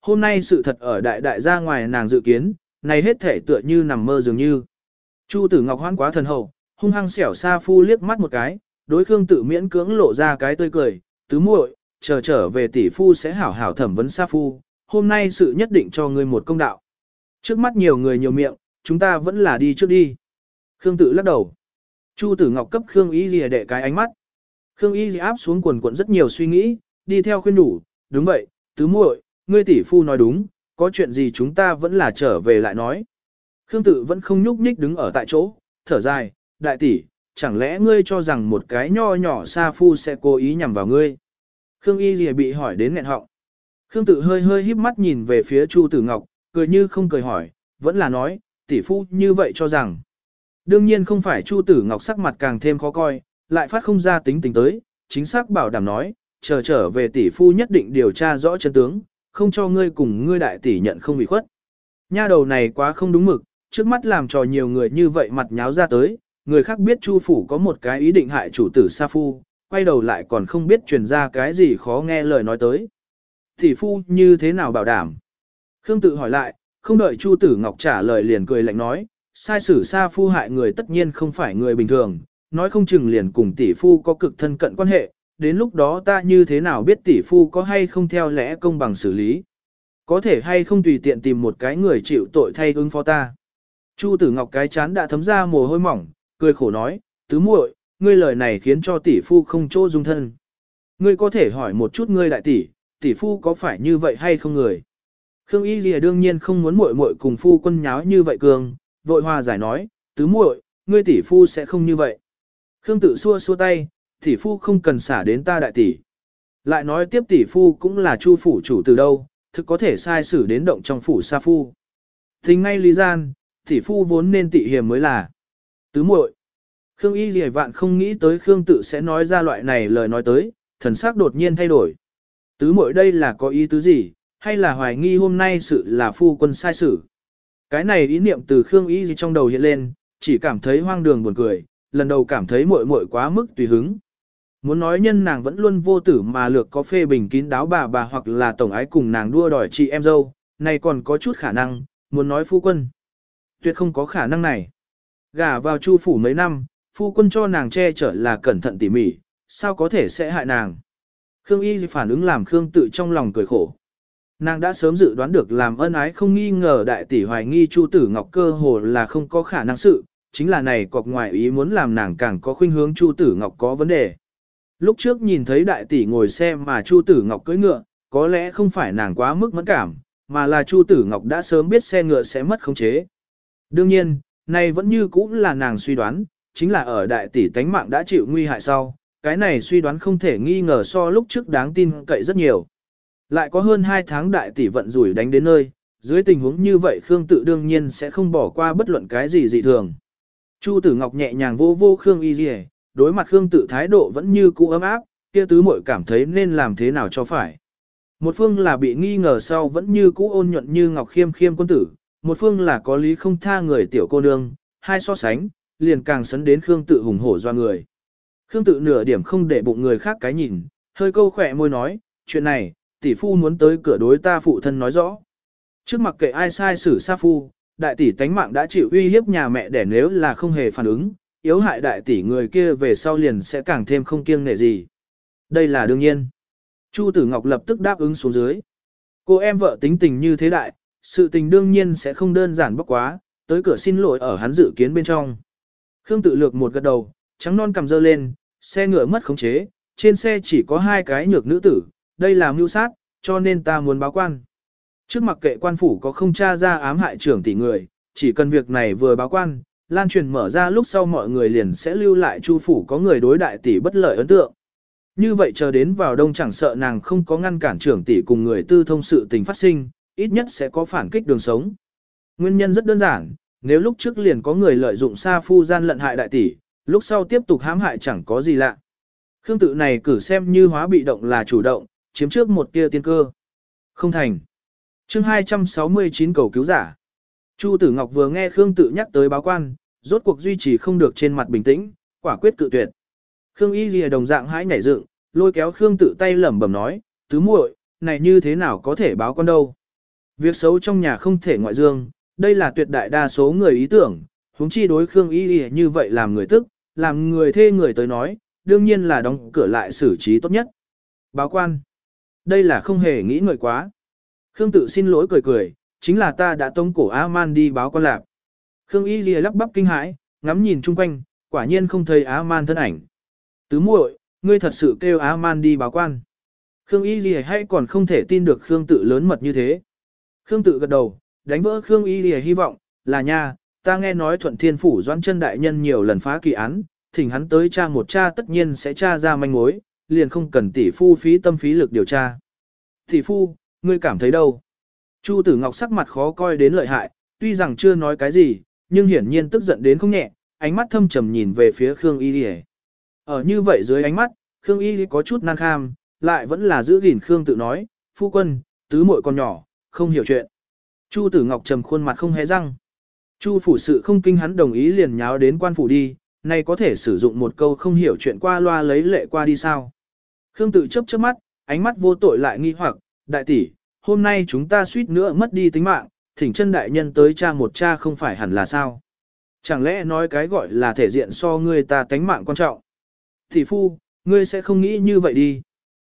hôm nay sự thật ở đại đại gia ngoài nàng dự kiến, này hết thể tựa như nằm mơ dường như. Chu tử ngọc hoan quá thần hậu, hung hăng xẻo xa phu liếc mắt một cái, đối Khương tự miễn cưỡng lộ ra cái tươi cười, tứ muội, chờ trở về tỷ phu sẽ hảo hảo thẩm vấn sa phu, hôm nay sự nhất định cho ngươi một công đạo. Trước mắt nhiều người nhiều miệng, chúng ta vẫn là đi trước đi. Khương tự lắc đầu. Chu tử ngọc cấp Khương y gì để cái ánh mắt. Khương y gì áp xuống quần quần rất nhiều suy nghĩ, đi theo khuyên đủ, đúng vậy, tứ muội, ngươi tỷ phu nói đúng, có chuyện gì chúng ta vẫn là trở về lại nói. Khương tự vẫn không nhúc nhích đứng ở tại chỗ, thở dài, đại tỷ, chẳng lẽ ngươi cho rằng một cái nho nhỏ sa phu sẽ cố ý nhằm vào ngươi. Khương y gì bị hỏi đến nghẹn họng. Khương tự hơi hơi híp mắt nhìn về phía Chu Tử Ngọc, cười như không cười hỏi, vẫn là nói, tỷ phu như vậy cho rằng. Đương nhiên không phải Chu Tử Ngọc sắc mặt càng thêm khó coi, lại phát không ra tính tình tới, chính xác bảo đảm nói, chờ trở về tỷ phu nhất định điều tra rõ chân tướng, không cho ngươi cùng ngươi đại tỷ nhận không bị khuất. Nha đầu này quá không đúng mực, trước mắt làm trò nhiều người như vậy mặt nháo ra tới, người khác biết Chu phủ có một cái ý định hại chủ tử Sa Phu, quay đầu lại còn không biết truyền ra cái gì khó nghe lời nói tới. Tỷ phu như thế nào bảo đảm? Khương tự hỏi lại, không đợi Chu tử Ngọc trả lời liền cười lạnh nói, sai sử Sa Phu hại người tất nhiên không phải người bình thường, nói không chừng liền cùng tỷ phu có cực thân cận quan hệ, đến lúc đó ta như thế nào biết tỷ phu có hay không theo lẽ công bằng xử lý. Có thể hay không tùy tiện tìm một cái người chịu tội thay ứng phó ta. Chu tử ngọc cái chán đã thấm ra mồ hôi mỏng, cười khổ nói, tứ muội, ngươi lời này khiến cho tỷ phu không chỗ dung thân. Ngươi có thể hỏi một chút ngươi đại tỷ, tỷ phu có phải như vậy hay không người? Khương Y Lìa đương nhiên không muốn muội muội cùng phu quân nháo như vậy cường, vội hòa giải nói, tứ muội, ngươi tỷ phu sẽ không như vậy. Khương tự xua xua tay, tỷ phu không cần xả đến ta đại tỷ. Lại nói tiếp tỷ phu cũng là chu phủ chủ từ đâu, thực có thể sai xử đến động trong phủ sa phu. Thình ngay lý gian, tỷ phu vốn nên tị hiểm mới là. Tứ muội. Khương y gì vạn không nghĩ tới Khương tự sẽ nói ra loại này lời nói tới, thần sắc đột nhiên thay đổi. Tứ muội đây là có ý tứ gì, hay là hoài nghi hôm nay sự là phu quân sai xử. Cái này ý niệm từ Khương y gì trong đầu hiện lên, chỉ cảm thấy hoang đường buồn cười, lần đầu cảm thấy muội muội quá mức tùy hứng. Muốn nói nhân nàng vẫn luôn vô tử mà lược có phê bình kín đáo bà bà hoặc là tổng ái cùng nàng đua đòi chị em dâu, này còn có chút khả năng, muốn nói phu quân. Tuyệt không có khả năng này. Gả vào chu phủ mấy năm, phu quân cho nàng che chở là cẩn thận tỉ mỉ, sao có thể sẽ hại nàng. Khương Y phản ứng làm Khương tự trong lòng cười khổ. Nàng đã sớm dự đoán được làm ân ái không nghi ngờ đại tỷ hoài nghi Chu Tử Ngọc cơ hồ là không có khả năng sự, chính là này cọc ngoài ý muốn làm nàng càng có khuynh hướng Chu Tử Ngọc có vấn đề. Lúc trước nhìn thấy đại tỷ ngồi xe mà Chu Tử Ngọc cưỡi ngựa, có lẽ không phải nàng quá mức mẫn cảm, mà là Chu Tử Ngọc đã sớm biết xe ngựa sẽ mất khống chế. Đương nhiên, này vẫn như cũ là nàng suy đoán, chính là ở đại tỷ tánh mạng đã chịu nguy hại sau, cái này suy đoán không thể nghi ngờ so lúc trước đáng tin cậy rất nhiều. Lại có hơn 2 tháng đại tỷ vận rủi đánh đến nơi, dưới tình huống như vậy Khương tự đương nhiên sẽ không bỏ qua bất luận cái gì dị thường. Chu Tử Ngọc nhẹ nhàng vô vô Khương Y Liễu, đối mặt Khương tự thái độ vẫn như cũ ấm áp, kia tứ muội cảm thấy nên làm thế nào cho phải. Một phương là bị nghi ngờ sau vẫn như cũ ôn nhuận như ngọc khiêm khiêm quân tử, một phương là có lý không tha người tiểu cô nương, hai so sánh, liền càng sấn đến Khương tự hùng hổ do người. Khương tự nửa điểm không để bụng người khác cái nhìn, hơi câu khỏe môi nói, chuyện này, tỷ phu muốn tới cửa đối ta phụ thân nói rõ. Trước mặt kệ ai sai xử sa phu, đại tỷ tánh mạng đã chịu uy hiếp nhà mẹ để nếu là không hề phản ứng, yếu hại đại tỷ người kia về sau liền sẽ càng thêm không kiêng nể gì. Đây là đương nhiên. Chu Tử Ngọc lập tức đáp ứng xuống dưới. Cô em vợ tính tình như thế đại, sự tình đương nhiên sẽ không đơn giản bóc quá, tới cửa xin lỗi ở hắn dự kiến bên trong. Khương tự lược một gật đầu, trắng non cầm dơ lên, xe ngựa mất khống chế, trên xe chỉ có hai cái nhược nữ tử, đây là mưu sát, cho nên ta muốn báo quan. Trước mặc kệ quan phủ có không tra ra ám hại trưởng tỷ người, chỉ cần việc này vừa báo quan, lan truyền mở ra lúc sau mọi người liền sẽ lưu lại chu phủ có người đối đại tỷ bất lợi ấn tượng. Như vậy chờ đến vào đông chẳng sợ nàng không có ngăn cản trưởng tỷ cùng người tư thông sự tình phát sinh, ít nhất sẽ có phản kích đường sống. Nguyên nhân rất đơn giản, nếu lúc trước liền có người lợi dụng sa phu gian lận hại đại tỷ, lúc sau tiếp tục hãm hại chẳng có gì lạ. Khương tự này cử xem như hóa bị động là chủ động, chiếm trước một tia tiên cơ. Không thành. chương 269 cầu cứu giả. Chu Tử Ngọc vừa nghe Khương tự nhắc tới báo quan, rốt cuộc duy trì không được trên mặt bình tĩnh, quả quyết cự tuyệt. Khương Y Lìa đồng dạng hãi nhảy dựng, lôi kéo Khương tự tay lẩm bẩm nói, tứ muội, này như thế nào có thể báo quan đâu? Việc xấu trong nhà không thể ngoại dương, đây là tuyệt đại đa số người ý tưởng, huống chi đối Khương Y Y như vậy làm người tức, làm người thê người tới nói, đương nhiên là đóng cửa lại xử trí tốt nhất. Báo quan. Đây là không hề nghĩ ngợi quá. Khương tự xin lỗi cười cười, chính là ta đã tống cổ A-man đi báo quan lạc. Khương Y Ghi lắp bắp kinh hãi, ngắm nhìn chung quanh, quả nhiên không thấy A-man thân ảnh. Tứ muội, ngươi thật sự kêu A-man đi báo quan. Khương Y Ghi hay còn không thể tin được Khương tự lớn mật như thế. Khương tự gật đầu, đánh vỡ Khương Y Ghi hy vọng, là nha, ta nghe nói thuận thiên phủ doãn chân đại nhân nhiều lần phá kỳ án, thỉnh hắn tới tra một cha tất nhiên sẽ tra ra manh mối, liền không cần tỷ phu phí tâm phí lực điều tra. Tỷ phu, ngươi cảm thấy đâu? Chu tử ngọc sắc mặt khó coi đến lợi hại, tuy rằng chưa nói cái gì, nhưng hiển nhiên tức giận đến không nhẹ, ánh mắt thâm trầm nhìn về phía Khương Y Y. Ở như vậy dưới ánh mắt, Khương Y có chút năng kham, lại vẫn là giữ gìn Khương tự nói, phu quân, tứ muội con nhỏ, không hiểu chuyện. Chu tử ngọc trầm khuôn mặt không hé răng. Chu phủ sự không kinh hắn đồng ý liền nháo đến quan phủ đi, nay có thể sử dụng một câu không hiểu chuyện qua loa lấy lệ qua đi sao. Khương tự chấp chớp mắt, ánh mắt vô tội lại nghi hoặc, đại tỷ, hôm nay chúng ta suýt nữa mất đi tính mạng, thỉnh chân đại nhân tới cha một cha không phải hẳn là sao. Chẳng lẽ nói cái gọi là thể diện so ngươi ta tánh mạng quan trọng. Thị phu, ngươi sẽ không nghĩ như vậy đi.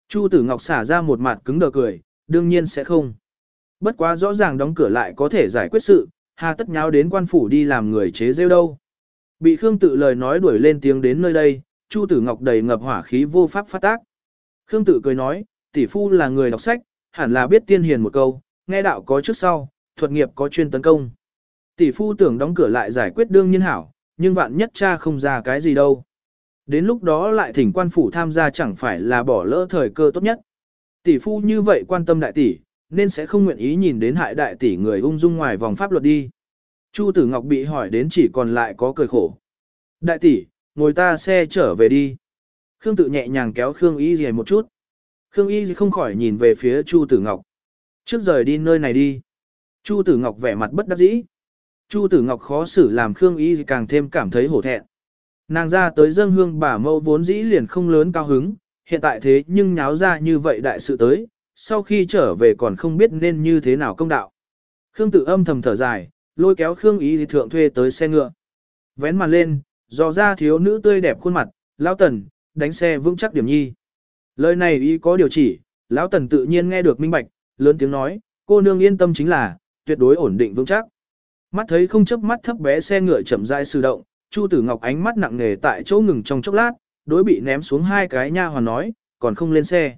Chu tử ngọc xả ra một mặt cứng đờ cười, đương nhiên sẽ không. Bất quá rõ ràng đóng cửa lại có thể giải quyết sự, hà tất nháo đến quan phủ đi làm người chế rêu đâu. Bị Khương tự lời nói đuổi lên tiếng đến nơi đây, Chu Tử Ngọc đầy ngập hỏa khí vô pháp phát tác. Khương tự cười nói, tỷ phu là người đọc sách, hẳn là biết tiên hiền một câu, nghe đạo có trước sau, thuật nghiệp có chuyên tấn công. Tỷ phu tưởng đóng cửa lại giải quyết đương nhiên hảo, nhưng vạn nhất cha không ra cái gì đâu. Đến lúc đó lại thỉnh quan phủ tham gia chẳng phải là bỏ lỡ thời cơ tốt nhất. Tỷ phu như vậy quan tâm đại tỷ, nên sẽ không nguyện ý nhìn đến hại đại tỷ người ung dung ngoài vòng pháp luật đi. Chu Tử Ngọc bị hỏi đến chỉ còn lại có cười khổ. Đại tỷ, ngồi ta xe trở về đi. Khương tự nhẹ nhàng kéo Khương Y gì một chút. Khương Y không khỏi nhìn về phía Chu Tử Ngọc. Trước rời đi nơi này đi. Chu Tử Ngọc vẻ mặt bất đắc dĩ. Chu Tử Ngọc khó xử làm Khương Y càng thêm cảm thấy hổ thẹn. Nàng ra tới dân hương bà mẫu vốn dĩ liền không lớn cao hứng, hiện tại thế nhưng nháo ra như vậy đại sự tới, sau khi trở về còn không biết nên như thế nào công đạo. Khương Tử âm thầm thở dài, lôi kéo Khương Y thì thượng thuê tới xe ngựa. Vén màn lên, dò ra thiếu nữ tươi đẹp khuôn mặt, lão tần, đánh xe vững chắc điểm nhi. Lời này ý có điều chỉ, lão tần tự nhiên nghe được minh bạch, lớn tiếng nói, cô nương yên tâm chính là, tuyệt đối ổn định vững chắc. Mắt thấy không chấp mắt thấp bé xe ngựa chậm rãi sử động, Chu Tử Ngọc ánh mắt nặng nề tại chỗ ngừng trong chốc lát, đối bị ném xuống hai cái nha hoàn nói, còn không lên xe.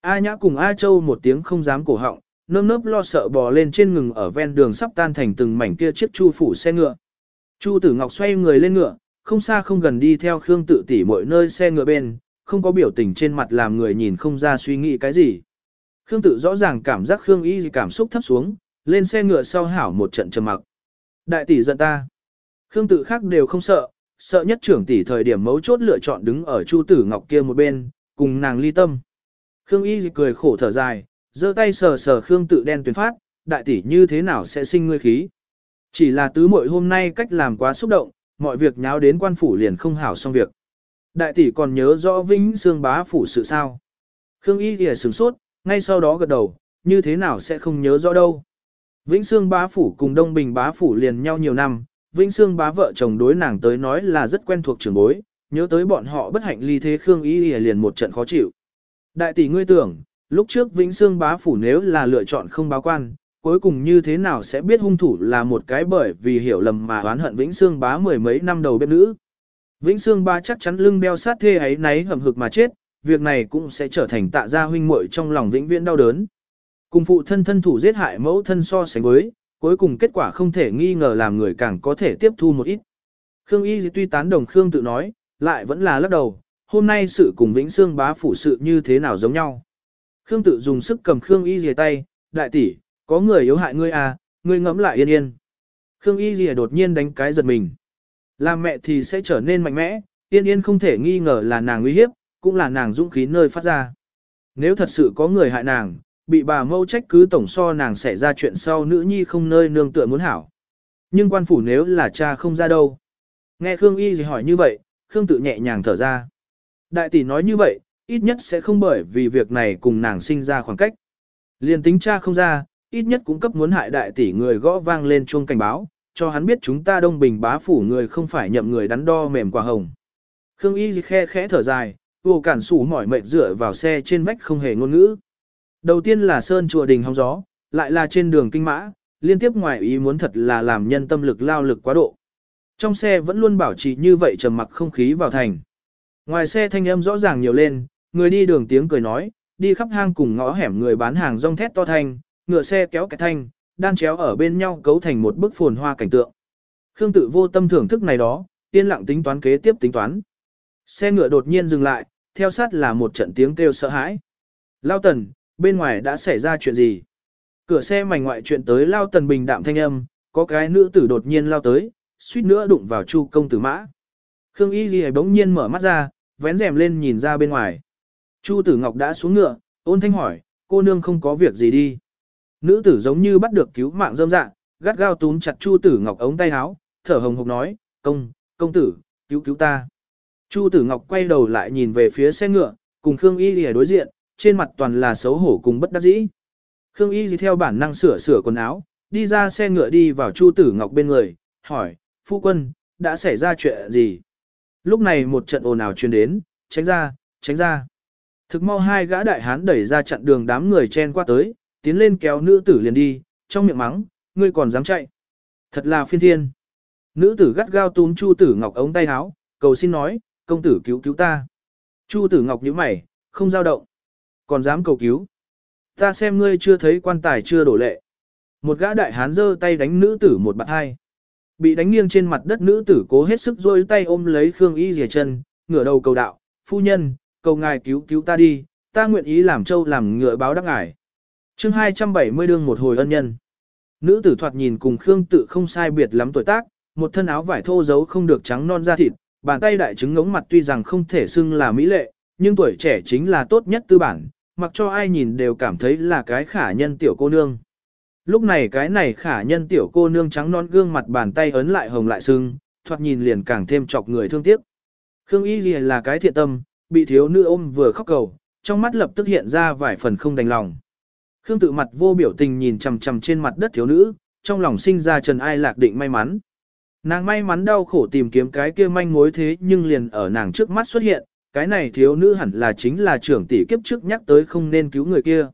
A Nhã cùng A Châu một tiếng không dám cổ họng, nơm nớp lo sợ bò lên trên ngừng ở ven đường sắp tan thành từng mảnh kia chiếc chu phủ xe ngựa. Chu Tử Ngọc xoay người lên ngựa, không xa không gần đi theo Khương Tự tỷ mọi nơi xe ngựa bên, không có biểu tình trên mặt làm người nhìn không ra suy nghĩ cái gì. Khương Tự rõ ràng cảm giác Khương Y cảm xúc thấp xuống, lên xe ngựa sau hảo một trận trầm mặc. Đại tỷ giận ta. Khương Tự khác đều không sợ, sợ nhất trưởng tỷ thời điểm mấu chốt lựa chọn đứng ở Chu Tử Ngọc kia một bên, cùng nàng ly tâm. Khương Y cười khổ thở dài, giơ tay sờ sờ Khương tự đen tuyến phát, đại tỷ như thế nào sẽ sinh ngươi khí. Chỉ là tứ muội hôm nay cách làm quá xúc động, mọi việc nháo đến quan phủ liền không hảo xong việc. Đại tỷ còn nhớ rõ Vĩnh xương bá phủ sự sao. Khương Y thì sửng sốt, ngay sau đó gật đầu, như thế nào sẽ không nhớ rõ đâu. Vĩnh Sương bá phủ cùng Đông Bình bá phủ liền nhau nhiều năm, Vĩnh Sương bá vợ chồng đối nàng tới nói là rất quen thuộc trưởng bối, nhớ tới bọn họ bất hạnh ly thế Khương Y liền một trận khó chịu. Đại tỷ ngươi tưởng, lúc trước Vĩnh Sương bá phủ nếu là lựa chọn không báo quan, cuối cùng như thế nào sẽ biết hung thủ là một cái bởi vì hiểu lầm mà oán hận Vĩnh Sương bá mười mấy năm đầu bếp nữ. Vĩnh Sương bá chắc chắn lưng đeo sát thê ấy náy hầm hực mà chết, việc này cũng sẽ trở thành tạ gia huynh muội trong lòng vĩnh viễn đau đớn. Cùng phụ thân thân thủ giết hại mẫu thân so sánh với, cuối cùng kết quả không thể nghi ngờ làm người càng có thể tiếp thu một ít. Khương Y tuy tán đồng Khương tự nói, lại vẫn là lắc đầu, hôm nay sự cùng Vĩnh Sương bá phủ sự như thế nào giống nhau. Khương tự dùng sức cầm Khương Y dìa tay, đại tỷ, có người yếu hại ngươi à, ngươi ngẫm lại yên yên. Khương Y dìa đột nhiên đánh cái giật mình. Làm mẹ thì sẽ trở nên mạnh mẽ, yên yên không thể nghi ngờ là nàng uy hiếp, cũng là nàng dũng khí nơi phát ra. Nếu thật sự có người hại nàng, bị bà mâu trách cứ tổng so nàng xảy ra chuyện sau nữ nhi không nơi nương tựa muốn hảo. Nhưng quan phủ nếu là cha không ra đâu. Nghe Khương Y gì hỏi như vậy, Khương tự nhẹ nhàng thở ra. Đại tỷ nói như vậy, ít nhất sẽ không bởi vì việc này cùng nàng sinh ra khoảng cách. Liên tính cha không ra, ít nhất cũng cấp muốn hại đại tỷ người gõ vang lên chuông cảnh báo, cho hắn biết chúng ta đông bình bá phủ người không phải nhậm người đắn đo mềm quả hồng. Khương Y khe khẽ thở dài, vô cản sủ mỏi mệt dựa vào xe trên vách không hề ngôn ngữ. Đầu tiên là sơn chùa đình hóng gió, lại là trên đường kinh mã, liên tiếp ngoài ý muốn thật là làm nhân tâm lực lao lực quá độ. Trong xe vẫn luôn bảo trì như vậy trầm mặc không khí vào thành. Ngoài xe thanh âm rõ ràng nhiều lên, người đi đường tiếng cười nói, đi khắp hang cùng ngõ hẻm người bán hàng rong thét to thanh, ngựa xe kéo cái thanh, đan chéo ở bên nhau cấu thành một bức phồn hoa cảnh tượng. Khương tự vô tâm thưởng thức này đó, yên lặng tính toán kế tiếp tính toán. Xe ngựa đột nhiên dừng lại, theo sát là một trận tiếng kêu sợ hãi. Lao tần, bên ngoài đã xảy ra chuyện gì? Cửa xe mảnh ngoại chuyện tới Lao tần bình đạm thanh âm, có cái nữ tử đột nhiên lao tới, suýt nữa đụng vào chu công tử mã. Khương Y Ghi bỗng nhiên mở mắt ra, vén rèm lên nhìn ra bên ngoài. Chu tử ngọc đã xuống ngựa, ôn thanh hỏi, cô nương không có việc gì đi. Nữ tử giống như bắt được cứu mạng dâm dạ, gắt gao túm chặt chu tử ngọc ống tay áo, thở hồng hộc nói, công, công tử, cứu cứu ta. Chu tử ngọc quay đầu lại nhìn về phía xe ngựa, cùng Khương Y Ghi đối diện, trên mặt toàn là xấu hổ cùng bất đắc dĩ. Khương Y thì theo bản năng sửa sửa quần áo, đi ra xe ngựa đi vào chu tử ngọc bên người, hỏi, phu quân, đã xảy ra chuyện gì? Lúc này một trận ồn ào truyền đến, tránh ra, tránh ra. Thực mau hai gã đại hán đẩy ra chặn đường đám người chen qua tới, tiến lên kéo nữ tử liền đi, trong miệng mắng, ngươi còn dám chạy. Thật là phiên thiên. Nữ tử gắt gao túm Chu tử Ngọc ống tay áo, cầu xin nói, công tử cứu cứu ta. Chu tử Ngọc nhíu mày, không giao động. Còn dám cầu cứu. Ta xem ngươi chưa thấy quan tài chưa đổ lệ. Một gã đại hán giơ tay đánh nữ tử một bạt hai. Bị đánh nghiêng trên mặt đất nữ tử cố hết sức rôi tay ôm lấy Khương Y rìa chân, ngửa đầu cầu đạo, phu nhân, cầu ngài cứu cứu ta đi, ta nguyện ý làm châu làm ngựa báo đắc ngài. chương 270 đương một hồi ân nhân. Nữ tử thoạt nhìn cùng Khương tự không sai biệt lắm tuổi tác, một thân áo vải thô giấu không được trắng non da thịt, bàn tay đại trứng ngống mặt tuy rằng không thể xưng là mỹ lệ, nhưng tuổi trẻ chính là tốt nhất tư bản, mặc cho ai nhìn đều cảm thấy là cái khả nhân tiểu cô nương. Lúc này cái này khả nhân tiểu cô nương trắng non gương mặt bàn tay ấn lại hồng lại sưng, thoạt nhìn liền càng thêm chọc người thương tiếc. Khương Y Ghi là cái thiện tâm, bị thiếu nữ ôm vừa khóc cầu, trong mắt lập tức hiện ra vài phần không đành lòng. Khương tự mặt vô biểu tình nhìn chằm chằm trên mặt đất thiếu nữ, trong lòng sinh ra trần ai lạc định may mắn. Nàng may mắn đau khổ tìm kiếm cái kia manh mối thế nhưng liền ở nàng trước mắt xuất hiện, cái này thiếu nữ hẳn là chính là trưởng tỷ kiếp trước nhắc tới không nên cứu người kia.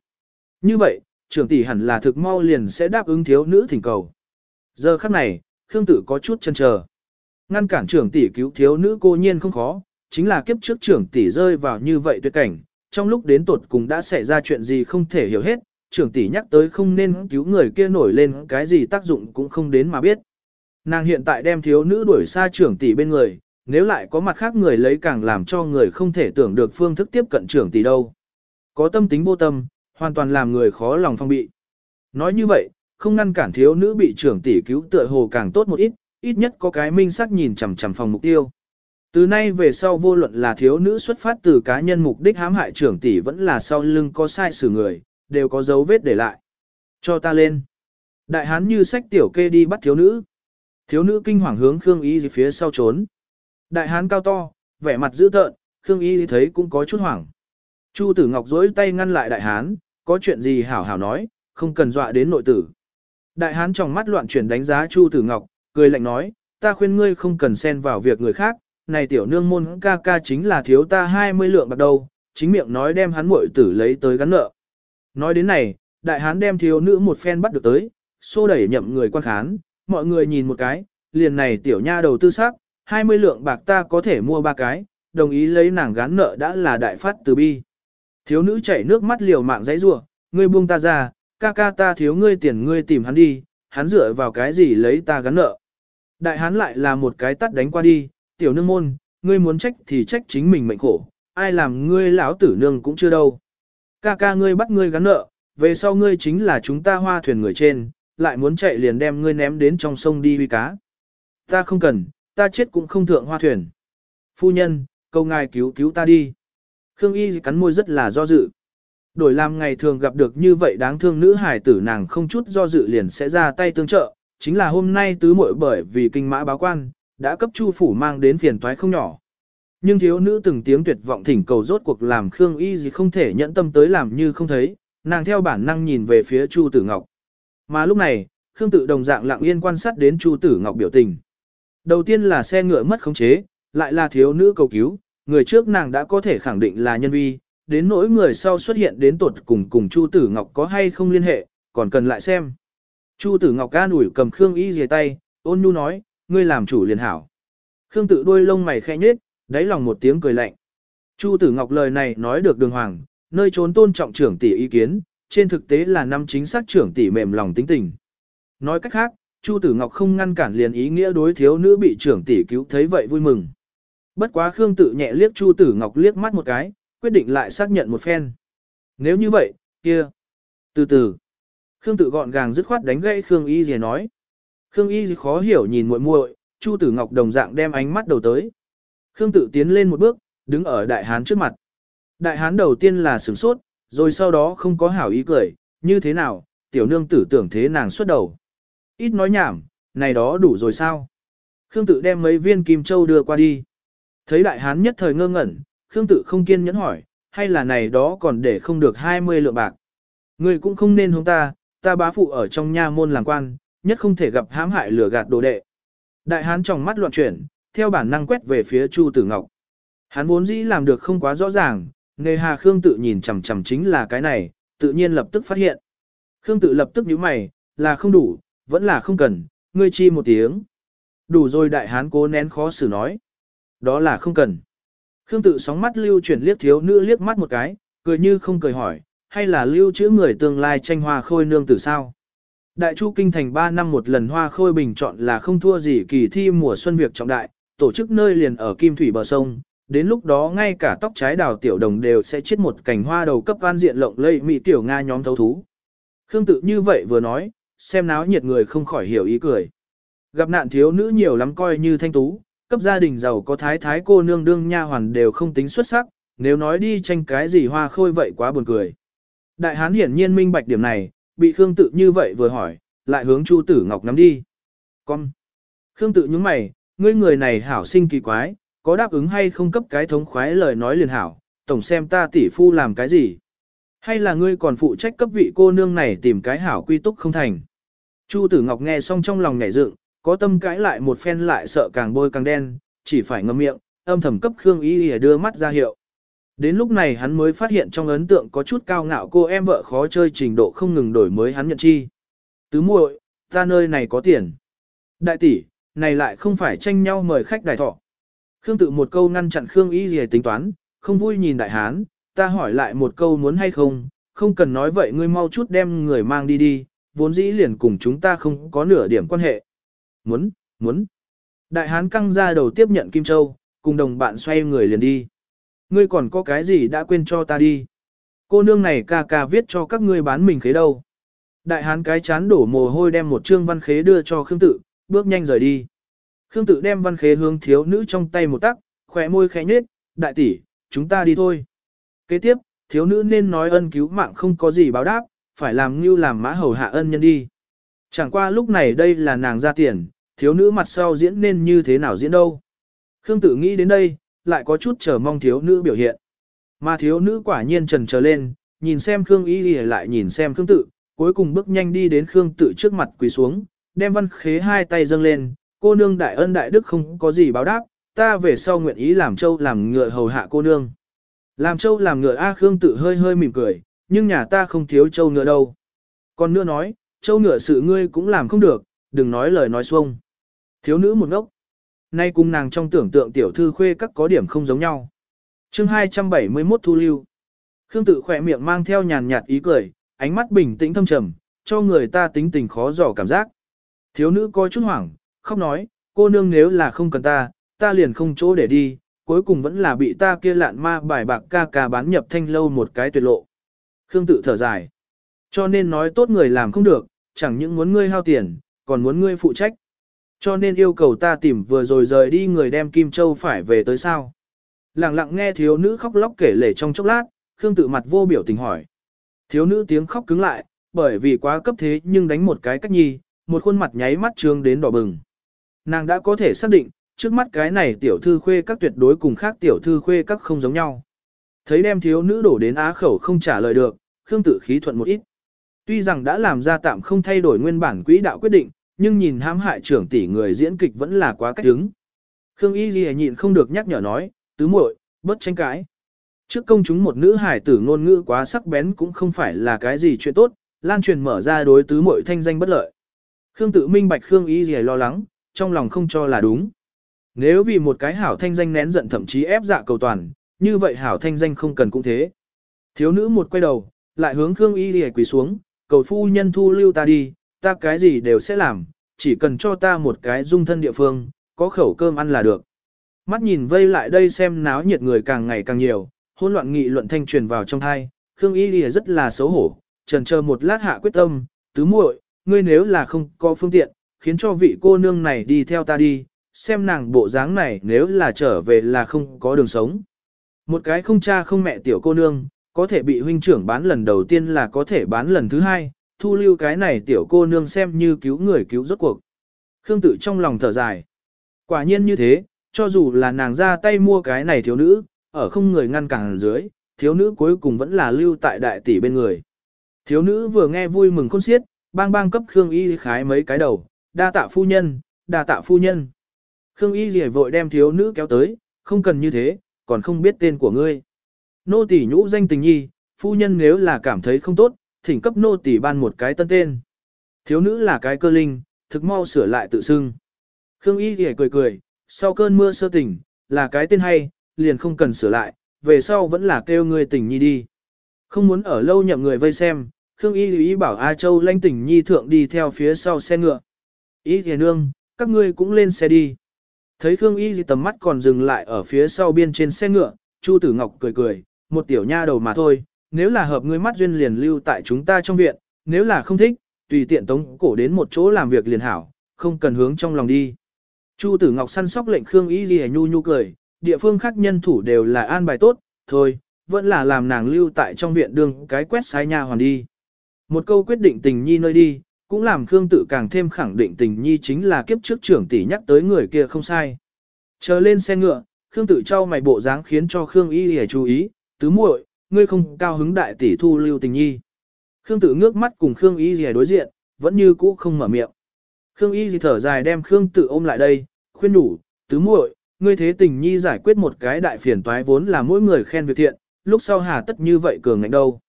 Như vậy, trưởng tỷ hẳn là thực mau liền sẽ đáp ứng thiếu nữ thỉnh cầu. Giờ khắc này, Khương Tử có chút chần chờ. Ngăn cản trưởng tỷ cứu thiếu nữ cô nhiên không khó, chính là kiếp trước trưởng tỷ rơi vào như vậy tuyệt cảnh, trong lúc đến tột cùng đã xảy ra chuyện gì không thể hiểu hết, trưởng tỷ nhắc tới không nên cứu người kia nổi lên cái gì tác dụng cũng không đến mà biết. Nàng hiện tại đem thiếu nữ đuổi xa trưởng tỷ bên người, nếu lại có mặt khác người lấy càng làm cho người không thể tưởng được phương thức tiếp cận trưởng tỷ đâu. Có tâm tính vô tâm, hoàn toàn làm người khó lòng phong bị. Nói như vậy, không ngăn cản thiếu nữ bị trưởng tỷ cứu tựa hồ càng tốt một ít, ít nhất có cái minh sắc nhìn chằm chằm phòng mục tiêu. Từ nay về sau vô luận là thiếu nữ xuất phát từ cá nhân mục đích hãm hại trưởng tỷ vẫn là sau lưng có sai xử người, đều có dấu vết để lại. Cho ta lên. Đại hán như sách tiểu kê đi bắt thiếu nữ. Thiếu nữ kinh hoàng hướng Khương Y phía sau trốn. Đại hán cao to, vẻ mặt dữ tợn, Khương Y thấy cũng có chút hoảng. Chu tử ngọc dối tay ngăn lại đại hán, có chuyện gì hảo hảo nói, không cần dọa đến nội tử. Đại hán trong mắt loạn chuyển đánh giá Chu tử ngọc, cười lạnh nói, ta khuyên ngươi không cần xen vào việc người khác, này tiểu nương môn ca ca chính là thiếu ta 20 lượng bạc đầu, chính miệng nói đem hắn muội tử lấy tới gắn nợ. Nói đến này, đại hán đem thiếu nữ một phen bắt được tới, xô đẩy nhậm người quan khán, mọi người nhìn một cái, liền này tiểu nha đầu tư sắc, 20 lượng bạc ta có thể mua ba cái, đồng ý lấy nàng gán nợ đã là đại phát từ bi. Thiếu nữ chảy nước mắt liều mạng dãy rủa, ngươi buông ta ra, ca ca ta thiếu ngươi tiền ngươi tìm hắn đi, hắn dựa vào cái gì lấy ta gắn nợ. Đại hán lại là một cái tắt đánh qua đi, tiểu nương môn, ngươi muốn trách thì trách chính mình mệnh khổ, ai làm ngươi lão tử nương cũng chưa đâu. Ca ca ngươi bắt ngươi gắn nợ, về sau ngươi chính là chúng ta hoa thuyền người trên, lại muốn chạy liền đem ngươi ném đến trong sông đi huy cá. Ta không cần, ta chết cũng không thượng hoa thuyền. Phu nhân, cầu ngài cứu cứu ta đi. Khương Y cắn môi rất là do dự. Đổi làm ngày thường gặp được như vậy đáng thương nữ hải tử nàng không chút do dự liền sẽ ra tay tương trợ, chính là hôm nay tứ muội bởi vì kinh mã báo quan, đã cấp chu phủ mang đến phiền toái không nhỏ. Nhưng thiếu nữ từng tiếng tuyệt vọng thỉnh cầu rốt cuộc làm Khương Y gì không thể nhẫn tâm tới làm như không thấy, nàng theo bản năng nhìn về phía Chu Tử Ngọc. Mà lúc này, Khương Tự đồng dạng lặng yên quan sát đến Chu Tử Ngọc biểu tình. Đầu tiên là xe ngựa mất khống chế, lại là thiếu nữ cầu cứu, người trước nàng đã có thể khẳng định là nhân vi, đến nỗi người sau xuất hiện đến tột cùng cùng Chu Tử Ngọc có hay không liên hệ, còn cần lại xem. Chu Tử Ngọc ca ủi cầm Khương Y dìa tay, ôn nhu nói, ngươi làm chủ liền hảo. Khương tự đôi lông mày khẽ nhếch, đáy lòng một tiếng cười lạnh. Chu Tử Ngọc lời này nói được đường hoàng, nơi trốn tôn trọng trưởng tỷ ý kiến, trên thực tế là năm chính xác trưởng tỷ mềm lòng tính tình. Nói cách khác, Chu Tử Ngọc không ngăn cản liền ý nghĩa đối thiếu nữ bị trưởng tỷ cứu thấy vậy vui mừng. Bất quá Khương tự nhẹ liếc Chu Tử Ngọc liếc mắt một cái, quyết định lại xác nhận một phen. Nếu như vậy, kia. Từ từ. Khương tự gọn gàng dứt khoát đánh gãy Khương Y gì nói. Khương Y khó hiểu nhìn muội muội, Chu Tử Ngọc đồng dạng đem ánh mắt đầu tới. Khương tự tiến lên một bước, đứng ở đại hán trước mặt. Đại hán đầu tiên là sửng sốt, rồi sau đó không có hảo ý cười, như thế nào, tiểu nương tử tưởng thế nàng xuất đầu. Ít nói nhảm, này đó đủ rồi sao? Khương tự đem mấy viên kim châu đưa qua đi. Thấy đại hán nhất thời ngơ ngẩn, Khương tự không kiên nhẫn hỏi, hay là này đó còn để không được 20 lượng bạc. Người cũng không nên hướng ta, ta bá phụ ở trong nha môn làm quan, nhất không thể gặp hãm hại lừa gạt đồ đệ. Đại hán trong mắt loạn chuyển, theo bản năng quét về phía Chu Tử Ngọc. Hắn vốn dĩ làm được không quá rõ ràng, nghề hà Khương tự nhìn chằm chằm chính là cái này, tự nhiên lập tức phát hiện. Khương tự lập tức nhíu mày, là không đủ, vẫn là không cần, ngươi chi một tiếng. Đủ rồi đại hán cố nén khó xử nói. Đó là không cần. Khương tự sóng mắt lưu chuyển liếc thiếu nữ liếc mắt một cái, cười như không cười hỏi, hay là lưu trữ người tương lai tranh hoa khôi nương tử sao? Đại Chu Kinh Thành 3 năm một lần hoa khôi bình chọn là không thua gì kỳ thi mùa xuân việc trọng đại, tổ chức nơi liền ở Kim Thủy bờ sông, đến lúc đó ngay cả tóc trái đào tiểu đồng đều sẽ chết một cảnh hoa đầu cấp văn diện lộng lây mỹ tiểu Nga nhóm thấu thú. Khương tự như vậy vừa nói, xem náo nhiệt người không khỏi hiểu ý cười. Gặp nạn thiếu nữ nhiều lắm coi như thanh tú, cấp gia đình giàu có thái thái cô nương đương nha hoàn đều không tính xuất sắc, nếu nói đi tranh cái gì hoa khôi vậy quá buồn cười. Đại hán hiển nhiên minh bạch điểm này, bị Khương tự như vậy vừa hỏi, lại hướng Chu Tử Ngọc nắm đi. Con! Khương tự nhướng mày, ngươi người này hảo sinh kỳ quái, có đáp ứng hay không cấp cái thống khoái lời nói liền hảo, tổng xem ta tỷ phu làm cái gì. Hay là ngươi còn phụ trách cấp vị cô nương này tìm cái hảo quy túc không thành. Chu Tử Ngọc nghe xong trong lòng nhảy dựng, có tâm cãi lại một phen lại sợ càng bôi càng đen, chỉ phải ngậm miệng, âm thầm cấp Khương Y Y đưa mắt ra hiệu. Đến lúc này hắn mới phát hiện trong ấn tượng có chút cao ngạo cô em vợ khó chơi trình độ không ngừng đổi mới hắn nhận chi. Tứ muội, ta nơi này có tiền. Đại tỷ, này lại không phải tranh nhau mời khách đại thọ. Khương tự một câu ngăn chặn Khương Y gì tính toán, không vui nhìn đại hán, ta hỏi lại một câu muốn hay không, không cần nói vậy ngươi mau chút đem người mang đi đi, vốn dĩ liền cùng chúng ta không có nửa điểm quan hệ. Muốn, muốn. Đại hán căng ra đầu tiếp nhận Kim Châu, cùng đồng bạn xoay người liền đi. Ngươi còn có cái gì đã quên cho ta đi. Cô nương này ca ca viết cho các ngươi bán mình khế đâu. Đại hán cái chán đổ mồ hôi đem một trương văn khế đưa cho Khương Tự, bước nhanh rời đi. Khương Tự đem văn khế hướng thiếu nữ trong tay một tắc, khỏe môi khẽ nhếch, đại tỷ, chúng ta đi thôi. Kế tiếp, thiếu nữ nên nói ân cứu mạng không có gì báo đáp, phải làm như làm mã hầu hạ ân nhân đi. Chẳng qua lúc này đây là nàng ra tiền, thiếu nữ mặt sau diễn nên như thế nào diễn đâu. Khương Tự nghĩ đến đây, lại có chút chờ mong thiếu nữ biểu hiện. Mà thiếu nữ quả nhiên trần trở lên, nhìn xem Khương Y lại nhìn xem Khương Tự, cuối cùng bước nhanh đi đến Khương Tự trước mặt quỳ xuống, đem văn khế hai tay dâng lên, cô nương đại ân đại đức không có gì báo đáp, ta về sau nguyện ý làm châu làm ngựa hầu hạ cô nương. Làm châu làm ngựa A Khương Tự hơi hơi mỉm cười, nhưng nhà ta không thiếu châu ngựa đâu. Còn nữa nói, châu ngựa sự ngươi cũng làm không được, đừng nói lời nói xuông. Thiếu nữ một ngốc. Nay cùng nàng trong tưởng tượng tiểu thư khuê các có điểm không giống nhau. chương 271 thu lưu. Khương tự khỏe miệng mang theo nhàn nhạt ý cười, ánh mắt bình tĩnh thâm trầm, cho người ta tính tình khó dò cảm giác. Thiếu nữ coi chút hoảng, khóc nói, cô nương nếu là không cần ta, ta liền không chỗ để đi, cuối cùng vẫn là bị ta kia lạn ma bài bạc ca ca bán nhập thanh lâu một cái tuyệt lộ. Khương tự thở dài. Cho nên nói tốt người làm không được, chẳng những muốn ngươi hao tiền, còn muốn ngươi phụ trách. Cho nên yêu cầu ta tìm vừa rồi rời đi người đem Kim Châu phải về tới sao. Lặng lặng nghe thiếu nữ khóc lóc kể lể trong chốc lát, Khương tự mặt vô biểu tình hỏi. Thiếu nữ tiếng khóc cứng lại, bởi vì quá cấp thế nhưng đánh một cái cách nhi, một khuôn mặt nháy mắt trương đến đỏ bừng. Nàng đã có thể xác định, trước mắt cái này tiểu thư khuê các tuyệt đối cùng khác tiểu thư khuê các không giống nhau. Thấy đem thiếu nữ đổ đến á khẩu không trả lời được, Khương tự khí thuận một ít. Tuy rằng đã làm ra tạm không thay đổi nguyên bản quỹ đạo quyết định, nhưng nhìn hãm hại trưởng tỷ người diễn kịch vẫn là quá cách đứng. Khương Y Ghi nhịn không được nhắc nhở nói, tứ muội, bớt tranh cãi. Trước công chúng một nữ hải tử ngôn ngữ quá sắc bén cũng không phải là cái gì chuyện tốt, lan truyền mở ra đối tứ muội thanh danh bất lợi. Khương tự minh bạch Khương Y Ghi lo lắng, trong lòng không cho là đúng. Nếu vì một cái hảo thanh danh nén giận thậm chí ép dạ cầu toàn, như vậy hảo thanh danh không cần cũng thế. Thiếu nữ một quay đầu, lại hướng Khương Y Lệ quỳ xuống, cầu phu nhân thu lưu ta đi, ta cái gì đều sẽ làm, chỉ cần cho ta một cái dung thân địa phương, có khẩu cơm ăn là được. Mắt nhìn vây lại đây xem náo nhiệt người càng ngày càng nhiều, hỗn loạn nghị luận thanh truyền vào trong thai, Khương Y Lìa rất là xấu hổ, trần chờ một lát hạ quyết tâm, tứ muội, ngươi nếu là không có phương tiện, khiến cho vị cô nương này đi theo ta đi, xem nàng bộ dáng này nếu là trở về là không có đường sống. Một cái không cha không mẹ tiểu cô nương, có thể bị huynh trưởng bán lần đầu tiên là có thể bán lần thứ hai, thu lưu cái này tiểu cô nương xem như cứu người cứu rốt cuộc. Khương tự trong lòng thở dài. Quả nhiên như thế, cho dù là nàng ra tay mua cái này thiếu nữ, ở không người ngăn cản dưới, thiếu nữ cuối cùng vẫn là lưu tại đại tỷ bên người. Thiếu nữ vừa nghe vui mừng khôn xiết, bang bang cấp Khương Y khái mấy cái đầu, đa tạ phu nhân, đa tạ phu nhân. Khương Y rìa vội đem thiếu nữ kéo tới, không cần như thế, còn không biết tên của ngươi. Nô tỷ nhũ danh tình nhi, phu nhân nếu là cảm thấy không tốt, thỉnh cấp nô tỷ ban một cái tân tên. Thiếu nữ là cái cơ linh, thực mau sửa lại tự xưng. Khương Y thì cười cười, sau cơn mưa sơ tỉnh, là cái tên hay, liền không cần sửa lại, về sau vẫn là kêu người tình nhi đi. Không muốn ở lâu nhậm người vây xem, Khương Y ý bảo A Châu lanh tình nhi thượng đi theo phía sau xe ngựa. Y thì nương, các ngươi cũng lên xe đi. Thấy Khương Y thì tầm mắt còn dừng lại ở phía sau biên trên xe ngựa, Chu Tử Ngọc cười cười, một tiểu nha đầu mà thôi, nếu là hợp ngươi mắt duyên liền lưu tại chúng ta trong viện, nếu là không thích, tùy tiện tống cổ đến một chỗ làm việc liền hảo, không cần hướng trong lòng đi. Chu Tử Ngọc săn sóc lệnh Khương Y Ghi nhu nhu cười, địa phương khác nhân thủ đều là an bài tốt, thôi, vẫn là làm nàng lưu tại trong viện đường cái quét sai nha hoàn đi. Một câu quyết định tình nhi nơi đi, cũng làm Khương Tử càng thêm khẳng định tình nhi chính là kiếp trước trưởng tỷ nhắc tới người kia không sai. Chờ lên xe ngựa, Khương Tử trao mày bộ dáng khiến cho Khương Y Ghi chú ý, tứ muội, ngươi không cao hứng đại tỷ thu lưu tình nhi. Khương Tự ngước mắt cùng Khương Y dì đối diện, vẫn như cũ không mở miệng. Khương Y dì thở dài đem Khương Tự ôm lại đây, khuyên nhủ tứ muội, ngươi thế tình nhi giải quyết một cái đại phiền toái vốn là mỗi người khen việc thiện, lúc sau hà tất như vậy cường ngạnh đâu.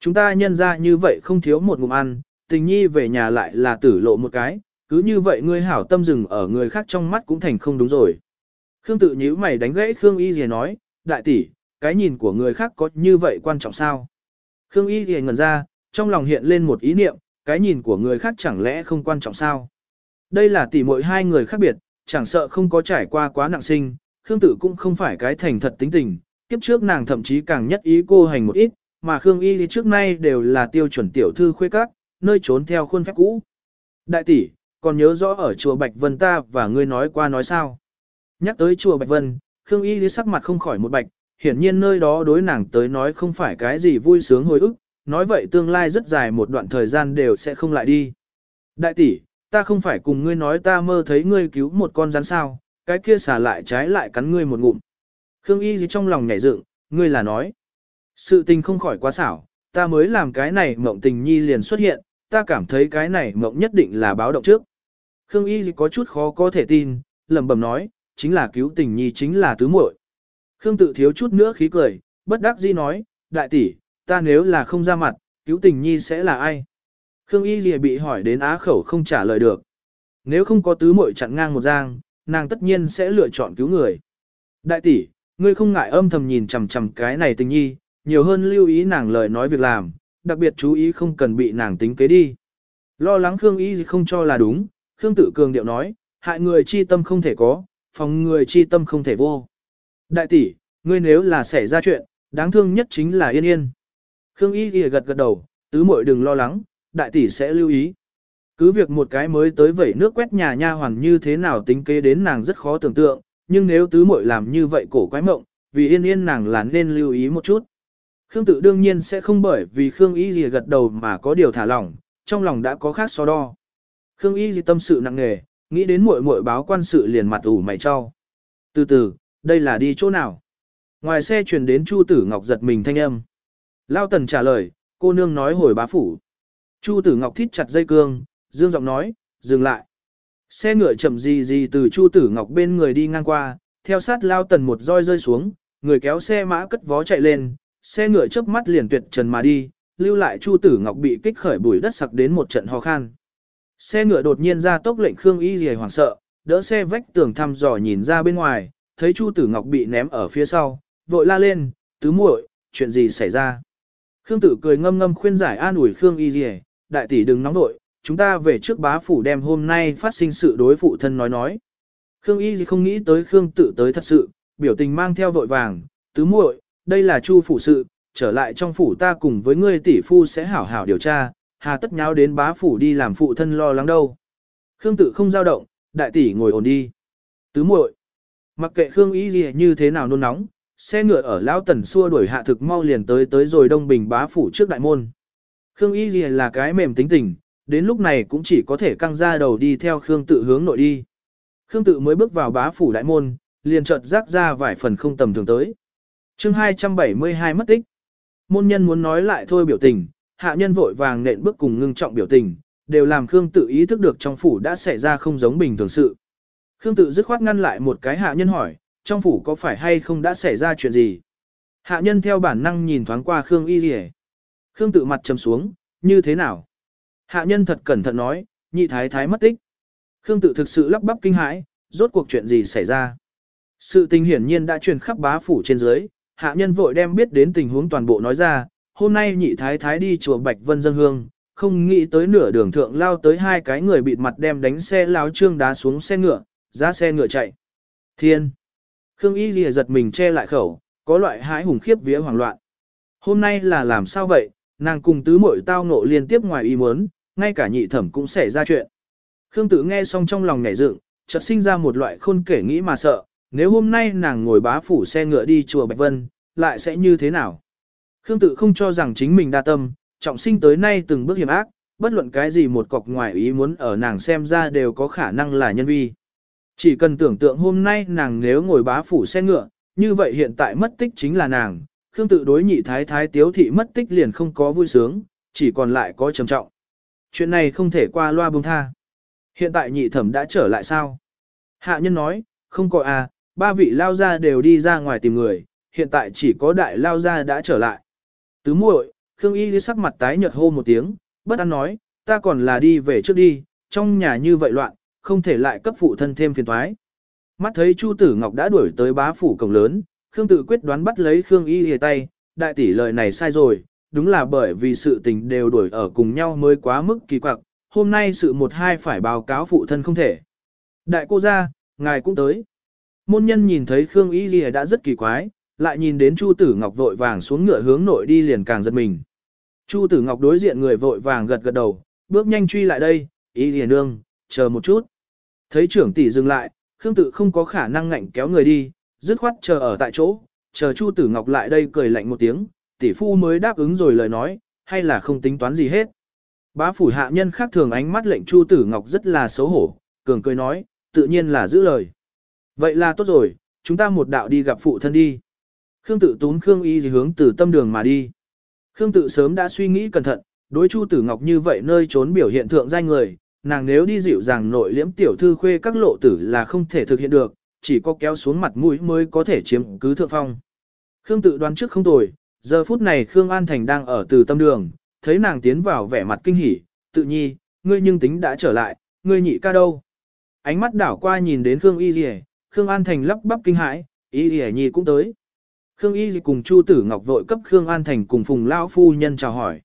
Chúng ta nhân ra như vậy không thiếu một ngụm ăn, tình nhi về nhà lại là tử lộ một cái, cứ như vậy ngươi hảo tâm dừng ở người khác trong mắt cũng thành không đúng rồi. Khương tự nhíu mày đánh gãy Khương Y gì nói, đại tỷ, cái nhìn của người khác có như vậy quan trọng sao? Khương Y thì ngẩn ra, trong lòng hiện lên một ý niệm, cái nhìn của người khác chẳng lẽ không quan trọng sao? Đây là tỷ muội hai người khác biệt, chẳng sợ không có trải qua quá nặng sinh, Khương Tử cũng không phải cái thành thật tính tình, kiếp trước nàng thậm chí càng nhất ý cô hành một ít, mà Khương Y trước nay đều là tiêu chuẩn tiểu thư khuê các, nơi trốn theo khuôn phép cũ. Đại tỷ, còn nhớ rõ ở chùa Bạch Vân ta và ngươi nói qua nói sao? Nhắc tới chùa Bạch Vân, Khương Y sắc mặt không khỏi một bạch, hiển nhiên nơi đó đối nàng tới nói không phải cái gì vui sướng hồi ức, nói vậy tương lai rất dài một đoạn thời gian đều sẽ không lại đi. Đại tỷ, ta không phải cùng ngươi nói ta mơ thấy ngươi cứu một con rắn sao, cái kia xả lại trái lại cắn ngươi một ngụm. Khương Y gì trong lòng nhảy dựng, ngươi là nói. Sự tình không khỏi quá xảo, ta mới làm cái này mộng tình nhi liền xuất hiện, ta cảm thấy cái này mộng nhất định là báo động trước. Khương Y có chút khó có thể tin, lẩm bẩm nói, chính là cứu tình nhi chính là tứ muội. Khương tự thiếu chút nữa khí cười, bất đắc dĩ nói, đại tỷ, ta nếu là không ra mặt, cứu tình nhi sẽ là ai? Khương Y Lìa bị hỏi đến á khẩu không trả lời được. Nếu không có tứ muội chặn ngang một giang, nàng tất nhiên sẽ lựa chọn cứu người. Đại tỷ, ngươi không ngại âm thầm nhìn chằm chằm cái này tình nhi, nhiều hơn lưu ý nàng lời nói việc làm, đặc biệt chú ý không cần bị nàng tính kế đi. Lo lắng Khương Y không cho là đúng, Khương tự cường điệu nói, hại người chi tâm không thể có, phòng người chi tâm không thể vô. Đại tỷ, ngươi nếu là xảy ra chuyện, đáng thương nhất chính là yên yên. Khương Y gật gật đầu, tứ muội đừng lo lắng, đại tỷ sẽ lưu ý. Cứ việc một cái mới tới vẩy nước quét nhà nha hoàn như thế nào tính kế đến nàng rất khó tưởng tượng, nhưng nếu tứ muội làm như vậy cổ quái mộng, vì yên yên nàng là nên lưu ý một chút. Khương tự đương nhiên sẽ không bởi vì Khương Y Y gật đầu mà có điều thả lỏng, trong lòng đã có khác so đo. Khương Y Y tâm sự nặng nề, nghĩ đến muội muội báo quan sự liền mặt ủ mày cho. Từ từ, đây là đi chỗ nào? Ngoài xe truyền đến Chu Tử Ngọc giật mình thanh âm. Lao Tần trả lời, cô nương nói hồi bá phủ. Chu Tử Ngọc thít chặt dây cương, dương giọng nói, dừng lại. Xe ngựa chậm gì gì từ Chu Tử Ngọc bên người đi ngang qua, theo sát lao tần một roi rơi xuống, người kéo xe mã cất vó chạy lên, xe ngựa chớp mắt liền tuyệt trần mà đi, lưu lại Chu Tử Ngọc bị kích khởi bụi đất sặc đến một trận ho khan. Xe ngựa đột nhiên ra tốc lệnh Khương Y Liễu hoảng sợ, đỡ xe vách tường thăm dò nhìn ra bên ngoài, thấy Chu Tử Ngọc bị ném ở phía sau, vội la lên, "Tứ muội, chuyện gì xảy ra?" Khương Tử cười ngâm ngâm khuyên giải an ủi Khương Y Dì, "Đại tỷ đừng nóng nội, chúng ta về trước bá phủ đem hôm nay phát sinh sự đối phụ thân nói nói." Khương Y Dì không nghĩ tới Khương Tử tới thật sự, biểu tình mang theo vội vàng, "Tứ muội, đây là Chu phủ sự, trở lại trong phủ ta cùng với ngươi tỷ phu sẽ hảo hảo điều tra, hà tất nháo đến bá phủ đi làm phụ thân lo lắng đâu. Khương Tử không giao động, đại tỷ ngồi ổn đi. Tứ muội, mặc kệ Khương Y Ghi như thế nào nôn nóng, xe ngựa ở lão tần xua đuổi hạ thực mau liền tới tới rồi đông bình bá phủ trước đại môn. Khương Y Ghi là cái mềm tính tình, đến lúc này cũng chỉ có thể căng ra đầu đi theo Khương tự hướng nội đi. Khương tự mới bước vào bá phủ đại môn, liền chợt rắc ra vài phần không tầm thường tới. chương 272 mất tích. Môn nhân muốn nói lại thôi biểu tình, hạ nhân vội vàng nện bước cùng ngưng trọng biểu tình, đều làm Khương tự ý thức được trong phủ đã xảy ra không giống bình thường sự. Khương tự dứt khoát ngăn lại một cái hạ nhân hỏi, trong phủ có phải hay không đã xảy ra chuyện gì? Hạ nhân theo bản năng nhìn thoáng qua Khương y rỉ. Khương tự mặt trầm xuống, như thế nào? Hạ nhân thật cẩn thận nói, nhị thái thái mất tích. Khương tự thực sự lắp bắp kinh hãi, rốt cuộc chuyện gì xảy ra? Sự tình hiển nhiên đã truyền khắp bá phủ trên dưới, hạ nhân vội đem biết đến tình huống toàn bộ nói ra, hôm nay nhị thái thái đi chùa Bạch Vân dân hương, không nghĩ tới nửa đường thượng lao tới hai cái người bịt mặt đem đánh xe lao trương đá xuống xe ngựa, ra xe ngựa chạy. Thiên! Khương Y Ghi giật mình che lại khẩu, có loại hãi hùng khiếp vía hoảng loạn. Hôm nay là làm sao vậy, nàng cùng tứ muội tao ngộ liên tiếp ngoài ý muốn, ngay cả nhị thẩm cũng xảy ra chuyện. Khương Tử nghe xong trong lòng nhảy dựng, chợt sinh ra một loại khôn kể nghĩ mà sợ, nếu hôm nay nàng ngồi bá phủ xe ngựa đi chùa Bạch Vân, lại sẽ như thế nào? Khương Tử không cho rằng chính mình đa tâm, trọng sinh tới nay từng bước hiểm ác, bất luận cái gì một cọc ngoài ý muốn ở nàng xem ra đều có khả năng là nhân vi. Chỉ cần tưởng tượng hôm nay nàng nếu ngồi bá phủ xe ngựa, như vậy hiện tại mất tích chính là nàng, Khương tự đối nhị thái thái tiếu thị mất tích liền không có vui sướng, chỉ còn lại có trầm trọng. Chuyện này không thể qua loa buông tha. Hiện tại nhị thẩm đã trở lại sao? Hạ nhân nói, không có à, ba vị lao gia đều đi ra ngoài tìm người, hiện tại chỉ có đại lao gia đã trở lại. Tứ muội, Khương Y sắc mặt tái nhợt hô một tiếng, bất an nói, ta còn là đi về trước đi, trong nhà như vậy loạn, không thể lại cấp phụ thân thêm phiền toái. Mắt thấy Chu Tử Ngọc đã đuổi tới bá phủ cổng lớn, Khương tự quyết đoán bắt lấy Khương Y lìa tay, đại tỷ lời này sai rồi, đúng là bởi vì sự tình đều đuổi ở cùng nhau mới quá mức kỳ quặc, hôm nay sự một hai phải báo cáo phụ thân không thể. Đại cô gia, ngài cũng tới. Môn nhân nhìn thấy Khương Y lìa đã rất kỳ quái, lại nhìn đến Chu Tử Ngọc vội vàng xuống ngựa hướng nội đi liền càng giật mình. Chu Tử Ngọc đối diện người vội vàng gật gật đầu, bước nhanh truy lại đây, Y liền nương, chờ một chút. Thấy trưởng tỷ dừng lại, Khương Tự không có khả năng ngạnh kéo người đi, dứt khoát chờ ở tại chỗ, chờ Chu Tử Ngọc lại đây cười lạnh một tiếng, tỷ phu mới đáp ứng rồi lời nói, hay là không tính toán gì hết. Bá phủ hạ nhân khác thường ánh mắt lệnh Chu Tử Ngọc rất là xấu hổ, cường cười nói, tự nhiên là giữ lời. Vậy là tốt rồi, chúng ta một đạo đi gặp phụ thân đi. Khương tự tún Khương y hướng từ tâm đường mà đi. Khương tự sớm đã suy nghĩ cẩn thận, đối Chu Tử Ngọc như vậy nơi trốn biểu hiện thượng danh người, nàng nếu đi dịu dàng nội liễm tiểu thư khuê các lộ tử là không thể thực hiện được, chỉ có kéo xuống mặt mũi mới có thể chiếm cứ thượng phong. Khương tự đoán trước không tồi, giờ phút này Khương An Thành đang ở từ tâm đường, thấy nàng tiến vào vẻ mặt kinh hỉ, tự nhi, ngươi nhưng tính đã trở lại, ngươi nhị ca đâu. Ánh mắt đảo qua nhìn đến Khương Y Dì Khương An Thành lắp bắp kinh hãi, Y Dì Nhi cũng tới. Khương Y cùng Chu Tử Ngọc vội cấp Khương An Thành cùng Phùng Lão Phu Nhân chào hỏi.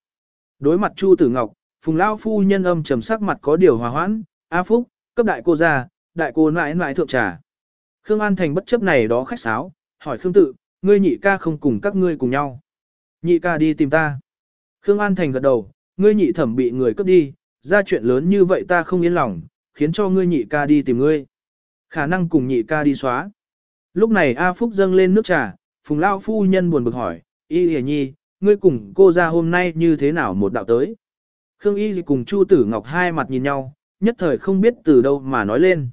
Đối mặt Chu Tử Ngọc, Phùng Lão Phu Nhân âm trầm sắc mặt có điều hòa hoãn, A Phúc, cấp đại cô ra, đại cô nãi nãi thượng trà. Khương An Thành bất chấp này đó khách sáo, hỏi Khương Tự, ngươi nhị ca không cùng các ngươi cùng nhau. Nhị ca đi tìm ta. Khương An Thành gật đầu, ngươi nhị thẩm bị người cướp đi, ra chuyện lớn như vậy ta không yên lòng, khiến cho ngươi nhị ca đi tìm ngươi. Khả năng cùng nhị ca đi xóa. Lúc này A Phúc dâng lên nước trà, Phùng Lao Phu Nhân buồn bực hỏi, Y Hề Nhi, ngươi cùng cô ra hôm nay như thế nào một đạo tới? Khương Y cùng Chu Tử Ngọc hai mặt nhìn nhau, nhất thời không biết từ đâu mà nói lên.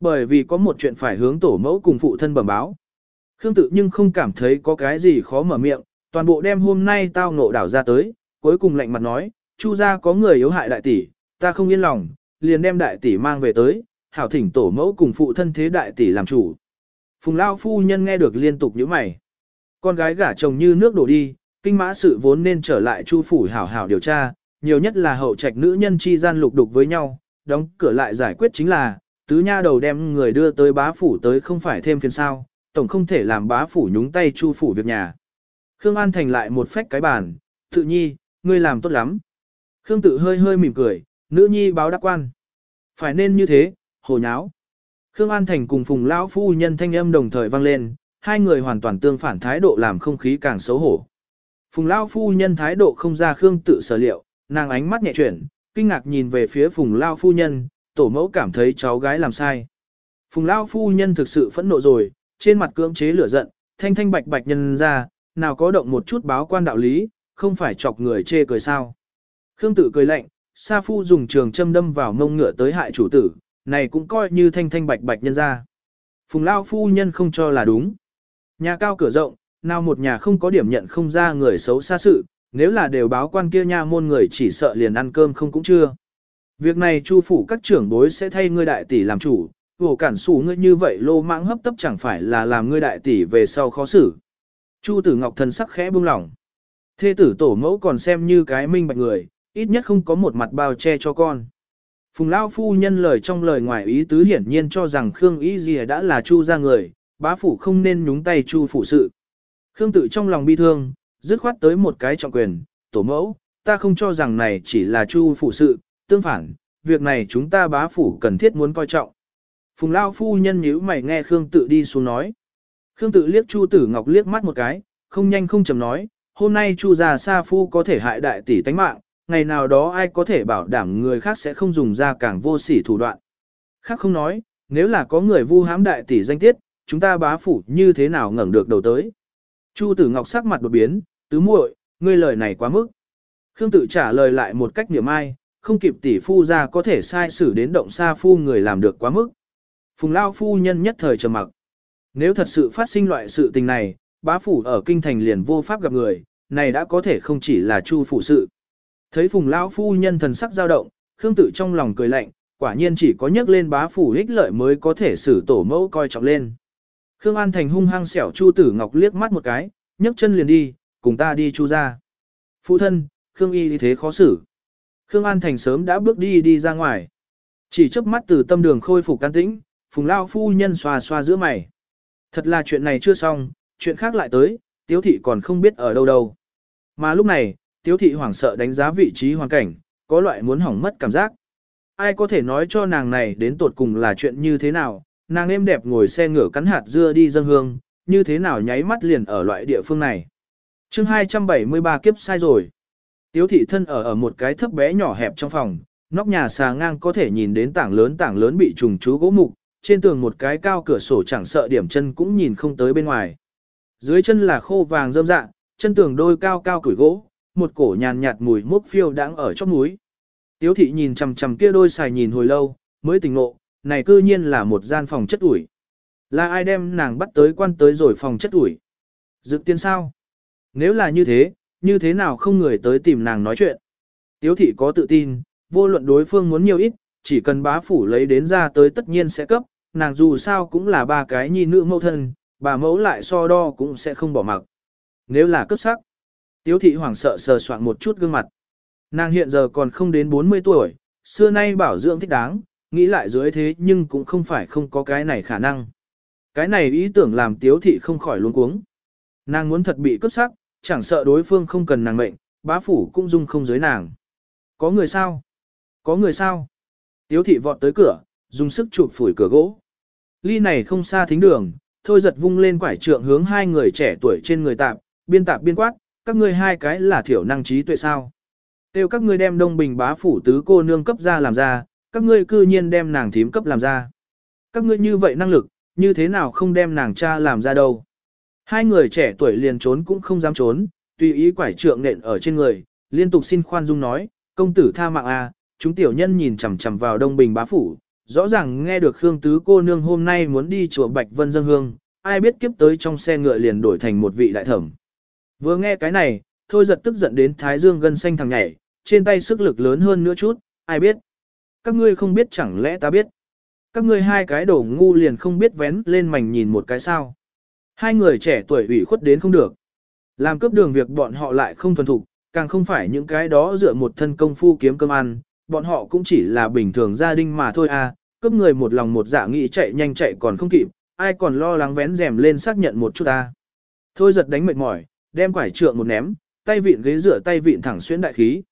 Bởi vì có một chuyện phải hướng tổ mẫu cùng phụ thân bẩm báo. Khương Tự nhưng không cảm thấy có cái gì khó mở miệng, toàn bộ đêm hôm nay tao ngộ đảo ra tới, cuối cùng lạnh mặt nói, chu gia có người yếu hại đại tỷ, ta không yên lòng, liền đem đại tỷ mang về tới, hảo thỉnh tổ mẫu cùng phụ thân thế đại tỷ làm chủ. Phùng Lao phu nhân nghe được liên tục nhíu mày. Con gái gả chồng như nước đổ đi, kinh mã sự vốn nên trở lại chu phủ hảo hảo điều tra, nhiều nhất là hậu trạch nữ nhân chi gian lục đục với nhau, đóng cửa lại giải quyết chính là, tứ nha đầu đem người đưa tới bá phủ tới không phải thêm phiền sao, tổng không thể làm bá phủ nhúng tay chu phủ việc nhà. Khương An Thành lại một phách cái bàn, tự nhi, ngươi làm tốt lắm. Khương tự hơi hơi mỉm cười, nữ nhi báo đáp quan. Phải nên như thế, hồ nháo. Khương An Thành cùng Phùng Lão Phu nhân thanh âm đồng thời vang lên, hai người hoàn toàn tương phản thái độ làm không khí càng xấu hổ. Phùng Lão Phu nhân thái độ không ra Khương tự sở liệu, nàng ánh mắt nhẹ chuyển, kinh ngạc nhìn về phía Phùng Lão Phu nhân, tổ mẫu cảm thấy cháu gái làm sai. Phùng Lão Phu nhân thực sự phẫn nộ rồi, trên mặt cưỡng chế lửa giận, thanh thanh bạch bạch nhân ra, nào có động một chút báo quan đạo lý, không phải chọc người chê cười sao. Khương Tử cười lạnh, Sa Phu dùng trường châm đâm vào mông ngựa tới hại chủ tử, này cũng coi như thanh thanh bạch bạch nhân ra. Phùng Lao Phu nhân không cho là đúng. Nhà cao cửa rộng, nào một nhà không có điểm nhận không ra người xấu xa sự, nếu là đều báo quan kia nha môn người chỉ sợ liền ăn cơm không cũng chưa. Việc này chu phủ các trưởng bối sẽ thay ngươi đại tỷ làm chủ, vổ cản sủ ngươi như vậy lô mãng hấp tấp chẳng phải là làm ngươi đại tỷ về sau khó xử. Chu tử ngọc thần sắc khẽ buông lỏng. Thê tử tổ mẫu còn xem như cái minh bạch người, ít nhất không có một mặt bao che cho con. Phùng Lao phu nhân lời trong lời ngoài ý tứ hiển nhiên cho rằng Khương Ý Dì đã là Chu ra người, bá phủ không nên nhúng tay Chu phủ sự. Khương tự trong lòng bi thương, dứt khoát tới một cái trọng quyền, tổ mẫu, ta không cho rằng này chỉ là Chu phủ sự, tương phản, việc này chúng ta bá phủ cần thiết muốn coi trọng. Phùng Lao phu nhân nhíu mày nghe Khương tự đi xuống nói. Khương tự liếc Chu Tử Ngọc liếc mắt một cái, không nhanh không chậm nói, hôm nay Chu già sa phu có thể hại đại tỷ tánh mạng, ngày nào đó ai có thể bảo đảm người khác sẽ không dùng ra càng vô sỉ thủ đoạn. Khác không nói, nếu là có người vu hãm đại tỷ danh tiết, chúng ta bá phủ như thế nào ngẩng được đầu tới. Chu Tử Ngọc sắc mặt đột biến, tứ muội, ngươi lời này quá mức. Khương tự trả lời lại một cách niệm ai, không kịp tỷ phu ra có thể sai xử đến động xa phu người làm được quá mức. Phùng Lao phu nhân nhất thời trầm mặc. Nếu thật sự phát sinh loại sự tình này, bá phủ ở kinh thành liền vô pháp gặp người, này đã có thể không chỉ là chu phủ sự. Thấy phùng lão phu nhân thần sắc dao động, Khương tự trong lòng cười lạnh, quả nhiên chỉ có nhắc lên bá phủ ích lợi mới có thể xử tổ mẫu coi trọng lên. Khương An Thành hung hăng xẻo Chu Tử Ngọc liếc mắt một cái, nhấc chân liền đi, cùng ta đi Chu ra. Phụ thân, Khương Y thế khó xử. Khương An Thành sớm đã bước đi đi ra ngoài. Chỉ chớp mắt từ tâm đường khôi phục can tĩnh, phùng lao phu nhân xoa xoa giữa mày. Thật là chuyện này chưa xong, chuyện khác lại tới, tiếu thị còn không biết ở đâu đâu. Mà lúc này, tiếu thị hoảng sợ đánh giá vị trí hoàn cảnh, có loại muốn hỏng mất cảm giác. Ai có thể nói cho nàng này đến tột cùng là chuyện như thế nào, nàng êm đẹp ngồi xe ngựa cắn hạt dưa đi dân hương, như thế nào nháy mắt liền ở loại địa phương này. chương 273 kiếp sai rồi. Tiếu thị thân ở ở một cái thấp bé nhỏ hẹp trong phòng, nóc nhà xà ngang có thể nhìn đến tảng lớn tảng lớn bị trùng chú gỗ mục, trên tường một cái cao cửa sổ chẳng sợ điểm chân cũng nhìn không tới bên ngoài. Dưới chân là khô vàng rơm dạ, chân tường đôi cao cao củi gỗ, một cổ nhàn nhạt mùi mốc phiêu đang ở trong núi. Tiếu thị nhìn chằm chằm kia đôi xài nhìn hồi lâu, mới tỉnh ngộ, này cư nhiên là một gian phòng chất ủi. Là ai đem nàng bắt tới quan tới rồi phòng chất ủi? Dự tiên sao? Nếu là như thế, như thế nào không người tới tìm nàng nói chuyện? Tiếu thị có tự tin, vô luận đối phương muốn nhiều ít, chỉ cần bá phủ lấy đến ra tới tất nhiên sẽ cấp, nàng dù sao cũng là ba cái nhi nữ mẫu thân, bà mẫu lại so đo cũng sẽ không bỏ mặc. Nếu là cấp sắc, Tiếu thị hoảng sợ sờ soạn một chút gương mặt. Nàng hiện giờ còn không đến 40 tuổi, xưa nay bảo dưỡng thích đáng, nghĩ lại dưới thế nhưng cũng không phải không có cái này khả năng. Cái này ý tưởng làm tiếu thị không khỏi luống cuống. Nàng muốn thật bị cướp sắc, chẳng sợ đối phương không cần nàng mệnh, bá phủ cũng dung không dưới nàng. Có người sao? Có người sao? Tiếu thị vọt tới cửa, dùng sức chụp phủi cửa gỗ. Ly này không xa thính đường, thôi giật vung lên quải trượng hướng hai người trẻ tuổi trên người tạp, biên tạp biên quát, các ngươi hai cái là thiểu năng trí tuệ sao. Tiêu các ngươi đem đông bình bá phủ tứ cô nương cấp ra làm ra, các ngươi cư nhiên đem nàng thím cấp làm ra. Các ngươi như vậy năng lực, như thế nào không đem nàng cha làm ra đâu. Hai người trẻ tuổi liền trốn cũng không dám trốn, tùy ý quải trượng nện ở trên người, liên tục xin khoan dung nói, công tử tha mạng a, chúng tiểu nhân nhìn chằm chằm vào đông bình bá phủ, rõ ràng nghe được Khương Tứ cô nương hôm nay muốn đi chùa Bạch Vân dân hương, ai biết kiếp tới trong xe ngựa liền đổi thành một vị đại thẩm. Vừa nghe cái này, thôi giật tức giận đến thái dương gân xanh thằng nhảy, trên tay sức lực lớn hơn nữa chút, ai biết. Các ngươi không biết chẳng lẽ ta biết. Các ngươi hai cái đồ ngu liền không biết vén lên mảnh nhìn một cái sao. Hai người trẻ tuổi ủy khuất đến không được. Làm cướp đường việc bọn họ lại không thuần thục, càng không phải những cái đó dựa một thân công phu kiếm cơm ăn, bọn họ cũng chỉ là bình thường gia đình mà thôi à, cướp người một lòng một dạ nghĩ chạy nhanh chạy còn không kịp, ai còn lo lắng vén rèm lên xác nhận một chút ta. Thôi giật đánh mệt mỏi, đem quải trượng một ném, tay vịn ghế rửa tay vịn thẳng xuyên đại khí.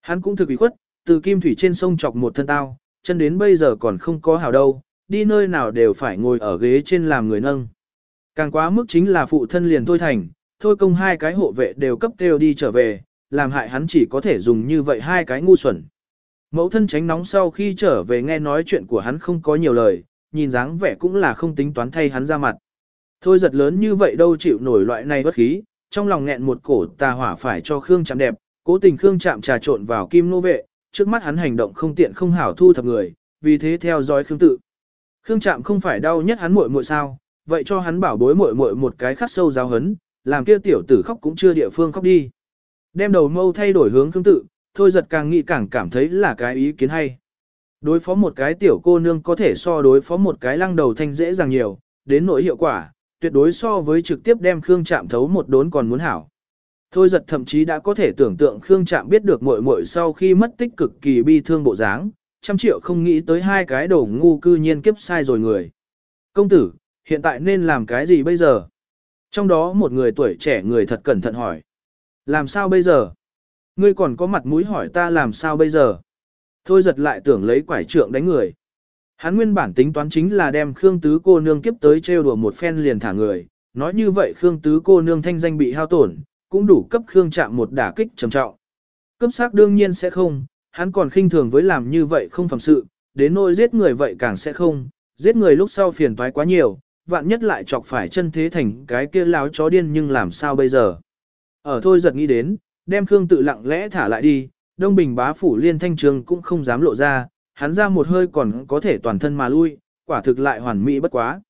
Hắn cũng thực ủy khuất, từ kim thủy trên sông chọc một thân tao, chân đến bây giờ còn không có hào đâu, đi nơi nào đều phải ngồi ở ghế trên làm người nâng. Càng quá mức chính là phụ thân liền thôi thành, thôi công hai cái hộ vệ đều cấp đều đi trở về, làm hại hắn chỉ có thể dùng như vậy hai cái ngu xuẩn. Mẫu thân tránh nóng sau khi trở về nghe nói chuyện của hắn không có nhiều lời, nhìn dáng vẻ cũng là không tính toán thay hắn ra mặt. Thôi giật lớn như vậy đâu chịu nổi loại này bất khí, trong lòng nghẹn một cổ tà hỏa phải cho Khương chạm đẹp, cố tình Khương chạm trà trộn vào kim nô vệ, trước mắt hắn hành động không tiện không hảo thu thập người, vì thế theo dõi Khương tự. Khương chạm không phải đau nhất hắn muội muội sao, vậy cho hắn bảo bối muội muội một cái khắc sâu giáo hấn, làm kia tiểu tử khóc cũng chưa địa phương khóc đi. Đem đầu mâu thay đổi hướng Khương tự, thôi giật càng nghĩ càng cảm thấy là cái ý kiến hay. Đối phó một cái tiểu cô nương có thể so đối phó một cái lăng đầu thanh dễ dàng nhiều, đến nỗi hiệu quả, tuyệt đối so với trực tiếp đem Khương Trạm thấu một đốn còn muốn hảo. Thôi giật thậm chí đã có thể tưởng tượng Khương Trạm biết được muội muội sau khi mất tích cực kỳ bi thương bộ dáng, trăm triệu không nghĩ tới hai cái đồ ngu cư nhiên kiếp sai rồi người. Công tử, hiện tại nên làm cái gì bây giờ? Trong đó một người tuổi trẻ người thật cẩn thận hỏi. Làm sao bây giờ? Ngươi còn có mặt mũi hỏi ta làm sao bây giờ? Thôi giật lại tưởng lấy quải trượng đánh người. Hắn nguyên bản tính toán chính là đem Khương Tứ cô nương kiếp tới trêu đùa một phen liền thả người, nói như vậy Khương Tứ cô nương thanh danh bị hao tổn, cũng đủ cấp Khương Trạm một đả kích trầm trọng. Cấp xác đương nhiên sẽ không, hắn còn khinh thường với làm như vậy không phẩm sự, đến nỗi giết người vậy càng sẽ không, giết người lúc sau phiền toái quá nhiều, vạn nhất lại chọc phải chân thế thành cái kia láo chó điên nhưng làm sao bây giờ. Ở thôi giật nghĩ đến, đem Khương tự lặng lẽ thả lại đi, Đông Bình bá phủ liên thanh trường cũng không dám lộ ra, hắn ra một hơi còn có thể toàn thân mà lui, quả thực lại hoàn mỹ bất quá.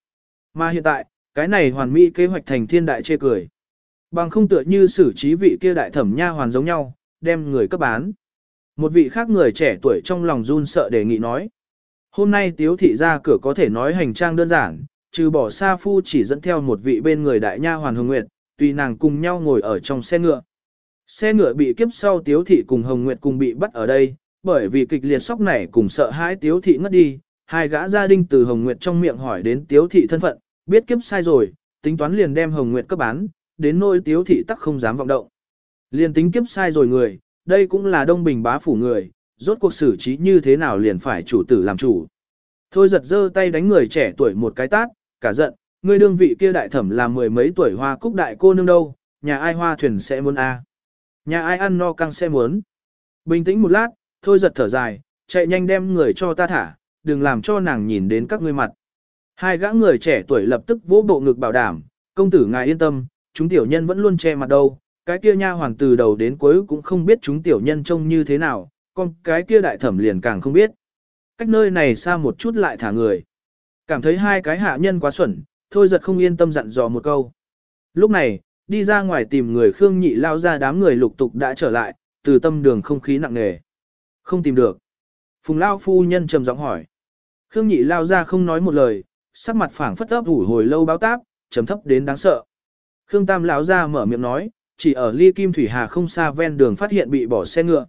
Mà hiện tại, cái này hoàn mỹ kế hoạch thành thiên đại chê cười. Bằng không tựa như xử trí vị kia đại thẩm nha hoàn giống nhau, đem người cấp bán. Một vị khác người trẻ tuổi trong lòng run sợ đề nghị nói. Hôm nay tiếu thị ra cửa có thể nói hành trang đơn giản, trừ bỏ Sa Phu chỉ dẫn theo một vị bên người đại nha hoàn hồng nguyệt, tùy nàng cùng nhau ngồi ở trong xe ngựa. Xe ngựa bị kiếp sau tiếu thị cùng hồng nguyệt cùng bị bắt ở đây, bởi vì kịch liệt sốc này cùng sợ hãi tiếu thị ngất đi, hai gã gia đình từ hồng nguyệt trong miệng hỏi đến tiếu thị thân phận, biết kiếp sai rồi, tính toán liền đem hồng nguyệt cấp bán, đến nỗi tiếu thị tắc không dám vọng động. Liền tính kiếp sai rồi người, đây cũng là đông bình bá phủ người, rốt cuộc xử trí như thế nào liền phải chủ tử làm chủ. Thôi giật giơ tay đánh người trẻ tuổi một cái tát, cả giận, ngươi đương vị kia đại thẩm là mười mấy tuổi hoa cúc đại cô nương đâu, nhà ai hoa thuyền sẽ muốn a Nhà ai ăn no căng sẽ muốn. Bình tĩnh một lát, thôi giật thở dài, chạy nhanh đem người cho ta thả, đừng làm cho nàng nhìn đến các ngươi mặt. Hai gã người trẻ tuổi lập tức vỗ bộ ngực bảo đảm, công tử ngài yên tâm, chúng tiểu nhân vẫn luôn che mặt đâu, cái kia nha hoàng từ đầu đến cuối cũng không biết chúng tiểu nhân trông như thế nào, còn cái kia đại thẩm liền càng không biết. Cách nơi này xa một chút lại thả người. Cảm thấy hai cái hạ nhân quá xuẩn, thôi giật không yên tâm dặn dò một câu. Lúc này, đi ra ngoài tìm người Khương Nhị lao ra đám người lục tục đã trở lại, từ tâm đường không khí nặng nề. Không tìm được. Phùng Lao phu nhân trầm giọng hỏi. Khương Nhị lao ra không nói một lời, sắc mặt phảng phất ấp ủ hồi lâu báo táp, trầm thấp đến đáng sợ. Khương Tam lão ra mở miệng nói, chỉ ở ly Kim Thủy Hà không xa ven đường phát hiện bị bỏ xe ngựa.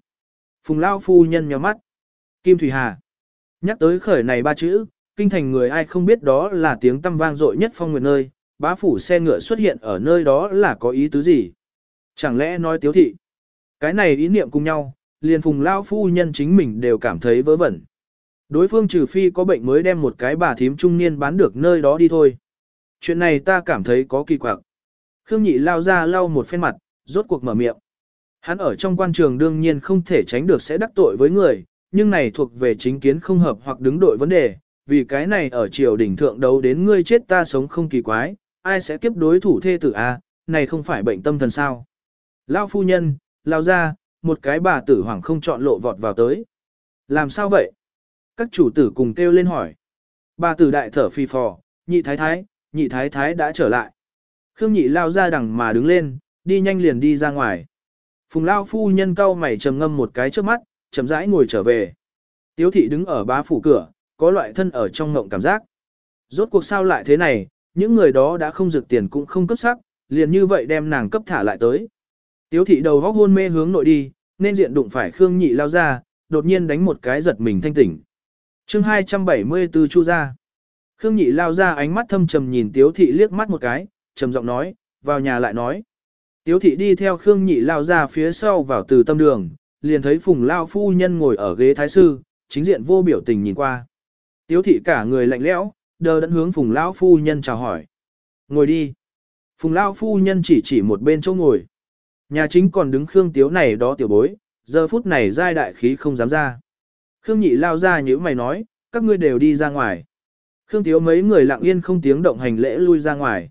Phùng Lao phu nhân nhíu mắt. Kim Thủy Hà. Nhắc tới khởi này ba chữ, kinh thành người ai không biết đó là tiếng tâm vang dội nhất phong nguyệt nơi, bá phủ xe ngựa xuất hiện ở nơi đó là có ý tứ gì? Chẳng lẽ nói tiếu thị? Cái này ý niệm cùng nhau, liền phùng lao phu nhân chính mình đều cảm thấy vớ vẩn. Đối phương trừ phi có bệnh mới đem một cái bà thím trung niên bán được nơi đó đi thôi. Chuyện này ta cảm thấy có kỳ quặc. Khương nhị lao ra lau một phen mặt, rốt cuộc mở miệng. Hắn ở trong quan trường đương nhiên không thể tránh được sẽ đắc tội với người, nhưng này thuộc về chính kiến không hợp hoặc đứng đội vấn đề, vì cái này ở triều đỉnh thượng đấu đến ngươi chết ta sống không kỳ quái, ai sẽ kiếp đối thủ thê tử a? này không phải bệnh tâm thần sao. Lao phu nhân, lao ra, một cái bà tử hoàng không chọn lộ vọt vào tới. Làm sao vậy? Các chủ tử cùng kêu lên hỏi. Bà tử đại thở phi phò, nhị thái thái, nhị thái thái đã trở lại. Khương nhị lao ra đằng mà đứng lên, đi nhanh liền đi ra ngoài. Phùng Lao phu nhân cau mày trầm ngâm một cái trước mắt, chậm rãi ngồi trở về. Tiếu thị đứng ở bá phủ cửa, có loại thân ở trong ngộng cảm giác. Rốt cuộc sao lại thế này, những người đó đã không rực tiền cũng không cấp sắc, liền như vậy đem nàng cấp thả lại tới. Tiếu thị đầu góc hôn mê hướng nội đi, nên diện đụng phải Khương Nhị lao ra, đột nhiên đánh một cái giật mình thanh tỉnh. chương 274 chu ra. Khương Nhị lao ra ánh mắt thâm trầm nhìn Tiếu thị liếc mắt một cái, trầm giọng nói, vào nhà lại nói. Tiếu thị đi theo Khương Nhị lao ra phía sau vào từ tâm đường, liền thấy Phùng Lao phu nhân ngồi ở ghế thái sư, chính diện vô biểu tình nhìn qua. Tiếu thị cả người lạnh lẽo, đờ đẫn hướng Phùng Lao phu nhân chào hỏi. Ngồi đi. Phùng Lao phu nhân chỉ chỉ một bên chỗ ngồi. Nhà chính còn đứng Khương Tiếu này đó tiểu bối, giờ phút này giai đại khí không dám ra. Khương Nhị lao ra như mày nói, các ngươi đều đi ra ngoài. Khương Tiếu mấy người lặng yên không tiếng động hành lễ lui ra ngoài.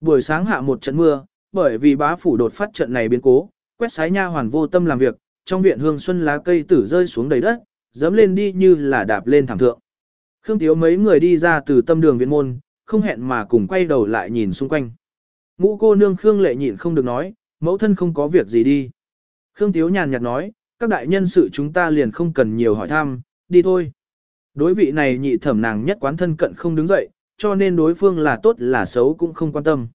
Buổi sáng hạ một trận mưa, bởi vì bá phủ đột phát trận này biến cố, quét sái nha hoàn vô tâm làm việc, trong viện hương xuân lá cây tử rơi xuống đầy đất, dẫm lên đi như là đạp lên thảm thượng. Khương Tiếu mấy người đi ra từ tâm đường viện môn, không hẹn mà cùng quay đầu lại nhìn xung quanh. Ngũ cô nương Khương lệ nhịn không được nói, mẫu thân không có việc gì đi. Khương Tiếu nhàn nhạt nói, các đại nhân sự chúng ta liền không cần nhiều hỏi thăm, đi thôi. Đối vị này nhị thẩm nàng nhất quán thân cận không đứng dậy, cho nên đối phương là tốt là xấu cũng không quan tâm.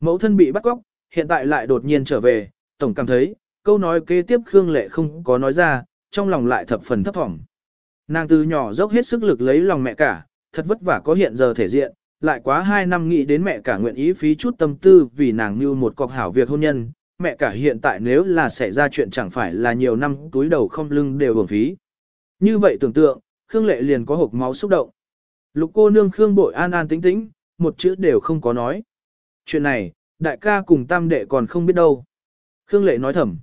Mẫu thân bị bắt cóc, hiện tại lại đột nhiên trở về, tổng cảm thấy, câu nói kế tiếp Khương Lệ không có nói ra, trong lòng lại thập phần thấp thỏm. Nàng từ nhỏ dốc hết sức lực lấy lòng mẹ cả, thật vất vả có hiện giờ thể diện, lại quá 2 năm nghĩ đến mẹ cả nguyện ý phí chút tâm tư vì nàng như một cọc hảo việc hôn nhân, mẹ cả hiện tại nếu là xảy ra chuyện chẳng phải là nhiều năm túi đầu không lưng đều bổng phí. Như vậy tưởng tượng, Khương Lệ liền có hộp máu xúc động. Lục cô nương Khương bội an an tĩnh tĩnh, một chữ đều không có nói. Chuyện này, đại ca cùng tam đệ còn không biết đâu. Khương Lệ nói thầm.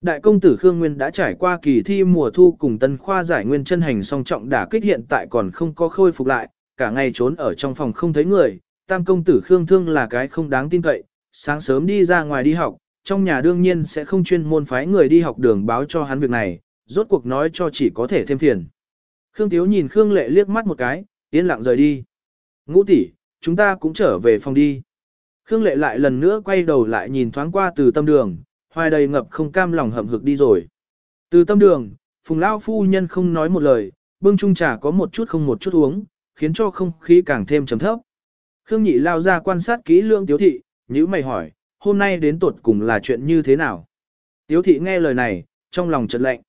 Đại công tử Khương Nguyên đã trải qua kỳ thi mùa thu cùng tân khoa giải nguyên chân hành song trọng đả kích hiện tại còn không có khôi phục lại, cả ngày trốn ở trong phòng không thấy người, tam công tử Khương Thương là cái không đáng tin cậy, sáng sớm đi ra ngoài đi học, trong nhà đương nhiên sẽ không chuyên môn phái người đi học đường báo cho hắn việc này, rốt cuộc nói cho chỉ có thể thêm phiền. Khương Tiếu nhìn Khương Lệ liếc mắt một cái, yên lặng rời đi. Ngũ tỷ, chúng ta cũng trở về phòng đi. Khương Lệ lại lần nữa quay đầu lại nhìn thoáng qua từ tâm đường, hoài đầy ngập không cam lòng hậm hực đi rồi. Từ tâm đường, Phùng Lao phu nhân không nói một lời, bưng chung trà có một chút không một chút uống, khiến cho không khí càng thêm trầm thấp. Khương Nhị lao ra quan sát kỹ lương tiếu thị, nhữ mày hỏi, hôm nay đến tuột cùng là chuyện như thế nào? Tiếu thị nghe lời này, trong lòng chợt lạnh.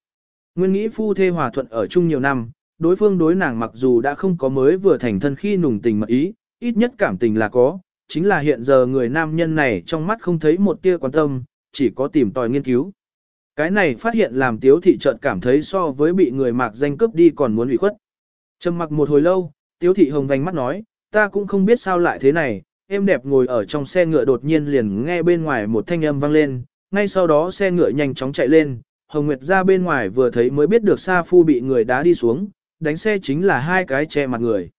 Nguyên nghĩ phu thê hòa thuận ở chung nhiều năm, đối phương đối nàng mặc dù đã không có mới vừa thành thân khi nùng tình mật ý, ít nhất cảm tình là có, chính là hiện giờ người nam nhân này trong mắt không thấy một tia quan tâm, chỉ có tìm tòi nghiên cứu. Cái này phát hiện làm tiếu thị chợt cảm thấy so với bị người mạc danh cướp đi còn muốn bị khuất. Trầm mặc một hồi lâu, tiếu thị hồng vành mắt nói, ta cũng không biết sao lại thế này, em đẹp ngồi ở trong xe ngựa đột nhiên liền nghe bên ngoài một thanh âm vang lên, ngay sau đó xe ngựa nhanh chóng chạy lên, Hồng Nguyệt ra bên ngoài vừa thấy mới biết được Sa Phu bị người đá đi xuống, đánh xe chính là hai cái che mặt người.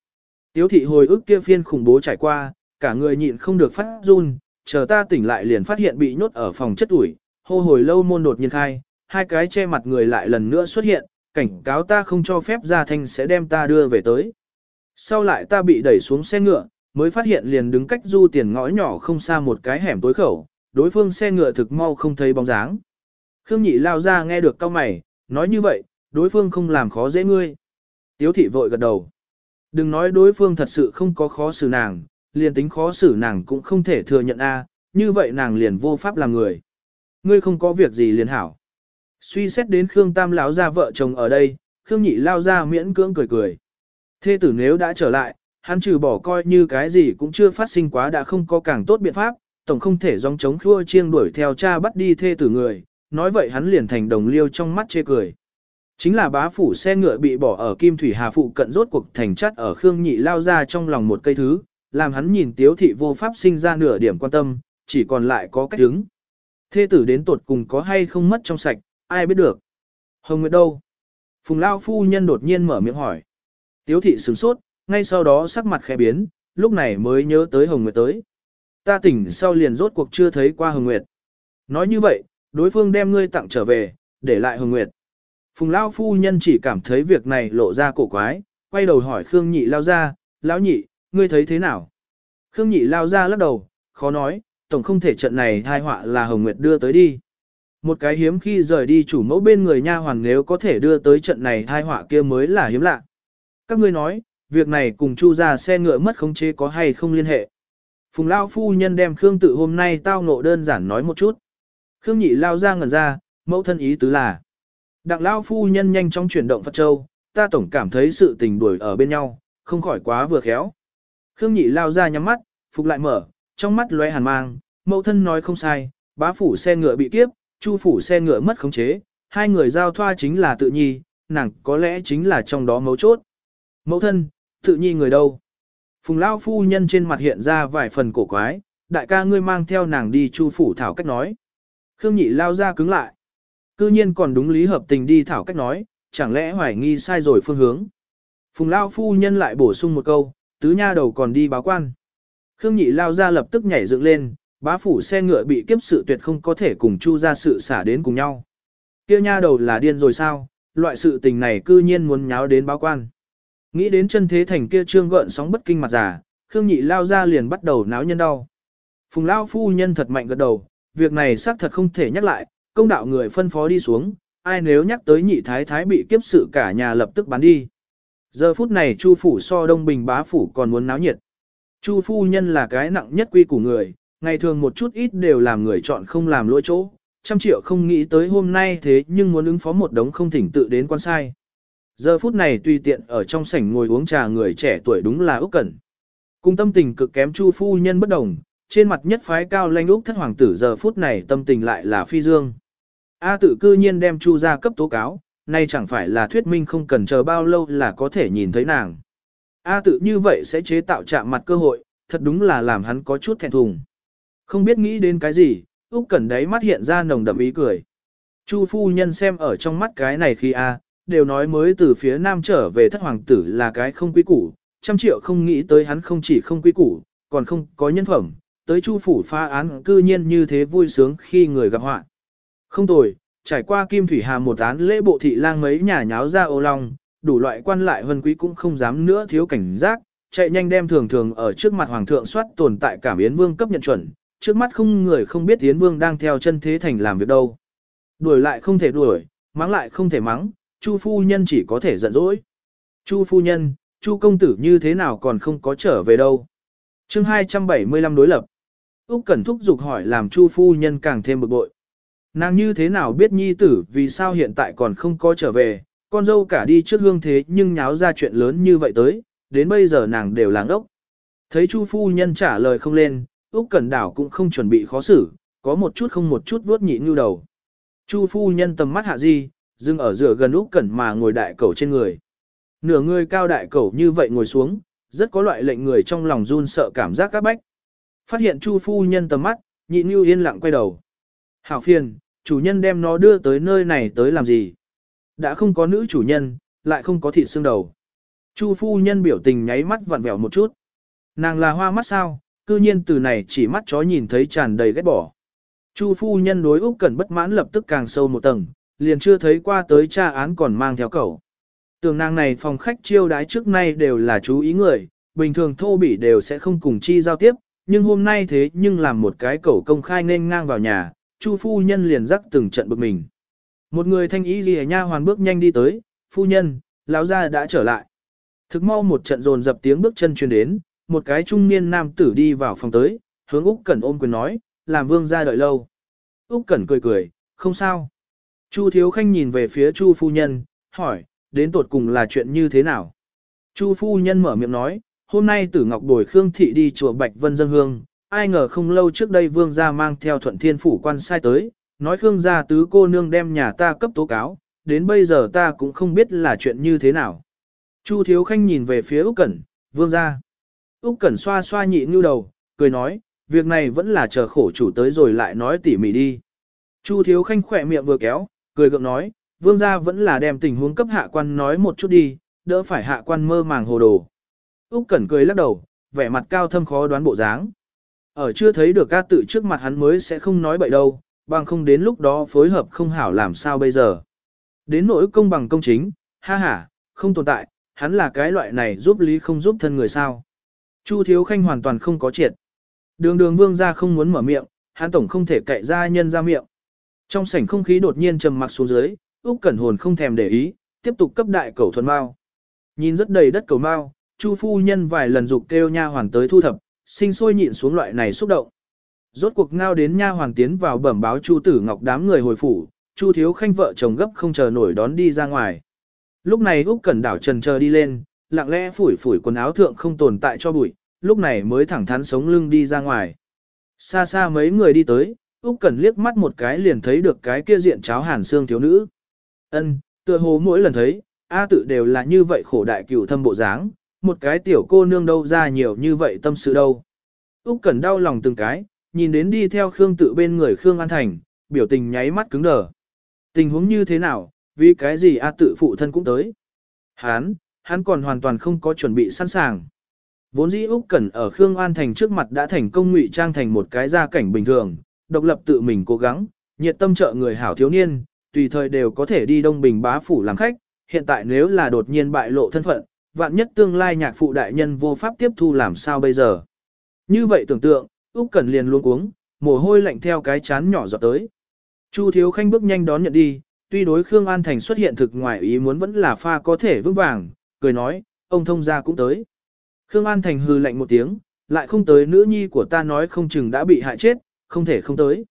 Tiếu thị hồi ức kia phiên khủng bố trải qua, cả người nhịn không được phát run, chờ ta tỉnh lại liền phát hiện bị nhốt ở phòng chất ủi, hô hồi lâu môn đột nhiên khai, hai cái che mặt người lại lần nữa xuất hiện, cảnh cáo ta không cho phép ra thanh sẽ đem ta đưa về tới. Sau lại ta bị đẩy xuống xe ngựa, mới phát hiện liền đứng cách du tiền ngõ nhỏ không xa một cái hẻm tối khẩu, đối phương xe ngựa thực mau không thấy bóng dáng. Khương Nhị lao ra nghe được cao mày, nói như vậy, đối phương không làm khó dễ ngươi. Tiếu thị vội gật đầu. Đừng nói đối phương thật sự không có khó xử nàng, liền tính khó xử nàng cũng không thể thừa nhận a, à, như vậy nàng liền vô pháp làm người. Ngươi không có việc gì liền hảo. Suy xét đến Khương Tam lão gia vợ chồng ở đây, Khương Nhị lao ra miễn cưỡng cười cười. Thê tử nếu đã trở lại, hắn trừ bỏ coi như cái gì cũng chưa phát sinh quá đã không có càng tốt biện pháp, tổng không thể dòng chống khua chiêng đuổi theo cha bắt đi thê tử người, nói vậy hắn liền thành đồng liêu trong mắt chê cười. Chính là bá phủ xe ngựa bị bỏ ở Kim Thủy Hà phụ cận rốt cuộc thành chất ở Khương Nhị lao ra trong lòng một cây thứ, làm hắn nhìn tiếu thị vô pháp sinh ra nửa điểm quan tâm, chỉ còn lại có cách đứng. Thê tử đến tột cùng có hay không mất trong sạch, ai biết được. Hồng Nguyệt đâu? Phùng Lao phu nhân đột nhiên mở miệng hỏi. Tiếu thị sửng sốt, ngay sau đó sắc mặt khẽ biến, lúc này mới nhớ tới Hồng Nguyệt tới. Ta tỉnh sau liền rốt cuộc chưa thấy qua Hồng Nguyệt. Nói như vậy, đối phương đem ngươi tặng trở về, để lại Hồng Nguyệt. Phùng Lao phu nhân chỉ cảm thấy việc này lộ ra cổ quái, quay đầu hỏi Khương Nhị Lao ra, Lão Nhị, ngươi thấy thế nào? Khương Nhị Lao ra lắc đầu, khó nói, tổng không thể trận này thai họa là Hồng Nguyệt đưa tới đi. Một cái hiếm khi rời đi chủ mẫu bên người nha hoàn nếu có thể đưa tới trận này thai họa kia mới là hiếm lạ. Các ngươi nói, việc này cùng chu ra xe ngựa mất khống chế có hay không liên hệ. Phùng Lao phu nhân đem Khương tự hôm nay tao ngộ đơn giản nói một chút. Khương nhị lao ra ngẩn ra, mẫu thân ý tứ là. Đặng Lao phu nhân nhanh chóng chuyển động Phật Châu, ta tổng cảm thấy sự tình đuổi ở bên nhau, không khỏi quá vừa khéo. Khương nhị lao ra nhắm mắt, phục lại mở, trong mắt lóe hàn mang, mẫu thân nói không sai, bá phủ xe ngựa bị kiếp, chu phủ xe ngựa mất khống chế, hai người giao thoa chính là tự nhi, nàng có lẽ chính là trong đó mấu chốt. Mẫu thân, tự nhi người đâu? Phùng Lao phu nhân trên mặt hiện ra vài phần cổ quái, đại ca ngươi mang theo nàng đi chu phủ thảo cách nói. Khương nhị lao ra cứng lại. Cư nhiên còn đúng lý hợp tình đi thảo cách nói, chẳng lẽ hoài nghi sai rồi phương hướng. Phùng Lao phu nhân lại bổ sung một câu, tứ nha đầu còn đi báo quan. Khương nhị lao ra lập tức nhảy dựng lên, bá phủ xe ngựa bị kiếp sự tuyệt không có thể cùng chu ra sự xả đến cùng nhau. Kêu nha đầu là điên rồi sao, loại sự tình này cư nhiên muốn nháo đến báo quan. Nghĩ đến chân thế thành kia trương gợn sóng bất kinh mặt giả, Khương nhị lao ra liền bắt đầu náo nhân đau. Phùng lao phu nhân thật mạnh gật đầu, việc này xác thật không thể nhắc lại, công đạo người phân phó đi xuống, ai nếu nhắc tới nhị thái thái bị kiếp sự cả nhà lập tức bán đi. Giờ phút này Chu phủ so Đông Bình bá phủ còn muốn náo nhiệt. Chu phu nhân là cái nặng nhất quy của người, ngày thường một chút ít đều làm người chọn không làm lỗi chỗ, trăm triệu không nghĩ tới hôm nay thế nhưng muốn ứng phó một đống không thỉnh tự đến quan sai. Giờ phút này tùy tiện ở trong sảnh ngồi uống trà người trẻ tuổi đúng là Úc Cẩn. Cùng tâm tình cực kém Chu phu nhân bất đồng, trên mặt nhất phái cao lanh Úc thất hoàng tử giờ phút này tâm tình lại là phi dương. A tự cư nhiên đem Chu ra cấp tố cáo, nay chẳng phải là thuyết minh không cần chờ bao lâu là có thể nhìn thấy nàng. A tự như vậy sẽ chế tạo chạm mặt cơ hội, thật đúng là làm hắn có chút thẹn thùng. Không biết nghĩ đến cái gì, Úc Cẩn đấy mắt hiện ra nồng đậm ý cười. Chu phu nhân xem ở trong mắt cái này khi a, đều nói mới từ phía nam trở về thất hoàng tử là cái không quý củ, trăm triệu không nghĩ tới hắn không chỉ không quý củ, còn không có nhân phẩm, tới chu phủ pha án cư nhiên như thế vui sướng khi người gặp họa. Không tồi, trải qua kim thủy hà một án lễ bộ thị lang mấy nhà nháo ra ô long, đủ loại quan lại vân quý cũng không dám nữa thiếu cảnh giác, chạy nhanh đem thường thường ở trước mặt hoàng thượng soát tồn tại cảm yến vương cấp nhận chuẩn, trước mắt không người không biết yến vương đang theo chân thế thành làm việc đâu. Đuổi lại không thể đuổi, mắng lại không thể mắng, Chu phu nhân chỉ có thể giận dỗi. Chu phu nhân, Chu công tử như thế nào còn không có trở về đâu. chương 275 đối lập. Úc Cẩn thúc giục hỏi làm Chu phu nhân càng thêm bực bội. Nàng như thế nào biết nhi tử vì sao hiện tại còn không có trở về, con dâu cả đi trước hương thế nhưng nháo ra chuyện lớn như vậy tới, đến bây giờ nàng đều làng ốc. Thấy Chu phu nhân trả lời không lên, Úc Cẩn Đảo cũng không chuẩn bị khó xử, có một chút không một chút vuốt nhị như đầu. Chu phu nhân tầm mắt hạ di, dừng ở giữa gần Úc Cẩn mà ngồi đại cẩu trên người. Nửa người cao đại cẩu như vậy ngồi xuống, rất có loại lệnh người trong lòng run sợ cảm giác các bách. Phát hiện Chu phu nhân tầm mắt, nhị như yên lặng quay đầu. Hảo phiền, chủ nhân đem nó đưa tới nơi này tới làm gì? Đã không có nữ chủ nhân, lại không có thịt xương đầu. Chu phu nhân biểu tình nháy mắt vặn vẹo một chút. Nàng là hoa mắt sao, cư nhiên từ này chỉ mắt chó nhìn thấy tràn đầy ghét bỏ. Chu phu nhân đối Úc Cẩn bất mãn lập tức càng sâu một tầng, liền chưa thấy qua tới tra án còn mang theo cậu. Tường nàng này phòng khách chiêu đái trước nay đều là chú ý người, bình thường thô bỉ đều sẽ không cùng chi giao tiếp, nhưng hôm nay thế nhưng làm một cái cậu công khai nên ngang vào nhà, Chu phu nhân liền rắc từng trận bực mình. Một người thanh ý lìa nha hoàn bước nhanh đi tới, phu nhân, lão gia đã trở lại. Thực mau một trận dồn dập tiếng bước chân truyền đến, một cái trung niên nam tử đi vào phòng tới, hướng Úc Cẩn ôm quyền nói, làm vương gia đợi lâu. Úc Cẩn cười cười, không sao. Chu Thiếu Khanh nhìn về phía Chu phu nhân, hỏi, đến tột cùng là chuyện như thế nào? Chu phu nhân mở miệng nói, hôm nay Tử Ngọc Bồi Khương thị đi chùa Bạch Vân dân hương, ai ngờ không lâu trước đây vương gia mang theo thuận thiên phủ quan sai tới, nói Khương gia tứ cô nương đem nhà ta cấp tố cáo, đến bây giờ ta cũng không biết là chuyện như thế nào. Chu Thiếu Khanh nhìn về phía Úc Cẩn, vương gia. Úc Cẩn xoa xoa nhị như đầu, cười nói, việc này vẫn là chờ khổ chủ tới rồi lại nói tỉ mỉ đi. Chu Thiếu Khanh khỏe miệng vừa kéo, cười gượng nói, vương gia vẫn là đem tình huống cấp hạ quan nói một chút đi, đỡ phải hạ quan mơ màng hồ đồ. Úc Cẩn cười lắc đầu, vẻ mặt cao thâm khó đoán bộ dáng. Ở chưa thấy được ca tự trước mặt hắn mới sẽ không nói bậy đâu, bằng không đến lúc đó phối hợp không hảo làm sao bây giờ. Đến nỗi công bằng công chính, ha ha, không tồn tại, hắn là cái loại này giúp lý không giúp thân người sao. Chu Thiếu Khanh hoàn toàn không có triệt. Đường đường vương ra không muốn mở miệng, hắn tổng không thể cậy ra nhân ra miệng. Trong sảnh không khí đột nhiên trầm mặc xuống dưới, Úc Cẩn Hồn không thèm để ý, tiếp tục cấp đại cầu thuần mao. Nhìn rất đầy đất cầu mao, Chu phu nhân vài lần dục kêu nha hoàn tới thu thập, sinh sôi nhịn xuống loại này xúc động. Rốt cuộc ngao đến nha hoàn tiến vào bẩm báo Chu Tử Ngọc đám người hồi phủ, Chu Thiếu Khanh vợ chồng gấp không chờ nổi đón đi ra ngoài. Lúc này Úc Cẩn đảo trần chờ đi lên, lặng lẽ phủi phủi quần áo thượng không tồn tại cho bụi, lúc này mới thẳng thắn sống lưng đi ra ngoài. Xa xa mấy người đi tới, Úc Cẩn liếc mắt một cái liền thấy được cái kia diện cháo hàn xương thiếu nữ. Ân, tựa hồ mỗi lần thấy, A tự đều là như vậy khổ đại cửu thâm bộ dáng, một cái tiểu cô nương đâu ra nhiều như vậy tâm sự đâu. Úc Cẩn đau lòng từng cái, nhìn đến đi theo Khương tự bên người Khương An Thành, biểu tình nháy mắt cứng đờ. Tình huống như thế nào, vì cái gì A tự phụ thân cũng tới. Hán, hắn còn hoàn toàn không có chuẩn bị sẵn sàng. Vốn dĩ Úc Cẩn ở Khương An Thành trước mặt đã thành công ngụy trang thành một cái gia cảnh bình thường, độc lập tự mình cố gắng, nhiệt tâm trợ người hảo thiếu niên, tùy thời đều có thể đi Đông Bình bá phủ làm khách, hiện tại nếu là đột nhiên bại lộ thân phận, vạn nhất tương lai nhạc phụ đại nhân vô pháp tiếp thu làm sao bây giờ. Như vậy tưởng tượng, Úc Cẩn liền luôn cuống, mồ hôi lạnh theo cái chán nhỏ giọt tới. Chu Thiếu Khanh bước nhanh đón nhận đi, tuy đối Khương An Thành xuất hiện thực ngoài ý muốn vẫn là pha có thể vững vàng, cười nói, ông thông gia cũng tới. Khương An Thành hừ lạnh một tiếng, lại không tới nữ nhi của ta nói không chừng đã bị hại chết, không thể không tới.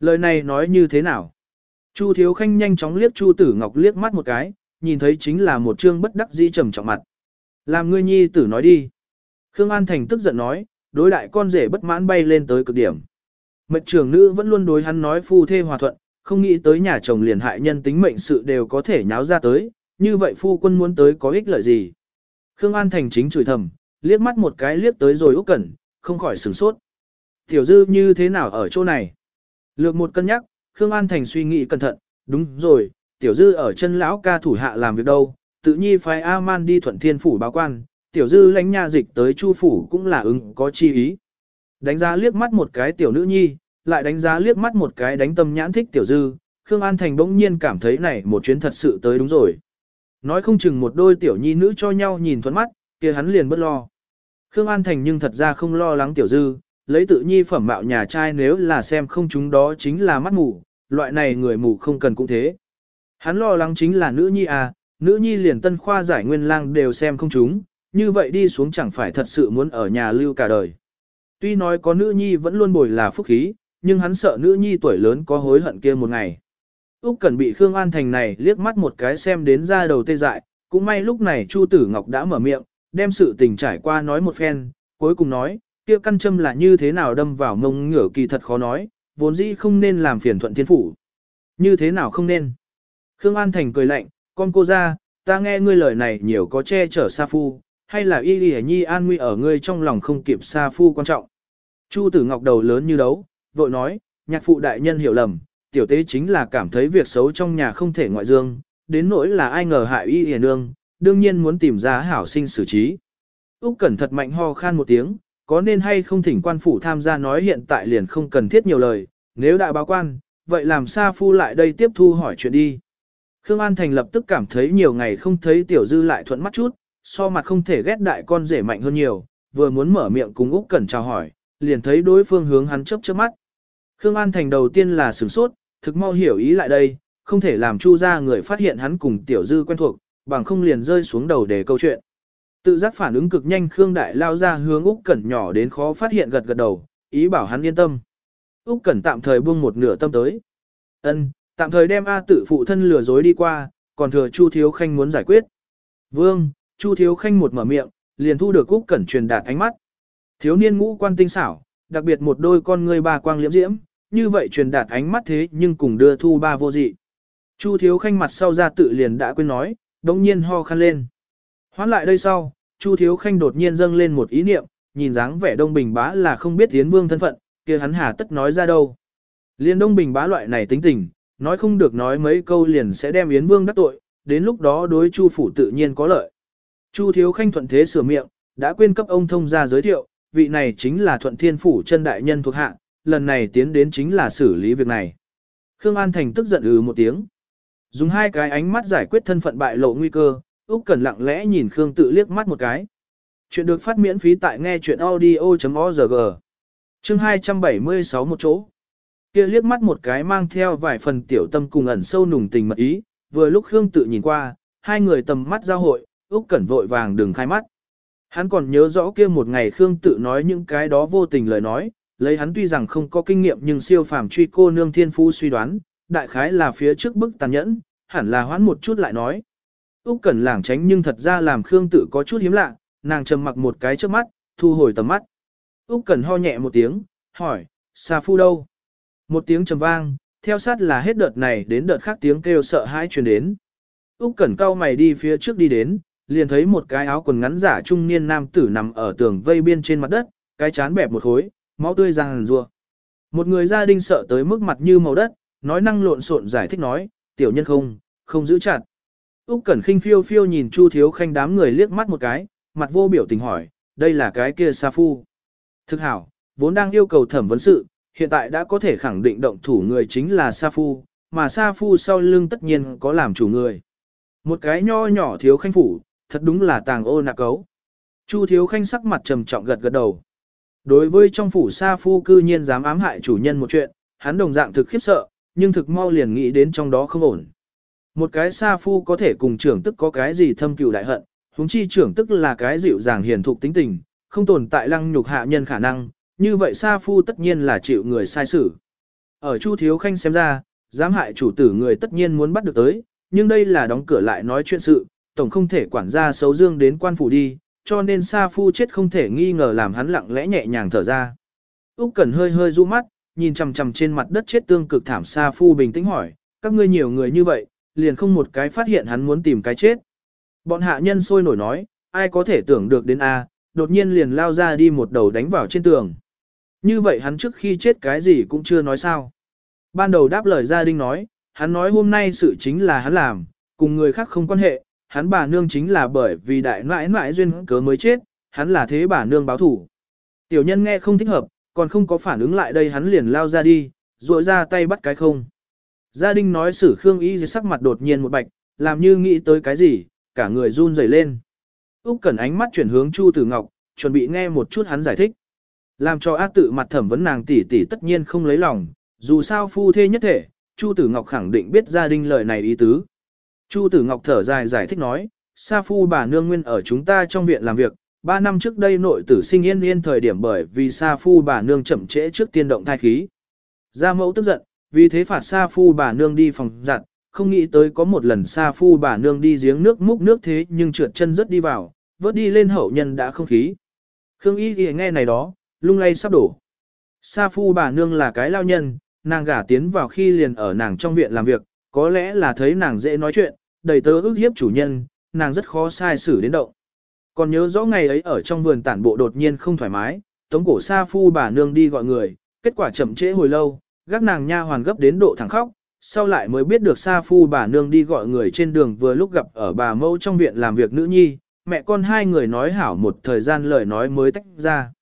Lời này nói như thế nào? Chu Thiếu Khanh nhanh chóng liếc Chu Tử Ngọc liếc mắt một cái, nhìn thấy chính là một trương bất đắc dĩ trầm trọng mặt. Làm ngươi nhi tử nói đi. Khương An Thành tức giận nói, đối đại con rể bất mãn bay lên tới cực điểm. Mệnh trưởng nữ vẫn luôn đối hắn nói phu thê hòa thuận, không nghĩ tới nhà chồng liền hại nhân tính mệnh sự đều có thể nháo ra tới, như vậy phu quân muốn tới có ích lợi gì. Khương An Thành chính chửi thầm, liếc mắt một cái liếc tới rồi Úc Cẩn, không khỏi sửng sốt. Tiểu dư như thế nào ở chỗ này? Lược một cân nhắc, Khương An Thành suy nghĩ cẩn thận, đúng rồi, tiểu dư ở chân lão ca thủ hạ làm việc đâu, tự nhi phái A-man đi thuận thiên phủ báo quan, tiểu dư lãnh nha dịch tới chu phủ cũng là ứng có chi ý. Đánh giá liếc mắt một cái tiểu nữ nhi, lại đánh giá liếc mắt một cái đánh tâm nhãn thích tiểu dư, Khương An Thành bỗng nhiên cảm thấy này một chuyến thật sự tới đúng rồi. Nói không chừng một đôi tiểu nhi nữ cho nhau nhìn thuẫn mắt, kia hắn liền bất lo. Khương An Thành nhưng thật ra không lo lắng tiểu dư, lấy tự nhi phẩm mạo nhà trai nếu là xem không chúng đó chính là mắt mù, loại này người mù không cần cũng thế. Hắn lo lắng chính là nữ nhi à, nữ nhi liền tân khoa giải nguyên lang đều xem không chúng, như vậy đi xuống chẳng phải thật sự muốn ở nhà lưu cả đời. Tuy nói có nữ nhi vẫn luôn bồi là phúc khí, nhưng hắn sợ nữ nhi tuổi lớn có hối hận kia một ngày. Úc Cẩn bị Khương An Thành này liếc mắt một cái xem đến ra đầu tê dại, cũng may lúc này Chu Tử Ngọc đã mở miệng, đem sự tình trải qua nói một phen, cuối cùng nói, kia căn châm là như thế nào đâm vào mông ngửa kỳ thật khó nói, vốn dĩ không nên làm phiền thuận thiên phủ. Như thế nào không nên? Khương An Thành cười lạnh, con cô ra, ta nghe ngươi lời này nhiều có che chở Sa Phu, hay là y lì nhi an nguy ở ngươi trong lòng không kịp Sa Phu quan trọng. Chu tử ngọc đầu lớn như đấu, vội nói, nhạc phụ đại nhân hiểu lầm, tiểu tế chính là cảm thấy việc xấu trong nhà không thể ngoại dương, đến nỗi là ai ngờ hại y hề nương, đương nhiên muốn tìm ra hảo sinh xử trí. Úc Cẩn thật mạnh ho khan một tiếng, có nên hay không thỉnh quan phủ tham gia nói hiện tại liền không cần thiết nhiều lời, nếu đã báo quan, vậy làm Sa Phu lại đây tiếp thu hỏi chuyện đi. Khương An Thành lập tức cảm thấy nhiều ngày không thấy tiểu dư lại thuận mắt chút, so mặt không thể ghét đại con rể mạnh hơn nhiều, vừa muốn mở miệng cùng Úc Cẩn chào hỏi, liền thấy đối phương hướng hắn chớp chớp mắt. Khương An Thành đầu tiên là sửng sốt, thực mau hiểu ý lại đây, không thể làm Chu gia người phát hiện hắn cùng tiểu dư quen thuộc, bằng không liền rơi xuống đầu để câu chuyện. Tự giác phản ứng cực nhanh Khương Đại lao ra hướng Úc Cẩn nhỏ đến khó phát hiện gật gật đầu, ý bảo hắn yên tâm. Úc Cẩn tạm thời buông một nửa tâm tới. Ân, tạm thời đem A tự phụ thân lừa dối đi qua, còn thừa Chu Thiếu Khanh muốn giải quyết. Vương, Chu Thiếu Khanh một mở miệng, liền thu được Úc Cẩn truyền đạt ánh mắt. Thiếu niên ngũ quan tinh xảo, đặc biệt một đôi con ngươi ba quang liễm diễm, như vậy truyền đạt ánh mắt thế nhưng cùng đưa thu ba vô dị. Chu Thiếu Khanh mặt sau ra tự liền đã quên nói, đống nhiên ho khăn lên. Hoán lại đây sau, Chu Thiếu Khanh đột nhiên dâng lên một ý niệm, nhìn dáng vẻ Đông Bình bá là không biết Tiến Vương thân phận, kia hắn hà tất nói ra đâu. Liên Đông Bình bá loại này tính tình, nói không được nói mấy câu liền sẽ đem Yến Vương đắc tội, đến lúc đó đối Chu phủ tự nhiên có lợi. Chu Thiếu Khanh thuận thế sửa miệng, đã quên cấp ông thông gia giới thiệu, vị này chính là Thuận Thiên phủ chân đại nhân thuộc hạ, lần này tiến đến chính là xử lý việc này. Khương An Thành tức giận ừ một tiếng. Dùng hai cái ánh mắt giải quyết thân phận bại lộ nguy cơ, Úc Cẩn lặng lẽ nhìn Khương tự liếc mắt một cái. Chuyện được phát miễn phí tại nghe chuyện audio.org. Chương 276 một chỗ. Kia liếc mắt một cái mang theo vài phần tiểu tâm cùng ẩn sâu nùng tình mật ý, vừa lúc Khương tự nhìn qua, hai người tầm mắt giao hội, Úc Cẩn vội vàng đừng khai mắt. Hắn còn nhớ rõ kia một ngày Khương tự nói những cái đó vô tình lời nói, lấy hắn tuy rằng không có kinh nghiệm nhưng siêu phàm truy cô nương thiên phú suy đoán, đại khái là phía trước bức tàn nhẫn, hẳn là hoãn một chút lại nói. Úc Cẩn lảng tránh nhưng thật ra làm Khương tự có chút hiếm lạ, nàng trầm mặc một cái trước mắt, thu hồi tầm mắt. Úc Cẩn ho nhẹ một tiếng, hỏi, Sa Phu đâu? Một tiếng trầm vang, theo sát là hết đợt này đến đợt khác tiếng kêu sợ hãi truyền đến. Úc Cẩn cau mày đi phía trước đi đến, liền thấy một cái áo quần ngắn giả trung niên nam tử nằm ở tường vây biên trên mặt đất, cái chán bẹp một khối, máu tươi ràng rùa. Một người gia đình sợ tới mức mặt như màu đất, nói năng lộn xộn giải thích nói, tiểu nhân không, không giữ chặt. Úc Cẩn khinh phiêu phiêu nhìn Chu Thiếu Khanh đám người liếc mắt một cái, mặt vô biểu tình hỏi, đây là cái kia Sa Phu. Thực hảo, vốn đang yêu cầu thẩm vấn sự, hiện tại đã có thể khẳng định động thủ người chính là Sa Phu, mà Sa Phu sau lưng tất nhiên có làm chủ người. Một cái nho nhỏ thiếu khanh phủ, thật đúng là tàng ô nạc cấu. Chu thiếu khanh sắc mặt trầm trọng gật gật đầu. Đối với trong phủ Sa Phu cư nhiên dám ám hại chủ nhân một chuyện, hắn đồng dạng thực khiếp sợ, nhưng thực mau liền nghĩ đến trong đó không ổn. Một cái Sa Phu có thể cùng trưởng tức có cái gì thâm cừu đại hận, huống chi trưởng tức là cái dịu dàng hiền thục tính tình, không tồn tại lăng nhục hạ nhân khả năng, như vậy Sa Phu tất nhiên là chịu người sai xử. Ở Chu Thiếu Khanh xem ra, dám hại chủ tử người tất nhiên muốn bắt được tới, nhưng đây là đóng cửa lại nói chuyện sự, tổng không thể quản gia xấu dương đến quan phủ đi, cho nên Sa Phu chết không thể nghi ngờ làm hắn lặng lẽ nhẹ nhàng thở ra. Úc Cẩn hơi hơi du mắt, nhìn chằm chằm trên mặt đất chết tương cực thảm Sa Phu bình tĩnh hỏi, các ngươi nhiều người như vậy, liền không một cái phát hiện hắn muốn tìm cái chết. Bọn hạ nhân sôi nổi nói, ai có thể tưởng được đến a, đột nhiên liền lao ra đi một đầu đánh vào trên tường. Như vậy hắn trước khi chết cái gì cũng chưa nói sao. Ban đầu đáp lời gia đình nói, hắn nói hôm nay sự chính là hắn làm, cùng người khác không quan hệ, hắn bà nương chính là bởi vì đại nãi nãi duyên cớ mới chết, hắn là thế bà nương báo thủ. Tiểu nhân nghe không thích hợp, còn không có phản ứng lại đây hắn liền lao ra đi, rội ra tay bắt cái không. Gia đình nói sử Khương Y dưới sắc mặt đột nhiên một bạch, làm như nghĩ tới cái gì, cả người run rẩy lên. Úc Cẩn ánh mắt chuyển hướng Chu Tử Ngọc, chuẩn bị nghe một chút hắn giải thích. Làm cho ác tự mặt thẩm vấn nàng tỷ tỷ tất nhiên không lấy lòng, dù sao phu thê nhất thể, Chu Tử Ngọc khẳng định biết gia đình lời này ý tứ. Chu Tử Ngọc thở dài giải thích nói, Sa Phu bà nương nguyên ở chúng ta trong viện làm việc, ba năm trước đây nội tử sinh yên yên thời điểm bởi vì Sa Phu bà nương chậm trễ trước tiên động thai khí. Gia mẫu tức giận, vì thế phạt Sa Phu bà nương đi phòng giặt, không nghĩ tới có một lần Sa Phu bà nương đi giếng nước múc nước thế nhưng trượt chân rất đi vào, vớt đi lên hậu nhân đã không khí. Khương Y nghe này đó, lung lay sắp đổ. Sa Phu bà nương là cái lao nhân, nàng gả tiến vào khi liền ở nàng trong viện làm việc, có lẽ là thấy nàng dễ nói chuyện, đầy tớ ước hiếp chủ nhân, nàng rất khó sai xử đến động. Còn nhớ rõ ngày ấy ở trong vườn tản bộ đột nhiên không thoải mái, tống cổ sa phu bà nương đi gọi người, kết quả chậm trễ hồi lâu, gác nàng nha hoàn gấp đến độ thẳng khóc, sau lại mới biết được sa phu bà nương đi gọi người trên đường vừa lúc gặp ở bà mâu trong viện làm việc nữ nhi, mẹ con hai người nói hảo một thời gian lời nói mới tách ra.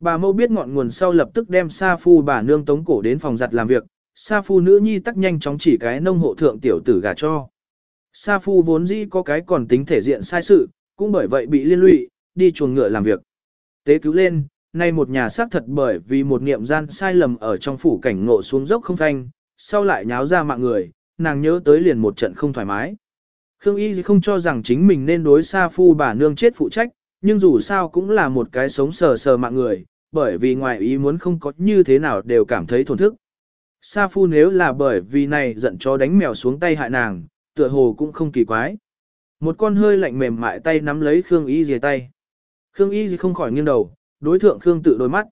Bà mâu biết ngọn nguồn sau lập tức đem sa phu bà nương tống cổ đến phòng giặt làm việc, sa phu nữ nhi tắc nhanh chóng chỉ cái nông hộ thượng tiểu tử gà cho. Sa phu vốn dĩ có cái còn tính thể diện sai sự, cũng bởi vậy bị liên lụy, đi chuồng ngựa làm việc. Tế cứu lên, nay một nhà xác thật bởi vì một niệm gian sai lầm ở trong phủ cảnh ngộ xuống dốc không thanh, sau lại nháo ra mạng người, nàng nhớ tới liền một trận không thoải mái. Khương Y không cho rằng chính mình nên đối Sa Phu bà nương chết phụ trách, nhưng dù sao cũng là một cái sống sờ sờ mạng người, bởi vì ngoài ý muốn không có như thế nào đều cảm thấy thổn thức. Sa Phu nếu là bởi vì này giận cho đánh mèo xuống tay hại nàng, tựa hồ cũng không kỳ quái. Một con hơi lạnh mềm mại tay nắm lấy Khương Y dìa tay. Khương Y không khỏi nghiêng đầu, đối thượng Khương tự đôi mắt.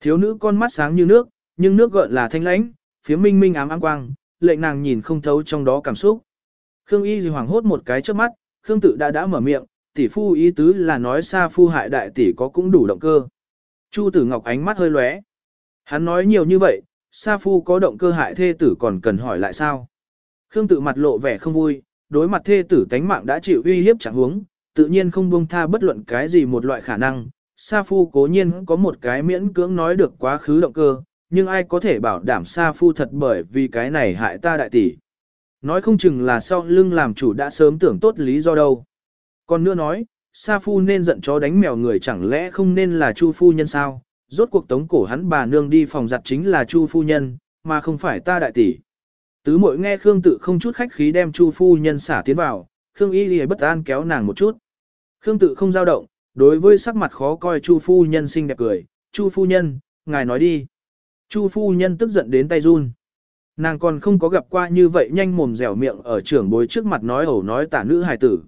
Thiếu nữ con mắt sáng như nước, nhưng nước gợn là thanh lãnh, phía minh minh ám ám quang, lệnh nàng nhìn không thấu trong đó cảm xúc. Khương Y gì hoảng hốt một cái trước mắt, Khương tự đã đã mở miệng, tỷ phu ý tứ là nói xa phu hại đại tỷ có cũng đủ động cơ. Chu tử ngọc ánh mắt hơi lóe. Hắn nói nhiều như vậy, Sa Phu có động cơ hại thê tử còn cần hỏi lại sao? Khương tự mặt lộ vẻ không vui, đối mặt thê tử tánh mạng đã chịu uy hiếp chẳng huống, tự nhiên không buông tha bất luận cái gì một loại khả năng. Sa Phu cố nhiên có một cái miễn cưỡng nói được quá khứ động cơ, nhưng ai có thể bảo đảm Sa Phu thật bởi vì cái này hại ta đại tỷ. Nói không chừng là sau lưng làm chủ đã sớm tưởng tốt lý do đâu. Còn nữa nói, Sa Phu nên giận chó đánh mèo người chẳng lẽ không nên là Chu Phu Nhân sao? Rốt cuộc tống cổ hắn bà nương đi phòng giặt chính là Chu Phu Nhân, mà không phải ta đại tỷ. Tứ muội nghe Khương tự không chút khách khí đem Chu phu nhân xả tiến vào, Khương Y Lìa bất an kéo nàng một chút. Khương tự không giao động, đối với sắc mặt khó coi Chu phu nhân xinh đẹp cười, "Chu phu nhân, ngài nói đi." Chu phu nhân tức giận đến tay run. Nàng còn không có gặp qua như vậy nhanh mồm dẻo miệng ở trưởng bối trước mặt nói ẩu nói tả nữ hài tử.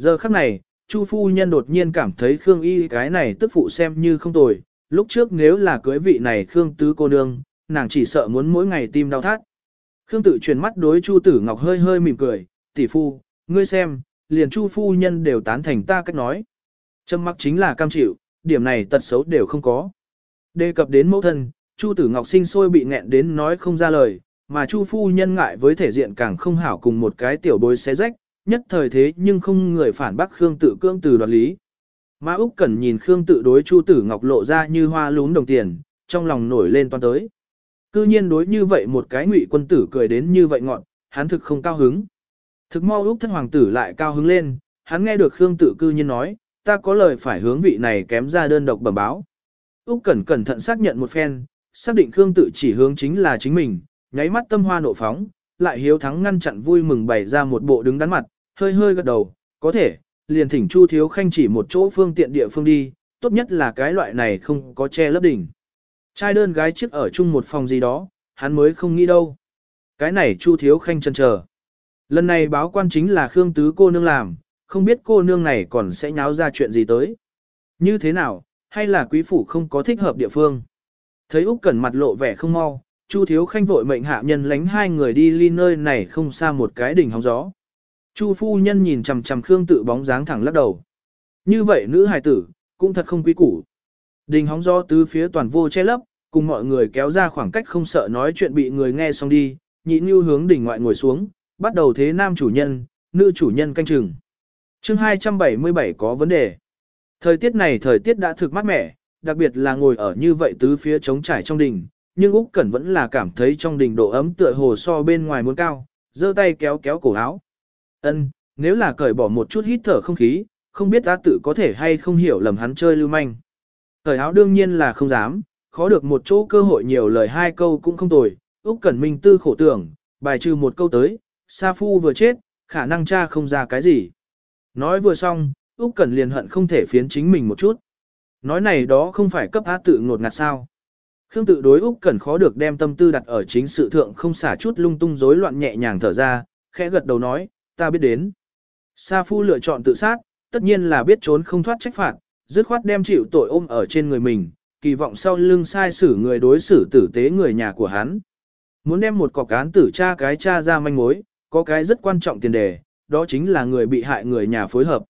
Giờ khắc này, Chu phu nhân đột nhiên cảm thấy Khương Y cái này tức phụ xem như không tồi, lúc trước nếu là cưới vị này Khương tứ cô nương, nàng chỉ sợ muốn mỗi ngày tim đau thắt. Khương tự chuyển mắt đối Chu Tử Ngọc hơi hơi mỉm cười, tỷ phu, ngươi xem, liền Chu phu nhân đều tán thành ta cách nói. Trâm mắc chính là cam chịu, điểm này tật xấu đều không có. Đề cập đến mẫu thân, Chu Tử Ngọc sinh sôi bị nghẹn đến nói không ra lời, mà Chu phu nhân ngại với thể diện càng không hảo cùng một cái tiểu bối xé rách, nhất thời thế nhưng không người phản bác Khương tự cương từ đoạt lý. Mã Úc Cẩn nhìn Khương tự đối Chu Tử Ngọc lộ ra như hoa lún đồng tiền, trong lòng nổi lên toan tới. Cư nhiên đối như vậy một cái ngụy quân tử cười đến như vậy ngọn, hắn thực không cao hứng. Thực mau Úc thân hoàng tử lại cao hứng lên, hắn nghe được Khương tự cư nhiên nói, ta có lời phải hướng vị này kém ra đơn độc bẩm báo. Úc Cẩn cẩn thận xác nhận một phen, xác định Khương tự chỉ hướng chính là chính mình, nháy mắt tâm hoa nộ phóng, lại hiếu thắng ngăn chặn vui mừng bày ra một bộ đứng đắn mặt, hơi hơi gật đầu, có thể, liền thỉnh Chu Thiếu Khanh chỉ một chỗ phương tiện địa phương đi, tốt nhất là cái loại này không có che lấp đỉnh. Trai đơn gái chiếc ở chung một phòng gì đó, hắn mới không nghĩ đâu. Cái này Chu Thiếu Khanh chân chờ. Lần này báo quan chính là Khương Tứ cô nương làm, không biết cô nương này còn sẽ nháo ra chuyện gì tới. Như thế nào, hay là quý phủ không có thích hợp địa phương. Thấy Úc Cẩn mặt lộ vẻ không mau, Chu Thiếu Khanh vội mệnh hạ nhân lánh hai người đi ly nơi này không xa một cái đỉnh hóng gió. Chu phu nhân nhìn chằm chằm Khương tự bóng dáng thẳng lắc đầu. Như vậy nữ hài tử, cũng thật không quý củ. Đình hóng gió tứ phía toàn vô che lấp, cùng mọi người kéo ra khoảng cách không sợ nói chuyện bị người nghe xong đi, nhị như hướng đỉnh ngoại ngồi xuống, bắt đầu thế nam chủ nhân, nữ chủ nhân canh chừng. chương 277 có vấn đề. Thời tiết này thời tiết đã thực mát mẻ, đặc biệt là ngồi ở như vậy tứ phía trống trải trong đỉnh nhưng Úc Cẩn vẫn là cảm thấy trong đình độ ấm tựa hồ so bên ngoài muốn cao, giơ tay kéo kéo cổ áo. Ân, nếu là cởi bỏ một chút hít thở không khí, không biết ta tự có thể hay không hiểu lầm hắn chơi lưu manh. Cởi áo đương nhiên là không dám, khó được một chỗ cơ hội nhiều lời hai câu cũng không tồi, Úc Cẩn Minh tư khổ tưởng, bài trừ một câu tới, Sa Phu vừa chết, khả năng cha không ra cái gì. Nói vừa xong, Úc Cẩn liền hận không thể phiến chính mình một chút. Nói này đó không phải cấp á tự ngột ngạt sao. Khương tự đối Úc Cẩn khó được đem tâm tư đặt ở chính sự thượng không xả chút lung tung rối loạn nhẹ nhàng thở ra, khẽ gật đầu nói, ta biết đến. Sa Phu lựa chọn tự sát, tất nhiên là biết trốn không thoát trách phạt, dứt khoát đem chịu tội ôm ở trên người mình, kỳ vọng sau lưng sai xử người đối xử tử tế người nhà của hắn. Muốn đem một cọc án tử tra cái tra ra manh mối, có cái rất quan trọng tiền đề, đó chính là người bị hại người nhà phối hợp.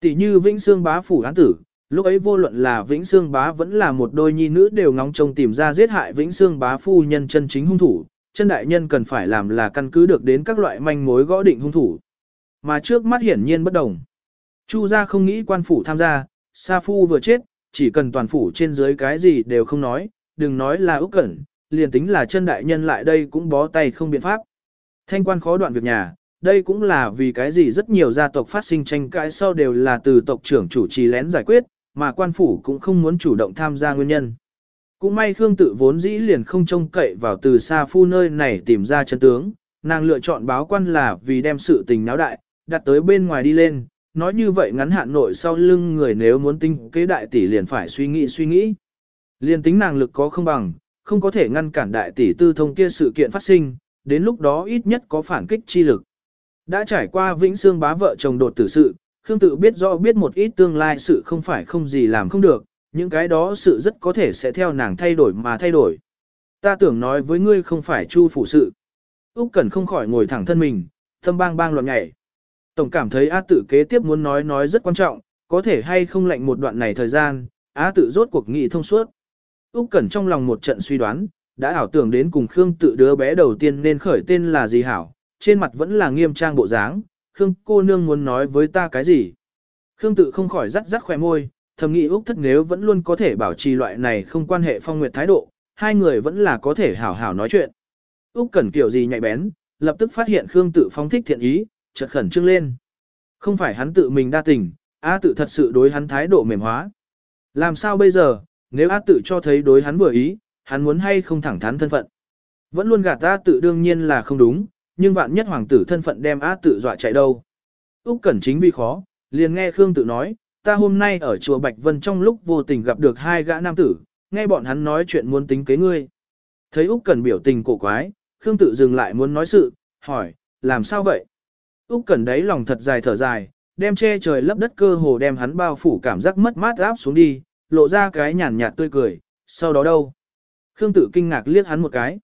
Tỷ như Vĩnh Xương bá phủ án tử, lúc ấy vô luận là Vĩnh Xương bá vẫn là một đôi nhi nữ đều ngóng trông tìm ra giết hại Vĩnh Xương bá phu nhân chân chính hung thủ, chân đại nhân cần phải làm là căn cứ được đến các loại manh mối gõ định hung thủ. Mà trước mắt hiển nhiên bất đồng. Chu gia không nghĩ quan phủ tham gia, Sa Phu vừa chết, chỉ cần toàn phủ trên dưới cái gì đều không nói, đừng nói là Úc Cẩn, liền tính là chân đại nhân lại đây cũng bó tay không biện pháp. Thanh quan khó đoạn việc nhà, đây cũng là vì cái gì rất nhiều gia tộc phát sinh tranh cãi sau đều là từ tộc trưởng chủ trì lén giải quyết, mà quan phủ cũng không muốn chủ động tham gia nguyên nhân. Cũng may Khương tự vốn dĩ liền không trông cậy vào từ xa phu nơi này tìm ra chân tướng, nàng lựa chọn báo quan là vì đem sự tình náo đại, đặt tới bên ngoài đi lên, nói như vậy ngắn hạn nội sau lưng người nếu muốn tinh kế đại tỷ liền phải suy nghĩ suy nghĩ. Liên tính nàng lực có không bằng, không có thể ngăn cản đại tỷ tư thông kia sự kiện phát sinh, đến lúc đó ít nhất có phản kích chi lực. Đã trải qua Vĩnh Xương bá vợ chồng đột tử sự, Khương tự biết rõ biết một ít tương lai sự không phải không gì làm không được, những cái đó sự rất có thể sẽ theo nàng thay đổi mà thay đổi. Ta tưởng nói với ngươi không phải chu phủ sự. Úc Cẩn không khỏi ngồi thẳng thân mình, tâm bang bang loạn nhảy. Tổng cảm thấy A tự kế tiếp muốn nói nói rất quan trọng, có thể hay không lệnh một đoạn này thời gian, A tự rốt cuộc nghị thông suốt. Úc Cẩn trong lòng một trận suy đoán, đã ảo tưởng đến cùng Khương tự đứa bé đầu tiên nên khởi tên là gì hảo, trên mặt vẫn là nghiêm trang bộ dáng, Khương cô nương muốn nói với ta cái gì. Khương tự không khỏi rắc rắc khỏe môi, thầm nghĩ Úc thất nếu vẫn luôn có thể bảo trì loại này không quan hệ phong nguyệt thái độ, hai người vẫn là có thể hảo hảo nói chuyện. Úc Cẩn kiểu gì nhạy bén, lập tức phát hiện Khương tự phóng thích thiện ý, chợt khẩn trương lên. Không phải hắn tự mình đa tình, A tự thật sự đối hắn thái độ mềm hóa. Làm sao bây giờ, nếu A tự cho thấy đối hắn vừa ý, hắn muốn hay không thẳng thắn thân phận. Vẫn luôn gạt A tự đương nhiên là không đúng, nhưng vạn nhất hoàng tử thân phận đem á tự dọa chạy đâu. Úc Cẩn chính vì khó, liền nghe Khương tự nói, ta hôm nay ở chùa Bạch Vân trong lúc vô tình gặp được hai gã nam tử, nghe bọn hắn nói chuyện muốn tính kế ngươi. Thấy Úc Cẩn biểu tình cổ quái, Khương tự dừng lại muốn nói sự, hỏi, làm sao vậy? Úc Cẩn đấy lòng thật dài thở dài, đem che trời lấp đất cơ hồ đem hắn bao phủ cảm giác mất mát áp xuống đi, lộ ra cái nhàn nhạt tươi cười, sau đó đâu? Khương tự kinh ngạc liếc hắn một cái.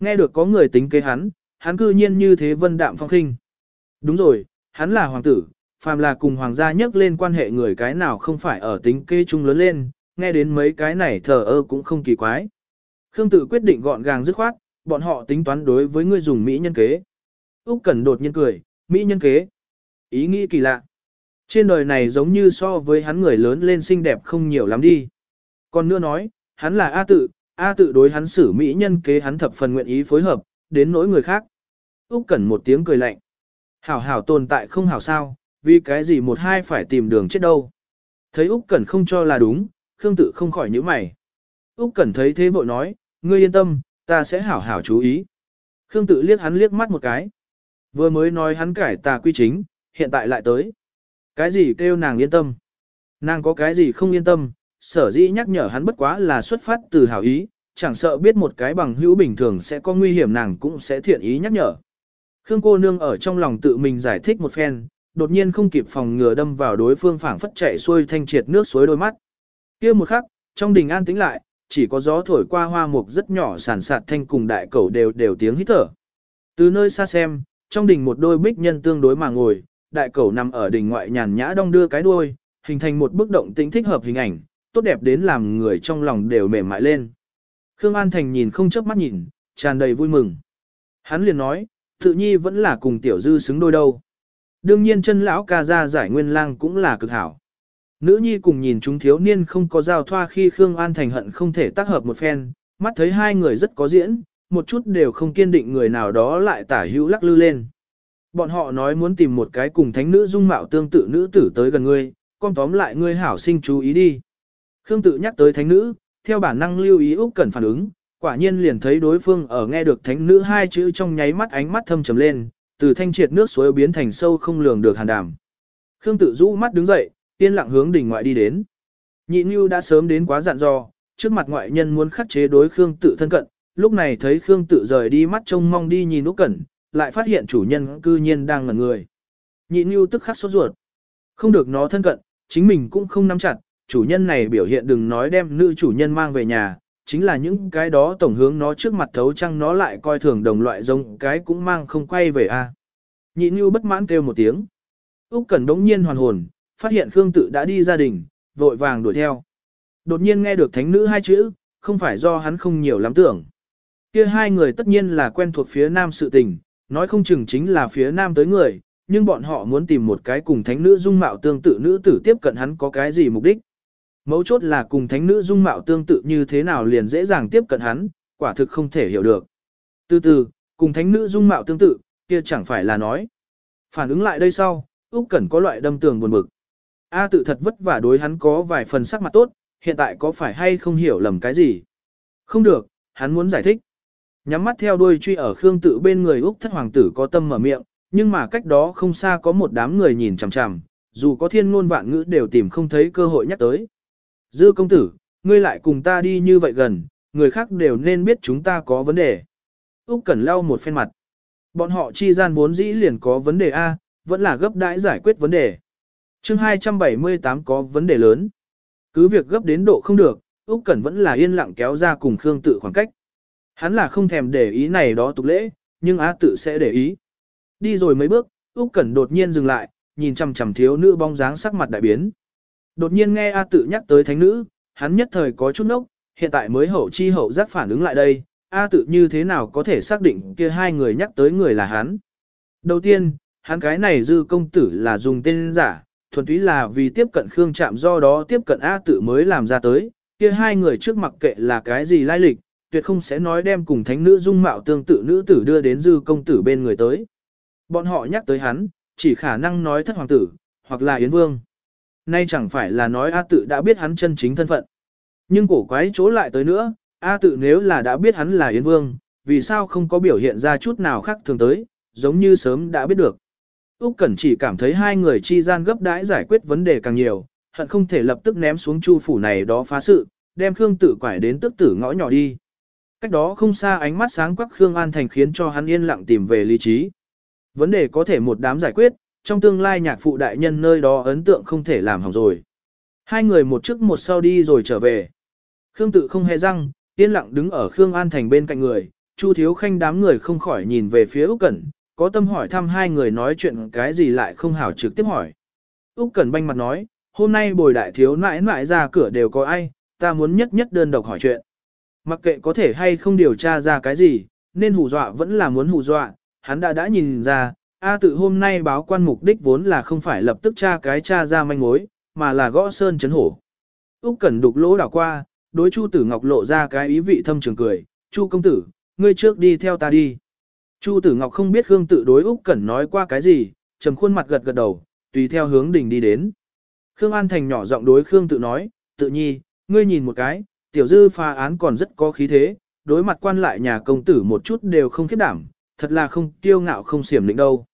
Nghe được có người tính kế hắn, hắn cư nhiên như thế vân đạm phong khinh. Đúng rồi, hắn là hoàng tử, phàm là cùng hoàng gia nhắc lên quan hệ người cái nào không phải ở tính kế chung lớn lên, nghe đến mấy cái này thờ ơ cũng không kỳ quái. Khương tự quyết định gọn gàng dứt khoát, bọn họ tính toán đối với người dùng mỹ nhân kế. Úc Cẩn đột nhiên cười, mỹ nhân kế. Ý nghĩ kỳ lạ. Trên đời này giống như so với hắn người lớn lên xinh đẹp không nhiều lắm đi. Còn nữa nói, hắn là A tự, A tự đối hắn xử mỹ nhân kế hắn thập phần nguyện ý phối hợp, đến nỗi người khác. Úc Cẩn một tiếng cười lạnh. Hảo hảo tồn tại không hảo sao, vì cái gì một hai phải tìm đường chết đâu. Thấy Úc Cẩn không cho là đúng, Khương tự không khỏi nhíu mày. Úc Cẩn thấy thế vội nói, ngươi yên tâm, ta sẽ hảo hảo chú ý. Khương tự liếc hắn liếc mắt một cái. Vừa mới nói hắn cải tà quy chính, hiện tại lại tới. Cái gì kêu nàng yên tâm? Nàng có cái gì không yên tâm, sở dĩ nhắc nhở hắn bất quá là xuất phát từ hảo ý, chẳng sợ biết một cái bằng hữu bình thường sẽ có nguy hiểm nàng cũng sẽ thiện ý nhắc nhở. Khương cô nương ở trong lòng tự mình giải thích một phen, đột nhiên không kịp phòng ngừa đâm vào đối phương phảng phất chạy xuôi thanh triệt nước suối đôi mắt. Kia một khắc, trong đình an tĩnh lại, chỉ có gió thổi qua hoa mục rất nhỏ sản sạt thanh cùng đại cẩu đều đều tiếng hít thở. Từ nơi xa xem, trong đình một đôi bích nhân tương đối mà ngồi, đại cẩu nằm ở đỉnh ngoại nhàn nhã đong đưa cái đuôi, hình thành một bức động tĩnh thích hợp hình ảnh, tốt đẹp đến làm người trong lòng đều mềm mại lên. Khương An Thành nhìn không chớp mắt nhìn, tràn đầy vui mừng. Hắn liền nói, tự nhi vẫn là cùng tiểu dư xứng đôi đâu. Đương nhiên chân lão ca ra giải nguyên lang cũng là cực hảo. Nữ nhi cùng nhìn chúng thiếu niên không có giao thoa khi Khương An Thành hận không thể tác hợp một phen, mắt thấy hai người rất có diễn, một chút đều không kiên định người nào đó lại tả hữu lắc lư lên. Bọn họ nói muốn tìm một cái cùng thánh nữ dung mạo tương tự nữ tử tới gần ngươi, con tóm lại ngươi hảo sinh chú ý đi. Khương tự nhắc tới thánh nữ, theo bản năng lưu ý Úc cần phản ứng, quả nhiên liền thấy đối phương ở nghe được thánh nữ hai chữ trong nháy mắt ánh mắt thâm trầm lên, từ thanh triệt nước suối biến thành sâu không lường được hàn đàm. Khương tự rũ mắt đứng dậy, yên lặng hướng đỉnh ngoại đi đến. Nhị Nhu đã sớm đến quá dặn dò, trước mặt ngoại nhân muốn khắc chế đối Khương tự thân cận, lúc này thấy Khương tự rời đi mắt trông mong đi nhìn Úc Cẩn, lại phát hiện chủ nhân cư nhiên đang ngẩn người. Nhị Nhu tức khắc sốt ruột. Không được nó thân cận, chính mình cũng không nắm chặt, chủ nhân này biểu hiện đừng nói đem nữ chủ nhân mang về nhà, chính là những cái đó tổng hướng nó trước mặt thấu chăng nó lại coi thường đồng loại giống cái cũng mang không quay về a. Nhị Nhu bất mãn kêu một tiếng. Úc Cẩn đống nhiên hoàn hồn, phát hiện Khương Tự đã đi gia đình, vội vàng đuổi theo. Đột nhiên nghe được thánh nữ hai chữ, không phải do hắn không nhiều lắm tưởng. Kia hai người tất nhiên là quen thuộc phía nam sự tình, nói không chừng chính là phía nam tới người, nhưng bọn họ muốn tìm một cái cùng thánh nữ dung mạo tương tự nữ tử tiếp cận hắn có cái gì mục đích. Mấu chốt là cùng thánh nữ dung mạo tương tự như thế nào liền dễ dàng tiếp cận hắn, quả thực không thể hiểu được. Từ từ, cùng thánh nữ dung mạo tương tự, kia chẳng phải là nói. Phản ứng lại đây sau, Úc Cẩn có loại đâm tường buồn bực. A tự thật vất vả đối hắn có vài phần sắc mặt tốt, hiện tại có phải hay không hiểu lầm cái gì? Không được, hắn muốn giải thích. Nhắm mắt theo đuôi truy ở Khương tự bên người Úc thất hoàng tử có tâm mở miệng, nhưng mà cách đó không xa có một đám người nhìn chằm chằm, dù có thiên ngôn vạn ngữ đều tìm không thấy cơ hội nhắc tới. Dư công tử, ngươi lại cùng ta đi như vậy gần, người khác đều nên biết chúng ta có vấn đề. Úc Cẩn lau một phen mặt. Bọn họ chi gian vốn dĩ liền có vấn đề A, vẫn là gấp đãi giải quyết vấn đề. Chương 278 có vấn đề lớn. Cứ việc gấp đến độ không được, Úc Cẩn vẫn là yên lặng kéo ra cùng Khương Tự khoảng cách. Hắn là không thèm để ý này đó tục lễ, nhưng Á Tự sẽ để ý. Đi rồi mấy bước, Úc Cẩn đột nhiên dừng lại, nhìn chằm chằm thiếu nữ bóng dáng sắc mặt đại biến. Đột nhiên nghe A tự nhắc tới thánh nữ, hắn nhất thời có chút nốc, hiện tại mới hậu chi hậu giác phản ứng lại đây, A tự như thế nào có thể xác định kia hai người nhắc tới người là hắn. Đầu tiên, hắn cái này dư công tử là dùng tên giả, thuần túy là vì tiếp cận Khương Trạm do đó tiếp cận A tự mới làm ra tới, kia hai người trước mặc kệ là cái gì lai lịch, tuyệt không sẽ nói đem cùng thánh nữ dung mạo tương tự nữ tử đưa đến dư công tử bên người tới. Bọn họ nhắc tới hắn, chỉ khả năng nói thất hoàng tử, hoặc là Yến Vương. Nay chẳng phải là nói A tự đã biết hắn chân chính thân phận. Nhưng cổ quái chỗ lại tới nữa, A tự nếu là đã biết hắn là Yến Vương, vì sao không có biểu hiện ra chút nào khác thường tới, giống như sớm đã biết được. Úc Cẩn chỉ cảm thấy hai người chi gian gấp đãi giải quyết vấn đề càng nhiều, hận không thể lập tức ném xuống chu phủ này đó phá sự, đem Khương Tử quải đến tức tử ngõ nhỏ đi. Cách đó không xa ánh mắt sáng quắc Khương An Thành khiến cho hắn yên lặng tìm về lý trí. Vấn đề có thể một đám giải quyết, trong tương lai nhạc phụ đại nhân nơi đó ấn tượng không thể làm hỏng rồi. Hai người một trước một sau đi rồi trở về. Khương Tự không hề răng, yên lặng đứng ở Khương An Thành bên cạnh người, Chu Thiếu Khanh đám người không khỏi nhìn về phía Úc Cẩn, có tâm hỏi thăm hai người nói chuyện cái gì lại không hảo trực tiếp hỏi. Úc Cẩn banh mặt nói, hôm nay bồi đại thiếu nãi nãi ra cửa đều có ai, ta muốn nhất nhất đơn độc hỏi chuyện. Mặc kệ có thể hay không điều tra ra cái gì, nên hù dọa vẫn là muốn hù dọa, hắn đã đã nhìn ra, A tự hôm nay báo quan mục đích vốn là không phải lập tức tra cái tra ra manh mối, mà là gõ sơn chấn hổ. Úc Cẩn đục lỗ đảo qua, đối Chu Tử Ngọc lộ ra cái ý vị thâm trường cười, "Chu công tử, ngươi trước đi theo ta đi." Chu Tử Ngọc không biết Khương tự đối Úc Cẩn nói qua cái gì, trầm khuôn mặt gật gật đầu, tùy theo hướng đỉnh đi đến. Khương An Thành nhỏ giọng đối Khương tự nói, "Tự nhi, ngươi nhìn một cái, tiểu dư pha án còn rất có khí thế, đối mặt quan lại nhà công tử một chút đều không khiếp đảm, thật là không kiêu ngạo không xiểm định đâu."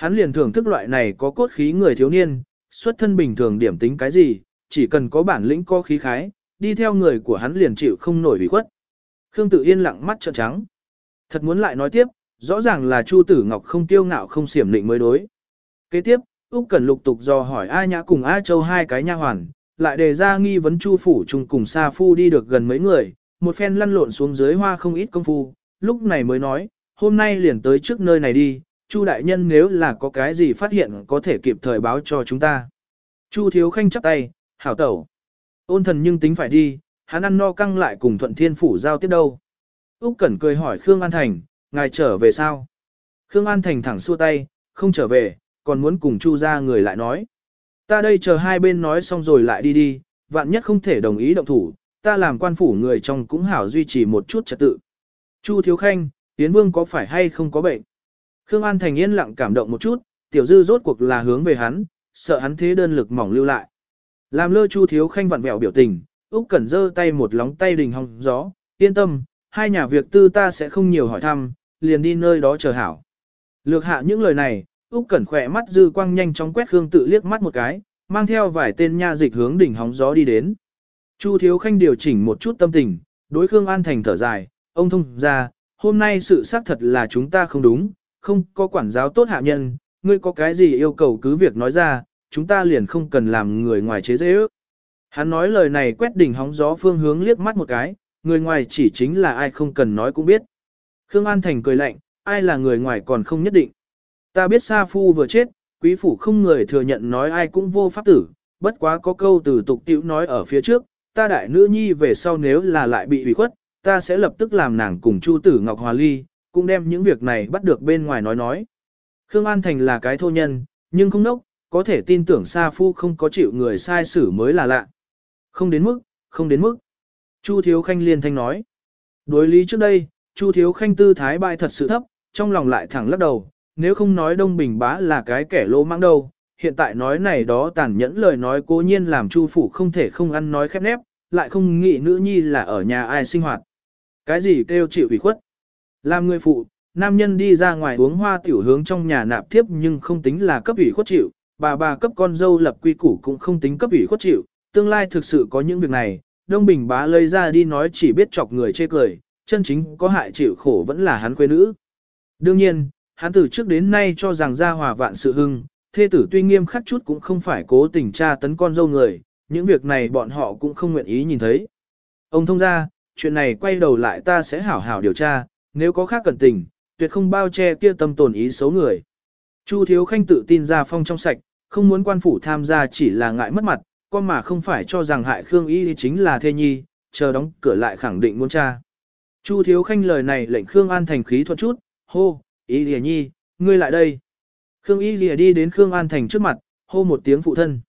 Hắn liền thưởng thức loại này có cốt khí người thiếu niên, xuất thân bình thường điểm tính cái gì, chỉ cần có bản lĩnh có khí khái, đi theo người của hắn liền chịu không nổi bị khuất. Khương Tự Yên lặng mắt trợn trắng. Thật muốn lại nói tiếp, rõ ràng là Chu Tử Ngọc không tiêu ngạo không xiểm định mới đối. Kế tiếp, Úc Cẩn lục tục dò hỏi A Nhã cùng A Châu hai cái nha hoàn, lại đề ra nghi vấn Chu phủ chung cùng Sa Phu đi được gần mấy người, một phen lăn lộn xuống dưới hoa không ít công phu, lúc này mới nói, hôm nay liền tới trước nơi này đi, Chu đại nhân nếu là có cái gì phát hiện có thể kịp thời báo cho chúng ta. Chu thiếu khanh chắp tay, hảo tẩu. Ôn thần nhưng tính phải đi, hắn ăn no căng lại cùng thuận thiên phủ giao tiếp đâu. Úc Cẩn cười hỏi Khương An Thành, ngài trở về sao? Khương An Thành thẳng xua tay, không trở về, còn muốn cùng Chu ra người lại nói. Ta đây chờ hai bên nói xong rồi lại đi đi, vạn nhất không thể đồng ý động thủ, ta làm quan phủ người trong cũng hảo duy trì một chút trật tự. Chu Thiếu Khanh, Tiến Vương có phải hay không có bệnh? Khương An Thành yên lặng cảm động một chút, tiểu dư rốt cuộc là hướng về hắn, sợ hắn thế đơn lực mỏng lưu lại. Làm lơ Chu Thiếu Khanh vặn vẹo biểu tình, Úc Cẩn giơ tay một lóng tay đình hong gió, yên tâm, hai nhà việc tư ta sẽ không nhiều hỏi thăm, liền đi nơi đó chờ hảo. Lược hạ những lời này, Úc Cẩn khỏe mắt dư quang nhanh chóng quét Khương tự liếc mắt một cái, mang theo vài tên nha dịch hướng đỉnh hóng gió đi đến. Chu Thiếu Khanh điều chỉnh một chút tâm tình, đối Khương An Thành thở dài, ông thông ra, hôm nay sự xác thật là chúng ta không đúng, không có quản giáo tốt hạ nhân, ngươi có cái gì yêu cầu cứ việc nói ra, chúng ta liền không cần làm người ngoài chế dễ ước. Hắn nói lời này quét đỉnh hóng gió phương hướng liếc mắt một cái, người ngoài chỉ chính là ai không cần nói cũng biết. Khương An Thành cười lạnh, ai là người ngoài còn không nhất định. Ta biết Sa Phu vừa chết, quý phủ không người thừa nhận nói ai cũng vô pháp tử, bất quá có câu từ tục tiểu nói ở phía trước, ta đại nữ nhi về sau nếu là lại bị ủy khuất, ta sẽ lập tức làm nàng cùng Chu Tử Ngọc Hòa Ly, cũng đem những việc này bắt được bên ngoài nói nói. Khương An Thành là cái thô nhân, nhưng không nốc, có thể tin tưởng Sa Phu không có chịu người sai xử mới là lạ. Không đến mức, không đến mức. Chu Thiếu Khanh liên thanh nói. Đối lý trước đây, Chu Thiếu Khanh tư thái bại thật sự thấp, trong lòng lại thẳng lắc đầu, nếu không nói Đông Bình bá là cái kẻ lỗ mãng đâu, hiện tại nói này đó tàn nhẫn lời nói cố nhiên làm Chu Phủ không thể không ăn nói khép nép, lại không nghĩ nữ nhi là ở nhà ai sinh hoạt. Cái gì kêu chịu ủy khuất? Làm người phụ, nam nhân đi ra ngoài uống hoa tiểu hướng trong nhà nạp tiếp nhưng không tính là cấp ủy khuất chịu, bà bà cấp con dâu lập quy củ cũng không tính cấp ủy khuất chịu, tương lai thực sự có những việc này, Đông Bình bá lấy ra đi nói chỉ biết chọc người chê cười, chân chính có hại chịu khổ vẫn là hắn quê nữ. Đương nhiên, hắn từ trước đến nay cho rằng gia hòa vạn sự hưng, thê tử tuy nghiêm khắc chút cũng không phải cố tình tra tấn con dâu người, những việc này bọn họ cũng không nguyện ý nhìn thấy. Ông thông ra, chuyện này quay đầu lại ta sẽ hảo hảo điều tra, nếu có khác cẩn tình, tuyệt không bao che kia tâm tồn ý xấu người. Chu Thiếu Khanh tự tin ra phong trong sạch, không muốn quan phủ tham gia chỉ là ngại mất mặt, con mà không phải cho rằng hại Khương Y chính là thê nhi, chờ đóng cửa lại khẳng định muốn cha. Chu Thiếu Khanh lời này lệnh Khương An thành khí thuận chút, hô, Y Lìa Nhi, ngươi lại đây. Khương Y Lìa đi đến Khương An thành trước mặt, hô một tiếng phụ thân.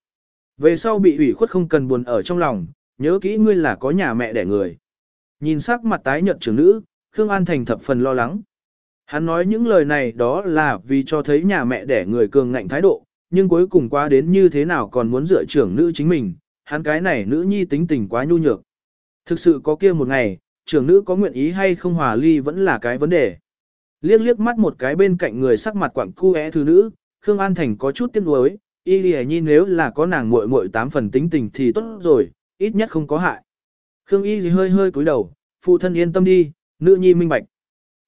Về sau bị ủy khuất không cần buồn ở trong lòng, nhớ kỹ ngươi là có nhà mẹ đẻ người. Nhìn sắc mặt tái nhợt trưởng nữ, Khương An Thành thập phần lo lắng. Hắn nói những lời này đó là vì cho thấy nhà mẹ đẻ người cường ngạnh thái độ, nhưng cuối cùng qua đến như thế nào còn muốn dựa trưởng nữ chính mình, hắn cái này nữ nhi tính tình quá nhu nhược. Thực sự có kia một ngày, trưởng nữ có nguyện ý hay không hòa ly vẫn là cái vấn đề. Liếc liếc mắt một cái bên cạnh người sắc mặt quặng cu é thứ nữ, Khương An Thành có chút tiếc nuối, y lì nhi nếu là có nàng muội muội tám phần tính tình thì tốt rồi, ít nhất không có hại. Khương y hơi hơi cúi đầu, phụ thân yên tâm đi, nữ nhi minh bạch.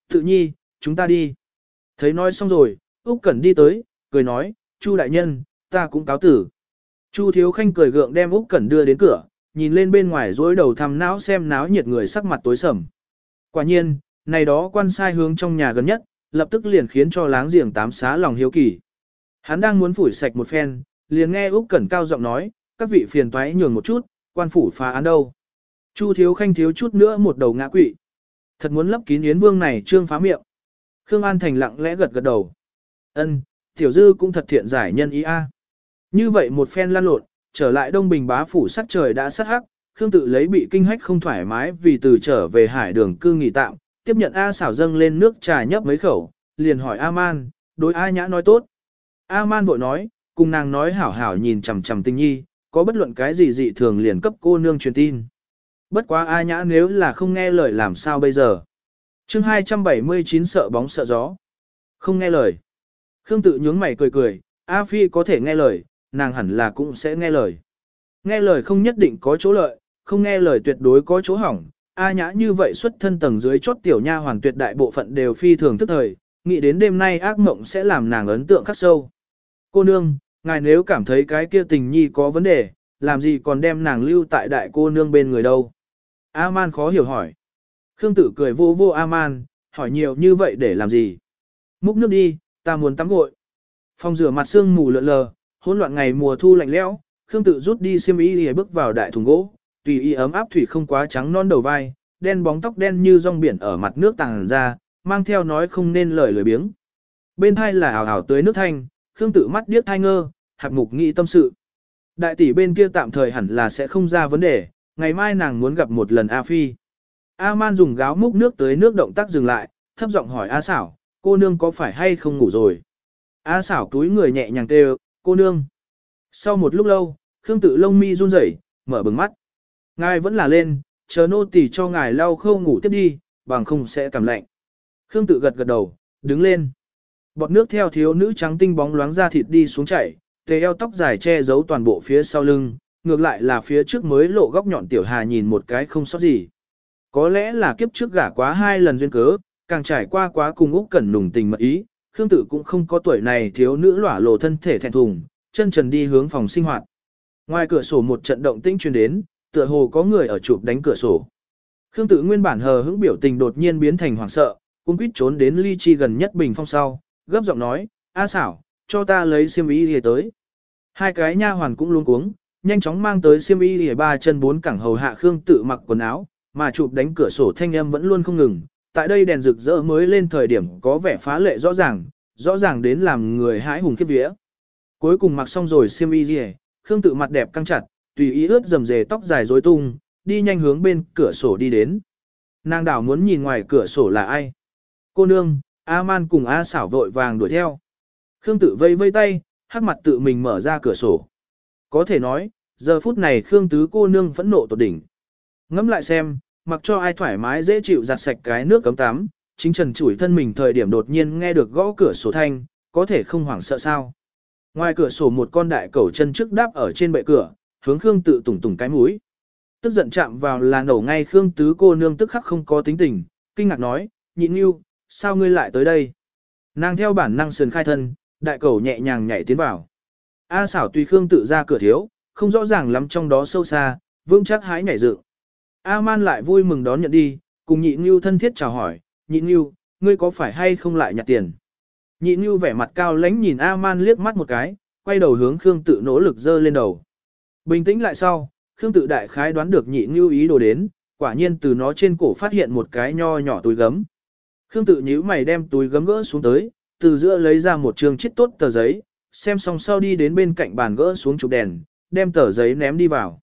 Tự nhi, chúng ta đi. Thấy nói xong rồi, Úc Cẩn đi tới, cười nói, Chu đại nhân, ta cũng cáo tử. Chu Thiếu Khanh cười gượng đem Úc Cẩn đưa đến cửa, nhìn lên bên ngoài rối đầu thăm não xem náo nhiệt người sắc mặt tối sầm. Quả nhiên, này đó quan sai hướng trong nhà gần nhất, lập tức liền khiến cho láng giềng tám xá lòng hiếu kỳ. Hắn đang muốn phủi sạch một phen, liền nghe Úc Cẩn cao giọng nói, các vị phiền toái nhường một chút, quan phủ phá án đâu. Chu Thiếu Khanh thiếu chút nữa một đầu ngã quỵ. Thật muốn lấp kín Yến Vương này trương phá miệng. Khương An Thành lặng lẽ gật gật đầu. Ân, tiểu dư cũng thật thiện giải nhân ý a. Như vậy một phen lan lộn, trở lại Đông Bình bá phủ sắc trời đã sắt hắc, Khương tự lấy bị kinh hách không thoải mái vì từ trở về hải đường cư nghỉ tạm, tiếp nhận A xảo dâng lên nước trà nhấp mấy khẩu, liền hỏi A Man, đối A nhã nói tốt. A Man vội nói, cùng nàng nói hảo hảo nhìn chằm chằm tình nhi, có bất luận cái gì dị thường liền cấp cô nương truyền tin. Bất quá A nhã nếu là không nghe lời làm sao bây giờ. chương 279 sợ bóng sợ gió. Không nghe lời. Khương tự nhướng mày cười cười, A Phi có thể nghe lời, nàng hẳn là cũng sẽ nghe lời. Nghe lời không nhất định có chỗ lợi, không nghe lời tuyệt đối có chỗ hỏng. A nhã như vậy xuất thân tầng dưới chốt tiểu nha hoàn tuyệt đại bộ phận đều phi thường thức thời, nghĩ đến đêm nay ác mộng sẽ làm nàng ấn tượng khắc sâu. Cô nương, ngài nếu cảm thấy cái kia tình nhi có vấn đề, làm gì còn đem nàng lưu tại đại cô nương bên người đâu? A-man khó hiểu hỏi. Khương tử cười vô vô A-man, hỏi nhiều như vậy để làm gì? Múc nước đi, ta muốn tắm gội. Phòng rửa mặt sương mù lượn lờ, hỗn loạn ngày mùa thu lạnh lẽo, Khương tự rút đi xiêm y để bước vào đại thùng gỗ, tùy y ấm áp thủy không quá trắng non đầu vai, đen bóng tóc đen như rong biển ở mặt nước tàng ra, mang theo nói không nên lời lười biếng. Bên hai là ảo ảo tới nước thanh, Khương tự mắt điếc thai ngơ, hạt mục nghĩ tâm sự. Đại tỷ bên kia tạm thời hẳn là sẽ không ra vấn đề, ngày mai nàng muốn gặp một lần A Phi. A Man dùng gáo múc nước tới nước động tác dừng lại, thấp giọng hỏi A xảo, cô nương có phải hay không ngủ rồi? A xảo túi người nhẹ nhàng kêu, cô nương. Sau một lúc lâu, Khương tự lông mi run rẩy, mở bừng mắt. Ngài vẫn là lên, chờ nô tỳ cho ngài lau khâu ngủ tiếp đi, bằng không sẽ cảm lạnh. Khương tự gật gật đầu, đứng lên. Bọt nước theo thiếu nữ trắng tinh bóng loáng ra thịt đi xuống chảy, tề eo tóc dài che giấu toàn bộ phía sau lưng, ngược lại là phía trước mới lộ góc nhọn tiểu hà nhìn một cái không sót gì. Có lẽ là kiếp trước gả quá hai lần duyên cớ, càng trải qua quá cùng Úc Cẩn nùng tình mật ý, Khương Tử cũng không có tuổi này thiếu nữ lỏa lộ thân thể thẹn thùng, chân trần đi hướng phòng sinh hoạt. Ngoài cửa sổ một trận động tĩnh truyền đến, tựa hồ có người ở chụp đánh cửa sổ. Khương Tử nguyên bản hờ hững biểu tình đột nhiên biến thành hoảng sợ, cung quýt trốn đến ly chi gần nhất bình phong sau, gấp giọng nói, A xảo, cho ta lấy xiêm y lìa tới. Hai cái nha hoàn cũng luống cuống, nhanh chóng mang tới xiêm y lìa ba chân bốn cẳng hầu hạ Khương tự mặc quần áo, mà chụp đánh cửa sổ thanh âm vẫn luôn không ngừng. Tại đây đèn rực rỡ mới lên thời điểm có vẻ phá lệ rõ ràng, rõ ràng đến làm người hãi hùng kiếp vía. Cuối cùng mặc xong rồi xiêm y lìa, Khương tự mặt đẹp căng chặt, tùy ý ướt dầm dề tóc dài rối tung, đi nhanh hướng bên cửa sổ đi đến. Nàng đảo muốn nhìn ngoài cửa sổ là ai. Cô nương, A-man cùng A xảo vội vàng đuổi theo. Khương tự vây vây tay, hắc mặt tự mình mở ra cửa sổ. Có thể nói, giờ phút này Khương tứ cô nương phẫn nộ tột đỉnh. Ngắm lại xem, mặc cho ai thoải mái dễ chịu giặt sạch cái nước cấm tắm, chính trần chủi thân mình thời điểm đột nhiên nghe được gõ cửa sổ thanh, có thể không hoảng sợ sao. Ngoài cửa sổ một con đại cẩu chân trước đáp ở trên bệ cửa, hướng Khương tự tủng tủng cái mũi. Tức giận chạm vào là nổ ngay Khương tứ cô nương tức khắc không có tính tình, kinh ngạc nói, nhịn yêu, sao ngươi lại tới đây? Nàng theo bản năng sườn khai thân, đại cẩu nhẹ nhàng nhảy tiến vào. A xảo tùy Khương tự ra cửa thiếu, không rõ ràng lắm trong đó sâu xa, vững chắc hái nhảy dựng. A man lại vui mừng đón nhận đi, cùng nhị Ngưu thân thiết chào hỏi, nhị Ngưu, ngươi có phải hay không lại nhặt tiền? Nhị Ngưu vẻ mặt cao lãnh nhìn A man liếc mắt một cái, quay đầu hướng Khương tự nỗ lực dơ lên đầu. Bình tĩnh lại sau, Khương tự đại khái đoán được nhị Ngưu ý đồ đến, quả nhiên từ nó trên cổ phát hiện một cái nho nhỏ túi gấm. Khương tự nhíu mày đem túi gấm gỡ xuống tới, từ giữa lấy ra một trường chít tốt tờ giấy, xem xong sau đi đến bên cạnh bàn gỡ xuống chụp đèn, đem tờ giấy ném đi vào.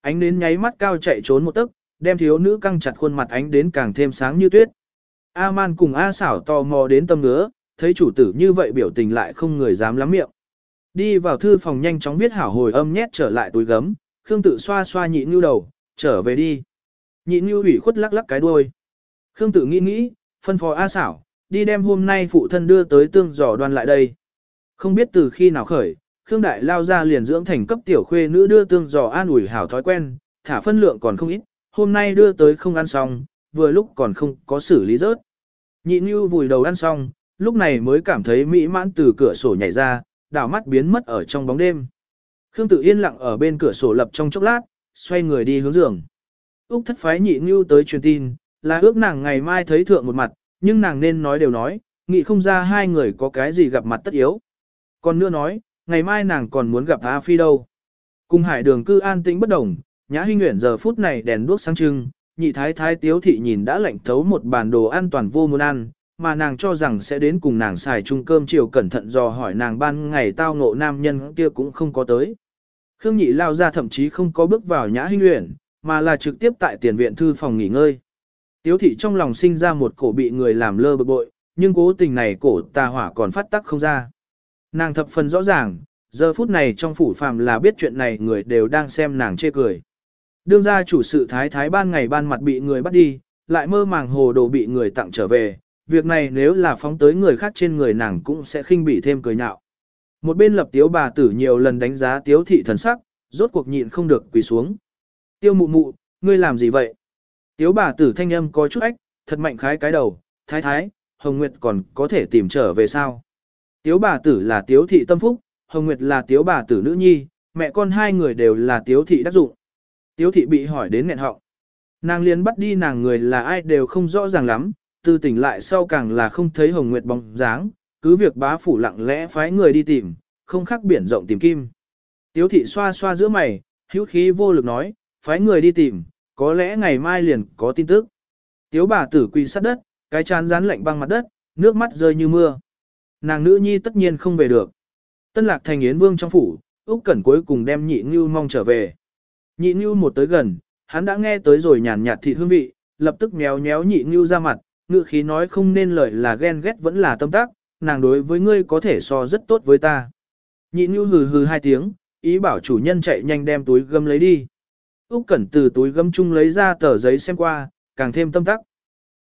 Ánh đến nháy mắt cao chạy trốn một tấc, đem thiếu nữ căng chặt khuôn mặt ánh đến càng thêm sáng như tuyết. A-man cùng A xảo tò mò đến tâm ngứa, thấy chủ tử như vậy biểu tình lại không người dám lắm miệng. Đi vào thư phòng nhanh chóng viết hảo hồi âm nhét trở lại túi gấm, Khương tự xoa xoa nhị nhu đầu, trở về đi. Nhị Nhu ủy khuất lắc lắc cái đuôi. Khương tự nghĩ nghĩ, phân phó A xảo, đi đem hôm nay phụ thân đưa tới tương giỏ đoan lại đây. Không biết từ khi nào khởi, Khương Đại lao ra liền dưỡng thành cấp tiểu khuê nữ đưa tương giò an ủi hảo thói quen, thả phân lượng còn không ít, hôm nay đưa tới không ăn xong, vừa lúc còn không có xử lý rớt. Nhị Nhu vùi đầu ăn xong, lúc này mới cảm thấy mỹ mãn từ cửa sổ nhảy ra, đảo mắt biến mất ở trong bóng đêm. Khương Tự yên lặng ở bên cửa sổ lập trong chốc lát, xoay người đi hướng giường. Úc thất phái nhị Nhu tới truyền tin, là ước nàng ngày mai thấy thượng một mặt, nhưng nàng nên nói đều nói, nghĩ không ra hai người có cái gì gặp mặt tất yếu. Còn nữa nói, ngày mai nàng còn muốn gặp A Phi đâu. Cùng hải đường cư an tĩnh bất đồng, nhã huynh nguyện giờ phút này đèn đuốc sáng trưng, nhị thái thái tiếu thị nhìn đã lạnh thấu một bàn đồ an toàn vô muốn ăn, mà nàng cho rằng sẽ đến cùng nàng xài chung cơm chiều cẩn thận dò hỏi nàng ban ngày tao ngộ nam nhân kia cũng không có tới. Khương nhị lao ra thậm chí không có bước vào nhã huynh nguyện, mà là trực tiếp tại tiền viện thư phòng nghỉ ngơi. Tiếu thị trong lòng sinh ra một cổ bị người làm lơ bực bội, nhưng cố tình này cổ tà hỏa còn phát tắc không ra. Nàng thập phần rõ ràng, giờ phút này trong phủ phàm là biết chuyện này người đều đang xem nàng chê cười. Đương ra chủ sự thái thái ban ngày ban mặt bị người bắt đi, lại mơ màng hồ đồ bị người tặng trở về, việc này nếu là phóng tới người khác trên người nàng cũng sẽ khinh bị thêm cười nhạo. Một bên lập tiếu bà tử nhiều lần đánh giá tiếu thị thần sắc, rốt cuộc nhịn không được quỳ xuống. Tiêu mụ mụ, ngươi làm gì vậy? Tiếu bà tử thanh âm có chút ách, thật mạnh khái cái đầu, thái thái, Hồng Nguyệt còn có thể tìm trở về sao? Tiếu bà tử là tiếu thị tâm phúc, Hồng Nguyệt là tiếu bà tử nữ nhi, mẹ con hai người đều là tiếu thị đắc dụng. Tiếu thị bị hỏi đến nghẹn họng. Nàng liền bắt đi nàng người là ai đều không rõ ràng lắm, từ tỉnh lại sau càng là không thấy Hồng Nguyệt bóng dáng, cứ việc bá phủ lặng lẽ phái người đi tìm, không khác biển rộng tìm kim. Tiếu thị xoa xoa giữa mày, hữu khí vô lực nói, phái người đi tìm, có lẽ ngày mai liền có tin tức. Tiếu bà tử quỳ sát đất, cái chán rán lạnh băng mặt đất, nước mắt rơi như mưa. Nàng nữ nhi tất nhiên không về được. Tân lạc thành yến vương trong phủ, Úc Cẩn cuối cùng đem nhị ngưu mong trở về. Nhị ngưu một tới gần, hắn đã nghe tới rồi nhàn nhạt thịt hương vị, lập tức méo méo nhị ngưu ra mặt, ngữ khí nói không nên lời là ghen ghét vẫn là tâm tác, nàng đối với ngươi có thể so rất tốt với ta. Nhị ngưu hừ hừ hai tiếng, ý bảo chủ nhân chạy nhanh đem túi gấm lấy đi. Úc Cẩn từ túi gấm chung lấy ra tờ giấy xem qua, càng thêm tâm tắc.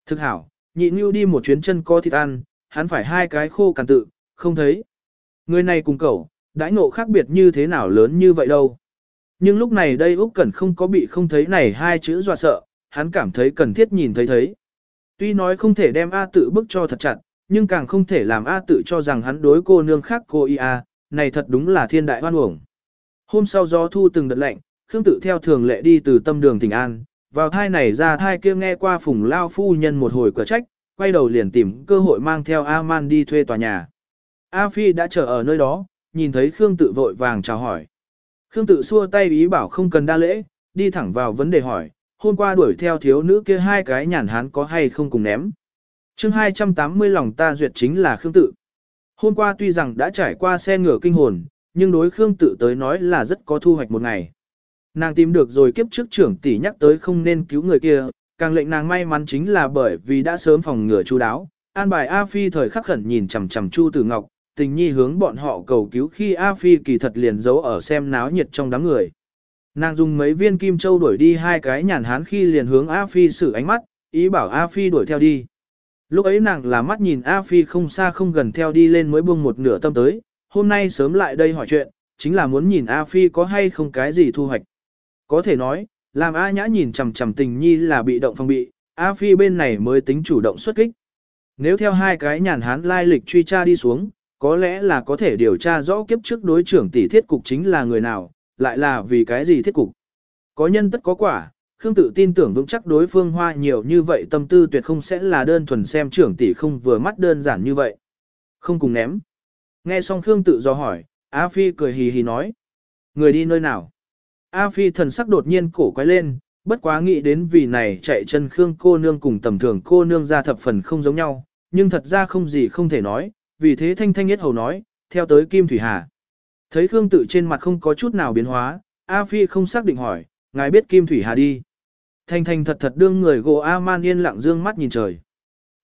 Thực hảo, nhị ngưu đi một chuyến chân co thịt ăn, hắn phải hai cái khô cằn tự, không thấy. Người này cùng cậu, đãi ngộ khác biệt như thế nào lớn như vậy đâu. Nhưng lúc này đây Úc Cẩn không có bị không thấy này hai chữ dọa sợ, hắn cảm thấy cần thiết nhìn thấy thấy. Tuy nói không thể đem A tự bức cho thật chặt, nhưng càng không thể làm A tự cho rằng hắn đối cô nương khác cô y A, này thật đúng là thiên đại hoan uổng. Hôm sau gió thu từng đợt lạnh, Khương tự theo thường lệ đi từ tâm đường tỉnh An, vào thai này ra thai kia nghe qua phùng lao phu nhân một hồi quả trách, quay đầu liền tìm cơ hội mang theo A-man đi thuê tòa nhà. A Phi đã chờ ở nơi đó, nhìn thấy Khương tự vội vàng chào hỏi. Khương tự xua tay ý bảo không cần đa lễ, đi thẳng vào vấn đề hỏi, hôm qua đuổi theo thiếu nữ kia hai cái nhàn hán có hay không cùng ném. chương 280 lòng ta duyệt chính là Khương tự. Hôm qua tuy rằng đã trải qua xe ngựa kinh hồn, nhưng đối Khương tự tới nói là rất có thu hoạch một ngày. Nàng tìm được rồi kiếp trước trưởng tỷ nhắc tới không nên cứu người kia, càng lệnh nàng may mắn chính là bởi vì đã sớm phòng ngừa chú đáo. An bài A Phi thời khắc khẩn nhìn chằm chằm Chu Tử Ngọc, tình nhi hướng bọn họ cầu cứu khi A Phi kỳ thật liền giấu ở xem náo nhiệt trong đám người. Nàng dùng mấy viên kim châu đuổi đi hai cái nhàn hán khi liền hướng A Phi xử ánh mắt, ý bảo A Phi đuổi theo đi. Lúc ấy nàng là mắt nhìn A Phi không xa không gần theo đi lên mới buông một nửa tâm tới, hôm nay sớm lại đây hỏi chuyện, chính là muốn nhìn A Phi có hay không cái gì thu hoạch. Có thể nói, làm A Nhã nhìn chằm chằm tình nhi là bị động phòng bị, A Phi bên này mới tính chủ động xuất kích. Nếu theo hai cái nhàn hán lai lịch truy tra đi xuống, có lẽ là có thể điều tra rõ kiếp trước đối trưởng tỷ thiết cục chính là người nào, lại là vì cái gì thiết cục. Có nhân tất có quả, Khương tự tin tưởng vững chắc đối phương hoa nhiều như vậy tâm tư tuyệt không sẽ là đơn thuần xem trưởng tỷ không vừa mắt đơn giản như vậy. Không cùng ném. Nghe xong Khương tự do hỏi, A Phi cười hì hì nói. Người đi nơi nào? A Phi thần sắc đột nhiên cổ quay lên, bất quá nghĩ đến vì này chạy chân Khương cô nương cùng tầm thường cô nương ra thập phần không giống nhau, nhưng thật ra không gì không thể nói, vì thế thanh thanh nhất hầu nói, theo tới Kim Thủy Hà. Thấy Khương tự trên mặt không có chút nào biến hóa, A Phi không xác định hỏi, ngài biết Kim Thủy Hà đi. Thanh thanh thật thật đương người gỗ A man yên lặng dương mắt nhìn trời.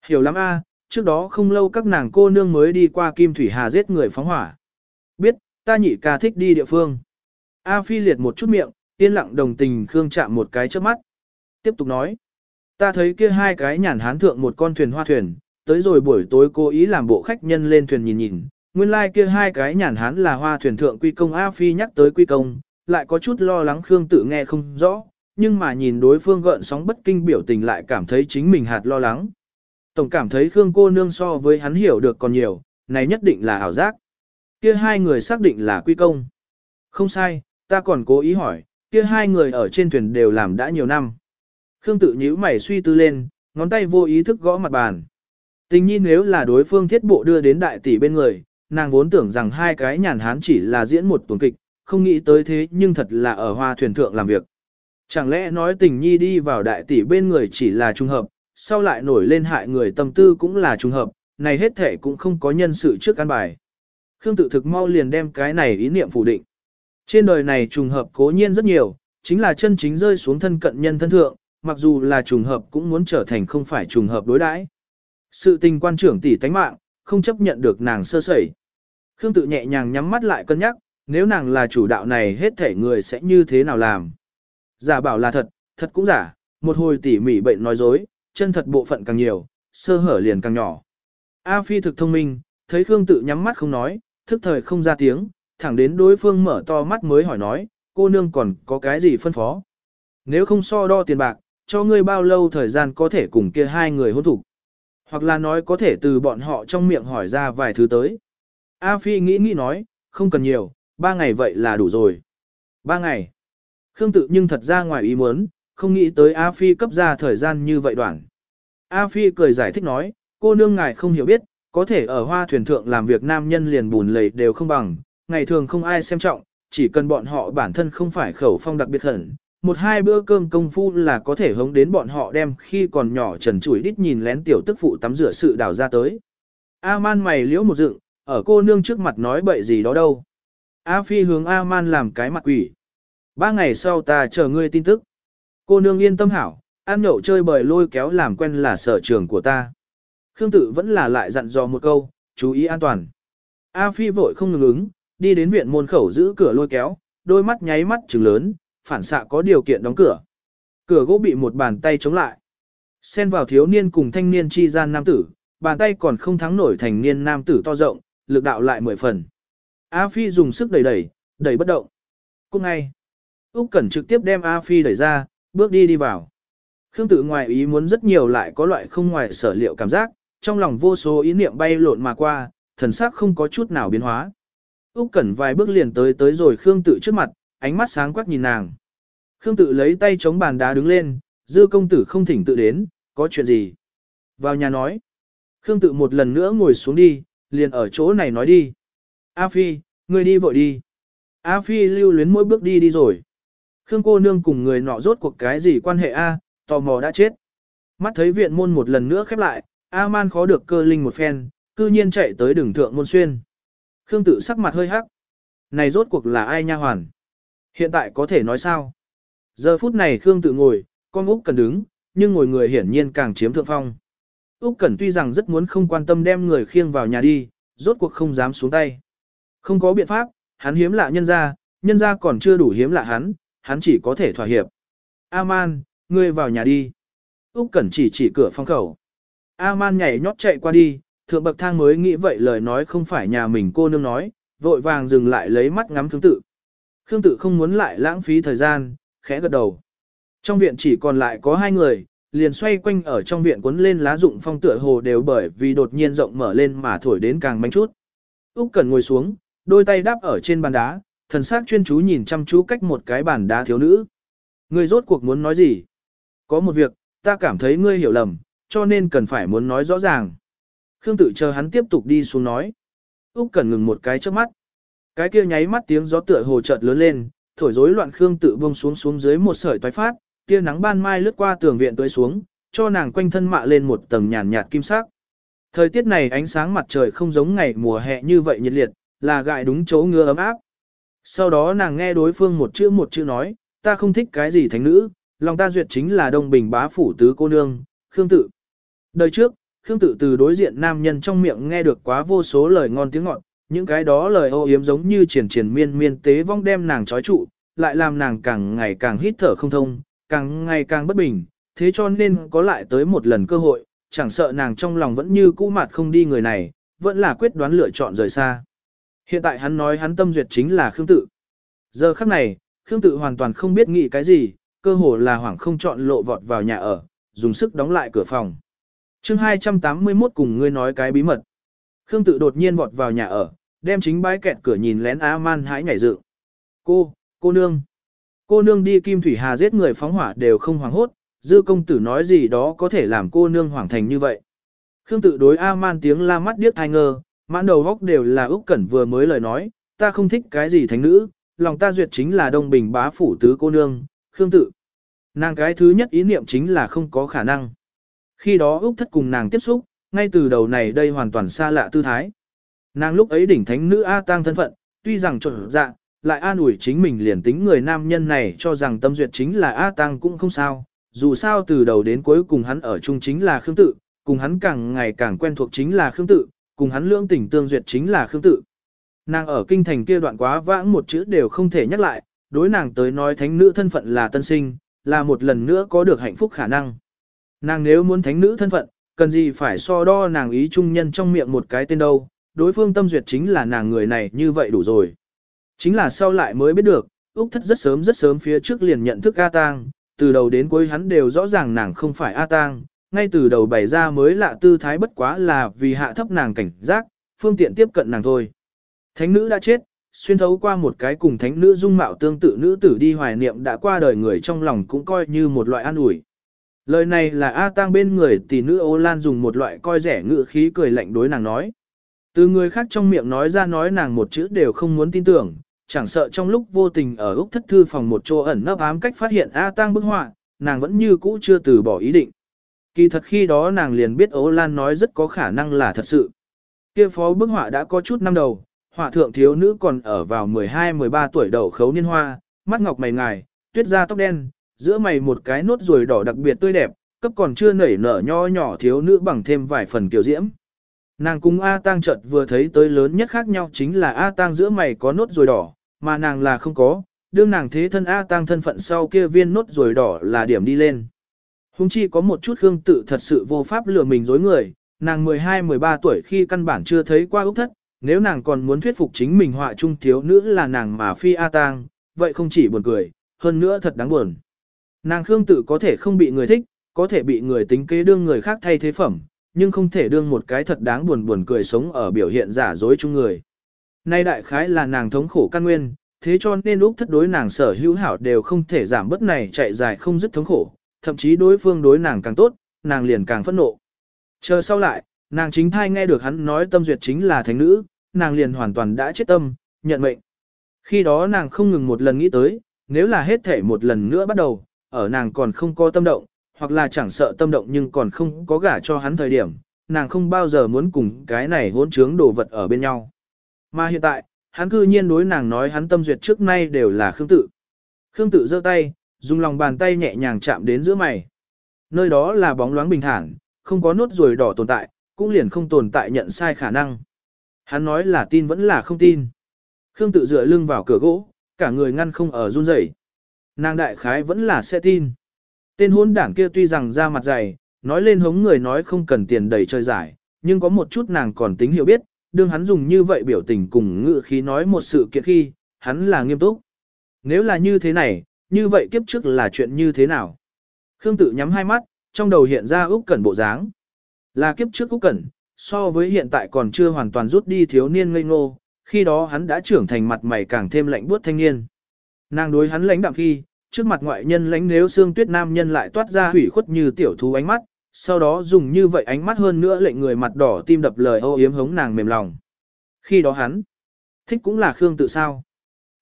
Hiểu lắm A, trước đó không lâu các nàng cô nương mới đi qua Kim Thủy Hà giết người phóng hỏa. Biết, ta nhị ca thích đi địa phương. A Phi liệt một chút miệng, yên lặng đồng tình Khương chạm một cái trước mắt. Tiếp tục nói, ta thấy kia hai cái nhàn hán thượng một con thuyền hoa thuyền, tới rồi buổi tối cố ý làm bộ khách nhân lên thuyền nhìn nhìn, nguyên lai like kia hai cái nhàn hán là hoa thuyền thượng quy công A Phi nhắc tới quy công, lại có chút lo lắng Khương tự nghe không rõ, nhưng mà nhìn đối phương gợn sóng bất kinh biểu tình lại cảm thấy chính mình hạt lo lắng. Tổng cảm thấy Khương cô nương so với hắn hiểu được còn nhiều, này nhất định là ảo giác. Kia hai người xác định là quy công. Không sai, ta còn cố ý hỏi, kia hai người ở trên thuyền đều làm đã nhiều năm. Khương tự nhíu mày suy tư lên, ngón tay vô ý thức gõ mặt bàn. Tình nhi nếu là đối phương thiết bộ đưa đến đại tỷ bên người, nàng vốn tưởng rằng hai cái nhàn hán chỉ là diễn một tuần kịch, không nghĩ tới thế nhưng thật là ở hoa thuyền thượng làm việc. Chẳng lẽ nói tình nhi đi vào đại tỷ bên người chỉ là trùng hợp, sau lại nổi lên hại người tâm tư cũng là trùng hợp, này hết thể cũng không có nhân sự trước căn bài. Khương tự thực mau liền đem cái này ý niệm phủ định. Trên đời này trùng hợp cố nhiên rất nhiều, chính là chân chính rơi xuống thân cận nhân thân thượng, mặc dù là trùng hợp cũng muốn trở thành không phải trùng hợp đối đãi. Sự tình quan trưởng tỷ tánh mạng, không chấp nhận được nàng sơ sẩy. Khương tự nhẹ nhàng nhắm mắt lại cân nhắc, nếu nàng là chủ đạo này hết thể người sẽ như thế nào làm. Giả bảo là thật, thật cũng giả, một hồi tỉ mỉ bệnh nói dối, chân thật bộ phận càng nhiều, sơ hở liền càng nhỏ. A Phi thực thông minh, thấy Khương tự nhắm mắt không nói, thức thời không ra tiếng, thẳng đến đối phương mở to mắt mới hỏi nói, cô nương còn có cái gì phân phó. Nếu không so đo tiền bạc, cho ngươi bao lâu thời gian có thể cùng kia hai người hôn thủ. Hoặc là nói có thể từ bọn họ trong miệng hỏi ra vài thứ tới. A Phi nghĩ nghĩ nói, không cần nhiều, ba ngày vậy là đủ rồi. Ba ngày. Khương tự nhưng thật ra ngoài ý muốn, không nghĩ tới A Phi cấp ra thời gian như vậy đoạn. A Phi cười giải thích nói, cô nương ngài không hiểu biết, có thể ở hoa thuyền thượng làm việc nam nhân liền bùn lầy đều không bằng, ngày thường không ai xem trọng, chỉ cần bọn họ bản thân không phải khẩu phong đặc biệt khẩn, một hai bữa cơm công phu là có thể hống đến bọn họ đem khi còn nhỏ trần chủi đít nhìn lén tiểu tức phụ tắm rửa sự đào ra tới. A man mày liễu một dựng, ở cô nương trước mặt nói bậy gì đó đâu. A phi hướng A man làm cái mặt quỷ. Ba ngày sau ta chờ ngươi tin tức. Cô nương yên tâm hảo, ăn nhậu chơi bời lôi kéo làm quen là sở trường của ta. Khương tự vẫn là lại dặn dò một câu, chú ý an toàn. A phi vội không ngừng ứng, đi đến viện môn khẩu giữ cửa lôi kéo, đôi mắt nháy mắt trừng lớn, phản xạ có điều kiện đóng cửa. Cửa gỗ bị một bàn tay chống lại. Xen vào thiếu niên cùng thanh niên chi gian nam tử, bàn tay còn không thắng nổi thành niên nam tử to rộng, lực đạo lại mười phần. A Phi dùng sức đẩy đẩy, đẩy bất động. Cũng ngay, Úc Cẩn trực tiếp đem A Phi đẩy ra, bước đi đi vào. Khương tự ngoài ý muốn rất nhiều lại có loại không ngoài sở liệu cảm giác, trong lòng vô số ý niệm bay lộn mà qua, thần sắc không có chút nào biến hóa. Úc Cẩn vài bước liền tới tới rồi Khương tự trước mặt, ánh mắt sáng quắc nhìn nàng. Khương tự lấy tay chống bàn đá đứng lên, dư công tử không thỉnh tự đến, có chuyện gì? Vào nhà nói. Khương tự một lần nữa ngồi xuống đi, liền ở chỗ này nói đi. A Phi, ngươi đi vội đi. A Phi lưu luyến mỗi bước đi đi rồi. Khương cô nương cùng người nọ rốt cuộc cái gì quan hệ A, tò mò đã chết. Mắt thấy viện môn một lần nữa khép lại, A man khó được cơ linh một phen, cư nhiên chạy tới đường thượng môn xuyên. Khương tự sắc mặt hơi hắc. Này rốt cuộc là ai nha hoàn? Hiện tại có thể nói sao? Giờ phút này Khương tự ngồi, con Úc Cần đứng, nhưng ngồi người hiển nhiên càng chiếm thượng phong. Úc Cẩn tuy rằng rất muốn không quan tâm đem người khiêng vào nhà đi, rốt cuộc không dám xuống tay. Không có biện pháp, hắn hiếm lạ nhân gia, nhân gia còn chưa đủ hiếm lạ hắn, hắn chỉ có thể thỏa hiệp. A-man, ngươi vào nhà đi. Úc Cẩn chỉ chỉ cửa phòng khẩu. A-man nhảy nhót chạy qua đi, thượng bậc thang mới nghĩ vậy lời nói không phải nhà mình cô nương nói, vội vàng dừng lại lấy mắt ngắm Khương Tự. Khương Tự không muốn lại lãng phí thời gian, khẽ gật đầu. Trong viện chỉ còn lại có hai người, liền xoay quanh ở trong viện cuốn lên lá rụng phong tựa hồ đều bởi vì đột nhiên rộng mở lên mà thổi đến càng manh chút. Úc Cẩn ngồi xuống, đôi tay đáp ở trên bàn đá, thần sắc chuyên chú nhìn chăm chú cách một cái bàn đá thiếu nữ. Ngươi rốt cuộc muốn nói gì? Có một việc, ta cảm thấy ngươi hiểu lầm, cho nên cần phải muốn nói rõ ràng. Khương tự chờ hắn tiếp tục đi xuống nói. Úc Cẩn ngừng một cái trước mắt. Cái kia nháy mắt tiếng gió tựa hồ chợt lớn lên, thổi rối loạn Khương tự buông xuống xuống dưới một sợi toái phát, tia nắng ban mai lướt qua tường viện tới xuống, cho nàng quanh thân mạ lên một tầng nhàn nhạt kim sắc. Thời tiết này ánh sáng mặt trời không giống ngày mùa hè như vậy nhiệt liệt, là gại đúng chỗ ngứa ấm áp. Sau đó nàng nghe đối phương một chữ một chữ nói, ta không thích cái gì thánh nữ, lòng ta duyệt chính là đông bình bá phủ tứ cô nương, Khương tự. Đời trước, Khương tự từ đối diện nam nhân trong miệng nghe được quá vô số lời ngon tiếng ngọt, những cái đó lời ô yếm giống như triển triển miên miên tế vong đem nàng trói trụ, lại làm nàng càng ngày càng hít thở không thông, càng ngày càng bất bình, thế cho nên có lại tới một lần cơ hội, chẳng sợ nàng trong lòng vẫn như cũ mặt không đi người này, vẫn là quyết đoán lựa chọn rời xa. Hiện tại hắn nói hắn tâm duyệt chính là Khương Tự. Giờ khắc này, Khương Tự hoàn toàn không biết nghĩ cái gì, cơ hồ là hoảng không chọn lộ vọt vào nhà ở, dùng sức đóng lại cửa phòng chương 281 cùng ngươi nói cái bí mật. Khương Tự đột nhiên vọt vào nhà ở, đem chính bái kẹt cửa nhìn lén A-man hãi nhảy dựng. Cô, cô nương. Cô nương đi kim thủy hà giết người phóng hỏa đều không hoảng hốt, dư công tử nói gì đó có thể làm cô nương hoảng thành như vậy. Khương tự đối A-man tiếng la mắt điếc thai ngơ, mãn đầu góc đều là Úc Cẩn vừa mới lời nói, ta không thích cái gì thánh nữ, lòng ta duyệt chính là đông bình bá phủ tứ cô nương, Khương tự. Nàng cái thứ nhất ý niệm chính là không có khả năng. Khi đó Úc thất cùng nàng tiếp xúc, ngay từ đầu này đây hoàn toàn xa lạ tư thái. Nàng lúc ấy đỉnh thánh nữ A tang thân phận, tuy rằng trộn dạ, lại an ủi chính mình liền tính người nam nhân này cho rằng tâm duyệt chính là A tang cũng không sao, dù sao từ đầu đến cuối cùng hắn ở chung chính là Khương tự, cùng hắn càng ngày càng quen thuộc chính là Khương tự, cùng hắn lưỡng tình tương duyệt chính là Khương tự. Nàng ở kinh thành kia đoạn quá vãng một chữ đều không thể nhắc lại, đối nàng tới nói thánh nữ thân phận là tân sinh, là một lần nữa có được hạnh phúc khả năng. Nàng nếu muốn thánh nữ thân phận, cần gì phải so đo nàng ý trung nhân trong miệng một cái tên đâu, đối phương tâm duyệt chính là nàng người này như vậy đủ rồi. Chính là sau lại mới biết được, Úc thất rất sớm rất sớm phía trước liền nhận thức A Tang, từ đầu đến cuối hắn đều rõ ràng nàng không phải A Tang, ngay từ đầu bày ra mới lạ tư thái bất quá là vì hạ thấp nàng cảnh giác, phương tiện tiếp cận nàng thôi. Thánh nữ đã chết, xuyên thấu qua một cái cùng thánh nữ dung mạo tương tự nữ tử đi hoài niệm đã qua đời người trong lòng cũng coi như một loại an ủi. Lời này là A Tang bên người tỷ nữ Ô Lan dùng một loại coi rẻ ngữ khí cười lạnh đối nàng nói. Từ người khác trong miệng nói ra nói nàng một chữ đều không muốn tin tưởng, chẳng sợ trong lúc vô tình ở Úc thất thư phòng một chỗ ẩn nấp ám cách phát hiện A Tang bức họa, nàng vẫn như cũ chưa từ bỏ ý định. Kỳ thật khi đó nàng liền biết Ô Lan nói rất có khả năng là thật sự. Kia phó bức họa đã có chút năm đầu, họa thượng thiếu nữ còn ở vào 12-13 tuổi đầu khấu niên hoa, mắt ngọc mày ngài, tuyết da tóc đen, giữa mày một cái nốt ruồi đỏ đặc biệt tươi đẹp, cấp còn chưa nảy nở nho nhỏ thiếu nữ bằng thêm vài phần kiểu diễm. Nàng cùng A Tang chợt vừa thấy tới lớn nhất khác nhau chính là A Tang giữa mày có nốt ruồi đỏ, mà nàng là không có, đương nàng thế thân A Tang thân phận sau kia viên nốt ruồi đỏ là điểm đi lên. Hùng chi có một chút hương tự thật sự vô pháp lừa mình dối người, nàng 12-13 tuổi khi căn bản chưa thấy qua ốc thất, nếu nàng còn muốn thuyết phục chính mình họa trung thiếu nữ là nàng mà phi A Tang, vậy không chỉ buồn cười, hơn nữa thật đáng buồn. Nàng Khương tự có thể không bị người thích, có thể bị người tính kế đương người khác thay thế phẩm, nhưng không thể đương một cái thật đáng buồn buồn cười sống ở biểu hiện giả dối chung người. Nay đại khái là nàng thống khổ căn nguyên, thế cho nên lúc thất đối nàng sở hữu hảo đều không thể giảm bớt này chạy dài không dứt thống khổ, thậm chí đối phương đối nàng càng tốt, nàng liền càng phẫn nộ. Chờ sau lại, nàng chính thai nghe được hắn nói tâm duyệt chính là thánh nữ, nàng liền hoàn toàn đã chết tâm, nhận mệnh. Khi đó nàng không ngừng một lần nghĩ tới, nếu là hết thể một lần nữa bắt đầu, ở nàng còn không có tâm động, hoặc là chẳng sợ tâm động nhưng còn không có gả cho hắn thời điểm, nàng không bao giờ muốn cùng cái này hỗn trướng đồ vật ở bên nhau. Mà hiện tại, hắn cư nhiên đối nàng nói hắn tâm duyệt trước nay đều là Khương Tự. Khương Tự giơ tay, dùng lòng bàn tay nhẹ nhàng chạm đến giữa mày. Nơi đó là bóng loáng bình thản, không có nốt ruồi đỏ tồn tại, cũng liền không tồn tại nhận sai khả năng. Hắn nói là tin vẫn là không tin. Khương Tự dựa lưng vào cửa gỗ, cả người ngăn không ở run rẩy. Nàng đại khái vẫn là sẽ tin. Tên hôn đảng kia tuy rằng ra mặt dày, nói lên hống người nói không cần tiền đầy chơi giải, nhưng có một chút nàng còn tính hiểu biết, đương hắn dùng như vậy biểu tình cùng ngự khí nói một sự kiện khi, hắn là nghiêm túc. Nếu là như thế này, như vậy kiếp trước là chuyện như thế nào? Khương tự nhắm hai mắt, trong đầu hiện ra Úc Cẩn bộ dáng. Là kiếp trước Úc Cẩn, so với hiện tại còn chưa hoàn toàn rút đi thiếu niên ngây ngô, khi đó hắn đã trưởng thành mặt mày càng thêm lạnh buốt thanh niên. Nàng đối hắn lãnh đạm khi, trước mặt ngoại nhân lãnh nếu xương tuyết nam nhân lại toát ra hủy khuất như tiểu thú ánh mắt, sau đó dùng như vậy ánh mắt hơn nữa lệnh người mặt đỏ tim đập lời ô yếm hống nàng mềm lòng. Khi đó hắn, thích cũng là Khương tự sao.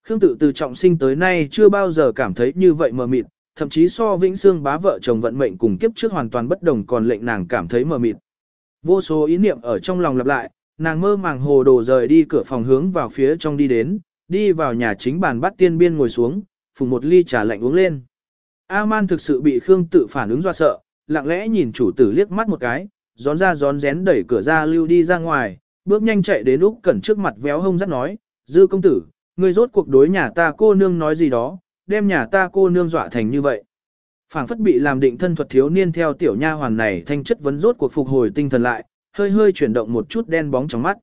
Khương tự từ trọng sinh tới nay chưa bao giờ cảm thấy như vậy mờ mịt, thậm chí so vĩnh xương bá vợ chồng vận mệnh cùng kiếp trước hoàn toàn bất đồng còn lệnh nàng cảm thấy mờ mịt. Vô số ý niệm ở trong lòng lặp lại, nàng mơ màng hồ đồ rời đi cửa phòng hướng vào phía trong đi đến, đi vào nhà chính bàn bắt tiên biên ngồi xuống, phùng một ly trà lạnh uống lên. A-man thực sự bị Khương tự phản ứng do sợ, lặng lẽ nhìn chủ tử liếc mắt một cái, gión ra gión rén đẩy cửa ra lưu đi ra ngoài, bước nhanh chạy đến Úc Cẩn trước mặt véo hông dắt nói, dư công tử, ngươi rốt cuộc đối nhà ta cô nương nói gì đó, đem nhà ta cô nương dọa thành như vậy. Phảng phất bị làm định thân thuật thiếu niên theo tiểu nha hoàn này thanh chất vấn rốt cuộc phục hồi tinh thần lại, hơi hơi chuyển động một chút đen bóng trong mắt.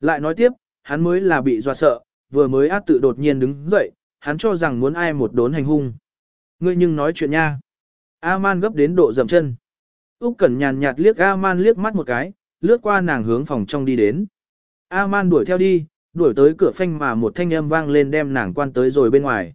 Lại nói tiếp, hắn mới là bị dọa sợ, vừa mới ác tự đột nhiên đứng dậy, hắn cho rằng muốn ai một đốn hành hung. Ngươi nhưng nói chuyện nha. A-man gấp đến độ dầm chân. Úc Cẩn nhàn nhạt liếc A-man liếc mắt một cái, lướt qua nàng hướng phòng trong đi đến. A-man đuổi theo đi, đuổi tới cửa phanh mà một thanh âm vang lên đem nàng quan tới rồi bên ngoài.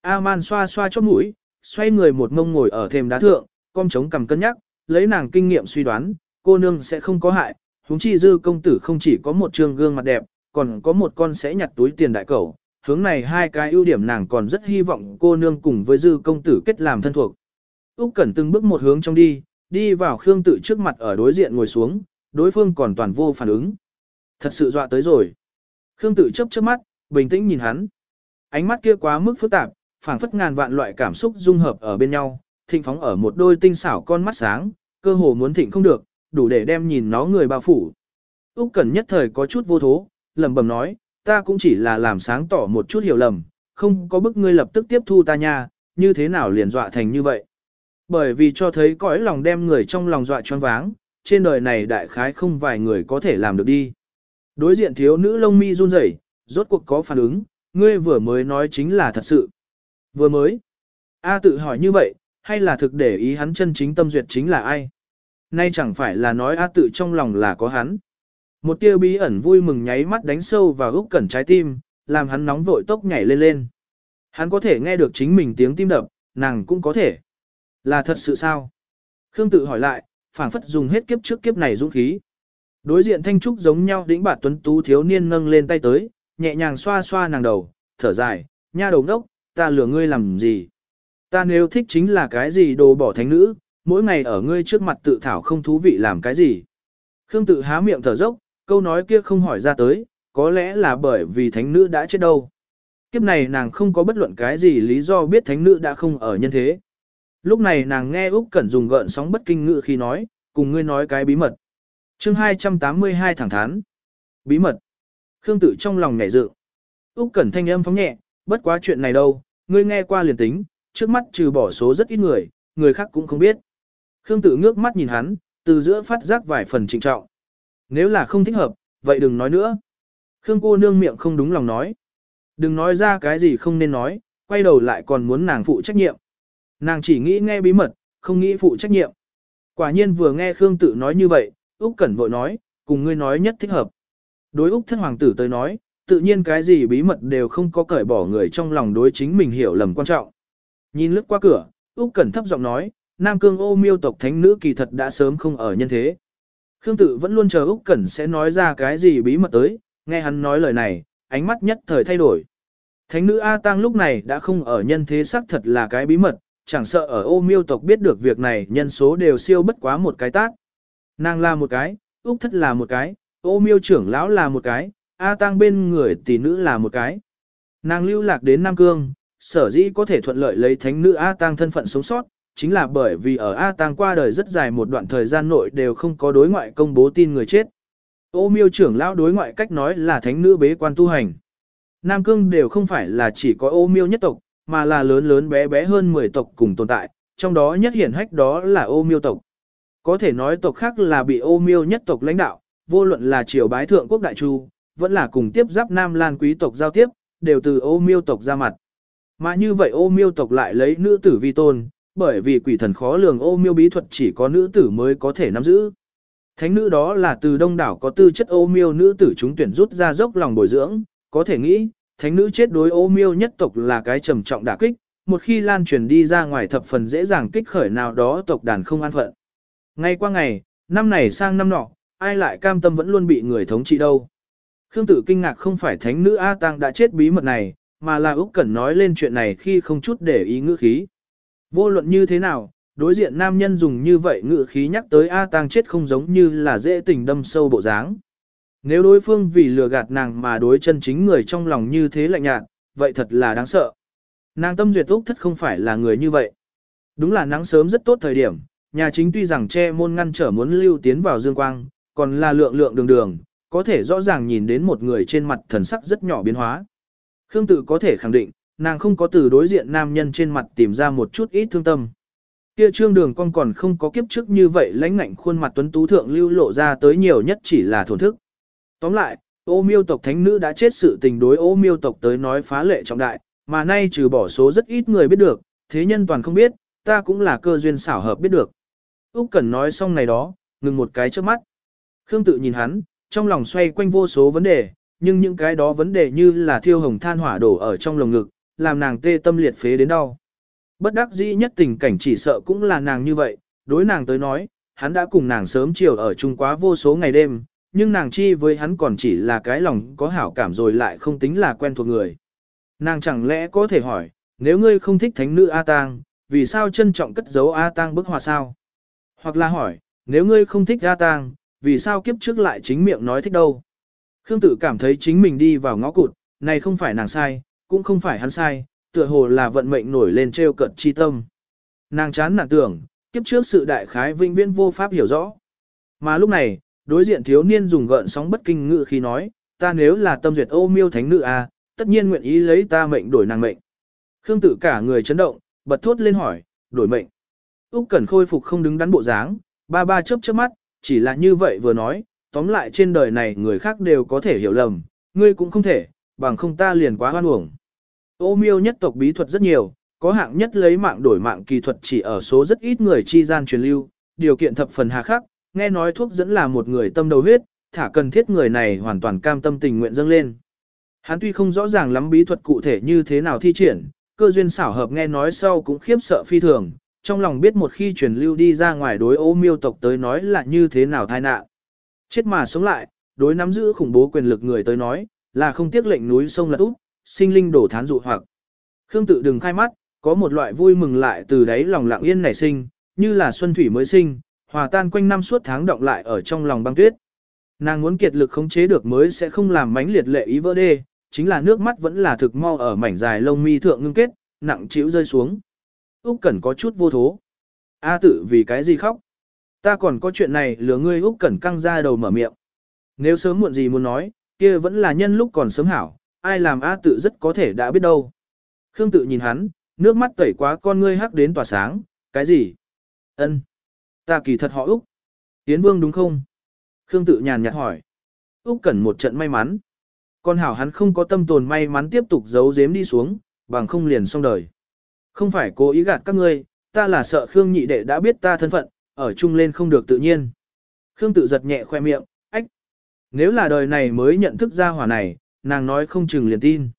A-man xoa xoa chóp mũi, xoay người một mông ngồi ở thềm đá thượng, con trống cầm cân nhắc, lấy nàng kinh nghiệm suy đoán, cô nương sẽ không có hại, huống chi dư công tử không chỉ có một trường gương mặt đẹp, còn có một con sẽ nhặt túi tiền đại cẩu. Hướng này hai cái ưu điểm nàng còn rất hy vọng cô nương cùng với dư công tử kết làm thân thuộc. Úc Cẩn từng bước một hướng trong đi, đi vào Khương Tự trước mặt ở đối diện ngồi xuống, đối phương còn toàn vô phản ứng. Thật sự dọa tới rồi. Khương Tự chớp chớp mắt, bình tĩnh nhìn hắn. Ánh mắt kia quá mức phức tạp, phảng phất ngàn vạn loại cảm xúc dung hợp ở bên nhau, thịnh phóng ở một đôi tinh xảo con mắt sáng, cơ hồ muốn thịnh không được, đủ để đem nhìn nó người bao phủ. Úc Cẩn nhất thời có chút vô thố, lẩm bẩm nói, ta cũng chỉ là làm sáng tỏ một chút hiểu lầm, không có bức ngươi lập tức tiếp thu ta nha, như thế nào liền dọa thành như vậy. Bởi vì cho thấy cõi lòng đem người trong lòng dọa choáng váng, trên đời này đại khái không vài người có thể làm được đi. Đối diện thiếu nữ lông mi run rẩy, rốt cuộc có phản ứng, ngươi vừa mới nói chính là thật sự. Vừa mới. A tự hỏi như vậy, hay là thực để ý hắn chân chính tâm duyệt chính là ai? Nay chẳng phải là nói A tự trong lòng là có hắn. Một tia bí ẩn vui mừng nháy mắt đánh sâu vào úc cẩn trái tim, làm hắn nóng vội tốc nhảy lên lên. Hắn có thể nghe được chính mình tiếng tim đập, nàng cũng có thể. Là thật sự sao? Khương tự hỏi lại, phảng phất dùng hết kiếp trước kiếp này dũng khí. Đối diện thanh trúc giống nhau đĩnh bạt tuấn tú thiếu niên nâng lên tay tới, nhẹ nhàng xoa xoa nàng đầu, thở dài, nha đầu đốc, ta lừa ngươi làm gì? Ta nếu thích chính là cái gì đồ bỏ thánh nữ, mỗi ngày ở ngươi trước mặt tự thảo không thú vị làm cái gì? Khương tự há miệng thở dốc, câu nói kia không hỏi ra tới, có lẽ là bởi vì thánh nữ đã chết đâu. Kiếp này nàng không có bất luận cái gì lý do biết thánh nữ đã không ở nhân thế. Lúc này nàng nghe Úc Cẩn dùng gợn sóng bất kinh ngự khi nói, cùng ngươi nói cái bí mật. Chương 282 thẳng thắn. Bí mật. Khương Tử trong lòng nhảy dựng. Úc Cẩn thanh âm phóng nhẹ, bất quá chuyện này đâu, ngươi nghe qua liền tính, trước mắt trừ bỏ số rất ít người, người khác cũng không biết. Khương Tử ngước mắt nhìn hắn, từ giữa phát giác vài phần trịnh trọng. Nếu là không thích hợp, vậy đừng nói nữa. Khương cô nương miệng không đúng lòng nói. Đừng nói ra cái gì không nên nói, quay đầu lại còn muốn nàng phụ trách nhiệm. Nàng chỉ nghĩ nghe bí mật, không nghĩ phụ trách nhiệm. Quả nhiên vừa nghe Khương tự nói như vậy, Úc Cẩn vội nói, cùng ngươi nói nhất thích hợp. Đối Úc thân hoàng tử tới nói, tự nhiên cái gì bí mật đều không có cởi bỏ người trong lòng đối chính mình hiểu lầm quan trọng. Nhìn lướt qua cửa, Úc Cẩn thấp giọng nói, Nam Cương ô miêu tộc thánh nữ kỳ thật đã sớm không ở nhân thế. Khương tự vẫn luôn chờ Úc Cẩn sẽ nói ra cái gì bí mật tới, nghe hắn nói lời này, ánh mắt nhất thời thay đổi. Thánh nữ A Tăng lúc này đã không ở nhân thế xác thật là cái bí mật, chẳng sợ ở ô miêu tộc biết được việc này nhân số đều siêu bất quá một cái tác. Nàng là một cái, Úc thất là một cái, ô miêu trưởng lão là một cái, A Tăng bên người tỷ nữ là một cái. Nàng lưu lạc đến Nam Cương, sở dĩ có thể thuận lợi lấy thánh nữ A Tăng thân phận sống sót, chính là bởi vì ở A Tăng qua đời rất dài một đoạn thời gian nội đều không có đối ngoại công bố tin người chết. Ô miêu trưởng lão đối ngoại cách nói là thánh nữ bế quan tu hành. Nam Cương đều không phải là chỉ có ô miêu nhất tộc, mà là lớn lớn bé bé hơn 10 tộc cùng tồn tại, trong đó nhất hiển hách đó là ô miêu tộc. Có thể nói tộc khác là bị ô miêu nhất tộc lãnh đạo, vô luận là triều bái thượng quốc đại chu, vẫn là cùng tiếp giáp Nam Lan quý tộc giao tiếp, đều từ ô miêu tộc ra mặt. Mà như vậy ô miêu tộc lại lấy nữ tử vi tôn, bởi vì quỷ thần khó lường ô miêu bí thuật chỉ có nữ tử mới có thể nắm giữ. Thánh nữ đó là từ đông đảo có tư chất ô miêu nữ tử chúng tuyển rút ra dốc lòng bồi dưỡng, có thể nghĩ, thánh nữ chết đối ô miêu nhất tộc là cái trầm trọng đả kích, một khi lan truyền đi ra ngoài thập phần dễ dàng kích khởi nào đó tộc đàn không an phận. Ngay qua ngày, năm này sang năm nọ, ai lại cam tâm vẫn luôn bị người thống trị đâu. Khương tử kinh ngạc không phải thánh nữ A Tăng đã chết bí mật này, mà là Úc Cẩn nói lên chuyện này khi không chút để ý ngữ khí. Vô luận như thế nào, đối diện nam nhân dùng như vậy ngữ khí nhắc tới A tang chết không giống như là dễ tình đâm sâu bộ dáng. Nếu đối phương vì lừa gạt nàng mà đối chân chính người trong lòng như thế lạnh nhạt, vậy thật là đáng sợ. Nàng tâm duyệt Úc thất không phải là người như vậy. Đúng là nắng sớm rất tốt thời điểm, nhà chính tuy rằng che môn ngăn trở muốn lưu tiến vào dương quang, còn là lượng lượng đường đường, có thể rõ ràng nhìn đến một người trên mặt thần sắc rất nhỏ biến hóa. Khương tự có thể khẳng định, nàng không có từ đối diện nam nhân trên mặt tìm ra một chút ít thương tâm. Kia trương đường con còn không có kiếp trước như vậy lãnh ngạnh khuôn mặt tuấn tú thượng lưu lộ ra tới nhiều nhất chỉ là thổn thức. Tóm lại, ô miêu tộc thánh nữ đã chết sự tình đối ô miêu tộc tới nói phá lệ trọng đại, mà nay trừ bỏ số rất ít người biết được, thế nhân toàn không biết, ta cũng là cơ duyên xảo hợp biết được. Úc Cẩn nói xong này đó, ngừng một cái trước mắt. Khương tự nhìn hắn, trong lòng xoay quanh vô số vấn đề, nhưng những cái đó vấn đề như là thiêu hồng than hỏa đổ ở trong lồng ngực, làm nàng tê tâm liệt phế đến đau. Bất đắc dĩ nhất tình cảnh chỉ sợ cũng là nàng như vậy, đối nàng tới nói, hắn đã cùng nàng sớm chiều ở chung quá vô số ngày đêm, nhưng nàng chi với hắn còn chỉ là cái lòng có hảo cảm rồi lại không tính là quen thuộc người. Nàng chẳng lẽ có thể hỏi, nếu ngươi không thích thánh nữ A Tang, vì sao trân trọng cất giấu A Tang bức hòa sao? Hoặc là hỏi, nếu ngươi không thích A Tang, vì sao kiếp trước lại chính miệng nói thích đâu? Khương Tử cảm thấy chính mình đi vào ngõ cụt, này không phải nàng sai, cũng không phải hắn sai, tựa hồ là vận mệnh nổi lên treo cận chi tâm. Nàng chán nản tưởng, kiếp trước sự đại khái vinh viễn vô pháp hiểu rõ. Mà lúc này, đối diện thiếu niên dùng gợn sóng bất kinh ngự khi nói, ta nếu là tâm duyệt ô miêu thánh nữ a, tất nhiên nguyện ý lấy ta mệnh đổi nàng mệnh. Khương Tử cả người chấn động, bật thốt lên hỏi, đổi mệnh. Úc Cẩn khôi phục không đứng đắn bộ dáng, ba ba chớp chớp mắt, chỉ là như vậy vừa nói, tóm lại trên đời này người khác đều có thể hiểu lầm, ngươi cũng không thể, bằng không ta liền quá hoan uổng. Ô miêu nhất tộc bí thuật rất nhiều, có hạng nhất lấy mạng đổi mạng kỳ thuật chỉ ở số rất ít người chi gian truyền lưu, điều kiện thập phần hà khắc, nghe nói thuốc dẫn là một người tâm đầu huyết, thả cần thiết người này hoàn toàn cam tâm tình nguyện dâng lên. Hắn tuy không rõ ràng lắm bí thuật cụ thể như thế nào thi triển, cơ duyên xảo hợp nghe nói sau cũng khiếp sợ phi thường, trong lòng biết một khi truyền lưu đi ra ngoài đối ô miêu tộc tới nói là như thế nào tai nạn. Chết mà sống lại, đối nắm giữ khủng bố quyền lực người tới nói, là không tiếc lệnh núi sông lật úp, sinh linh đổ thán dụ hoặc. Khương tự đừng khai mắt, có một loại vui mừng lại từ đấy lòng lặng yên nảy sinh, như là xuân thủy mới sinh, hòa tan quanh năm suốt tháng động lại ở trong lòng băng tuyết. Nàng muốn kiệt lực khống chế được mới sẽ không làm mánh liệt lệ ý vỡ đê, chính là nước mắt vẫn là thực mau ở mảnh dài lông mi thượng ngưng kết, nặng chịu rơi xuống. Úc Cẩn có chút vô thố. A tự vì cái gì khóc? Ta còn có chuyện này lừa ngươi Úc Cẩn căng ra đầu mở miệng. Nếu sớm muộn gì muốn nói, kia vẫn là nhân lúc còn sớm hảo, ai làm A tự rất có thể đã biết đâu. Khương tự nhìn hắn, nước mắt tẩy quá con ngươi hắc đến tỏa sáng, cái gì? Ân, Ta kỳ thật họ Úc. Tiến Vương đúng không? Khương tự nhàn nhạt hỏi. Úc cần một trận may mắn. Con hảo hắn không có tâm tồn may mắn tiếp tục giấu giếm đi xuống, bằng không liền xong đời. Không phải cố ý gạt các ngươi, ta là sợ Khương nhị đệ đã biết ta thân phận, ở chung lên không được tự nhiên. Khương tự giật nhẹ khoe miệng, ách. Nếu là đời này mới nhận thức ra hỏa này, nàng nói không chừng liền tin.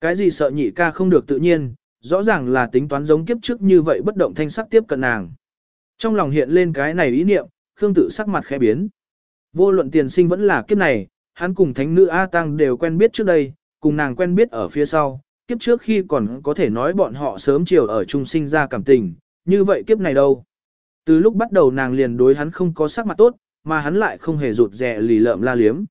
Cái gì sợ nhị ca không được tự nhiên, rõ ràng là tính toán giống kiếp trước như vậy bất động thanh sắc tiếp cận nàng. Trong lòng hiện lên cái này ý niệm, Khương tự sắc mặt khẽ biến. Vô luận tiền sinh vẫn là kiếp này, hắn cùng thánh nữ A Tăng đều quen biết trước đây, cùng nàng quen biết ở phía sau, kiếp trước khi còn có thể nói bọn họ sớm chiều ở chung sinh ra cảm tình, như vậy kiếp này đâu. Từ lúc bắt đầu nàng liền đối hắn không có sắc mặt tốt, mà hắn lại không hề rụt rè lì lợm la liếm.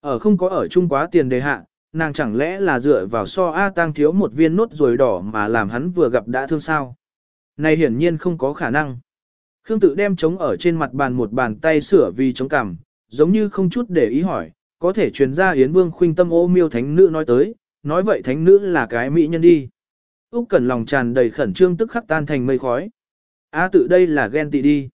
Ở không có ở chung quá tiền đề hạ, nàng chẳng lẽ là dựa vào so A Tăng thiếu một viên nốt rồi đỏ mà làm hắn vừa gặp đã thương sao. Này hiển nhiên không có khả năng. Khương tự đem chống ở trên mặt bàn một bàn tay sửa vì chống cằm, giống như không chút để ý hỏi, có thể truyền ra Yến Vương khuynh tâm ô miêu thánh nữ nói tới, nói vậy thánh nữ là cái mỹ nhân đi. Úc Cẩn lòng tràn đầy khẩn trương tức khắc tan thành mây khói. A tự đây là ghen tị đi.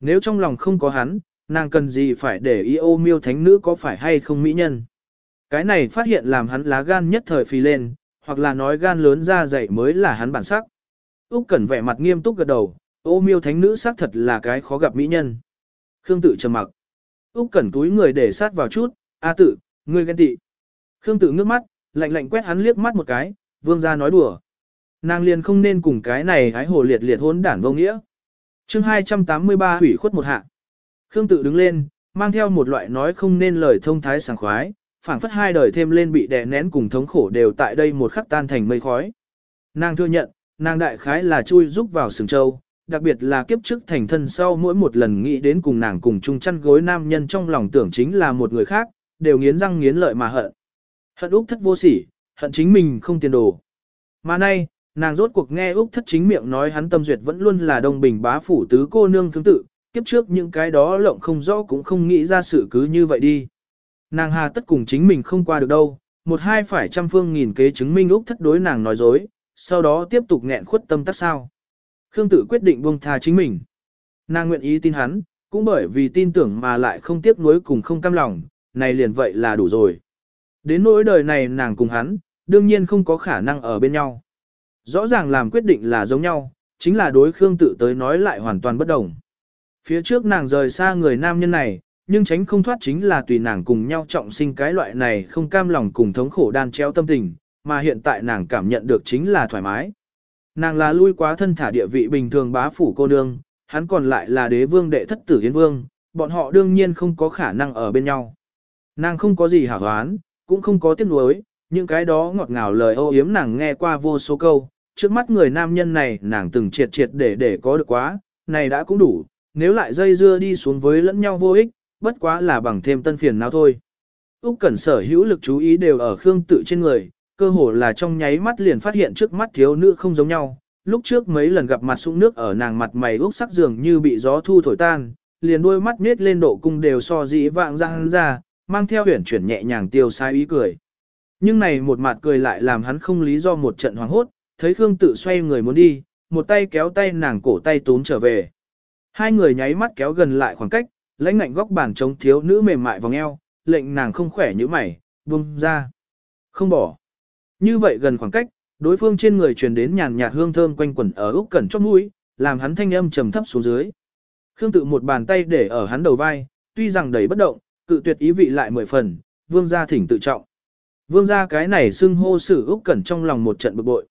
Nếu trong lòng không có hắn, nàng cần gì phải để ý ô miêu thánh nữ có phải hay không mỹ nhân. Cái này phát hiện làm hắn lá gan nhất thời phì lên, hoặc là nói gan lớn ra dậy mới là hắn bản sắc. Úc Cẩn vẻ mặt nghiêm túc gật đầu, ô miêu thánh nữ xác thật là cái khó gặp mỹ nhân. Khương tự trầm mặc. Úc Cẩn túi người để sát vào chút, A tự, ngươi ghen tị. Khương tự ngước mắt, lạnh lạnh quét hắn liếc mắt một cái, vương gia nói đùa. Nàng liền không nên cùng cái này hái hồ liệt liệt hỗn đản vô nghĩa. chương 283 hủy khuất một hạ. Khương tự đứng lên, mang theo một loại nói không nên lời thông thái sảng khoái, phảng phất hai đời thêm lên bị đè nén cùng thống khổ đều tại đây một khắc tan thành mây khói. Nàng thừa nhận, nàng đại khái là chui giúp vào sừng châu, đặc biệt là kiếp trước thành thân sau mỗi một lần nghĩ đến cùng nàng cùng chung chăn gối nam nhân trong lòng tưởng chính là một người khác, đều nghiến răng nghiến lợi mà hận. Hận Úc thất vô sỉ, hận chính mình không tiền đồ. Mà nay, nàng rốt cuộc nghe Úc thất chính miệng nói hắn tâm duyệt vẫn luôn là đông bình bá phủ tứ cô nương tương tự, kiếp trước những cái đó lộng không rõ cũng không nghĩ ra sự cứ như vậy đi. Nàng hà tất cùng chính mình không qua được đâu, một hai phải trăm phương nghìn kế chứng minh Úc thất đối nàng nói dối, sau đó tiếp tục nghẹn khuất tâm tắc sao. Khương tự quyết định buông tha chính mình. Nàng nguyện ý tin hắn, cũng bởi vì tin tưởng mà lại không tiếc nuối cùng không cam lòng, này liền vậy là đủ rồi. Đến nỗi đời này nàng cùng hắn, đương nhiên không có khả năng ở bên nhau. Rõ ràng làm quyết định là giống nhau, chính là đối Khương tự tới nói lại hoàn toàn bất đồng. Phía trước nàng rời xa người nam nhân này, nhưng tránh không thoát chính là tùy nàng cùng nhau trọng sinh cái loại này không cam lòng cùng thống khổ đan treo tâm tình, mà hiện tại nàng cảm nhận được chính là thoải mái. Nàng là lui quá thân thả địa vị bình thường bá phủ cô nương, hắn còn lại là đế vương đệ thất tử yến vương, bọn họ đương nhiên không có khả năng ở bên nhau. Nàng không có gì hảo hoán, cũng không có tiếc nuối, những cái đó ngọt ngào lời ô yếm nàng nghe qua vô số câu, trước mắt người nam nhân này nàng từng triệt triệt để để có được quá, này đã cũng đủ, nếu lại dây dưa đi xuống với lẫn nhau vô ích, bất quá là bằng thêm tân phiền nào thôi. Úc Cẩn sở hữu lực chú ý đều ở Khương Tự trên người, cơ hồ là trong nháy mắt liền phát hiện trước mắt thiếu nữ không giống nhau. Lúc trước mấy lần gặp mặt sũng nước ở nàng mặt mày úc sắc dường như bị gió thu thổi tan, liền đôi mắt nết lên độ cung đều so dĩ vạng răng ra, mang theo huyển chuyển nhẹ nhàng tiêu sai ý cười. Nhưng này một mặt cười lại làm hắn không lý do một trận hoảng hốt, thấy Khương tự xoay người muốn đi, một tay kéo tay nàng cổ tay túm trở về. Hai người nháy mắt kéo gần lại khoảng cách, lãnh ngạnh góc bàn chống thiếu nữ mềm mại vòng eo, lệnh nàng không khỏe như mày, buông ra. Không bỏ. Như vậy gần khoảng cách, đối phương trên người truyền đến nhàn nhạt hương thơm quanh quẩn ở úc cẩn chót mũi, làm hắn thanh âm trầm thấp xuống dưới. Khương tự một bàn tay để ở hắn đầu vai, tuy rằng đầy bất động, cự tuyệt ý vị lại mười phần, vương gia thỉnh tự trọng. Vương gia cái này xưng hô sử úc cẩn trong lòng một trận bực bội.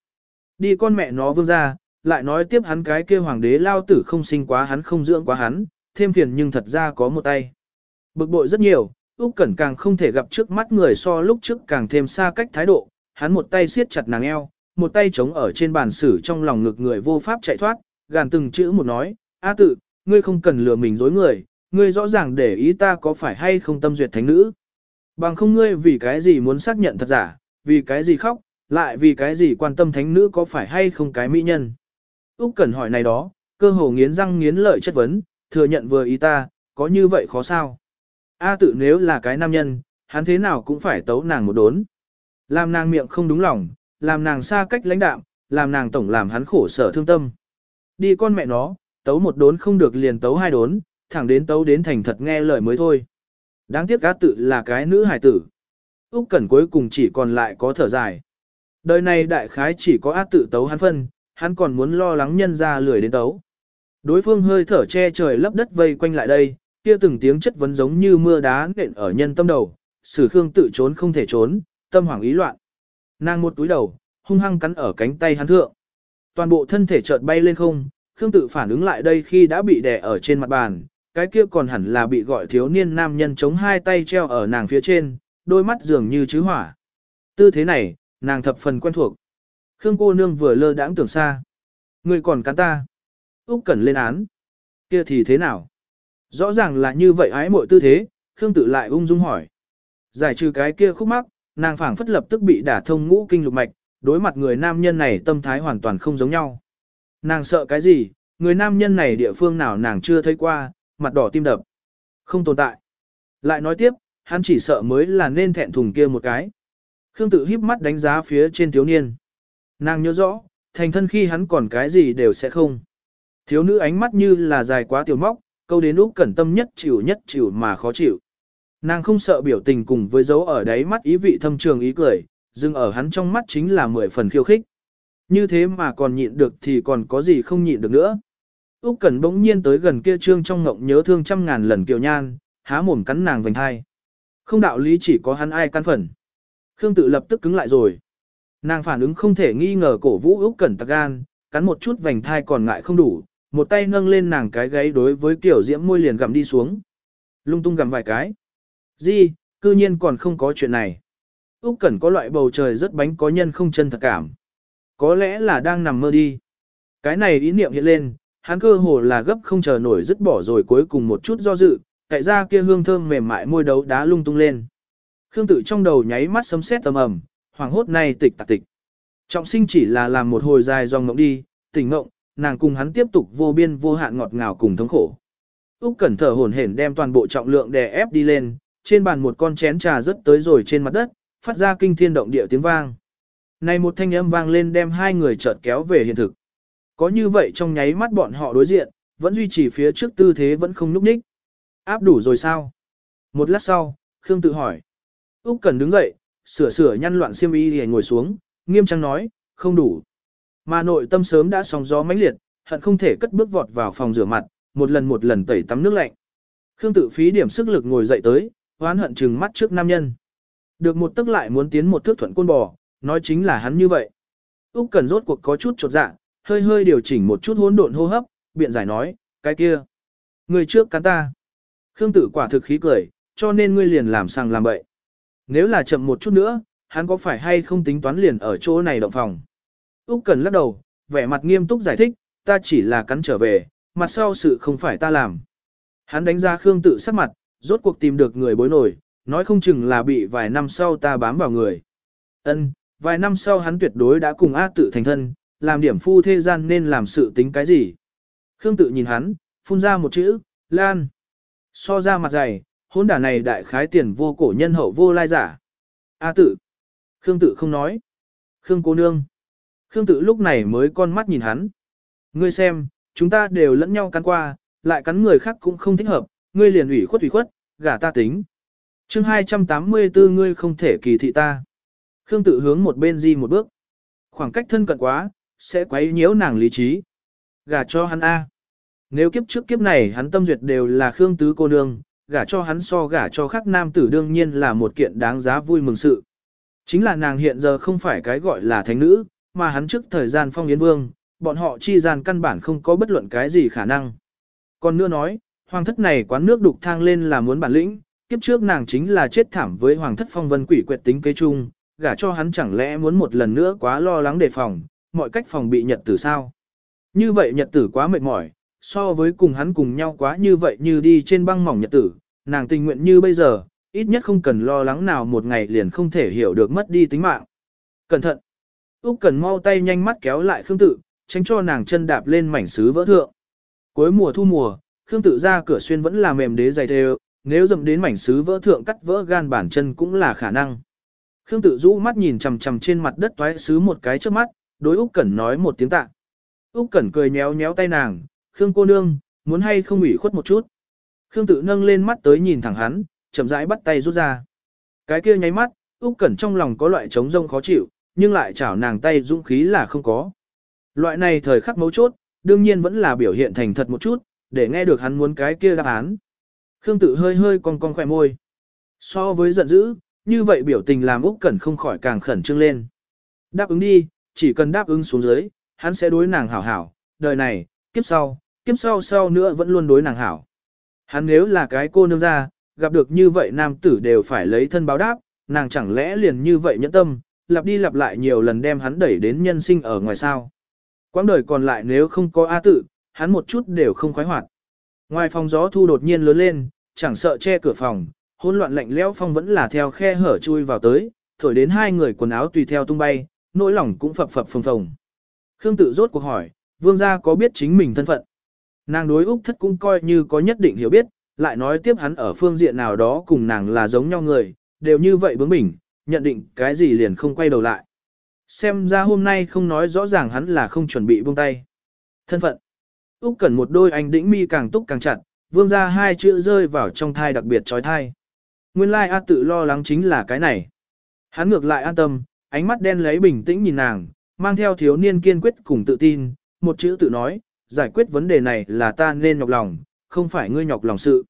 Đi con mẹ nó vương gia, lại nói tiếp hắn cái kia hoàng đế lao tử không sinh quá hắn không dưỡng quá hắn, thêm phiền nhưng thật ra có một tay. Bực bội rất nhiều, Úc Cẩn càng không thể gặp trước mắt người so lúc trước càng thêm xa cách thái độ, hắn một tay siết chặt nàng eo, một tay chống ở trên bàn sử trong lòng ngực người vô pháp chạy thoát, gàn từng chữ một nói, "A tự, ngươi không cần lừa mình dối người, ngươi rõ ràng để ý ta có phải hay không tâm duyệt thánh nữ. Bằng không ngươi vì cái gì muốn xác nhận thật giả, vì cái gì khóc, lại vì cái gì quan tâm thánh nữ có phải hay không cái mỹ nhân." Úc Cẩn hỏi này đó, cơ hồ nghiến răng nghiến lợi chất vấn, thừa nhận vừa ý ta, có như vậy khó sao? A tự nếu là cái nam nhân, hắn thế nào cũng phải tấu nàng một đốn. Làm nàng miệng không đúng lòng, làm nàng xa cách lãnh đạm, làm nàng tổng làm hắn khổ sở thương tâm. Đi con mẹ nó, tấu một đốn không được liền tấu hai đốn, thẳng đến tấu đến thành thật nghe lời mới thôi. Đáng tiếc A tự là cái nữ hài tử. Úc Cẩn cuối cùng chỉ còn lại có thở dài. Đời này đại khái chỉ có A tự tấu hắn phân, hắn còn muốn lo lắng nhân ra lười đến tấu. Đối phương hơi thở che trời lấp đất vây quanh lại đây, kia từng tiếng chất vấn giống như mưa đá nện ở nhân tâm đầu, Sử Khương tự trốn không thể trốn, tâm hoảng ý loạn. Nàng một túi đầu, hung hăng cắn ở cánh tay hắn thượng. Toàn bộ thân thể chợt bay lên không, Khương tự phản ứng lại đây khi đã bị đè ở trên mặt bàn, cái kia còn hẳn là bị gọi thiếu niên nam nhân chống hai tay treo ở nàng phía trên, đôi mắt dường như chứ hỏa. Tư thế này, nàng thập phần quen thuộc. Khương cô nương vừa lơ đãng tưởng xa. Người còn cắn ta. Úc Cẩn lên án. Kia thì thế nào? Rõ ràng là như vậy ái muội tư thế, Khương Tự lại ung dung hỏi. Giải trừ cái kia khúc mắc, nàng phảng phất lập tức bị đả thông ngũ kinh lục mạch, đối mặt người nam nhân này tâm thái hoàn toàn không giống nhau. Nàng sợ cái gì, người nam nhân này địa phương nào nàng chưa thấy qua, mặt đỏ tim đập. Không tồn tại. Lại nói tiếp, hắn chỉ sợ mới là nên thẹn thùng kia một cái. Khương tự híp mắt đánh giá phía trên thiếu niên. Nàng nhớ rõ, thành thân khi hắn còn cái gì đều sẽ không. Thiếu nữ ánh mắt như là dài quá tiểu móc, câu đến lúc cẩn tâm nhất chịu nhất chịu mà khó chịu. Nàng không sợ biểu tình cùng với dấu ở đáy mắt ý vị thâm trường ý cười, dừng ở hắn trong mắt chính là mười phần khiêu khích. Như thế mà còn nhịn được thì còn có gì không nhịn được nữa. Úc Cẩn bỗng nhiên tới gần kia trương trong ngộng nhớ thương trăm ngàn lần kiều nhan, há mồm cắn nàng vành hai. Không đạo lý chỉ có hắn ai căn phần. Khương tự lập tức cứng lại rồi. Nàng phản ứng không thể nghi ngờ cổ vũ Úc Cẩn tạc gan, cắn một chút vành thai còn ngại không đủ, một tay nâng lên nàng cái gáy đối với kiểu diễm môi liền gặm đi xuống. Lung tung gặm vài cái. gì cư nhiên còn không có chuyện này. Úc Cẩn có loại bầu trời rất bánh có nhân không chân thật cảm. Có lẽ là đang nằm mơ đi. Cái này ý niệm hiện lên, hắn cơ hồ là gấp không chờ nổi dứt bỏ rồi cuối cùng một chút do dự, tại ra kia hương thơm mềm mại môi đấu đá lung tung lên. Khương tự trong đầu nháy mắt sấm sét tầm ầm, hoàng hốt này tịch tạc tịch. Trọng sinh chỉ là làm một hồi dài dòng ngộng đi, tỉnh ngộng, nàng cùng hắn tiếp tục vô biên vô hạn ngọt ngào cùng thống khổ. Úc Cẩn thở hổn hển đem toàn bộ trọng lượng đè ép đi lên, trên bàn một con chén trà rớt tới rồi trên mặt đất, phát ra kinh thiên động địa tiếng vang. Này một thanh âm vang lên đem hai người chợt kéo về hiện thực. Có như vậy trong nháy mắt bọn họ đối diện, vẫn duy trì phía trước tư thế vẫn không nhúc nhích. Áp đủ rồi sao? Một lát sau, Khương tự hỏi. Úc cẩn đứng dậy, sửa sửa nhăn loạn xiêm y thì ngồi xuống, nghiêm trang nói, không đủ. Mà nội tâm sớm đã sóng gió mãnh liệt, hận không thể cất bước vọt vào phòng rửa mặt, một lần một lần tẩy tắm nước lạnh. Khương tự phí điểm sức lực ngồi dậy tới, hoán hận trừng mắt trước nam nhân. Được một tức lại muốn tiến một thước thuận côn bò, nói chính là hắn như vậy. Úc Cần rốt cuộc có chút chột dạ, hơi hơi điều chỉnh một chút hỗn độn hô hấp, biện giải nói, cái kia. Người trước cắn ta. Khương tử quả thực khí cười, cho nên ngươi liền làm sang làm bậy. Nếu là chậm một chút nữa, hắn có phải hay không tính toán liền ở chỗ này động phòng. Úc Cần lắc đầu, vẻ mặt nghiêm túc giải thích, ta chỉ là cắn trở về, mặt sau sự không phải ta làm. Hắn đánh ra Khương tự sắc mặt, rốt cuộc tìm được người bối nổi, nói không chừng là bị vài năm sau ta bám vào người. Ân, vài năm sau hắn tuyệt đối đã cùng A tự thành thân, làm điểm phu thế gian nên làm sự tính cái gì. Khương tự nhìn hắn, phun ra một chữ, Lan. So ra mặt dày, hôn đả này đại khái tiền vô cổ nhân hậu vô lai giả. A tự. Khương tự không nói. Khương cô nương. Khương tự lúc này mới con mắt nhìn hắn. Ngươi xem, chúng ta đều lẫn nhau cắn qua, lại cắn người khác cũng không thích hợp, ngươi liền ủy khuất ủy khuất, gả ta tính. chương 284 ngươi không thể kỳ thị ta. Khương tự hướng một bên di một bước. Khoảng cách thân cận quá, sẽ quấy nhiễu nàng lý trí. Gả cho hắn A. Nếu kiếp trước kiếp này hắn tâm duyệt đều là Khương tứ cô nương, gả cho hắn so gả cho khác nam tử đương nhiên là một kiện đáng giá vui mừng sự. Chính là nàng hiện giờ không phải cái gọi là thánh nữ, mà hắn trước thời gian phong yến vương, bọn họ chi gian căn bản không có bất luận cái gì khả năng. Còn nữa nói, hoàng thất này quán nước đục thang lên là muốn bản lĩnh, kiếp trước nàng chính là chết thảm với hoàng thất phong vân quỷ quyệt tính kế chung, gả cho hắn chẳng lẽ muốn một lần nữa quá lo lắng đề phòng, mọi cách phòng bị nhật tử sao. Như vậy nhật tử quá mệt mỏi, so với cùng hắn cùng nhau quá như vậy như đi trên băng mỏng nhật tử, nàng tình nguyện như bây giờ, ít nhất không cần lo lắng nào một ngày liền không thể hiểu được mất đi tính mạng. Cẩn thận! Úc cần mau tay nhanh mắt kéo lại Khương Tự, tránh cho nàng chân đạp lên mảnh sứ vỡ thượng. Cuối mùa thu mùa, Khương Tự ra cửa xuyên vẫn là mềm đế dày thêu, nếu dầm đến mảnh sứ vỡ thượng cắt vỡ gan bản chân cũng là khả năng. Khương Tự rũ mắt nhìn chằm chằm trên mặt đất toái sứ một cái trước mắt, đối Úc Cẩn nói một tiếng tạ. Úc Cẩn cười nhéo nhéo tay nàng, "Khương cô nương, muốn hay không ủy khuất một chút?" Khương Tự nâng lên mắt tới nhìn thẳng hắn, chậm rãi bắt tay rút ra. Cái kia nháy mắt, Úc Cẩn trong lòng có loại trống rông khó chịu, nhưng lại chảo nàng tay dũng khí là không có. Loại này thời khắc mấu chốt, đương nhiên vẫn là biểu hiện thành thật một chút, để nghe được hắn muốn cái kia đáp án. Khương Tự hơi hơi cong cong khóe môi. So với giận dữ, như vậy biểu tình làm Úc Cẩn không khỏi càng khẩn trương lên. Đáp ứng đi, chỉ cần đáp ứng xuống dưới, hắn sẽ đối nàng hảo hảo, đời này, kiếp sau, kiếp sau sau nữa vẫn luôn đối nàng hảo. Hắn nếu là cái cô nương ra, gặp được như vậy nam tử đều phải lấy thân báo đáp, nàng chẳng lẽ liền như vậy nhẫn tâm, lặp đi lặp lại nhiều lần đem hắn đẩy đến nhân sinh ở ngoài sao. Quãng đời còn lại nếu không có A tự, hắn một chút đều không khoái hoạt. Ngoài phòng gió thu đột nhiên lớn lên, chẳng sợ che cửa phòng, hỗn loạn lạnh lẽo phong vẫn là theo khe hở chui vào tới, thổi đến hai người quần áo tùy theo tung bay, nỗi lòng cũng phập phập phồng phồng. Khương tự rốt cuộc hỏi, vương gia có biết chính mình thân phận? Nàng đối Úc thất cũng coi như có nhất định hiểu biết, lại nói tiếp hắn ở phương diện nào đó cùng nàng là giống nhau người, đều như vậy bướng bỉnh, nhận định cái gì liền không quay đầu lại. Xem ra hôm nay không nói rõ ràng hắn là không chuẩn bị buông tay. Thân phận. Úc cần một đôi anh đĩnh mi càng túc càng chặt, vương ra hai chữ rơi vào trong thai đặc biệt trói thai. Nguyên lai A tự lo lắng chính là cái này. Hắn ngược lại an tâm, ánh mắt đen lấy bình tĩnh nhìn nàng, mang theo thiếu niên kiên quyết cùng tự tin, một chữ tự nói, giải quyết vấn đề này là ta nên nhọc lòng, không phải ngươi nhọc lòng sự.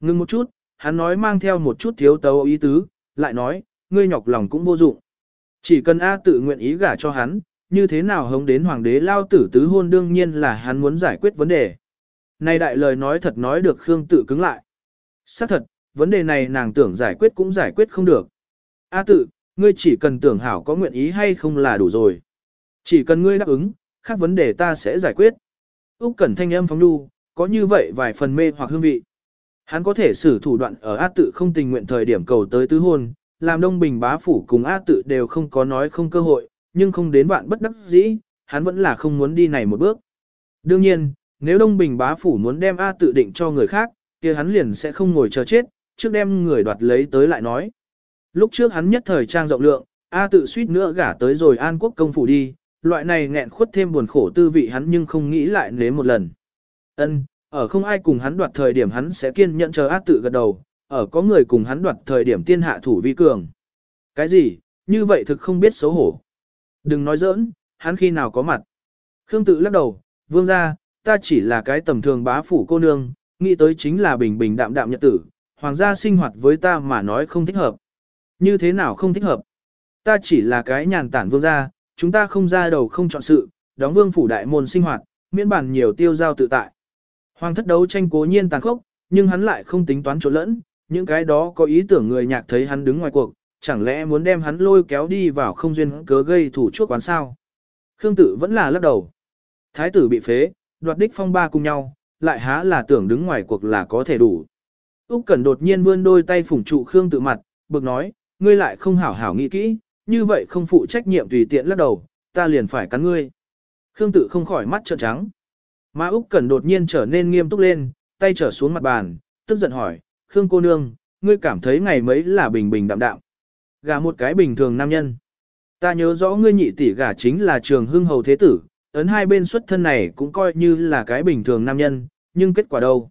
Ngưng một chút, hắn nói mang theo một chút thiếu tấu ý tứ, lại nói, ngươi nhọc lòng cũng vô dụng. Chỉ cần A tự nguyện ý gả cho hắn, như thế nào hống đến hoàng đế lao tử tứ hôn đương nhiên là hắn muốn giải quyết vấn đề. Này đại lời nói thật nói được Khương tự cứng lại. Xác thật, vấn đề này nàng tưởng giải quyết cũng giải quyết không được. A tự, ngươi chỉ cần tưởng hảo có nguyện ý hay không là đủ rồi. Chỉ cần ngươi đáp ứng, khác vấn đề ta sẽ giải quyết. Úc Cẩn thanh âm phóng đu, có như vậy vài phần mê hoặc hương vị. Hắn có thể sử thủ đoạn ở A tự không tình nguyện thời điểm cầu tới tứ hôn, làm Đông Bình bá phủ cùng A tự đều không có nói không cơ hội, nhưng không đến vạn bất đắc dĩ, hắn vẫn là không muốn đi này một bước. Đương nhiên, nếu Đông Bình bá phủ muốn đem A tự định cho người khác, kia hắn liền sẽ không ngồi chờ chết, trước đem người đoạt lấy tới lại nói. Lúc trước hắn nhất thời trang rộng lượng, A tự suýt nữa gả tới rồi An Quốc công phủ đi, loại này nghẹn khuất thêm buồn khổ tư vị hắn nhưng không nghĩ lại nếm một lần. Ân, ở không ai cùng hắn đoạt thời điểm hắn sẽ kiên nhẫn chờ ác tự gật đầu, ở có người cùng hắn đoạt thời điểm tiên hạ thủ vi cường. Cái gì, như vậy thực không biết xấu hổ. Đừng nói giỡn, hắn khi nào có mặt. Khương tự lắc đầu, vương ra, ta chỉ là cái tầm thường bá phủ cô nương, nghĩ tới chính là bình bình đạm đạm nhật tử, hoàng gia sinh hoạt với ta mà nói không thích hợp. Như thế nào không thích hợp? Ta chỉ là cái nhàn tản vương gia, chúng ta không ra đầu không chọn sự, đóng vương phủ đại môn sinh hoạt, miễn bản nhiều tiêu giao tự tại. Hoàng thất đấu tranh cố nhiên tàn khốc, nhưng hắn lại không tính toán trộn lẫn, những cái đó có ý tưởng người nhạc thấy hắn đứng ngoài cuộc, chẳng lẽ muốn đem hắn lôi kéo đi vào không duyên cớ gây thủ chuốc quán sao? Khương tự vẫn là lắc đầu. Thái tử bị phế, đoạt đích phong ba cùng nhau, lại há là tưởng đứng ngoài cuộc là có thể đủ. Úc Cẩn đột nhiên vươn đôi tay phủng trụ Khương tự mặt, bực nói, ngươi lại không hảo hảo nghĩ kỹ, như vậy không phụ trách nhiệm tùy tiện lắc đầu, ta liền phải cắn ngươi. Khương tự không khỏi mắt trợn trắng. Mã Úc Cẩn đột nhiên trở nên nghiêm túc lên, tay trở xuống mặt bàn, tức giận hỏi, Khương cô nương, ngươi cảm thấy ngày mấy là bình bình đạm đạm. Gả một cái bình thường nam nhân. Ta nhớ rõ ngươi nhị tỷ gả chính là trường hưng hầu thế tử, ấn hai bên xuất thân này cũng coi như là cái bình thường nam nhân, nhưng kết quả đâu?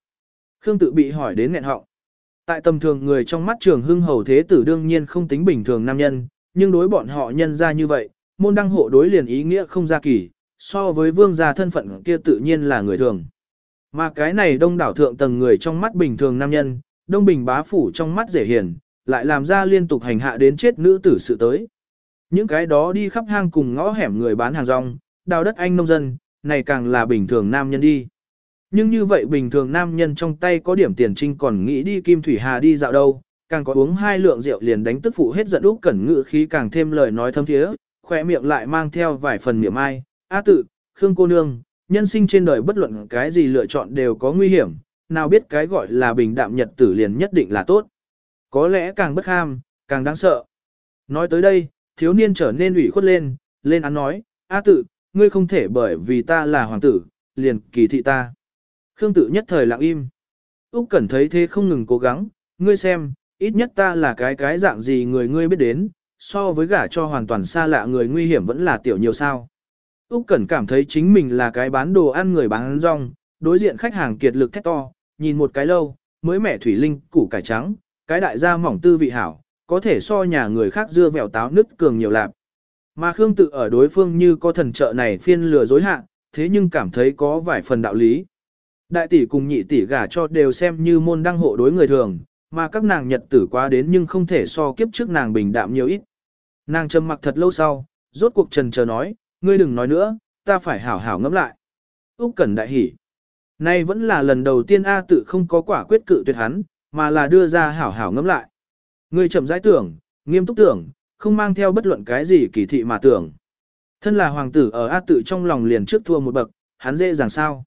Khương tự bị hỏi đến nghẹn họng. Tại tầm thường người trong mắt trường hưng hầu thế tử đương nhiên không tính bình thường nam nhân, nhưng đối bọn họ nhân ra như vậy, môn đăng hộ đối liền ý nghĩa không ra kỳ, so với vương gia thân phận kia tự nhiên là người thường. Mà cái này đông đảo thượng tầng người trong mắt bình thường nam nhân, đông bình bá phủ trong mắt dễ hiền, lại làm ra liên tục hành hạ đến chết nữ tử sự tới. Những cái đó đi khắp hang cùng ngõ hẻm người bán hàng rong, đào đất anh nông dân, này càng là bình thường nam nhân đi. Nhưng như vậy bình thường nam nhân trong tay có điểm tiền trinh còn nghĩ đi Kim Thủy Hà đi dạo đâu, càng có uống hai lượng rượu liền đánh tức phụ hết giận úc cẩn ngự khí càng thêm lời nói thâm thiế, khỏe miệng lại mang theo vài phần miệng ai, a tự, khương cô nương, nhân sinh trên đời bất luận cái gì lựa chọn đều có nguy hiểm, nào biết cái gọi là bình đạm nhật tử liền nhất định là tốt. Có lẽ càng bất ham, càng đáng sợ. Nói tới đây, thiếu niên trở nên ủy khuất lên, lên án nói, a tự, ngươi không thể bởi vì ta là hoàng tử, liền kỳ thị ta. Khương tự nhất thời lặng im. Úc Cẩn thấy thế không ngừng cố gắng, ngươi xem, ít nhất ta là cái cái dạng gì người ngươi biết đến, so với gả cho hoàn toàn xa lạ người nguy hiểm vẫn là tiểu nhiều sao. Úc Cẩn cảm thấy chính mình là cái bán đồ ăn người bán rong, đối diện khách hàng kiệt lực thét to, nhìn một cái lâu, mới mẻ thủy linh, củ cải trắng, cái đại gia mỏng tư vị hảo, có thể so nhà người khác dưa vẻo táo nứt cường nhiều lạp. Mà Khương tự ở đối phương như có thần trợ này phiên lừa dối hạ, thế nhưng cảm thấy có vài phần đạo lý. Đại tỷ cùng nhị tỷ gả cho đều xem như môn đăng hộ đối người thường, mà các nàng nhật tử quá đến nhưng không thể so kiếp trước nàng bình đạm nhiều ít. Nàng trầm mặc thật lâu sau, rốt cuộc trần chờ nói, ngươi đừng nói nữa, ta phải hảo hảo ngẫm lại. Úc Cẩn đại hỉ. Nay vẫn là lần đầu tiên A tự không có quả quyết cự tuyệt hắn, mà là đưa ra hảo hảo ngẫm lại. Ngươi chậm rãi tưởng, nghiêm túc tưởng, không mang theo bất luận cái gì kỳ thị mà tưởng. Thân là hoàng tử ở A tự trong lòng liền trước thua một bậc, hắn dễ dàng sao?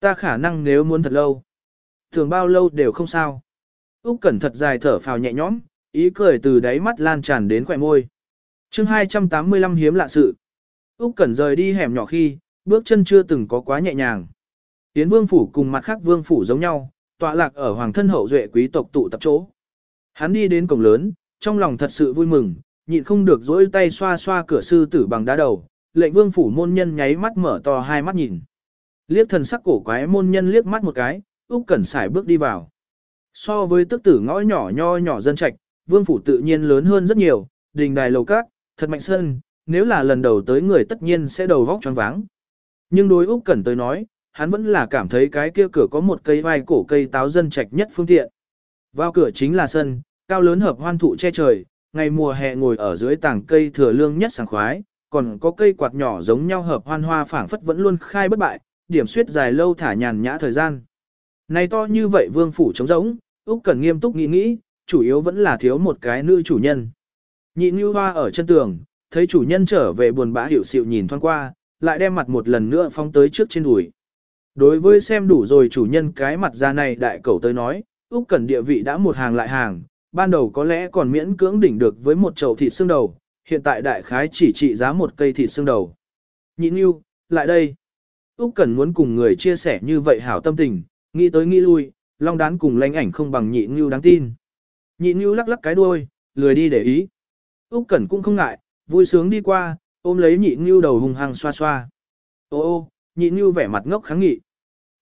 Ta khả năng nếu muốn thật lâu, thường bao lâu đều không sao. Úc Cẩn thật dài thở phào nhẹ nhõm, ý cười từ đáy mắt lan tràn đến khóe môi. Chương 285 hiếm lạ sự. Úc Cẩn rời đi hẻm nhỏ khi, bước chân chưa từng có quá nhẹ nhàng. Tiến Vương phủ cùng mặt khác vương phủ giống nhau, tọa lạc ở hoàng thân hậu duệ quý tộc tụ tập chỗ. Hắn đi đến cổng lớn, trong lòng thật sự vui mừng, nhịn không được giơ tay xoa xoa cửa sư tử bằng đá đầu, lệnh vương phủ môn nhân nháy mắt mở to hai mắt nhìn. Liếc thần sắc cổ quái môn nhân liếc mắt một cái, Úc Cẩn xài bước đi vào. So với tức tử ngõ nhỏ nho nhỏ dân trạch, vương phủ tự nhiên lớn hơn rất nhiều, đình đài lầu các, thật mạnh sơn. nếu là lần đầu tới người tất nhiên sẽ đầu vóc choáng váng. Nhưng đối Úc Cẩn tới nói, hắn vẫn là cảm thấy cái kia cửa có một cây vai cổ cây táo dân trạch nhất phương tiện. Vào cửa chính là sân, cao lớn hợp hoan thụ che trời, ngày mùa hè ngồi ở dưới tảng cây thừa lương nhất sảng khoái, còn có cây quạt nhỏ giống nhau hợp hoan hoa phảng phất vẫn luôn khai bất bại, điểm suyết dài lâu thả nhàn nhã thời gian. Này to như vậy vương phủ trống rỗng, Úc Cẩn nghiêm túc nghĩ nghĩ, chủ yếu vẫn là thiếu một cái nữ chủ nhân. Nhị Nưu Hoa ở chân tường, thấy chủ nhân trở về buồn bã hiểu xịu nhìn thoáng qua, lại đem mặt một lần nữa phóng tới trước trên đùi. Đối với xem đủ rồi chủ nhân cái mặt ra này đại cầu tới nói, Úc Cẩn địa vị đã một hàng lại hàng, ban đầu có lẽ còn miễn cưỡng đỉnh được với một chậu thịt xương đầu, hiện tại đại khái chỉ trị giá một cây thịt xương đầu. Nhị Nưu, lại đây. Úc Cẩn muốn cùng người chia sẻ như vậy hảo tâm tình, nghĩ tới nghĩ lui, long đán cùng lãnh ảnh không bằng nhị ngưu đáng tin. Nhị ngưu lắc lắc cái đuôi, lười đi để ý. Úc Cẩn cũng không ngại, vui sướng đi qua, ôm lấy nhị ngưu đầu hùng hăng xoa xoa. Ô ô, nhị ngưu vẻ mặt ngốc kháng nghị.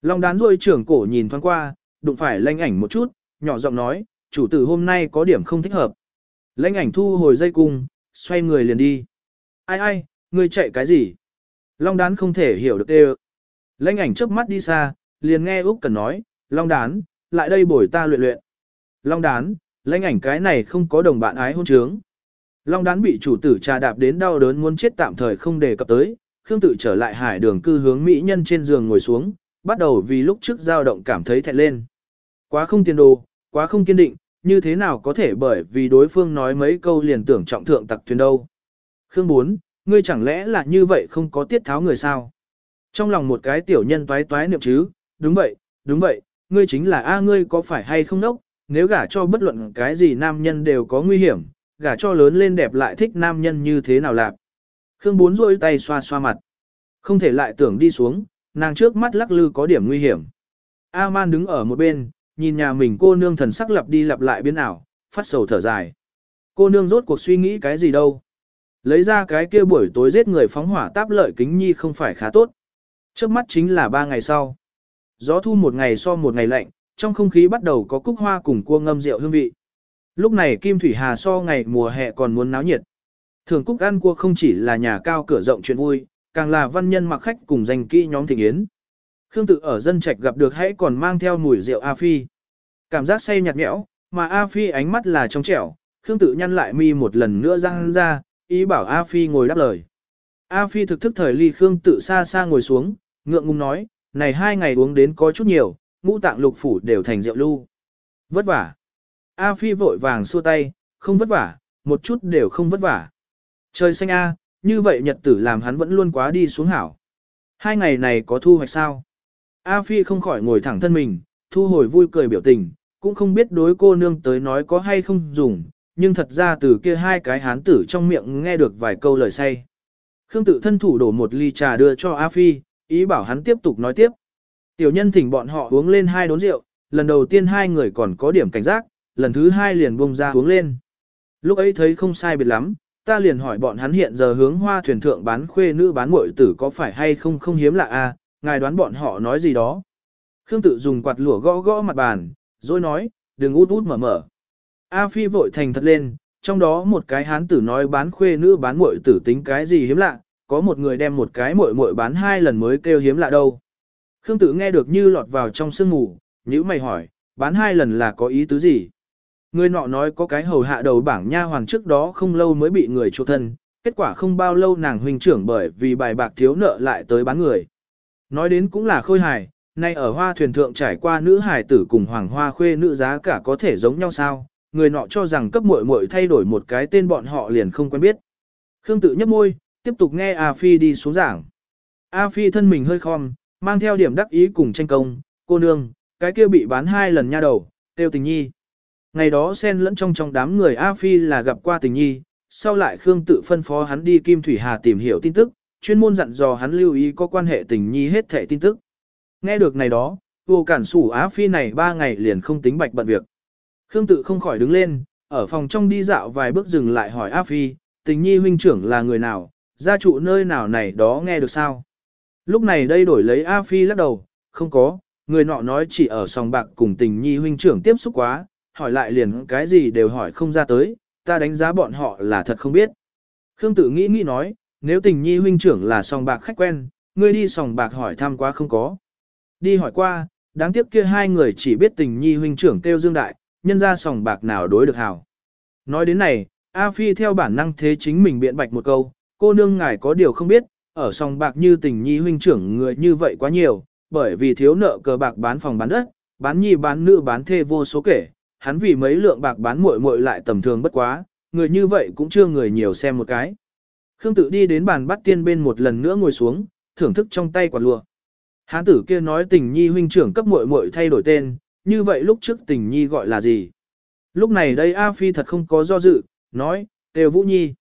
Long đán rôi trưởng cổ nhìn thoáng qua, đụng phải lanh ảnh một chút, nhỏ giọng nói, chủ tử hôm nay có điểm không thích hợp. Lanh ảnh thu hồi dây cung, xoay người liền đi. Ai ai, ngươi chạy cái gì? Long đán không thể hiểu được đê Lanh ảnh chớp mắt đi xa, liền nghe Úc Cần nói, Long đán, lại đây bồi ta luyện luyện. Long đán, lãnh ảnh cái này không có đồng bạn ái hôn trướng. Long đán bị chủ tử trà đạp đến đau đớn muốn chết tạm thời không đề cập tới, Khương tự trở lại hải đường cư hướng mỹ nhân trên giường ngồi xuống, bắt đầu vì lúc trước dao động cảm thấy thẹn lên. Quá không tiền đồ, quá không kiên định, như thế nào có thể bởi vì đối phương nói mấy câu liền tưởng trọng thượng tặc thuyền đâu. Khương 4, ngươi chẳng lẽ là như vậy không có tiết tháo người sao? Trong lòng một cái tiểu nhân toái toái niệm chứ, đúng vậy, đúng vậy, ngươi chính là A ngươi có phải hay không nốc, nếu gả cho bất luận cái gì nam nhân đều có nguy hiểm, gả cho lớn lên đẹp lại thích nam nhân như thế nào lạc. Khương bốn rôi tay xoa xoa mặt. Không thể lại tưởng đi xuống, nàng trước mắt lắc lư có điểm nguy hiểm. A-man đứng ở một bên, nhìn nhà mình cô nương thần sắc lặp đi lặp lại biến ảo, phát sầu thở dài. Cô nương rốt cuộc suy nghĩ cái gì đâu. Lấy ra cái kia buổi tối giết người phóng hỏa táp lợi kính nhi không phải khá tốt. Trước mắt chính là ba ngày sau. Gió thu một ngày so một ngày lạnh, trong không khí bắt đầu có cúc hoa cùng cua ngâm rượu hương vị. Lúc này Kim Thủy Hà so ngày mùa hè còn muốn náo nhiệt. Thường cúc ăn cua không chỉ là nhà cao cửa rộng chuyện vui, càng là văn nhân mặc khách cùng danh kỹ nhóm thịnh yến. Khương tự ở dân trạch gặp được hãy còn mang theo mùi rượu A Phi. Cảm giác say nhạt nhẽo, mà A Phi ánh mắt là trong trẻo, Khương tự nhăn lại mi một lần nữa răng ra, ý bảo A Phi ngồi đáp lời. A Phi thực thức thời ly Khương tự xa xa ngồi xuống, ngượng ngùng nói, này hai ngày uống đến có chút nhiều, ngũ tạng lục phủ đều thành rượu lưu. Vất vả. A Phi vội vàng xua tay, không vất vả, một chút đều không vất vả. Trời xanh A, như vậy nhật tử làm hắn vẫn luôn quá đi xuống hảo. Hai ngày này có thu hoạch sao? A Phi không khỏi ngồi thẳng thân mình, thu hồi vui cười biểu tình, cũng không biết đối cô nương tới nói có hay không dùng, nhưng thật ra từ kia hai cái hán tử trong miệng nghe được vài câu lời say. Khương tự thân thủ đổ một ly trà đưa cho A Phi, ý bảo hắn tiếp tục nói tiếp. Tiểu nhân thỉnh bọn họ uống lên hai đốn rượu, lần đầu tiên hai người còn có điểm cảnh giác, lần thứ hai liền bông ra uống lên. Lúc ấy thấy không sai biệt lắm, ta liền hỏi bọn hắn hiện giờ hướng hoa thuyền thượng bán khuê nữ bán muội tử có phải hay không không hiếm lạ a à, ngài đoán bọn họ nói gì đó. Khương tự dùng quạt lụa gõ gõ mặt bàn, rồi nói, đừng út út mở mở. A Phi vội thành thật lên, trong đó một cái hán tử nói bán khuê nữ bán muội tử tính cái gì hiếm lạ, có một người đem một cái muội muội bán hai lần mới kêu hiếm lạ đâu. Khương Tử nghe được như lọt vào trong sương ngủ, nhữ mày hỏi, bán hai lần là có ý tứ gì? Người nọ nói có cái hầu hạ đầu bảng nha hoàng trước đó không lâu mới bị người chỗ thân, kết quả không bao lâu nàng huynh trưởng bởi vì bài bạc thiếu nợ lại tới bán người. Nói đến cũng là khôi hài, nay ở hoa thuyền thượng trải qua nữ hài tử cùng hoàng hoa khuê nữ giá cả có thể giống nhau sao, người nọ cho rằng cấp muội muội thay đổi một cái tên bọn họ liền không quen biết. Khương tự nhấp môi, tiếp tục nghe A Phi đi xuống giảng. A Phi thân mình hơi khom, mang theo điểm đắc ý cùng tranh công, cô nương, cái kia bị bán hai lần nha đầu, tiêu tình nhi. Ngày đó xen lẫn trong trong đám người A Phi là gặp qua tình nhi, sau lại Khương tự phân phó hắn đi Kim Thủy Hà tìm hiểu tin tức, chuyên môn dặn dò hắn lưu ý có quan hệ tình nhi hết thể tin tức. Nghe được này đó, vô cản sủ Á Phi này ba ngày liền không tính bạch bận việc. Khương tự không khỏi đứng lên, ở phòng trong đi dạo vài bước dừng lại hỏi A Phi, tình nhi huynh trưởng là người nào, gia trụ nơi nào này đó nghe được sao. Lúc này đây đổi lấy A Phi lắc đầu, không có, người nọ nói chỉ ở sòng bạc cùng tình nhi huynh trưởng tiếp xúc quá, hỏi lại liền cái gì đều hỏi không ra tới, ta đánh giá bọn họ là thật không biết. Khương tự nghĩ nghĩ nói, nếu tình nhi huynh trưởng là sòng bạc khách quen, ngươi đi sòng bạc hỏi thăm quá không có. Đi hỏi qua, đáng tiếc kia hai người chỉ biết tình nhi huynh trưởng kêu dương đại, nhân ra sòng bạc nào đối được hảo. Nói đến này, A Phi theo bản năng thế chính mình biện bạch một câu, cô nương ngài có điều không biết, ở sòng bạc như tình nhi huynh trưởng người như vậy quá nhiều, bởi vì thiếu nợ cờ bạc bán phòng bán đất, bán nhi bán nữ bán thê vô số kể, hắn vì mấy lượng bạc bán muội muội lại tầm thường bất quá, người như vậy cũng chưa người nhiều xem một cái. Khương tự đi đến bàn bắt tiên bên một lần nữa ngồi xuống, thưởng thức trong tay quả lụa. Hán tử kia nói tình nhi huynh trưởng cấp muội muội thay đổi tên, như vậy lúc trước tình nhi gọi là gì? Lúc này đây A Phi thật không có do dự, nói, đều Vũ Nhi.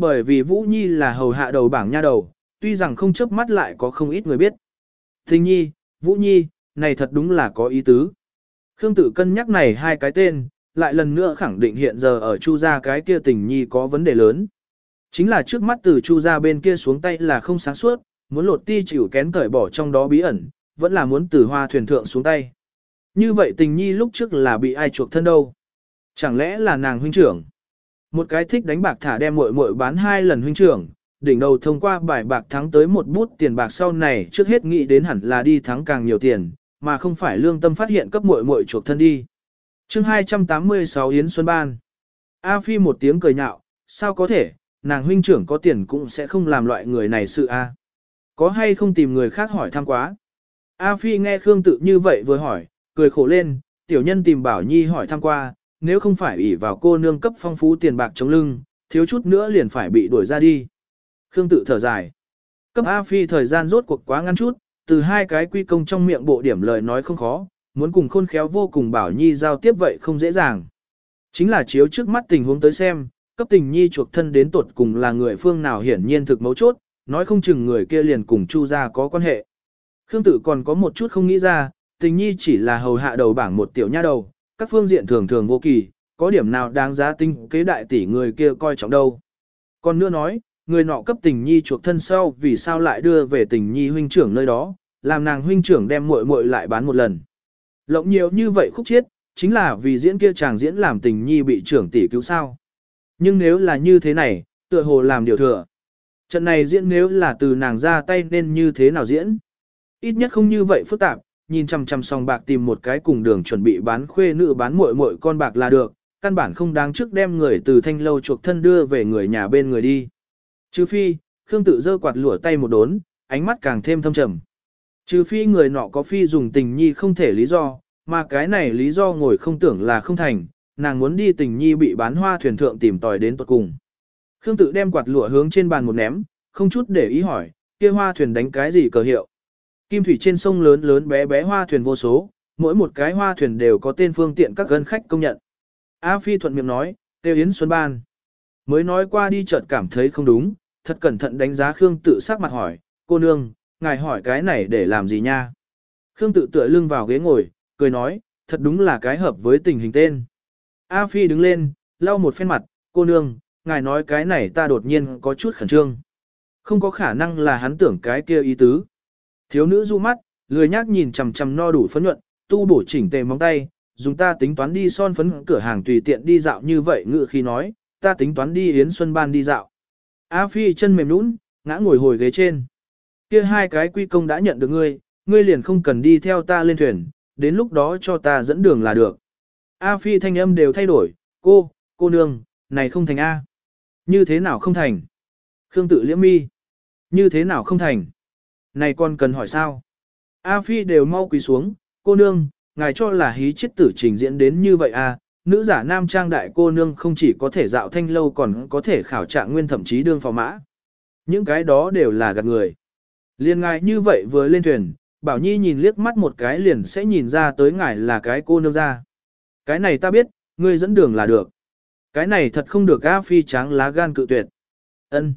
Bởi vì Vũ Nhi là hầu hạ đầu bảng nha đầu, tuy rằng không chớp mắt lại có không ít người biết. Tình Nhi, Vũ Nhi, này thật đúng là có ý tứ. Khương Tử cân nhắc này hai cái tên, lại lần nữa khẳng định hiện giờ ở Chu gia cái kia tình Nhi có vấn đề lớn. Chính là trước mắt từ chu Gia bên kia xuống tay là không sáng suốt, muốn lột ti chịu kén cởi bỏ trong đó bí ẩn, vẫn là muốn từ hoa thuyền thượng xuống tay. Như vậy tình nhi lúc trước là bị ai chuộc thân đâu? Chẳng lẽ là nàng huynh trưởng? Một cái thích đánh bạc thả đem muội muội bán hai lần huynh trưởng, đỉnh đầu thông qua bài bạc thắng tới một bút tiền bạc sau này trước hết nghĩ đến hẳn là đi thắng càng nhiều tiền, mà không phải lương tâm phát hiện cấp muội muội chuộc thân đi. chương 286 Yến Xuân Ban A Phi một tiếng cười nhạo, sao có thể, nàng huynh trưởng có tiền cũng sẽ không làm loại người này sự A. Có hay không tìm người khác hỏi thăm quá? A Phi nghe Khương tự như vậy vừa hỏi, cười khổ lên, tiểu nhân tìm Bảo Nhi hỏi thăm qua, nếu không phải ủy vào cô nương cấp phong phú tiền bạc chống lưng, thiếu chút nữa liền phải bị đuổi ra đi. Khương tự thở dài. Cấp A Phi thời gian rốt cuộc quá ngắn chút, từ hai cái quy công trong miệng bộ điểm lời nói không khó, muốn cùng khôn khéo vô cùng Bảo Nhi giao tiếp vậy không dễ dàng. Chính là chiếu trước mắt tình huống tới xem, cấp tình Nhi chuộc thân đến tuột cùng là người phương nào hiển nhiên thực mấu chốt, nói không chừng người kia liền cùng Chu gia có quan hệ. Khương tự còn có một chút không nghĩ ra, tình nhi chỉ là hầu hạ đầu bảng một tiểu nha đầu, các phương diện thường thường vô kỳ, có điểm nào đáng giá tinh kế đại tỷ người kia coi trọng đâu. Còn nữa nói, người nọ cấp tình nhi chuộc thân sau vì sao lại đưa về tình nhi huynh trưởng nơi đó, làm nàng huynh trưởng đem muội muội lại bán một lần. Lộng nhiều như vậy khúc chiết, chính là vì diễn kia chàng diễn làm tình nhi bị trưởng tỷ cứu sao. Nhưng nếu là như thế này, tựa hồ làm điều thừa. Trận này diễn nếu là từ nàng ra tay nên như thế nào diễn? Ít nhất không như vậy phức tạp, nhìn chằm chằm song bạc tìm một cái cùng đường chuẩn bị bán khuê nữ bán muội muội con bạc là được, căn bản không đáng trước đem người từ thanh lâu chuộc thân đưa về người nhà bên người đi. Trừ phi, Khương tự giơ quạt lụa tay một đốn, ánh mắt càng thêm thâm trầm. Trừ phi người nọ có phi dùng tình nhi không thể lý do, mà cái này lý do ngồi không tưởng là không thành, nàng muốn đi tình nhi bị bán hoa thuyền thượng tìm tòi đến tuật cùng. Khương tự đem quạt lụa hướng trên bàn một ném, không chút để ý hỏi, kia hoa thuyền đánh cái gì cờ hiệu. Kim thủy trên sông lớn lớn bé bé hoa thuyền vô số, mỗi một cái hoa thuyền đều có tên phương tiện các gân khách công nhận. A Phi thuận miệng nói, tiêu Yến Xuân Ban. Mới nói qua đi chợt cảm thấy không đúng, thật cẩn thận đánh giá Khương tự sắc mặt hỏi, cô nương, ngài hỏi cái này để làm gì nha? Khương tự tựa lưng vào ghế ngồi, cười nói, thật đúng là cái hợp với tình hình tên. A Phi đứng lên, lau một phen mặt, cô nương, ngài nói cái này ta đột nhiên có chút khẩn trương. Không có khả năng là hắn tưởng cái kia ý tứ. Thiếu nữ du mắt, lười nhác nhìn chằm chằm no đủ phấn nhuận, tu bổ chỉnh tề móng tay, dùng ta tính toán đi son phấn cửa hàng tùy tiện đi dạo như vậy ngự khi nói, ta tính toán đi Yến Xuân Ban đi dạo. A Phi chân mềm nũng, ngã ngồi hồi ghế trên. Kia hai cái quy công đã nhận được ngươi, ngươi liền không cần đi theo ta lên thuyền, đến lúc đó cho ta dẫn đường là được. A Phi thanh âm đều thay đổi, cô, cô nương, này không thành A. Như thế nào không thành? Khương tự liễm mi. Như thế nào không thành? Này con cần hỏi sao? A Phi đều mau quỳ xuống, cô nương, ngài cho là hí chết tử trình diễn đến như vậy à, nữ giả nam trang đại cô nương không chỉ có thể dạo thanh lâu còn có thể khảo trạng nguyên thậm chí đương phò mã. Những cái đó đều là gạt người. Liên ngài như vậy vừa lên thuyền, Bảo Nhi nhìn liếc mắt một cái liền sẽ nhìn ra tới ngài là cái cô nương ra. Cái này ta biết, ngươi dẫn đường là được. Cái này thật không được A Phi tráng lá gan cự tuyệt. Ân.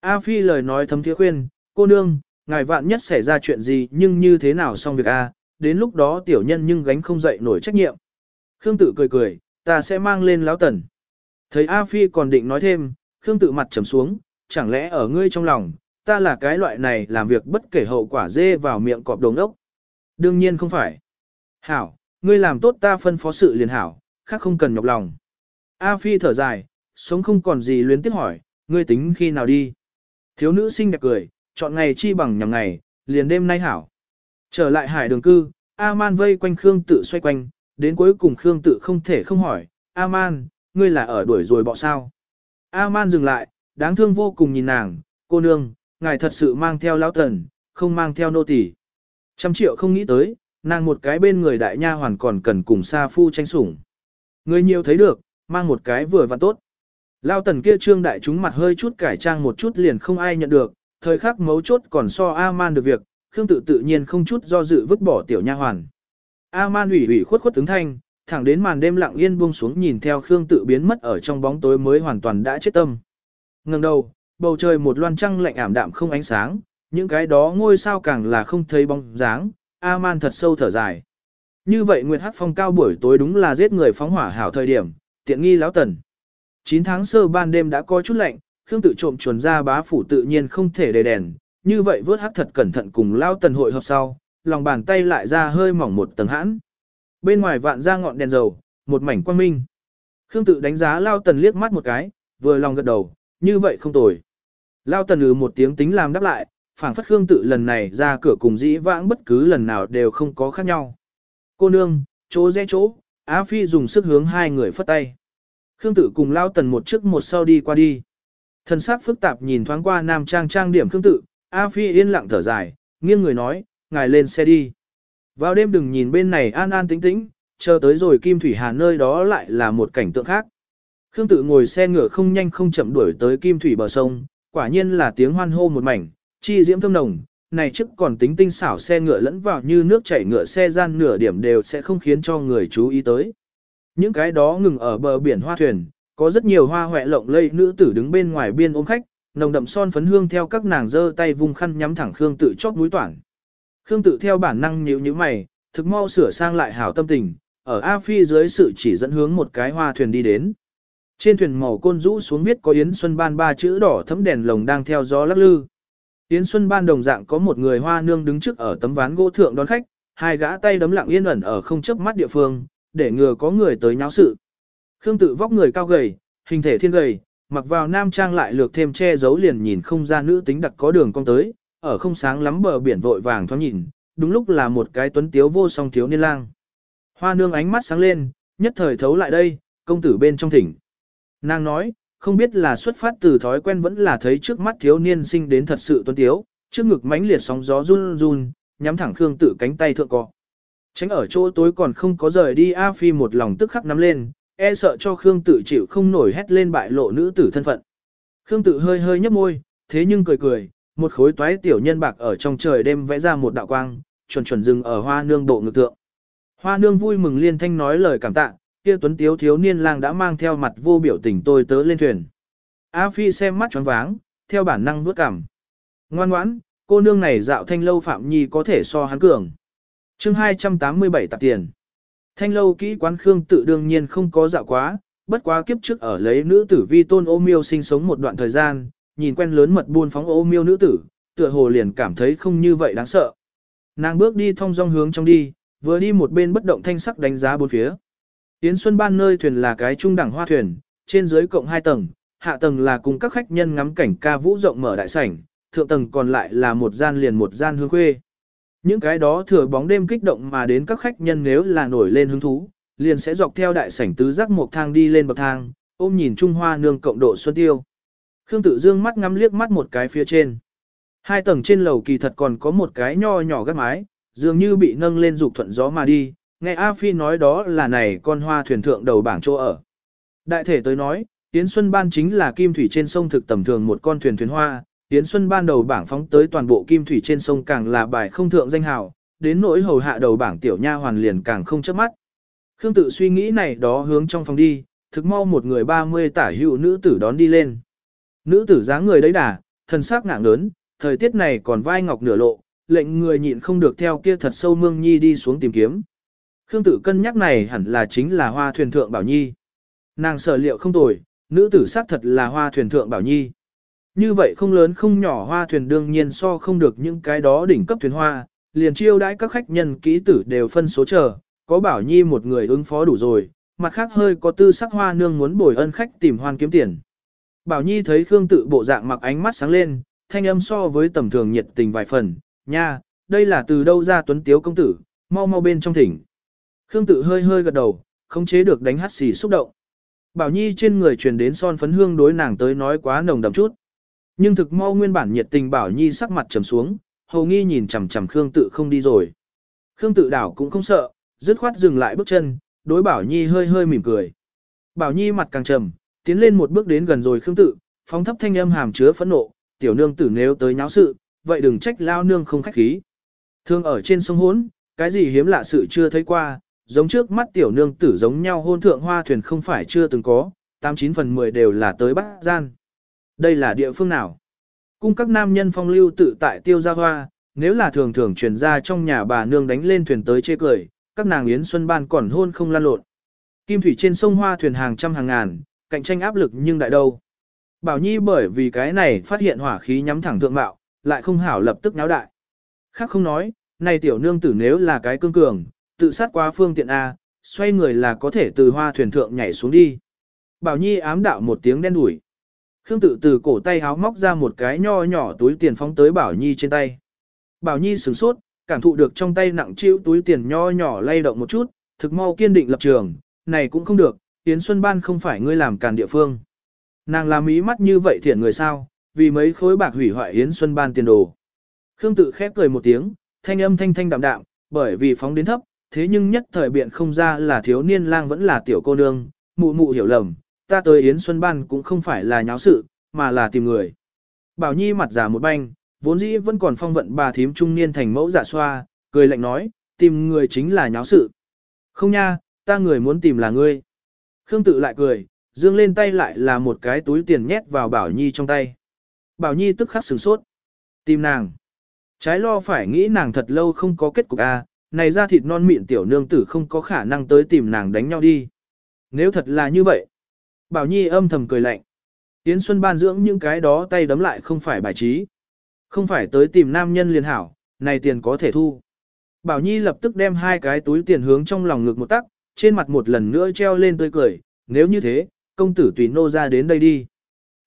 A Phi lời nói thấm thiế khuyên, cô nương, ngài vạn nhất xảy ra chuyện gì nhưng như thế nào xong việc A, đến lúc đó tiểu nhân nhưng gánh không dậy nổi trách nhiệm. Khương tự cười cười, ta sẽ mang lên lão tần. Thấy A Phi còn định nói thêm, Khương tự mặt trầm xuống, chẳng lẽ ở ngươi trong lòng, ta là cái loại này làm việc bất kể hậu quả dê vào miệng cọp đồng ốc. Đương nhiên không phải. Hảo, ngươi làm tốt ta phân phó sự liền hảo, khác không cần nhọc lòng. A Phi thở dài, sống không còn gì luyến tiếc hỏi, ngươi tính khi nào đi. Thiếu nữ xinh đẹp cười, chọn ngày chi bằng nhằm ngày, liền đêm nay hảo. Trở lại hải đường cư, A-man vây quanh Khương tự xoay quanh, đến cuối cùng Khương tự không thể không hỏi, A-man, ngươi là ở đuổi rồi bọ sao. A-man dừng lại, đáng thương vô cùng nhìn nàng, cô nương, ngài thật sự mang theo lão thần, không mang theo nô tỳ. Trăm triệu không nghĩ tới, nàng một cái bên người đại nha hoàn còn cần cùng sa phu tranh sủng. Người nhiều thấy được, mang một cái vừa và tốt. Lao tần kia trương đại chúng mặt hơi chút cải trang một chút liền không ai nhận được, thời khắc mấu chốt còn so A-man được việc, Khương tự tự nhiên không chút do dự vứt bỏ tiểu nha hoàn. A-man ủy ủy khuất khuất ứng thanh, thẳng đến màn đêm lặng yên buông xuống nhìn theo Khương tự biến mất ở trong bóng tối mới hoàn toàn đã chết tâm. Ngừng đầu, bầu trời một loan trăng lạnh ảm đạm không ánh sáng, những cái đó ngôi sao càng là không thấy bóng dáng, A-man thật sâu thở dài. Như vậy Nguyệt Hắc Phong cao buổi tối đúng là giết người phóng hỏa hảo thời điểm, tiện nghi lão tần. 9 tháng sơ ban đêm đã có chút lạnh, Khương tự trộm chuồn ra bá phủ tự nhiên không thể đề đèn, như vậy vớt hắc thật cẩn thận cùng lao tần hội hợp sau, lòng bàn tay lại ra hơi mỏng một tầng hãn. Bên ngoài vạn ra ngọn đèn dầu, một mảnh quang minh. Khương tự đánh giá lao tần liếc mắt một cái, vừa lòng gật đầu, như vậy không tồi. Lao tần ừ một tiếng tính làm đáp lại, phảng phất Khương tự lần này ra cửa cùng dĩ vãng bất cứ lần nào đều không có khác nhau. Cô nương, chỗ rẽ chỗ, Á Phi dùng sức hướng hai người phất tay. Khương tự cùng Lao tần một trước một sau đi qua đi. Thần sắc phức tạp nhìn thoáng qua nam trang trang điểm Khương tự, A Phi yên lặng thở dài, nghiêng người nói, ngài lên xe đi. Vào đêm đừng nhìn bên này an an tĩnh tĩnh, chờ tới rồi Kim Thủy Hà nơi đó lại là một cảnh tượng khác. Khương tự ngồi xe ngựa không nhanh không chậm đuổi tới Kim Thủy bờ sông, quả nhiên là tiếng hoan hô một mảnh, chi diễm thơm nồng, này trước còn tính tinh xảo xe ngựa lẫn vào như nước chảy ngựa xe gian nửa điểm đều sẽ không khiến cho người chú ý tới. Những cái đó ngừng ở bờ biển hoa thuyền, có rất nhiều hoa hoẹ lộng lây nữ tử đứng bên ngoài biên ôm khách, nồng đậm son phấn hương theo các nàng giơ tay vung khăn nhắm thẳng Khương tự chóp mũi toản. Khương tự theo bản năng nhíu nhíu mày, thực mau sửa sang lại hảo tâm tình, ở A Phi dưới sự chỉ dẫn hướng một cái hoa thuyền đi đến. Trên thuyền màu côn rũ xuống viết có Yến Xuân Ban ba chữ đỏ thấm đèn lồng đang theo gió lắc lư. Yến Xuân Ban đồng dạng có một người hoa nương đứng trước ở tấm ván gỗ thượng đón khách, hai gã tay đấm lặng yên ẩn ở không chớp mắt địa phương, để ngừa có người tới nháo sự. Khương tự vóc người cao gầy, hình thể thiên gầy, mặc vào nam trang lại lược thêm che giấu liền nhìn không ra nữ tính đặc có đường cong tới, ở không sáng lắm bờ biển vội vàng thoáng nhìn, đúng lúc là một cái tuấn tiếu vô song thiếu niên lang. Hoa nương ánh mắt sáng lên, nhất thời thấu lại đây, công tử bên trong thỉnh. Nàng nói, không biết là xuất phát từ thói quen vẫn là thấy trước mắt thiếu niên sinh đến thật sự tuấn tiếu, trước ngực mãnh liệt sóng gió run run, nhắm thẳng Khương Tự cánh tay thượng cọ. Tránh ở chỗ tối còn không có rời đi A Phi một lòng tức khắc nắm lên, e sợ cho Khương Tự chịu không nổi hét lên bại lộ nữ tử thân phận. Khương Tự hơi hơi nhếch môi, thế nhưng cười cười, một khối toái tiểu nhân bạc ở trong trời đêm vẽ ra một đạo quang, chuẩn chuẩn dừng ở hoa nương bộ ngực thượng. Hoa nương vui mừng liên thanh nói lời cảm tạ, kia tuấn tiếu thiếu niên lang đã mang theo mặt vô biểu tình tôi tớ lên thuyền. A Phi xem mắt choáng váng, theo bản năng vuốt cảm. Ngoan ngoãn, cô nương này dạo thanh lâu Phạm Nhi có thể so hắn cường. chương 287 tạp tiền. Thanh lâu kỹ quán Khương tự đương nhiên không có dạo quá, bất quá kiếp trước ở lấy nữ tử vi tôn ô miêu sinh sống một đoạn thời gian, nhìn quen lớn mật buôn phóng ô miêu nữ tử, tựa hồ liền cảm thấy không như vậy đáng sợ. Nàng bước đi thong dong hướng trong đi, vừa đi một bên bất động thanh sắc đánh giá bốn phía. Yến Xuân Ban nơi thuyền là cái trung đẳng hoa thuyền, trên dưới cộng hai tầng, hạ tầng là cùng các khách nhân ngắm cảnh ca vũ rộng mở đại sảnh, thượng tầng còn lại là một gian liền một gian hương khuê. Những cái đó thừa bóng đêm kích động mà đến các khách nhân nếu là nổi lên hứng thú, liền sẽ dọc theo đại sảnh tứ giác một thang đi lên bậc thang, ôm nhìn Trung Hoa nương cộng độ xuân tiêu. Khương Tự Dương mắt ngắm liếc mắt một cái phía trên. Hai tầng trên lầu kỳ thật còn có một cái nho nhỏ gác mái, dường như bị nâng lên dục thuận gió mà đi, nghe A Phi nói đó là này con hoa thuyền thượng đầu bảng chỗ ở. Đại thể tới nói, Yến Xuân Ban chính là kim thủy trên sông thực tầm thường một con thuyền thuyền hoa, Yến Xuân Ban đầu bảng phóng tới toàn bộ kim thủy trên sông càng là bài không thượng danh hào, đến nỗi hầu hạ đầu bảng tiểu nha hoàn liền càng không chớp mắt. Khương tự suy nghĩ này đó hướng trong phòng đi, thực mau một người 30 tả hữu nữ tử đón đi lên. Nữ tử dáng người đấy đà, thân xác ngạng lớn, thời tiết này còn vai ngọc nửa lộ, lệnh người nhịn không được theo kia thật sâu mương nhi đi xuống tìm kiếm. Khương tự cân nhắc này hẳn là chính là hoa thuyền thượng bảo nhi. Nàng sở liệu không tồi, nữ tử xác thật là hoa thuyền thượng bảo nhi. Như vậy không lớn không nhỏ hoa thuyền đương nhiên so không được những cái đó đỉnh cấp thuyền hoa, liền chiêu đãi các khách nhân kỹ tử đều phân số chờ, có bảo nhi một người ứng phó đủ rồi, mặt khác hơi có tư sắc hoa nương muốn bồi ân khách tìm hoan kiếm tiền. Bảo nhi thấy Khương tự bộ dạng mặc ánh mắt sáng lên, thanh âm so với tầm thường nhiệt tình vài phần, nha, đây là từ đâu ra tuấn tiếu công tử, mau mau bên trong thỉnh. Khương tự hơi hơi gật đầu, không chế được đánh hát xì xúc động. Bảo Nhi trên người truyền đến son phấn hương đối nàng tới nói quá nồng đậm chút. Nhưng thực mau nguyên bản nhiệt tình Bảo Nhi sắc mặt trầm xuống, hầu nghi nhìn chằm chằm Khương tự không đi rồi. Khương tự đảo cũng không sợ, dứt khoát dừng lại bước chân, đối Bảo Nhi hơi hơi mỉm cười. Bảo Nhi mặt càng trầm, tiến lên một bước đến gần rồi Khương tự, phóng thấp thanh âm hàm chứa phẫn nộ, tiểu nương tử nếu tới nháo sự, vậy đừng trách lao nương không khách khí. Thương ở trên sông hốn, cái gì hiếm lạ sự chưa thấy qua, giống trước mắt tiểu nương tử giống nhau hôn thượng hoa thuyền không phải chưa từng có, 89 phần 10 đều là tới Bắc Gian. Đây là địa phương nào? Cung các nam nhân phong lưu tự tại tiêu gia hoa, nếu là thường thường truyền ra trong nhà bà nương đánh lên thuyền tới chê cười, các nàng yến xuân ban còn hôn không lan lộn. Kim thủy trên sông hoa thuyền hàng trăm hàng ngàn, cạnh tranh áp lực nhưng đại đâu. Bảo Nhi bởi vì cái này phát hiện hỏa khí nhắm thẳng thượng bạo, lại không hảo lập tức náo đại. Khác không nói, này tiểu nương tử nếu là cái cương cường, tự sát quá phương tiện A, xoay người là có thể từ hoa thuyền thượng nhảy xuống đi. Bảo Nhi ám đạo một tiếng đen đuổi. Khương tự từ cổ tay háo móc ra một cái nho nhỏ túi tiền phóng tới Bảo Nhi trên tay. Bảo Nhi sửng sốt, cảm thụ được trong tay nặng chịu túi tiền nho nhỏ lay động một chút, thực mau kiên định lập trường, này cũng không được, Yến Xuân Ban không phải ngươi làm càn địa phương. Nàng làm ý mắt như vậy thiện người sao, vì mấy khối bạc hủy hoại Yến Xuân Ban tiền đồ. Khương tự khép cười một tiếng, thanh âm thanh thanh đạm đạm, bởi vì phóng đến thấp, thế nhưng nhất thời biện không ra là thiếu niên lang vẫn là tiểu cô nương, mụ mụ hiểu lầm, ta tới Yến Xuân Ban cũng không phải là nháo sự, mà là tìm người. Bảo Nhi mặt giả một banh, vốn dĩ vẫn còn phong vận bà thím trung niên thành mẫu giả xoa, cười lạnh nói, tìm người chính là nháo sự. Không nha, ta người muốn tìm là ngươi. Khương tự lại cười, dương lên tay lại là một cái túi tiền nhét vào Bảo Nhi trong tay. Bảo Nhi tức khắc sửng sốt. Tìm nàng. Trái lo phải nghĩ nàng thật lâu không có kết cục a, à, này ra thịt non mịn tiểu nương tử không có khả năng tới tìm nàng đánh nhau đi. Nếu thật là như vậy. Bảo Nhi âm thầm cười lạnh. Yến Xuân ban dưỡng những cái đó tay đấm lại không phải bài trí. Không phải tới tìm nam nhân liền hảo, này tiền có thể thu. Bảo Nhi lập tức đem hai cái túi tiền hướng trong lòng ngực một tắc, trên mặt một lần nữa treo lên tươi cười, nếu như thế, công tử tùy nô ra đến đây đi.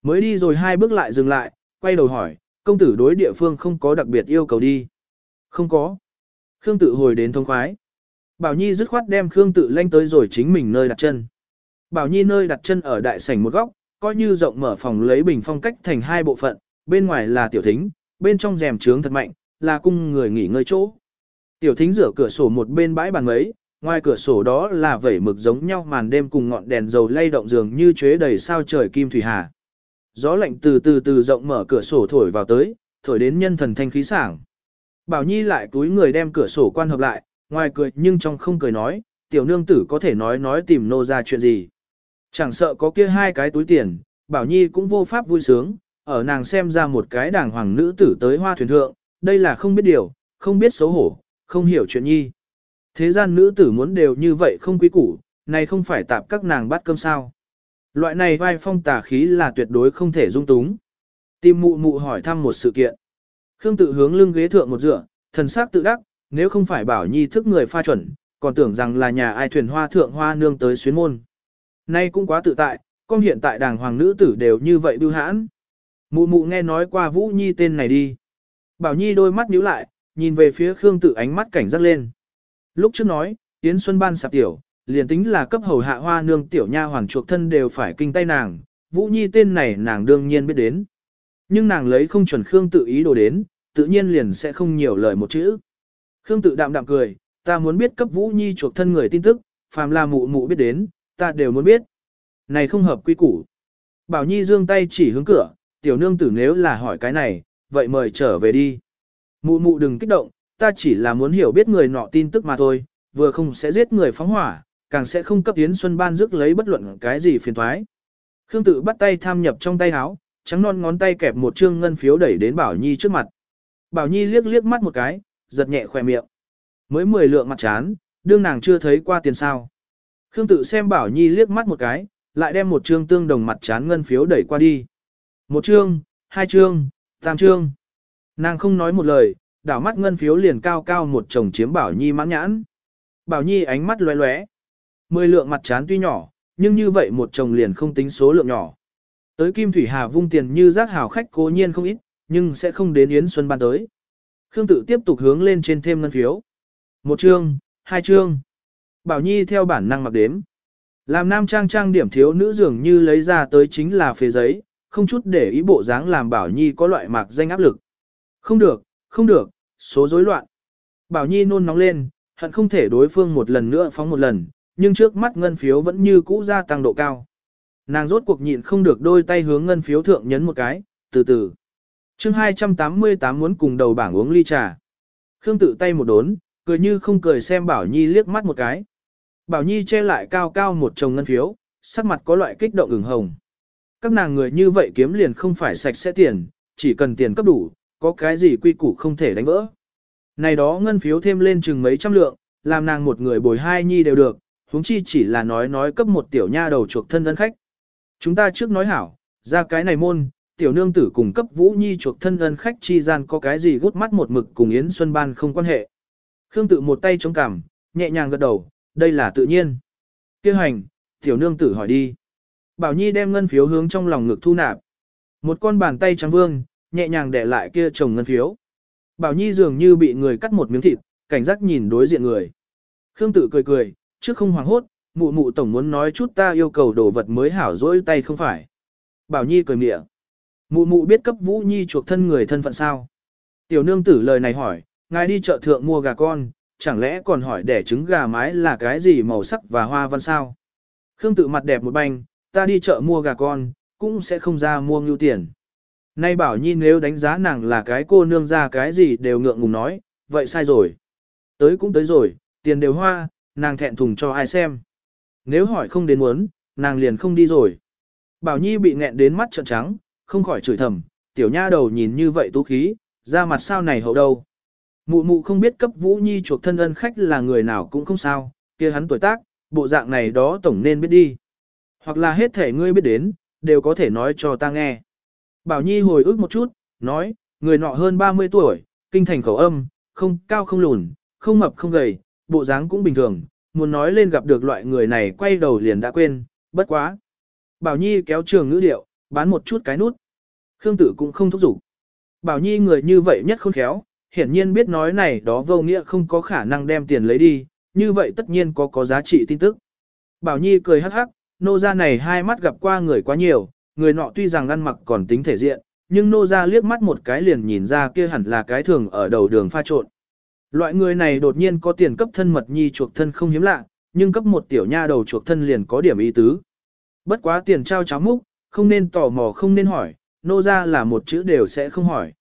Mới đi rồi hai bước lại dừng lại, quay đầu hỏi, công tử đối địa phương không có đặc biệt yêu cầu đi. Không có. Khương tự hồi đến thông khoái. Bảo Nhi dứt khoát đem Khương tự lanh tới rồi chính mình nơi đặt chân. Bảo Nhi nơi đặt chân ở đại sảnh một góc, coi như rộng mở phòng lấy bình phong cách thành hai bộ phận, bên ngoài là tiểu thính, bên trong rèm trướng thật mạnh, là cung người nghỉ ngơi chỗ. Tiểu thính rửa cửa sổ một bên bãi bàn mấy, ngoài cửa sổ đó là vẩy mực giống nhau màn đêm cùng ngọn đèn dầu lay động dường như chế đầy sao trời kim thủy hà. Gió lạnh từ từ từ rộng mở cửa sổ thổi vào tới, thổi đến nhân thần thanh khí sảng. Bảo Nhi lại túi người đem cửa sổ quan hợp lại, ngoài cười nhưng trong không cười nói, tiểu nương tử có thể nói nói tìm nô ra chuyện gì. Chẳng sợ có kia hai cái túi tiền, Bảo Nhi cũng vô pháp vui sướng, ở nàng xem ra một cái đàng hoàng nữ tử tới hoa thuyền thượng, đây là không biết điều, không biết xấu hổ, không hiểu chuyện nhi. Thế gian nữ tử muốn đều như vậy không quý củ, này không phải tạp các nàng bắt cơm sao. Loại này vai phong tà khí là tuyệt đối không thể dung túng. Tìm mụ mụ hỏi thăm một sự kiện. Khương tự hướng lưng ghế thượng một dựa, thần sắc tự đắc, nếu không phải bảo nhi thức người pha chuẩn, còn tưởng rằng là nhà ai thuyền hoa thượng hoa nương tới xuyến môn. Nay cũng quá tự tại, con hiện tại đàng hoàng nữ tử đều như vậy bưu hãn. Mụ mụ nghe nói qua Vũ Nhi tên này đi. Bảo Nhi đôi mắt nhíu lại, nhìn về phía Khương tự ánh mắt cảnh giác lên. Lúc trước nói, Yến Xuân ban sạp tiểu, liền tính là cấp hầu hạ hoa nương tiểu nha hoàng chuộc thân đều phải kinh tay nàng, Vũ Nhi tên này nàng đương nhiên biết đến. Nhưng nàng lấy không chuẩn Khương tự ý đồ đến, tự nhiên liền sẽ không nhiều lời một chữ. Khương tự đạm đạm cười, ta muốn biết cấp Vũ Nhi chuộc thân người tin tức, phàm là mụ mụ biết đến, ta đều muốn biết. Này không hợp quy củ. Bảo Nhi dương tay chỉ hướng cửa, tiểu nương tử nếu là hỏi cái này, vậy mời trở về đi. Mụ mụ đừng kích động, ta chỉ là muốn hiểu biết người nọ tin tức mà thôi, vừa không sẽ giết người phóng hỏa, càng sẽ không cấp tiến Xuân Ban rước lấy bất luận cái gì phiền thoái. Khương tự bắt tay tham nhập trong tay áo, trắng non ngón tay kẹp một trương ngân phiếu đẩy đến Bảo Nhi trước mặt. Bảo Nhi liếc liếc mắt một cái, giật nhẹ khỏe miệng. Mới 10 lượng mặt chán, đương nàng chưa thấy qua tiền sao. Khương tự xem Bảo Nhi liếc mắt một cái, lại đem một trương tương đồng mặt chán ngân phiếu đẩy qua đi. Một trương, hai trương, tam trương. Nàng không nói một lời, đảo mắt ngân phiếu liền cao cao một chồng chiếm Bảo Nhi mãn nhãn. Bảo Nhi ánh mắt lóe lóe. Mười lượng mặt chán tuy nhỏ, nhưng như vậy một chồng liền không tính số lượng nhỏ. Tới Kim Thủy Hà vung tiền như rác hào khách cố nhiên không ít, nhưng sẽ không đến Yến Xuân ban tới. Khương tự tiếp tục hướng lên trên thêm ngân phiếu. Một chương, hai chương. Bảo Nhi theo bản năng mặc đếm. Làm nam trang trang điểm thiếu nữ dường như lấy ra tới chính là phế giấy, không chút để ý bộ dáng làm Bảo Nhi có loại mạc danh áp lực. Không được, không được, số rối loạn. Bảo Nhi nôn nóng lên, hận không thể đối phương một lần nữa phóng một lần, nhưng trước mắt ngân phiếu vẫn như cũ gia tăng độ cao. Nàng rốt cuộc nhịn không được đôi tay hướng ngân phiếu thượng nhấn một cái, từ từ. chương 288 muốn cùng đầu bảng uống ly trà. Khương tự tay một đốn, cười như không cười xem Bảo Nhi liếc mắt một cái. Bảo Nhi che lại cao cao một chồng ngân phiếu, sắc mặt có loại kích động ửng hồng. Các nàng người như vậy kiếm liền không phải sạch sẽ tiền, chỉ cần tiền cấp đủ, có cái gì quy củ không thể đánh vỡ. Này đó ngân phiếu thêm lên chừng mấy trăm lượng, làm nàng một người bồi hai nhi đều được, huống chi chỉ là nói nói cấp một tiểu nha đầu chuộc thân ân khách. Chúng ta trước nói hảo, Ra cái này môn, tiểu nương tử cùng cấp Vũ Nhi chuộc thân ân khách chi gian có cái gì gút mắt một mực cùng Yến Xuân Ban không quan hệ. Khương tự một tay chống cằm, nhẹ nhàng gật đầu, đây là tự nhiên. Kêu hành, tiểu nương tử hỏi đi. Bảo Nhi đem ngân phiếu hướng trong lòng ngực thu nạp. Một con bàn tay trắng vương, nhẹ nhàng để lại kia chồng ngân phiếu. Bảo Nhi dường như bị người cắt một miếng thịt, cảnh giác nhìn đối diện người. Khương tử cười cười, trước không hoảng hốt, mụ mụ tổng muốn nói chút ta yêu cầu đồ vật mới hảo dỗi tay không phải. Bảo Nhi cười mỉa. Mụ mụ biết cấp Vũ Nhi chuộc thân người thân phận sao? Tiểu nương tử lời này hỏi, ngài đi chợ thượng mua gà con, chẳng lẽ còn hỏi để trứng gà mái là cái gì màu sắc và hoa văn sao? Khương tự mặt đẹp một banh, ta đi chợ mua gà con, cũng sẽ không ra mua ngưu tiền. Nay bảo nhi nếu đánh giá nàng là cái cô nương ra cái gì đều ngượng ngùng nói, vậy sai rồi. Tới cũng tới rồi, tiền đều hoa, nàng thẹn thùng cho ai xem. Nếu hỏi không đến muốn, nàng liền không đi rồi. Bảo nhi bị nghẹn đến mắt trợn trắng, không khỏi chửi thầm, tiểu nha đầu nhìn như vậy tú khí, ra mặt sao này hậu đâu. Mụ mụ không biết cấp Vũ Nhi chuộc thân ân khách là người nào cũng không sao, kia hắn tuổi tác, bộ dạng này đó tổng nên biết đi. Hoặc là hết thể ngươi biết đến, đều có thể nói cho ta nghe. Bảo Nhi hồi ức một chút, nói, người nọ hơn 30 tuổi, kinh thành khẩu âm, không cao không lùn, không mập không gầy, bộ dáng cũng bình thường, muốn nói lên gặp được loại người này quay đầu liền đã quên, bất quá. Bảo Nhi kéo trường ngữ điệu, bán một chút cái nút. Khương Tử cũng không thúc giục. Bảo Nhi người như vậy nhất khôn khéo, hiển nhiên biết nói này đó vô nghĩa không có khả năng đem tiền lấy đi, như vậy tất nhiên có có giá trị tin tức. Bảo Nhi cười hắc hắc, nô gia này hai mắt gặp qua người quá nhiều, người nọ tuy rằng ăn mặc còn tính thể diện, nhưng nô gia liếc mắt một cái liền nhìn ra kia hẳn là cái thường ở đầu đường pha trộn. Loại người này đột nhiên có tiền cấp thân mật nhi chuộc thân không hiếm lạ, nhưng cấp một tiểu nha đầu chuộc thân liền có điểm ý tứ. Bất quá tiền trao cháo múc, không nên tò mò không nên hỏi, nô gia là một chữ đều sẽ không hỏi.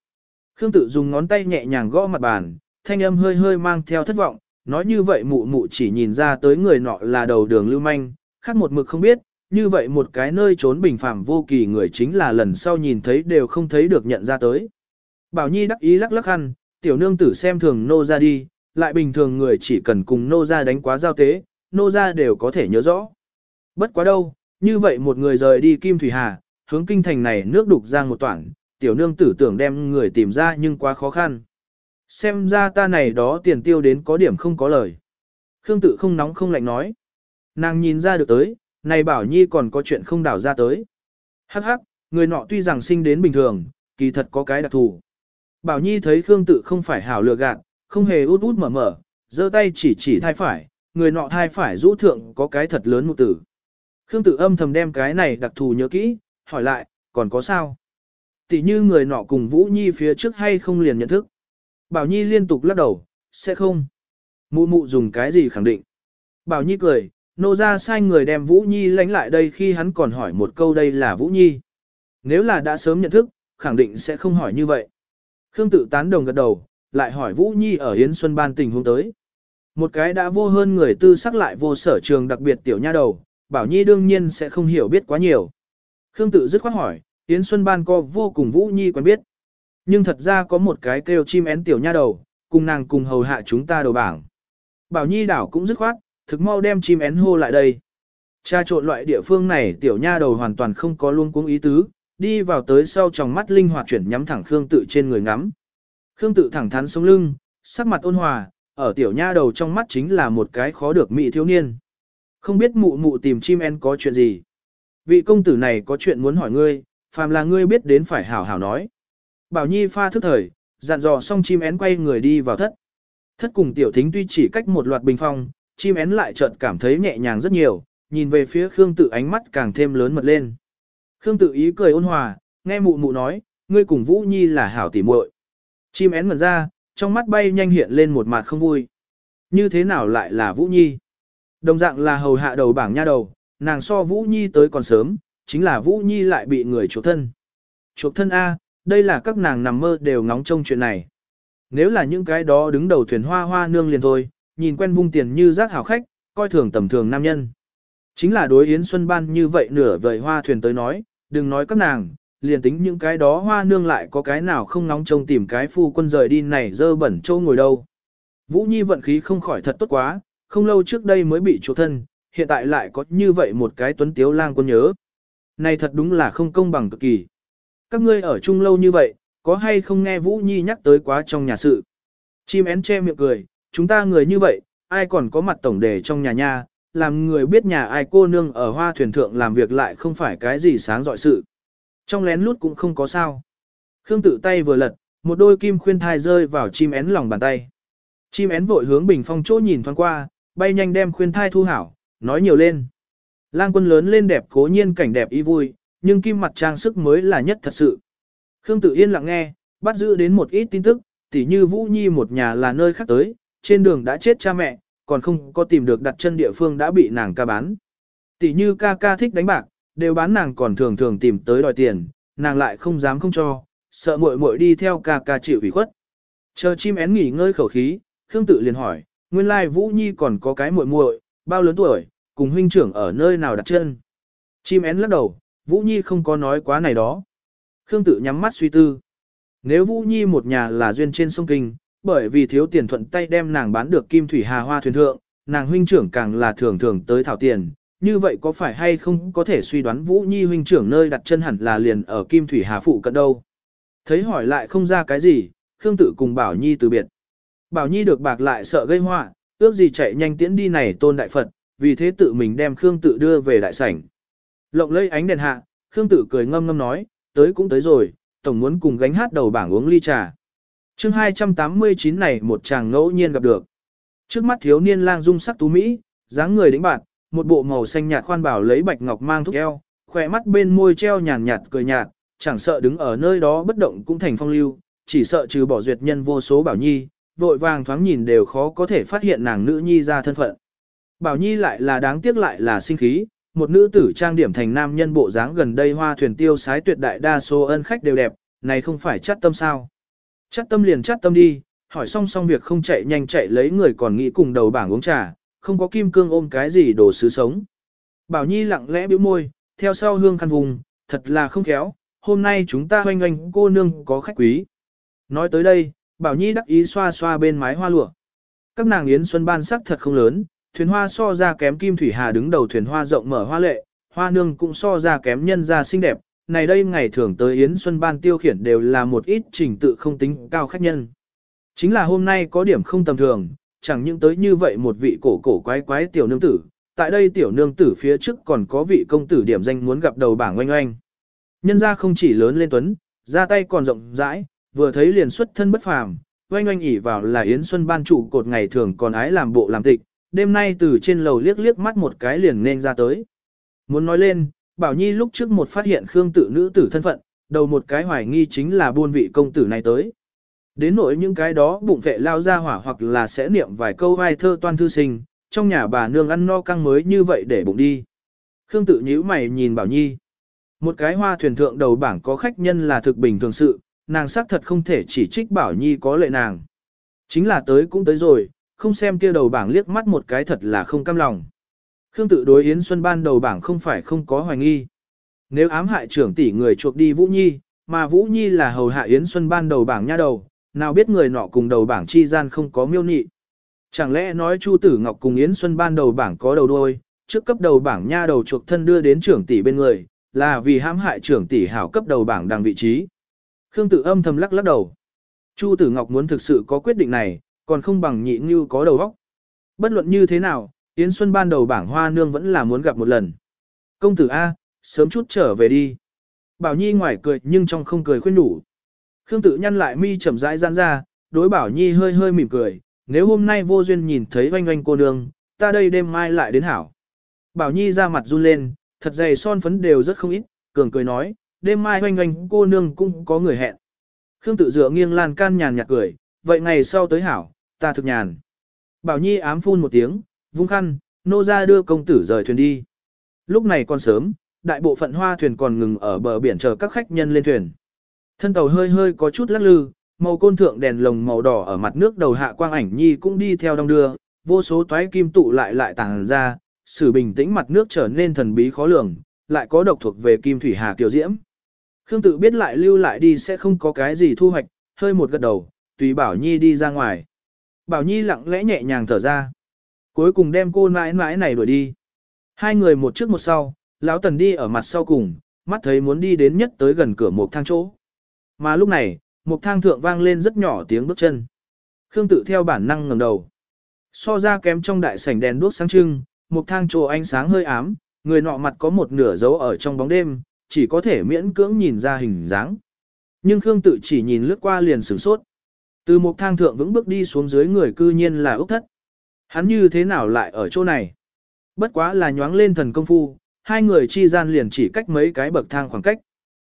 Khương tự dùng ngón tay nhẹ nhàng gõ mặt bàn, thanh âm hơi hơi mang theo thất vọng, nói như vậy mụ mụ chỉ nhìn ra tới người nọ là đầu đường lưu manh, khác một mực không biết, như vậy một cái nơi trốn bình phàm vô kỳ người chính là lần sau nhìn thấy đều không thấy được nhận ra tới. Bảo Nhi đắc ý lắc lắc hăn, tiểu nương tử xem thường nô ra đi, lại bình thường người chỉ cần cùng nô ra đánh quá giao tế, nô ra đều có thể nhớ rõ. Bất quá đâu, như vậy một người rời đi Kim Thủy Hà, hướng kinh thành này nước đục ra một toảng, tiểu nương tử tưởng đem người tìm ra nhưng quá khó khăn. Xem ra ta này đó tiền tiêu đến có điểm không có lời. Khương tự không nóng không lạnh nói. Nàng nhìn ra được tới, này bảo nhi còn có chuyện không đảo ra tới. Hắc hắc, người nọ tuy rằng sinh đến bình thường, kỳ thật có cái đặc thù. Bảo nhi thấy Khương tự không phải hảo lừa gạt, không hề út út mở mở, giơ tay chỉ chỉ thai phải, người nọ thai phải rũ thượng có cái thật lớn một tử. Khương tự âm thầm đem cái này đặc thù nhớ kỹ, hỏi lại, còn có sao? Tỉ như người nọ cùng Vũ Nhi phía trước hay không liền nhận thức. Bảo Nhi liên tục lắc đầu, sẽ không. Mụ mụ dùng cái gì khẳng định. Bảo Nhi cười, nô ra sai người đem Vũ Nhi lánh lại đây khi hắn còn hỏi một câu đây là Vũ Nhi. Nếu là đã sớm nhận thức, khẳng định sẽ không hỏi như vậy. Khương tự tán đồng gật đầu, lại hỏi Vũ Nhi ở Yến Xuân Ban tình huống tới. Một cái đã vô hơn người tư sắc lại vô sở trường đặc biệt tiểu nha đầu, Bảo Nhi đương nhiên sẽ không hiểu biết quá nhiều. Khương tự dứt khoát hỏi, Yến Xuân Ban co vô cùng Vũ Nhi quen biết. Nhưng thật ra có một cái kêu chim én tiểu nha đầu, cùng nàng cùng hầu hạ chúng ta đầu bảng. Bảo Nhi đảo cũng dứt khoát, thực mau đem chim én hô lại đây. Cha trộn loại địa phương này tiểu nha đầu hoàn toàn không có luôn cuống ý tứ, đi vào tới sau tròng mắt linh hoạt chuyển nhắm thẳng Khương tự trên người ngắm. Khương tự thẳng thắn sống lưng, sắc mặt ôn hòa, ở tiểu nha đầu trong mắt chính là một cái khó được mỹ thiếu niên. Không biết mụ mụ tìm chim én có chuyện gì. Vị công tử này có chuyện muốn hỏi ngươi, phàm là ngươi biết đến phải hảo hảo nói. Bảo Nhi pha thức thời, dặn dò xong chim én quay người đi vào thất. Thất cùng tiểu thính tuy chỉ cách một loạt bình phong, chim én lại chợt cảm thấy nhẹ nhàng rất nhiều, nhìn về phía Khương Tự ánh mắt càng thêm lớn mật lên. Khương Tự ý cười ôn hòa, nghe mụ mụ nói, ngươi cùng Vũ Nhi là hảo tỉ muội. Chim én ngẩn ra, trong mắt bay nhanh hiện lên một mặt không vui. Như thế nào lại là Vũ Nhi? Đồng dạng là hầu hạ đầu bảng nha đầu, nàng so Vũ Nhi tới còn sớm, chính là Vũ Nhi lại bị người chuộc thân. Chuộc thân A, đây là các nàng nằm mơ đều ngóng trông chuyện này. Nếu là những cái đó đứng đầu thuyền hoa hoa nương liền thôi, nhìn quen vung tiền như rác hảo khách, coi thường tầm thường nam nhân. Chính là đối Yến Xuân Ban như vậy nửa vời hoa thuyền tới nói, đừng nói các nàng, liền tính những cái đó hoa nương lại có cái nào không nóng trông tìm cái phu quân rời đi này dơ bẩn châu ngồi đâu. Vũ Nhi vận khí không khỏi thật tốt quá, không lâu trước đây mới bị chuộc thân, hiện tại lại có như vậy một cái tuấn tiếu lang quân nhớ. Này thật đúng là không công bằng cực kỳ. Các ngươi ở chung lâu như vậy, có hay không nghe Vũ Nhi nhắc tới quá trong nhà sự. Chim én che miệng cười, chúng ta người như vậy, ai còn có mặt tổng đề trong nhà nha, làm người biết nhà ai cô nương ở hoa thuyền thượng làm việc lại không phải cái gì sáng dọi sự. Trong lén lút cũng không có sao. Khương tự tay vừa lật, một đôi kim khuyên thai rơi vào chim én lòng bàn tay. Chim én vội hướng bình phong chỗ nhìn thoáng qua, bay nhanh đem khuyên thai thu hảo, nói nhiều lên. Lang quân lớn lên đẹp cố nhiên cảnh đẹp y vui, nhưng kim mặt trang sức mới là nhất thật sự. Khương tự yên lặng nghe, bắt giữ đến một ít tin tức, tỉ như Vũ Nhi một nhà là nơi khác tới, trên đường đã chết cha mẹ, còn không có tìm được đặt chân địa phương đã bị nàng ca bán. Tỷ như ca ca thích đánh bạc, đều bán nàng còn thường thường tìm tới đòi tiền, nàng lại không dám không cho, sợ muội muội đi theo ca ca chịu ủy khuất. Chờ chim én nghỉ ngơi khẩu khí, Khương tự liền hỏi, nguyên lai Vũ Nhi còn có cái muội muội, bao lớn tuổi, cùng huynh trưởng ở nơi nào đặt chân. Chim én lắc đầu, Vũ Nhi không có nói quá này đó. Khương tự nhắm mắt suy tư. Nếu Vũ Nhi một nhà là duyên trên sông Kinh, bởi vì thiếu tiền thuận tay đem nàng bán được kim thủy hà hoa thuyền thượng, nàng huynh trưởng càng là thường thường tới thảo tiền, như vậy có phải hay không có thể suy đoán Vũ Nhi huynh trưởng nơi đặt chân hẳn là liền ở kim thủy hà phụ cận đâu. Thấy hỏi lại không ra cái gì, Khương tự cùng Bảo Nhi từ biệt. Bảo Nhi được bạc lại sợ gây họa, ước gì chạy nhanh tiễn đi này tôn đại Phật, vì thế tự mình đem Khương tự đưa về đại sảnh. Lộng lây ánh đèn hạ, Khương tự cười ngâm ngâm nói, tới cũng tới rồi, tổng muốn cùng gánh hát đầu bảng uống ly trà. chương 289 này một chàng ngẫu nhiên gặp được. Trước mắt thiếu niên lang dung sắc tú Mỹ, dáng người đĩnh bạn, một bộ màu xanh nhạt khoan bảo lấy bạch ngọc mang thúc eo, khỏe mắt bên môi treo nhàn nhạt cười nhạt, chẳng sợ đứng ở nơi đó bất động cũng thành phong lưu, chỉ sợ trừ bỏ duyệt nhân vô số bảo nhi, vội vàng thoáng nhìn đều khó có thể phát hiện nàng nữ nhi ra thân phận. Bảo nhi lại là đáng tiếc lại là sinh khí, một nữ tử trang điểm thành nam nhân bộ dáng gần đây hoa thuyền tiêu sái tuyệt đại đa số ân khách đều đẹp, này không phải chắt tâm sao. Chắt tâm liền chắt tâm đi, hỏi xong xong việc không chạy nhanh chạy lấy người còn nghĩ cùng đầu bảng uống trà, không có kim cương ôm cái gì đồ sứ sống. Bảo Nhi lặng lẽ bĩu môi, theo sau hương khăn vùng, thật là không khéo, hôm nay chúng ta hoanh hoanh cô nương có khách quý. Nói tới đây, Bảo Nhi đắc ý xoa xoa bên mái hoa lụa. Các nàng yến xuân ban sắc thật không lớn, thuyền hoa so ra kém kim thủy hà đứng đầu thuyền hoa rộng mở hoa lệ, hoa nương cũng so ra kém nhân ra xinh đẹp, này đây ngày thường tới Yến Xuân Ban tiêu khiển đều là một ít trình tự không tính cao khách nhân. Chính là hôm nay có điểm không tầm thường, chẳng những tới như vậy một vị cổ cổ quái quái tiểu nương tử, tại đây tiểu nương tử phía trước còn có vị công tử điểm danh muốn gặp đầu bảng oanh oanh. Nhân ra không chỉ lớn lên tuấn, ra tay còn rộng rãi, vừa thấy liền xuất thân bất phàm, oanh oanh ỉ vào là Yến Xuân Ban trụ cột ngày thường còn ái làm bộ làm tịch, đêm nay từ trên lầu liếc liếc mắt một cái liền nên ra tới. Muốn nói lên, Bảo Nhi lúc trước một phát hiện Khương tự nữ tử thân phận, đầu một cái hoài nghi chính là buôn vị công tử này tới. Đến nỗi những cái đó bụng vệ lao ra hỏa hoặc là sẽ niệm vài câu vai thơ toan thư sinh, trong nhà bà nương ăn no căng mới như vậy để bụng đi. Khương tự nhíu mày nhìn Bảo Nhi. Một cái hoa thuyền thượng đầu bảng có khách nhân là thực bình thường sự, nàng xác thật không thể chỉ trích Bảo Nhi có lệ nàng. Chính là tới cũng tới rồi, không xem kia đầu bảng liếc mắt một cái thật là không cam lòng. Khương tự đối Yến Xuân ban đầu bảng không phải không có hoài nghi. Nếu ám hại trưởng tỷ người chuộc đi Vũ Nhi, mà Vũ Nhi là hầu hạ Yến Xuân ban đầu bảng nha đầu, nào biết người nọ cùng đầu bảng chi gian không có miêu nị. Chẳng lẽ nói Chu Tử Ngọc cùng Yến Xuân ban đầu bảng có đầu đuôi, trước cấp đầu bảng nha đầu chuộc thân đưa đến trưởng tỷ bên người, là vì hãm hại trưởng tỷ hảo cấp đầu bảng đằng vị trí. Khương Tử âm thầm lắc lắc đầu. Chu Tử Ngọc muốn thực sự có quyết định này, còn không bằng nhị như có đầu óc. Bất luận như thế nào, Yến Xuân ban đầu bảng hoa nương vẫn là muốn gặp một lần. Công tử A, sớm chút trở về đi. Bảo Nhi ngoài cười nhưng trong không cười khuyên nhủ. Khương tự nhăn lại mi chậm rãi giãn ra, đối Bảo Nhi hơi hơi mỉm cười, nếu hôm nay vô duyên nhìn thấy oanh oanh cô nương, ta đây đêm mai lại đến hảo. Bảo Nhi ra mặt run lên, thật dày son phấn đều rất không ít, cường cười nói, đêm mai oanh oanh cô nương cũng có người hẹn. Khương tự dựa nghiêng lan can nhàn nhạt cười, vậy ngày sau tới hảo, ta thực nhàn. Bảo Nhi ám phun một tiếng, vung khăn, nô ra đưa công tử rời thuyền đi. Lúc này còn sớm, đại bộ phận hoa thuyền còn ngừng ở bờ biển chờ các khách nhân lên thuyền. Thân tàu hơi hơi có chút lắc lư, màu côn thượng đèn lồng màu đỏ ở mặt nước đầu hạ quang ảnh nhi cũng đi theo đông đưa, vô số toái kim tụ lại lại tàng ra, sự bình tĩnh mặt nước trở nên thần bí khó lường, lại có độc thuộc về kim thủy hà kiều diễm. Khương tự biết lại lưu lại đi sẽ không có cái gì thu hoạch, hơi một gật đầu, tùy Bảo Nhi đi ra ngoài. Bảo Nhi lặng lẽ nhẹ nhàng thở ra. Cuối cùng đem cô mãi mãi này đuổi đi. Hai người một trước một sau, lão tần đi ở mặt sau cùng, mắt thấy muốn đi đến nhất tới gần cửa một thang chỗ. Mà lúc này, một thang thượng vang lên rất nhỏ tiếng bước chân. Khương tự theo bản năng ngẩng đầu. So ra kém trong đại sảnh đèn đuốc sáng trưng, một thang chỗ ánh sáng hơi ám, người nọ mặt có một nửa dấu ở trong bóng đêm, chỉ có thể miễn cưỡng nhìn ra hình dáng. Nhưng Khương tự chỉ nhìn lướt qua liền sửng sốt. Từ một thang thượng vững bước đi xuống dưới người cư nhiên là Úc Thất. Hắn như thế nào lại ở chỗ này? Bất quá là nhoáng lên thần công phu, hai người chi gian liền chỉ cách mấy cái bậc thang khoảng cách.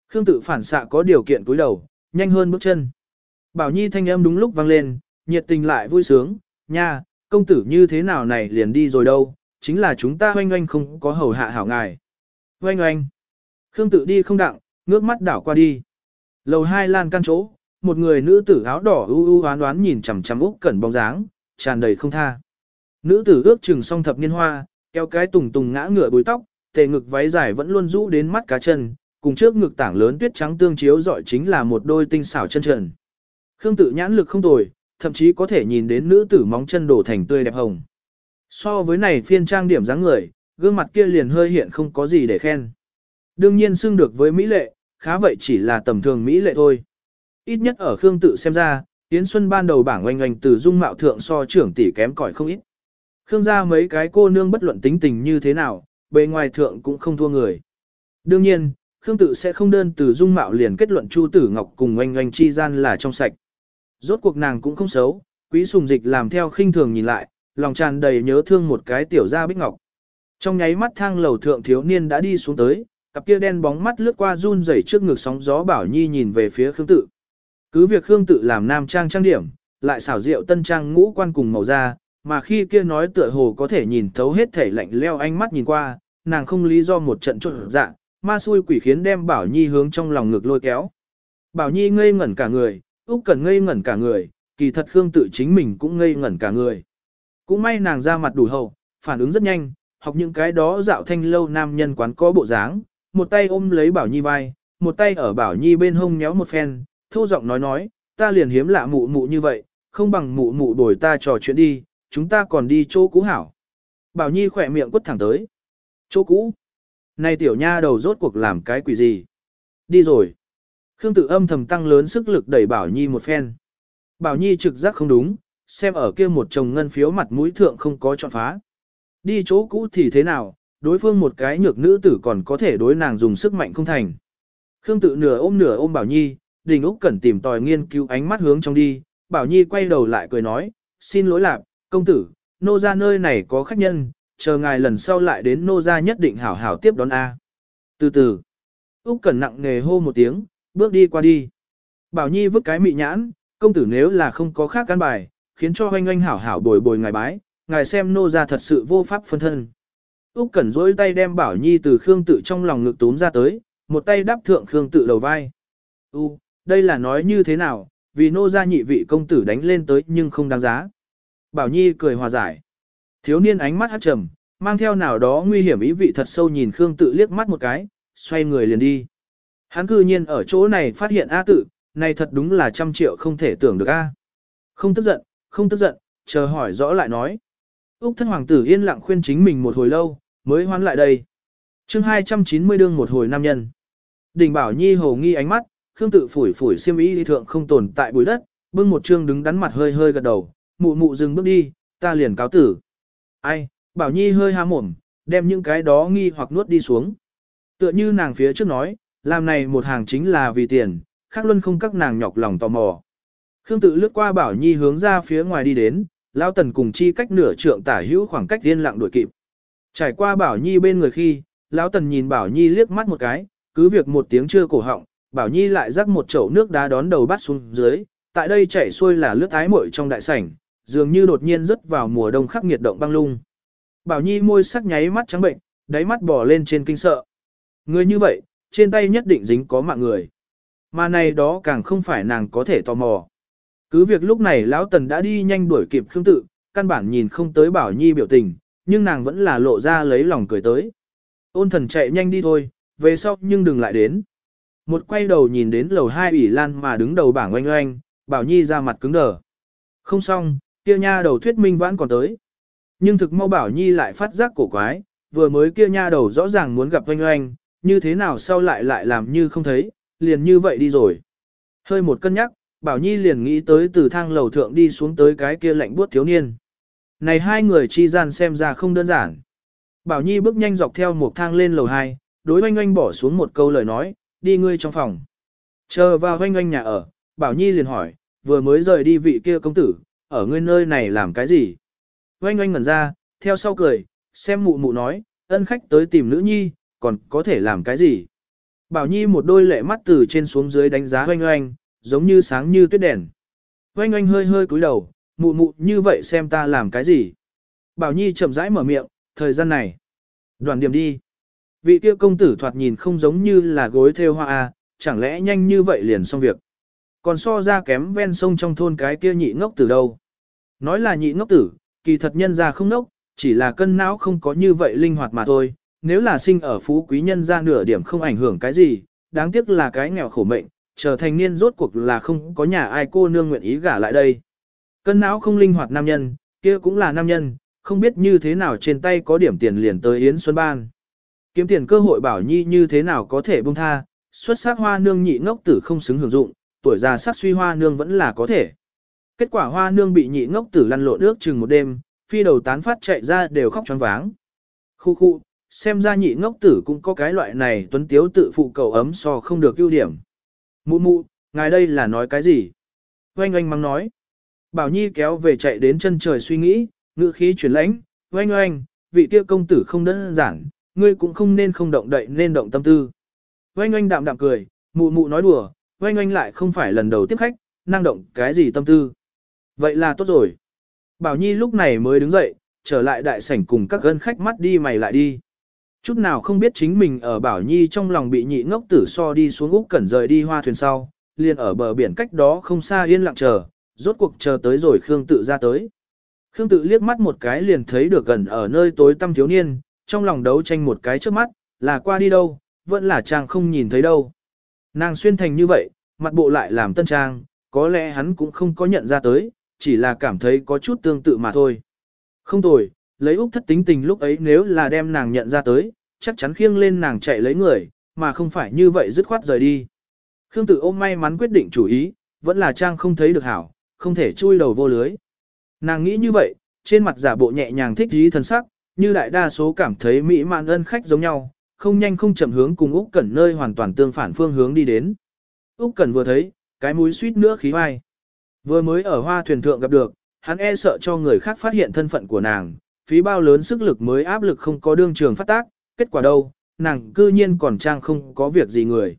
Khương tự phản xạ có điều kiện cúi đầu, nhanh hơn bước chân. Bảo Nhi thanh âm đúng lúc vang lên, nhiệt tình lại vui sướng, nha, công tử như thế nào này liền đi rồi đâu, chính là chúng ta hoanh hoanh không có hầu hạ hảo ngài. Hoanh hoanh. Khương tự đi không đặng, ngước mắt đảo qua đi. Lầu hai lan căn chỗ, một người nữ tử áo đỏ u u oán oán nhìn chằm chằm Úc Cẩn bóng dáng, tràn đầy không tha. Nữ tử ước chừng song thập niên hoa, kéo cái tùng tùng ngã ngựa búi tóc, tề ngực váy dài vẫn luôn rũ đến mắt cá chân, cùng trước ngực tảng lớn tuyết trắng tương chiếu rọi chính là một đôi tinh xảo chân trần. Khương tự nhãn lực không tồi, thậm chí có thể nhìn đến nữ tử móng chân đổ thành tươi đẹp hồng. So với này phiên trang điểm dáng người, gương mặt kia liền hơi hiện không có gì để khen. Đương nhiên xưng được với Mỹ lệ, khá vậy chỉ là tầm thường Mỹ lệ thôi. Ít nhất ở Khương tự xem ra, Yến Xuân ban đầu bảng oanh oanh từ dung mạo thượng so trưởng tỷ kém cỏi không ít. Khương gia mấy cái cô nương bất luận tính tình như thế nào, bề ngoài thượng cũng không thua người. Đương nhiên, Khương tự sẽ không đơn từ dung mạo liền kết luận Chu Tử Ngọc cùng oanh oanh chi gian là trong sạch. Rốt cuộc nàng cũng không xấu, quý sùng dịch làm theo khinh thường nhìn lại, lòng tràn đầy nhớ thương một cái tiểu gia bích ngọc. Trong nháy mắt thang lầu thượng thiếu niên đã đi xuống tới, cặp kia đen bóng mắt lướt qua run rẩy trước ngực sóng gió bảo nhi nhìn về phía Khương tự. Cứ việc Khương tự làm nam trang trang điểm, lại xảo diệu tân trang ngũ quan cùng màu da, mà khi kia nói tựa hồ có thể nhìn thấu hết thể lạnh leo ánh mắt nhìn qua, nàng không lý do một trận trộn dạ, ma xui quỷ khiến đem Bảo Nhi hướng trong lòng ngực lôi kéo. Bảo Nhi ngây ngẩn cả người, Úc Cần ngây ngẩn cả người, kỳ thật Khương tự chính mình cũng ngây ngẩn cả người. Cũng may nàng ra mặt đủ hậu, phản ứng rất nhanh, học những cái đó dạo thanh lâu nam nhân quán có bộ dáng, một tay ôm lấy Bảo Nhi vai, một tay ở Bảo Nhi bên hông nhéo một phen, thô giọng nói nói, ta liền hiếm lạ mụ mụ như vậy, không bằng mụ mụ đổi ta trò chuyện đi, chúng ta còn đi chỗ cũ hảo. Bảo Nhi khỏe miệng quất thẳng tới. Chỗ cũ? Này tiểu nha đầu rốt cuộc làm cái quỷ gì? Đi rồi. Khương tự âm thầm tăng lớn sức lực đẩy Bảo Nhi một phen. Bảo Nhi trực giác không đúng, xem ở kia một chồng ngân phiếu mặt mũi thượng không có chọn phá. Đi chỗ cũ thì thế nào, đối phương một cái nhược nữ tử còn có thể đối nàng dùng sức mạnh không thành. Khương tự nửa ôm nửa ôm Bảo Nhi, Đình Úc Cẩn tìm tòi nghiên cứu ánh mắt hướng trong đi, Bảo Nhi quay đầu lại cười nói, xin lỗi lạc, công tử, nô ra nơi này có khách nhân, chờ ngài lần sau lại đến nô ra nhất định hảo hảo tiếp đón A. Từ từ, Úc Cẩn nặng nề hô một tiếng, bước đi qua đi. Bảo Nhi vứt cái mị nhãn, công tử nếu là không có khác căn bài, khiến cho hoanh hoanh hảo hảo bồi bồi ngài bái, ngài xem nô ra thật sự vô pháp phân thân. Úc Cẩn rỗi tay đem Bảo Nhi từ Khương Tự trong lòng ngực túm ra tới, một tay đáp thượng Khương Tự đầu vai. "U, đây là nói như thế nào, vì nô gia nhị vị công tử đánh lên tới nhưng không đáng giá." Bảo Nhi cười hòa giải. Thiếu niên ánh mắt hắt trầm, mang theo nào đó nguy hiểm ý vị thật sâu nhìn Khương Tự liếc mắt một cái, xoay người liền đi. Hắn cư nhiên ở chỗ này phát hiện A Tự, này thật đúng là trăm triệu không thể tưởng được A. Không tức giận, không tức giận, chờ hỏi rõ lại nói. Úc thân hoàng tử yên lặng khuyên chính mình một hồi lâu, mới hoán lại đây. chương 290 đương một hồi nam nhân. Đình bảo nhi hồ nghi ánh mắt, Khương tự phủi phủi xiêm y thượng không tồn tại bụi đất, bưng một chương đứng đắn mặt hơi hơi gật đầu, mụ mụ dừng bước đi, ta liền cáo tử. Ai, bảo nhi hơi há mồm, đem những cái đó nghi hoặc nuốt đi xuống. Tựa như nàng phía trước nói, làm này một hàng chính là vì tiền, khác luôn không các nàng nhọc lòng tò mò. Khương tự lướt qua bảo nhi hướng ra phía ngoài đi đến, Lão tần cùng chi cách nửa trượng tả hữu khoảng cách yên lặng đuổi kịp. Trải qua bảo nhi bên người khi, lão tần nhìn bảo nhi liếc mắt một cái, cứ việc một tiếng chưa cổ họng, bảo nhi lại rắc một chậu nước đá đón đầu bắt xuống dưới, tại đây chảy xuôi là lướt ái muội trong đại sảnh, dường như đột nhiên rớt vào mùa đông khắc nghiệt động băng lung. Bảo Nhi môi sắc nháy mắt trắng bệnh, đáy mắt bò lên trên kinh sợ. Người như vậy, trên tay nhất định dính có mạng người. Mà này đó càng không phải nàng có thể tò mò. Cứ việc lúc này lão tần đã đi nhanh đuổi kịp Khương Tự, căn bản nhìn không tới Bảo Nhi biểu tình, nhưng nàng vẫn là lộ ra lấy lòng cười tới. Ôn thần chạy nhanh đi thôi, về sau nhưng đừng lại đến. Một quay đầu nhìn đến lầu hai ủy lan mà đứng đầu bảng oanh oanh, Bảo Nhi ra mặt cứng đờ. Không xong, kia nha đầu thuyết minh vãn còn tới. Nhưng thực mau Bảo Nhi lại phát giác cổ quái, vừa mới kia nha đầu rõ ràng muốn gặp oanh oanh, như thế nào sau lại lại làm như không thấy, liền như vậy đi rồi. Hơi một cân nhắc, Bảo Nhi liền nghĩ tới từ thang lầu thượng đi xuống tới cái kia lạnh buốt thiếu niên. Này hai người chi gian xem ra không đơn giản. Bảo Nhi bước nhanh dọc theo một thang lên lầu 2, đối oanh oanh bỏ xuống một câu lời nói, đi ngươi trong phòng. Chờ vào hoanh hoanh nhà ở, Bảo Nhi liền hỏi, vừa mới rời đi vị kia công tử, ở ngươi nơi này làm cái gì? Hoanh hoanh ngẩn ra, theo sau cười, xem mụ mụ nói, ân khách tới tìm nữ nhi, còn có thể làm cái gì? Bảo Nhi một đôi lệ mắt từ trên xuống dưới đánh giá hoanh hoanh, giống như sáng như tuyết đèn. Hoanh hoanh hơi hơi cúi đầu, mụ mụ như vậy xem ta làm cái gì? Bảo Nhi chậm rãi mở miệng, thời gian này. Đoàn điểm đi. Vị kia công tử thoạt nhìn không giống như là gối theo hoa a, chẳng lẽ nhanh như vậy liền xong việc. Còn so ra kém ven sông trong thôn cái kia nhị ngốc tử đâu. Nói là nhị ngốc tử, kỳ thật nhân ra không ngốc, chỉ là cân não không có như vậy linh hoạt mà thôi. Nếu là sinh ở phú quý nhân ra nửa điểm không ảnh hưởng cái gì, đáng tiếc là cái nghèo khổ mệnh, trở thành niên rốt cuộc là không có nhà ai cô nương nguyện ý gả lại đây. Cân não không linh hoạt nam nhân, kia cũng là nam nhân, không biết như thế nào trên tay có điểm tiền liền tới Yến Xuân Ban. Kiếm tiền cơ hội bảo nhi như thế nào có thể buông tha, xuất sắc hoa nương nhị ngốc tử không xứng hưởng dụng, tuổi già sắc suy hoa nương vẫn là có thể. Kết quả hoa nương bị nhị ngốc tử lăn lộn ước chừng một đêm, phi đầu tán phát chạy ra đều khóc choáng váng. Khu khu, xem ra nhị ngốc tử cũng có cái loại này tuấn tiếu tự phụ cầu ấm so không được ưu điểm. Mụ mụ, ngài đây là nói cái gì? Oanh oanh mắng nói. Bảo Nhi kéo về chạy đến chân trời suy nghĩ, ngữ khí chuyển lãnh, oanh oanh, vị kia công tử không đơn giản, ngươi cũng không nên không động đậy nên động tâm tư. Oanh oanh đạm đạm cười, mụ mụ nói đùa, oanh oanh lại không phải lần đầu tiếp khách, năng động cái gì tâm tư. Vậy là tốt rồi. Bảo Nhi lúc này mới đứng dậy, trở lại đại sảnh cùng các gân khách mắt đi mày lại đi. Chút nào không biết chính mình ở Bảo Nhi trong lòng bị nhị ngốc tử so đi xuống Úc Cẩn rời đi hoa thuyền sau, liền ở bờ biển cách đó không xa yên lặng chờ, rốt cuộc chờ tới rồi Khương tự ra tới. Khương tự liếc mắt một cái liền thấy được gần ở nơi tối tăm thiếu niên, trong lòng đấu tranh một cái trước mắt, là qua đi đâu, vẫn là chàng không nhìn thấy đâu. Nàng xuyên thành như vậy, mặt bộ lại làm tân trang, có lẽ hắn cũng không có nhận ra tới, chỉ là cảm thấy có chút tương tự mà thôi. Không tồi, lấy Úc thất tính tình lúc ấy nếu là đem nàng nhận ra tới, chắc chắn khiêng lên nàng chạy lấy người, mà không phải như vậy dứt khoát rời đi. Khương tử ôm may mắn quyết định chủ ý, vẫn là trang không thấy được hảo, không thể chui đầu vô lưới. Nàng nghĩ như vậy, trên mặt giả bộ nhẹ nhàng thích dí thần sắc, như đại đa số cảm thấy mỹ mạn ân khách giống nhau, không nhanh không chậm hướng cùng Úc Cẩn nơi hoàn toàn tương phản phương hướng đi đến. Úc Cẩn vừa thấy, cái mũi suýt nữa khí vai. Vừa mới ở hoa thuyền thượng gặp được, hắn e sợ cho người khác phát hiện thân phận của nàng, phí bao lớn sức lực mới áp lực không có đương trường phát tác, kết quả đâu, nàng cư nhiên còn trang không có việc gì người.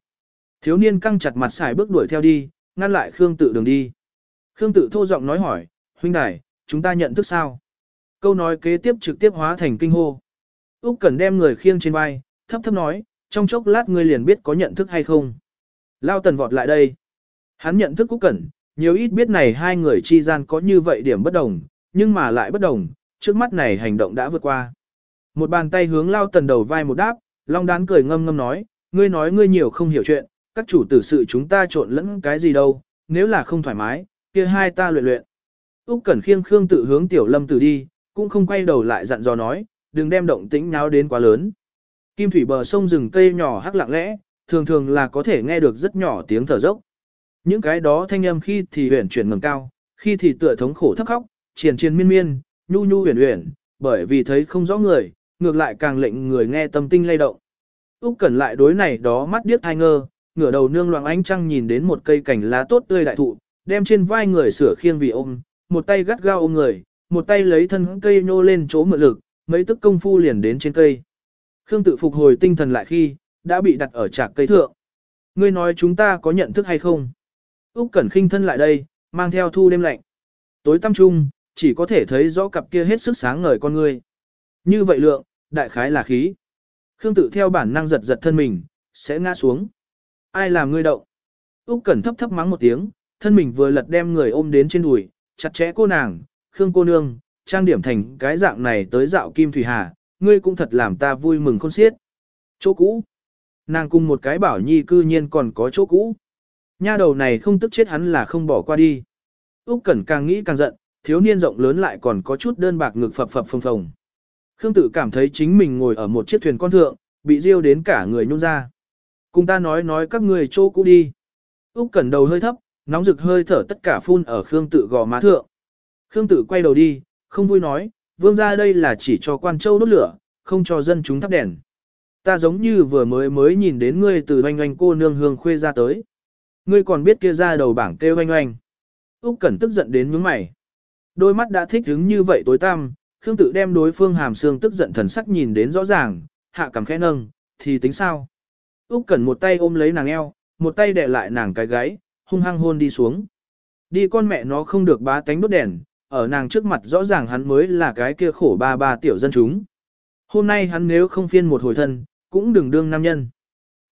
Thiếu niên căng chặt mặt xài bước đuổi theo đi, ngăn lại Khương tự đường đi. Khương tự thô giọng nói hỏi, huynh đài, chúng ta nhận thức sao? Câu nói kế tiếp trực tiếp hóa thành kinh hô. Úc Cẩn đem người khiêng trên vai, thấp thấp nói, trong chốc lát ngươi liền biết có nhận thức hay không. Lao Tần vọt lại đây. Hắn nhận thức Úc Cẩn, nhiều ít biết này hai người chi gian có như vậy điểm bất đồng, nhưng mà lại bất đồng, trước mắt này hành động đã vượt qua. Một bàn tay hướng Lao Tần đầu vai một đáp, Long Đán cười ngâm ngâm nói, ngươi nói ngươi nhiều không hiểu chuyện, các chủ tử sự chúng ta trộn lẫn cái gì đâu, nếu là không thoải mái, kia hai ta luyện luyện. Úc Cẩn khiêng Khương tự hướng Tiểu Lâm Tử đi, cũng không quay đầu lại dặn dò nói, đừng đem động tĩnh náo đến quá lớn. Kim thủy bờ sông rừng cây nhỏ hắc lặng lẽ, thường thường là có thể nghe được rất nhỏ tiếng thở dốc. Những cái đó thanh âm khi thì huyền chuyển ngầm cao, khi thì tựa thống khổ thấp khóc, triền triền miên miên, nhu nhu huyền huyền, bởi vì thấy không rõ người, ngược lại càng lệnh người nghe tâm tinh lay động. Úc Cẩn lại đối này đó mắt điếc hai ngơ, ngửa đầu nương loạng ánh trăng nhìn đến một cây cảnh lá tốt tươi đại thụ, đem trên vai người sửa khiêng vì ôm, một tay gắt gao ôm người, một tay lấy thân cây nô lên chỗ mượn lực, mấy tức công phu liền đến trên cây. Khương tự phục hồi tinh thần lại khi, đã bị đặt ở trạc cây thượng. Ngươi nói chúng ta có nhận thức hay không? Úc Cẩn khinh thân lại đây, mang theo thu đêm lạnh. Tối tăm trung, chỉ có thể thấy rõ cặp kia hết sức sáng ngời con ngươi. Như vậy lượng, đại khái là khí. Khương tự theo bản năng giật giật thân mình, sẽ ngã xuống. Ai làm ngươi động? Úc Cẩn thấp thấp mắng một tiếng, thân mình vừa lật đem người ôm đến trên đùi, chặt chẽ cô nàng, Khương cô nương, trang điểm thành cái dạng này tới dạo Kim Thủy Hà, ngươi cũng thật làm ta vui mừng khôn xiết. Chỗ cũ. Nàng cùng một cái bảo nhi cư nhiên còn có chỗ cũ. Nha đầu này không tức chết hắn là không bỏ qua đi. Úc Cẩn càng nghĩ càng giận, thiếu niên rộng lớn lại còn có chút đơn bạc ngực phập phập phồng phồng. Khương Tử cảm thấy chính mình ngồi ở một chiếc thuyền con thượng, bị riêu đến cả người nhún ra. Cùng ta nói nói các người chỗ cũ đi. Úc Cẩn đầu hơi thấp, nóng rực hơi thở tất cả phun ở Khương Tự gò má thượng. Khương Tử quay đầu đi, không vui nói, vương gia đây là chỉ cho quan châu đốt lửa, không cho dân chúng thắp đèn. Ta giống như vừa mới mới nhìn đến ngươi từ oanh oanh cô nương hương khuê ra tới. Ngươi còn biết kia ra đầu bảng kêu oanh oanh. Úc Cẩn tức giận đến nhướng mày. Đôi mắt đã thích hứng như vậy tối tăm, Khương Tử đem đối phương hàm xương tức giận thần sắc nhìn đến rõ ràng, hạ cằm khẽ nâng, thì tính sao? Úc Cẩn một tay ôm lấy nàng eo, một tay đè lại nàng cái gáy, hung hăng hôn đi xuống. Đi con mẹ nó không được bá tánh đốt đèn, ở nàng trước mặt rõ ràng hắn mới là cái kia khổ ba ba tiểu dân chúng. Hôm nay hắn nếu không phiên một hồi thân, cũng đừng đương nam nhân.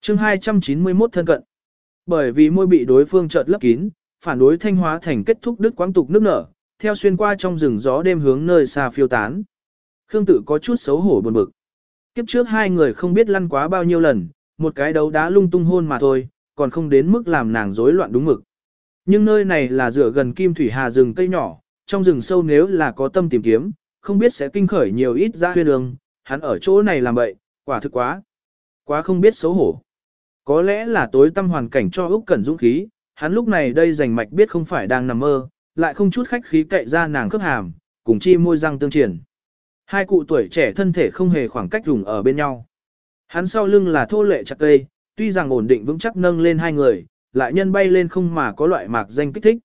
Chương 291 thân cận. Bởi vì môi bị đối phương chợt lấp kín, phản đối thanh hóa thành kết thúc đức quang tục nước nở, theo xuyên qua trong rừng gió đêm hướng nơi xa phiêu tán. Khương Tử có chút xấu hổ buồn bực. Kiếp trước hai người không biết lăn quá bao nhiêu lần, một cái đấu đá lung tung hôn mà thôi, còn không đến mức làm nàng rối loạn đúng mực. Nhưng nơi này là dựa gần Kim Thủy Hà rừng cây nhỏ, trong rừng sâu nếu là có tâm tìm kiếm, không biết sẽ kinh khởi nhiều ít ra huyên đường, hắn ở chỗ này làm vậy quả thực quá. Quá không biết xấu hổ. Có lẽ là tối tâm hoàn cảnh cho Úc Cẩn dũng khí, hắn lúc này đây rành mạch biết không phải đang nằm mơ, lại không chút khách khí cậy ra nàng khớp hàm, cùng chi môi răng tương triển. Hai cụ tuổi trẻ thân thể không hề khoảng cách dùng ở bên nhau. Hắn sau lưng là thô lệ chặt cây, tuy rằng ổn định vững chắc nâng lên hai người, lại nhân bay lên không mà có loại mạc danh kích thích.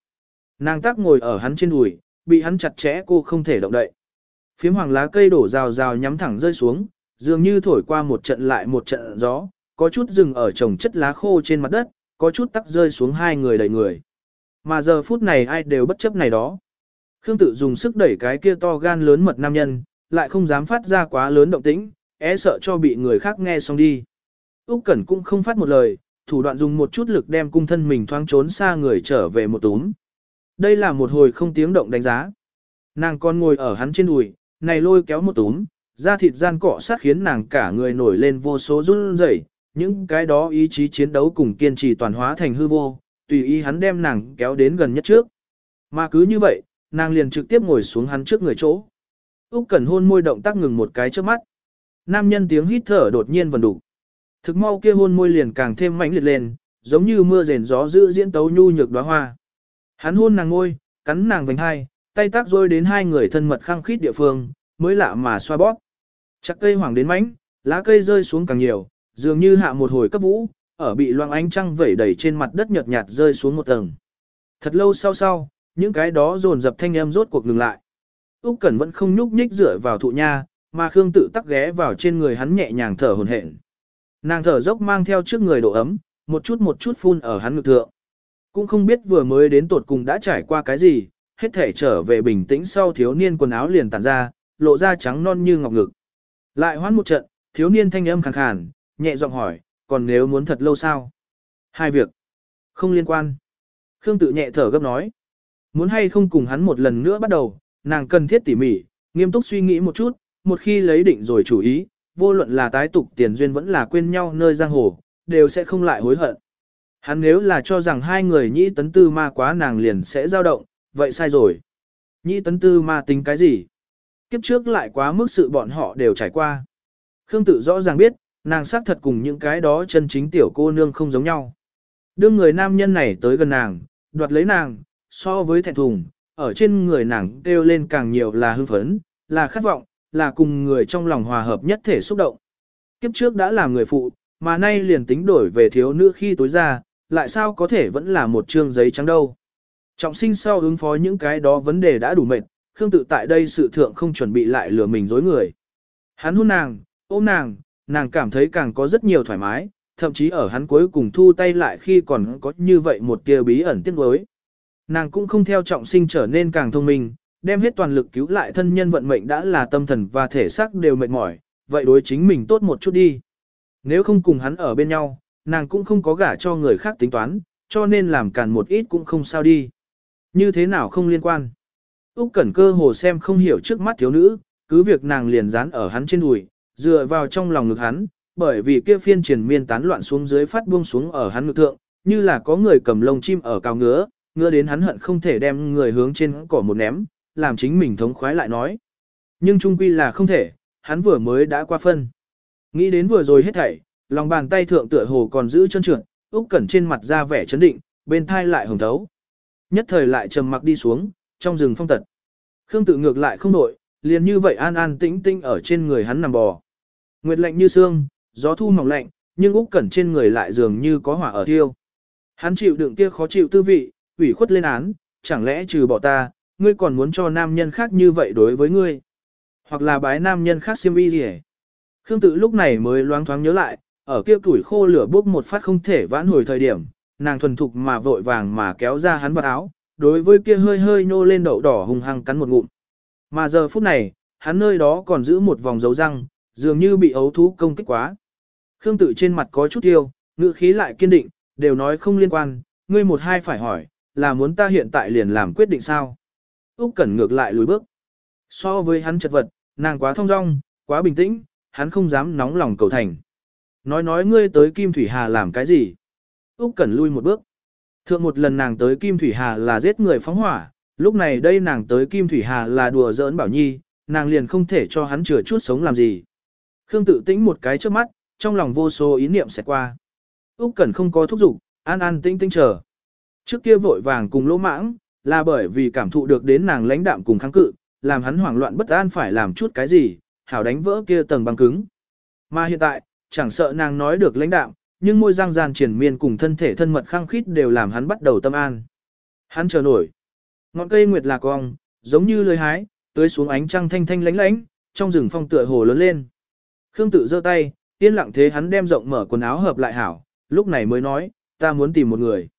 Nàng tác ngồi ở hắn trên đùi, bị hắn chặt chẽ cô không thể động đậy. Phiếm hoàng lá cây đổ rào rào nhắm thẳng rơi xuống, dường như thổi qua một trận lại một trận gió, có chút rừng ở trồng chất lá khô trên mặt đất, có chút tắc rơi xuống hai người đầy người. Mà giờ phút này ai đều bất chấp này đó. Khương tự dùng sức đẩy cái kia to gan lớn mật nam nhân, lại không dám phát ra quá lớn động tĩnh, é e sợ cho bị người khác nghe xong đi. Úc Cẩn cũng không phát một lời, thủ đoạn dùng một chút lực đem cung thân mình thoáng trốn xa người trở về một túm. Đây là một hồi không tiếng động đánh giá. Nàng còn ngồi ở hắn trên đùi, này lôi kéo một túm, da thịt gian cọ sát khiến nàng cả người nổi lên vô số run rẩy, những cái đó ý chí chiến đấu cùng kiên trì toàn hóa thành hư vô, tùy ý hắn đem nàng kéo đến gần nhất trước. Mà cứ như vậy, nàng liền trực tiếp ngồi xuống hắn trước người chỗ. Úc Cẩn hôn môi động tác ngừng một cái trước mắt. Nam nhân tiếng hít thở đột nhiên vần đủ. Thực mau kia hôn môi liền càng thêm mãnh liệt lên, giống như mưa rền gió giữ diễn tấu nhu nhược đóa hoa. Hắn hôn nàng ngôi, cắn nàng vành hai, tay tác rôi đến hai người thân mật khăng khít địa phương, mới lạ mà xoa bóp. Chắc cây hoàng đến mãnh, lá cây rơi xuống càng nhiều, dường như hạ một hồi cấp vũ, ở bị loang ánh trăng vẩy đầy trên mặt đất nhợt nhạt rơi xuống một tầng. Thật lâu sau sau, những cái đó dồn dập thanh âm rốt cuộc ngừng lại. Úc Cẩn vẫn không nhúc nhích dựa vào thụ nha, mà Khương tự tắc ghé vào trên người hắn nhẹ nhàng thở hổn hển. Nàng thở dốc mang theo trước người độ ấm, một chút một chút phun ở hắn ngực thượng. Cũng không biết vừa mới đến tột cùng đã trải qua cái gì, hết thể trở về bình tĩnh sau thiếu niên quần áo liền tản ra, lộ ra trắng non như ngọc ngực. Lại hoán một trận, thiếu niên thanh âm khàn khàn, nhẹ giọng hỏi, còn nếu muốn thật lâu sao? Hai việc. Không liên quan. Khương tự nhẹ thở gấp nói. Muốn hay không cùng hắn một lần nữa bắt đầu, nàng cần thiết tỉ mỉ, nghiêm túc suy nghĩ một chút, một khi lấy định rồi chủ ý, vô luận là tái tục tiền duyên vẫn là quên nhau nơi giang hồ, đều sẽ không lại hối hận. Hắn nếu là cho rằng hai người nhĩ tấn tư ma quá nàng liền sẽ dao động, vậy sai rồi. Nhĩ tấn tư ma tính cái gì? Kiếp trước lại quá mức sự bọn họ đều trải qua. Khương tự rõ ràng biết, nàng xác thật cùng những cái đó chân chính tiểu cô nương không giống nhau. Đương người nam nhân này tới gần nàng, đoạt lấy nàng, so với thẹn thùng, ở trên người nàng kêu lên càng nhiều là hưng phấn, là khát vọng, là cùng người trong lòng hòa hợp nhất thể xúc động. Kiếp trước đã là người phụ, mà nay liền tính đổi về thiếu nữ khi tối ra, lại sao có thể vẫn là một trương giấy trắng đâu. Trọng sinh sau ứng phó những cái đó vấn đề đã đủ mệt, Khương tự tại đây sự thượng không chuẩn bị lại lừa mình dối người. Hắn hôn nàng, ôm nàng, nàng cảm thấy càng có rất nhiều thoải mái, thậm chí ở hắn cuối cùng thu tay lại khi còn có như vậy một tia bí ẩn tiếc nuối. Nàng cũng không theo trọng sinh trở nên càng thông minh, đem hết toàn lực cứu lại thân nhân vận mệnh đã là tâm thần và thể xác đều mệt mỏi, vậy đối chính mình tốt một chút đi. Nếu không cùng hắn ở bên nhau, nàng cũng không có gả cho người khác tính toán, cho nên làm càn một ít cũng không sao đi. Như thế nào không liên quan. Úc Cẩn cơ hồ xem không hiểu trước mắt thiếu nữ, cứ việc nàng liền dán ở hắn trên đùi, dựa vào trong lòng ngực hắn, bởi vì kia phiên triển miên tán loạn xuống dưới phát buông xuống ở hắn ngực thượng, như là có người cầm lông chim ở cao ngứa, ngứa đến hắn hận không thể đem người hướng trên cỏ một ném, làm chính mình thống khoái lại nói. Nhưng trung quy là không thể, hắn vừa mới đã qua phân. Nghĩ đến vừa rồi hết thảy, lòng bàn tay thượng tựa hồ còn giữ chân trượt, Úc Cẩn trên mặt ra vẻ chấn định, bên thai lại hồng thấu. Nhất thời lại trầm mặc đi xuống, trong rừng phong tật. Khương tự ngược lại không đổi, liền như vậy an an tĩnh tĩnh ở trên người hắn nằm bò. Nguyệt lạnh như xương, gió thu mỏng lạnh, nhưng Úc Cẩn trên người lại dường như có hỏa ở thiêu. Hắn chịu đựng kia khó chịu tư vị, ủy khuất lên án, chẳng lẽ trừ bỏ ta, ngươi còn muốn cho nam nhân khác như vậy đối với ngươi? Hoặc là bái nam nhân khác xiêm y liễu. Khương tự lúc này mới loáng thoáng nhớ lại, ở kia tuổi khô lửa bốc một phát không thể vãn hồi thời điểm, nàng thuần thục mà vội vàng mà kéo ra hắn vào áo, đối với kia hơi hơi nô lên đậu đỏ hung hăng cắn một ngụm. Mà giờ phút này, hắn nơi đó còn giữ một vòng dấu răng, dường như bị ấu thú công kích quá. Khương tự trên mặt có chút tiêu, ngữ khí lại kiên định, đều nói không liên quan, ngươi một hai phải hỏi, là muốn ta hiện tại liền làm quyết định sao? Úc Cẩn ngược lại lùi bước. So với hắn chật vật, nàng quá thông dong, quá bình tĩnh, hắn không dám nóng lòng cầu thành. Nói nói ngươi tới Kim Thủy Hà làm cái gì? Úc Cẩn lui một bước. Thượng một lần nàng tới Kim Thủy Hà là giết người phóng hỏa, lúc này đây nàng tới Kim Thủy Hà là đùa giỡn Bảo Nhi, nàng liền không thể cho hắn chừa chút sống làm gì. Khương tự tĩnh một cái trước mắt, trong lòng vô số ý niệm sẽ qua. Úc Cẩn không có thúc giục, an an tĩnh tĩnh chờ. Trước kia vội vàng cùng lỗ mãng, là bởi vì cảm thụ được đến nàng lãnh đạm cùng kháng cự, làm hắn hoảng loạn bất an phải làm chút cái gì, hảo đánh vỡ kia tầng băng cứng. Mà hiện tại, chẳng sợ nàng nói được lãnh đạm, nhưng môi răng gian triển miên cùng thân thể thân mật khăng khít đều làm hắn bắt đầu tâm an. Hắn chờ nổi. Ngọn cây nguyệt là cong, giống như lưỡi hái, tưới xuống ánh trăng thanh thanh lánh lánh, trong rừng phong tựa hồ lớn lên. Khương tự giơ tay, yên lặng thế hắn đem rộng mở quần áo hợp lại hảo, lúc này mới nói, ta muốn tìm một người.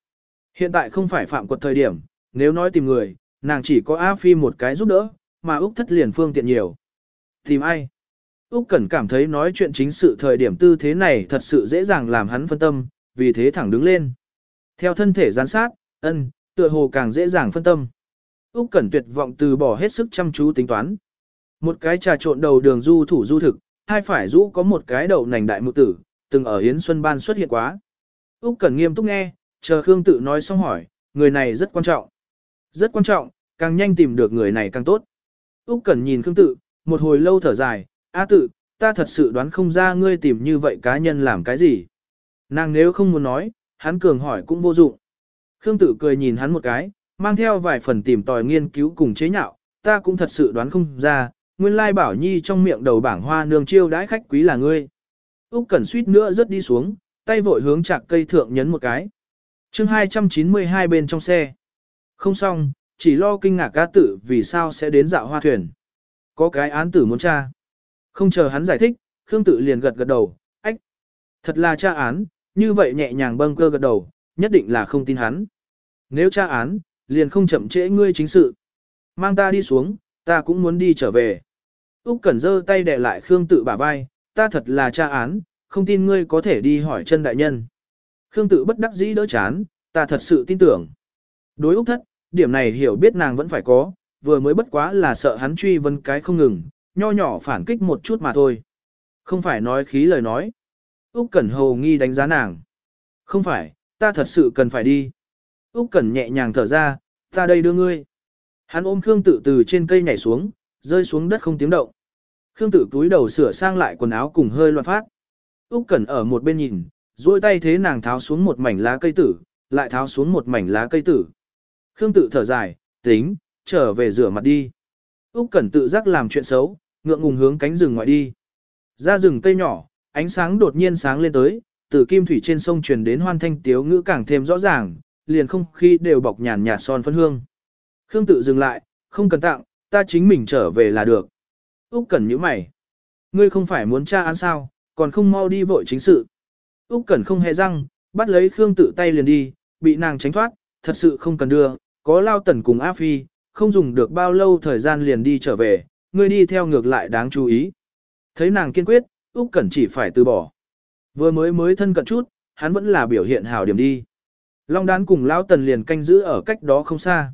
Hiện tại không phải phạm quật thời điểm, nếu nói tìm người, nàng chỉ có A Phi một cái giúp đỡ, mà Úc thất liền phương tiện nhiều. Tìm ai? Úc Cẩn cảm thấy nói chuyện chính sự thời điểm tư thế này thật sự dễ dàng làm hắn phân tâm, vì thế thẳng đứng lên. Theo thân thể gián sát, ân, tựa hồ càng dễ dàng phân tâm. Úc Cẩn tuyệt vọng từ bỏ hết sức chăm chú tính toán. Một cái trà trộn đầu đường du thủ du thực, hai phải rũ có một cái đầu nành đại mục tử, từng ở Yến Xuân Ban xuất hiện quá. Úc Cẩn nghiêm túc nghe, chờ Khương tự nói xong hỏi, người này rất quan trọng. Rất quan trọng, càng nhanh tìm được người này càng tốt. Úc Cẩn nhìn Khương tự, một hồi lâu thở dài, A tự, ta thật sự đoán không ra ngươi tìm như vậy cá nhân làm cái gì. Nàng nếu không muốn nói, hắn cường hỏi cũng vô dụng. Khương Tử cười nhìn hắn một cái, mang theo vài phần tìm tòi nghiên cứu cùng chế nhạo, ta cũng thật sự đoán không ra, nguyên lai bảo nhi trong miệng đầu bảng hoa nương chiêu đãi khách quý là ngươi. Úc Cẩn suýt nữa rớt đi xuống, tay vội hướng chạc cây thượng nhấn một cái. Chương 292 bên trong xe. Không xong, chỉ lo kinh ngạc ca tử vì sao sẽ đến dạo hoa thuyền. Có cái án tử muốn tra. Không chờ hắn giải thích, Khương tự liền gật gật đầu, ách. Thật là tra án, như vậy nhẹ nhàng bâng cơ gật đầu, nhất định là không tin hắn. Nếu tra án, liền không chậm trễ ngươi chính sự. Mang ta đi xuống, ta cũng muốn đi trở về. Úc Cẩn giơ tay đè lại Khương tự bả vai, ta thật là tra án, không tin ngươi có thể đi hỏi chân đại nhân. Khương tự bất đắc dĩ đỡ chán, ta thật sự tin tưởng. Đối Úc thất, điểm này hiểu biết nàng vẫn phải có, vừa mới bất quá là sợ hắn truy vấn cái không ngừng, nho nhỏ phản kích một chút mà thôi. Không phải nói khí lời nói. Úc Cẩn hầu nghi đánh giá nàng. Không phải, ta thật sự cần phải đi. Úc Cẩn nhẹ nhàng thở ra, ta đây đưa ngươi. Hắn ôm Khương Tử từ trên cây nhảy xuống, rơi xuống đất không tiếng động. Khương Tử túi đầu sửa sang lại quần áo cùng hơi loạn phát. Úc Cẩn ở một bên nhìn, duỗi tay thế nàng tháo xuống một mảnh lá cây tử, lại tháo xuống một mảnh lá cây tử. Khương Tử thở dài, tính, trở về rửa mặt đi. Úc Cẩn tự giác làm chuyện xấu, ngượng ngùng hướng cánh rừng ngoại đi. Ra rừng cây nhỏ, ánh sáng đột nhiên sáng lên tới, từ kim thủy trên sông truyền đến hoan thanh tiếu ngữ càng thêm rõ ràng, liền không khí đều bọc nhàn nhạt son phấn hương. Khương tự dừng lại, không cần tặng, ta chính mình trở về là được. Úc Cẩn nhíu mày. Ngươi không phải muốn tra án sao, còn không mau đi vội chính sự. Úc Cẩn không hề răng, bắt lấy Khương tự tay liền đi, bị nàng tránh thoát, thật sự không cần đưa, có Lao Tần cùng A Phi, không dùng được bao lâu thời gian liền đi trở về, ngươi đi theo ngược lại đáng chú ý. Thấy nàng kiên quyết, Úc Cẩn chỉ phải từ bỏ. Vừa mới mới thân cận chút, hắn vẫn là biểu hiện hảo điểm đi. Long đán cùng Lao Tần liền canh giữ ở cách đó không xa.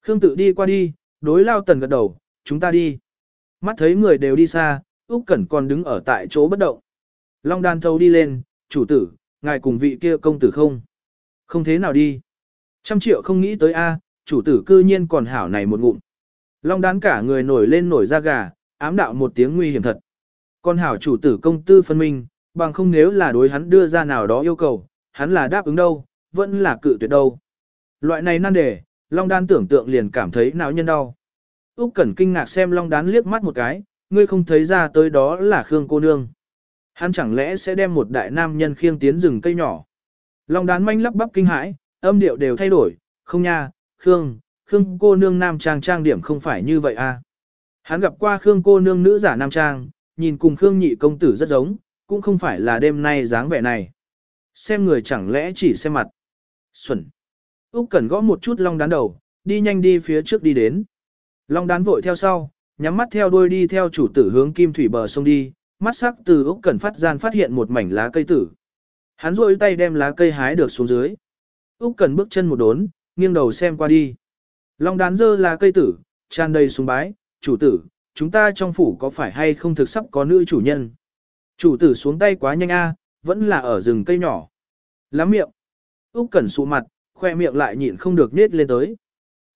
Khương tự đi qua đi, đối Lao Tần gật đầu, chúng ta đi. Mắt thấy người đều đi xa, Úc Cẩn còn đứng ở tại chỗ bất động. Long đan thâu đi lên, chủ tử, ngài cùng vị kia công tử không? Không thế nào đi. Trăm triệu không nghĩ tới a, chủ tử cư nhiên còn hảo này một ngụm. Long đán cả người nổi lên nổi da gà, ám đạo một tiếng nguy hiểm thật. Con hảo chủ tử công tư phân minh, bằng không nếu là đối hắn đưa ra nào đó yêu cầu, hắn là đáp ứng đâu, vẫn là cự tuyệt đâu. Loại này nan đề, Long Đán tưởng tượng liền cảm thấy não nhân đau. Úc Cẩn kinh ngạc xem Long Đán liếc mắt một cái, ngươi không thấy ra tới đó là Khương cô nương. Hắn chẳng lẽ sẽ đem một đại nam nhân khiêng tiến rừng cây nhỏ. Long Đán manh lắp bắp kinh hãi, âm điệu đều thay đổi, không nha, Khương, Khương cô nương nam trang trang điểm không phải như vậy à. Hắn gặp qua Khương cô nương nữ giả nam trang, nhìn cùng Khương nhị công tử rất giống, cũng không phải là đêm nay dáng vẻ này. Xem người chẳng lẽ chỉ xem mặt. Xuẩn. Úc Cẩn gõ một chút long đán đầu, đi nhanh đi phía trước đi đến. Long đán vội theo sau, nhắm mắt theo đuôi đi theo chủ tử hướng kim thủy bờ sông đi, mắt sắc từ Úc Cẩn phát gian phát hiện một mảnh lá cây tử. Hắn rôi tay đem lá cây hái được xuống dưới. Úc Cẩn bước chân một đốn, nghiêng đầu xem qua đi. Long đán dơ là cây tử, tràn đầy sùng bái, chủ tử, chúng ta trong phủ có phải hay không thực sắp có nữ chủ nhân. Chủ tử xuống tay quá nhanh a, vẫn là ở rừng cây nhỏ. Lắm miệng. Úc Cẩn sụ mặt, khoe miệng lại nhịn không được nết lên tới.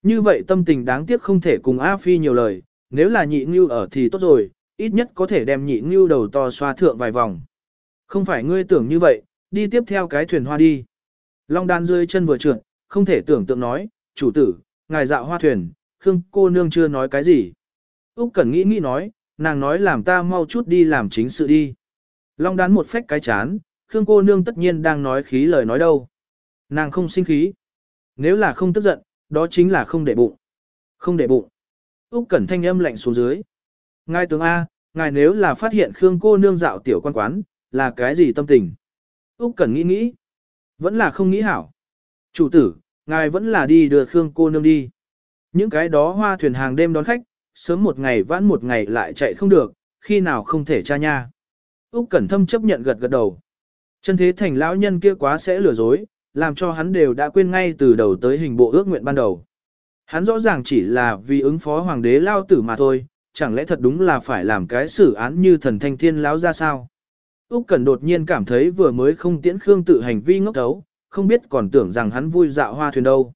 Như vậy tâm tình đáng tiếc không thể cùng A Phi nhiều lời, nếu là nhị ngưu ở thì tốt rồi, ít nhất có thể đem nhị ngưu đầu to xoa thượng vài vòng. Không phải ngươi tưởng như vậy, đi tiếp theo cái thuyền hoa đi. Long đan rơi chân vừa trượt, không thể tưởng tượng nói, chủ tử, ngài dạo hoa thuyền, Khương cô nương chưa nói cái gì. Úc Cẩn nghĩ nghĩ nói, nàng nói làm ta mau chút đi làm chính sự đi. Long đán một phách cái chán, Khương cô nương tất nhiên đang nói khí lời nói đâu. Nàng không sinh khí. Nếu là không tức giận, đó chính là không để bụng. Không để bụng. Úc Cẩn thanh âm lạnh xuống dưới. Ngài tướng A, ngài nếu là phát hiện Khương cô nương dạo tiểu quan quán, là cái gì tâm tình? Úc Cẩn nghĩ nghĩ. Vẫn là không nghĩ hảo. Chủ tử, ngài vẫn là đi đưa Khương cô nương đi. Những cái đó hoa thuyền hàng đêm đón khách, sớm một ngày vãn một ngày lại chạy không được, khi nào không thể tra nha. Úc Cẩn Thâm chấp nhận gật gật đầu. Chân thế thành lão nhân kia quá sẽ lừa dối, làm cho hắn đều đã quên ngay từ đầu tới hình bộ ước nguyện ban đầu. Hắn rõ ràng chỉ là vì ứng phó hoàng đế lao tử mà thôi, chẳng lẽ thật đúng là phải làm cái xử án như thần thanh thiên lão ra sao? Úc Cẩn đột nhiên cảm thấy vừa mới không tiễn Khương tự hành vi ngốc đấu, không biết còn tưởng rằng hắn vui dạo hoa thuyền đâu.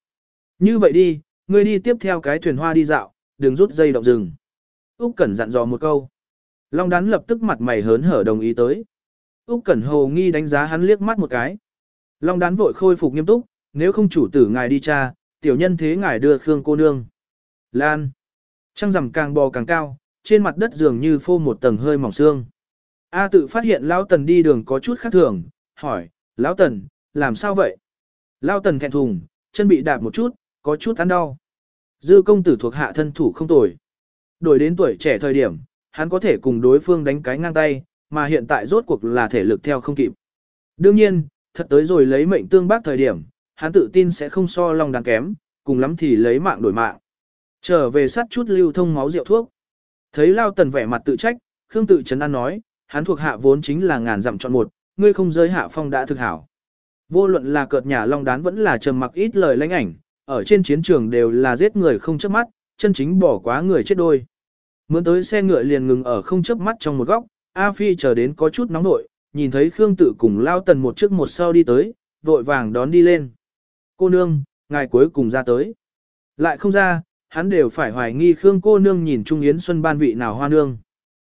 Như vậy đi, ngươi đi tiếp theo cái thuyền hoa đi dạo, đừng rút dây động rừng. Úc Cẩn dặn dò một câu. Long đán lập tức mặt mày hớn hở đồng ý tới. Úc Cẩn hồ nghi đánh giá hắn liếc mắt một cái. Long đán vội khôi phục nghiêm túc, nếu không chủ tử ngài đi cha, tiểu nhân thế ngài đưa Khương cô nương. Lan. Trăng rằm càng bò càng cao, trên mặt đất dường như phô một tầng hơi mỏng xương. A tự phát hiện Lão Tần đi đường có chút khác thường, hỏi, Lão Tần, làm sao vậy? Lao Tần thẹn thùng, chân bị đạp một chút, có chút ăn đau. Dư công tử thuộc hạ thân thủ không tồi. Đổi đến tuổi trẻ thời điểm, hắn có thể cùng đối phương đánh cái ngang tay, mà hiện tại rốt cuộc là thể lực theo không kịp. Đương nhiên, thật tới rồi lấy mệnh tương bác thời điểm, hắn tự tin sẽ không so lòng đáng kém, cùng lắm thì lấy mạng đổi mạng. Trở về sát chút lưu thông máu rượu thuốc. Thấy Lao Tần vẻ mặt tự trách, Khương tự chấn an nói, hắn thuộc hạ vốn chính là ngàn dặm chọn một, ngươi không giới hạ phong đã thực hảo. Vô luận là cợt nhà long đán vẫn là trầm mặc ít lời lãnh ảnh, ở trên chiến trường đều là giết người không chớp mắt, chân chính bỏ quá người chết đôi. Mướn tới xe ngựa liền ngừng ở không chớp mắt trong một góc, A Phi chờ đến có chút nóng nội, nhìn thấy Khương Tự cùng Lao Tần một trước một sau đi tới, vội vàng đón đi lên. Cô nương, ngài cuối cùng ra tới. Lại không ra, hắn đều phải hoài nghi Khương cô nương nhìn Trung Yến Xuân ban vị nào hoa nương.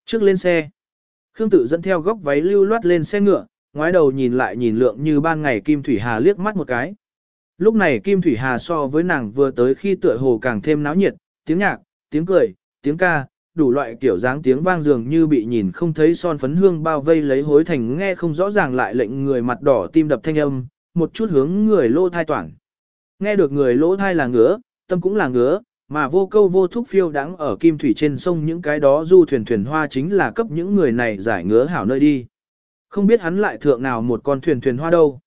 Trước lên xe, Khương Tự dẫn theo góc váy lưu loát lên xe ngựa, ngoái đầu nhìn lại nhìn lượng như ban ngày Kim Thủy Hà liếc mắt một cái. Lúc này Kim Thủy Hà so với nàng vừa tới khi tựa hồ càng thêm náo nhiệt, tiếng nhạc, tiếng cười, tiếng ca, đủ loại kiểu dáng tiếng vang dường như bị nhìn không thấy son phấn hương bao vây lấy hối thành nghe không rõ ràng lại lệnh người mặt đỏ tim đập thanh âm, một chút hướng người lỗ thai toàn Nghe được người lỗ thai là ngứa, tâm cũng là ngứa, mà vô câu vô thúc phiêu đáng ở kim thủy trên sông những cái đó du thuyền thuyền hoa chính là cấp những người này giải ngứa hảo nơi đi. Không biết hắn lại thượng nào một con thuyền thuyền hoa đâu.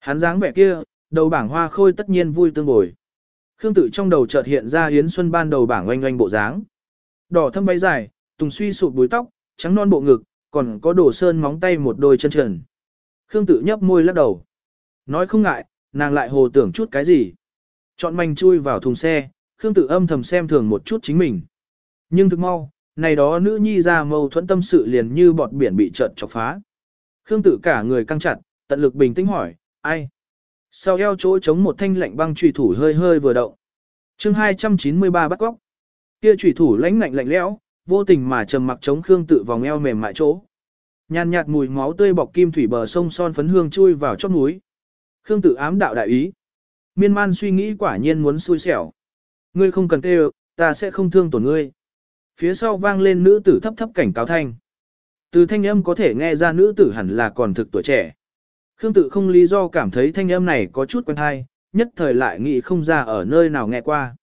Hắn dáng vẻ kia, đầu bảng hoa khôi tất nhiên vui tương bồi. Khương tự trong đầu chợt hiện ra Yến Xuân ban đầu bảng oanh oanh bộ dáng. Đỏ thâm váy dài, tùng suy sụp búi tóc, trắng non bộ ngực, còn có đổ sơn móng tay một đôi chân trần. Khương tự nhấp môi lắc đầu. Nói không ngại, nàng lại hồ tưởng chút cái gì. Chọn manh chui vào thùng xe, Khương tự âm thầm xem thường một chút chính mình. Nhưng thực mau, này đó nữ nhi ra mâu thuẫn tâm sự liền như bọt biển bị trợn chọc phá. Khương Tử cả người căng chặt, tận lực bình tĩnh hỏi, ai? Sau eo chỗ chống một thanh lạnh băng trùy thủ hơi hơi vừa động. chương 293 bắt góc. Kia trùy thủ lãnh ngạnh lạnh lẽo, vô tình mà trầm mặc chống Khương Tử vòng eo mềm mại chỗ. Nhàn nhạt mùi máu tươi bọc kim thủy bờ sông son phấn hương chui vào chóp núi. Khương Tử ám đạo đại ý. Miên man suy nghĩ quả nhiên muốn xui xẻo. Ngươi không cần kêu, ta sẽ không thương tổn ngươi. Phía sau vang lên nữ tử thấp thấp cảnh cáo thanh. Từ thanh âm có thể nghe ra nữ tử hẳn là còn thực tuổi trẻ. Khương tự không lý do cảm thấy thanh âm này có chút quen hay, nhất thời lại nghĩ không ra ở nơi nào nghe qua.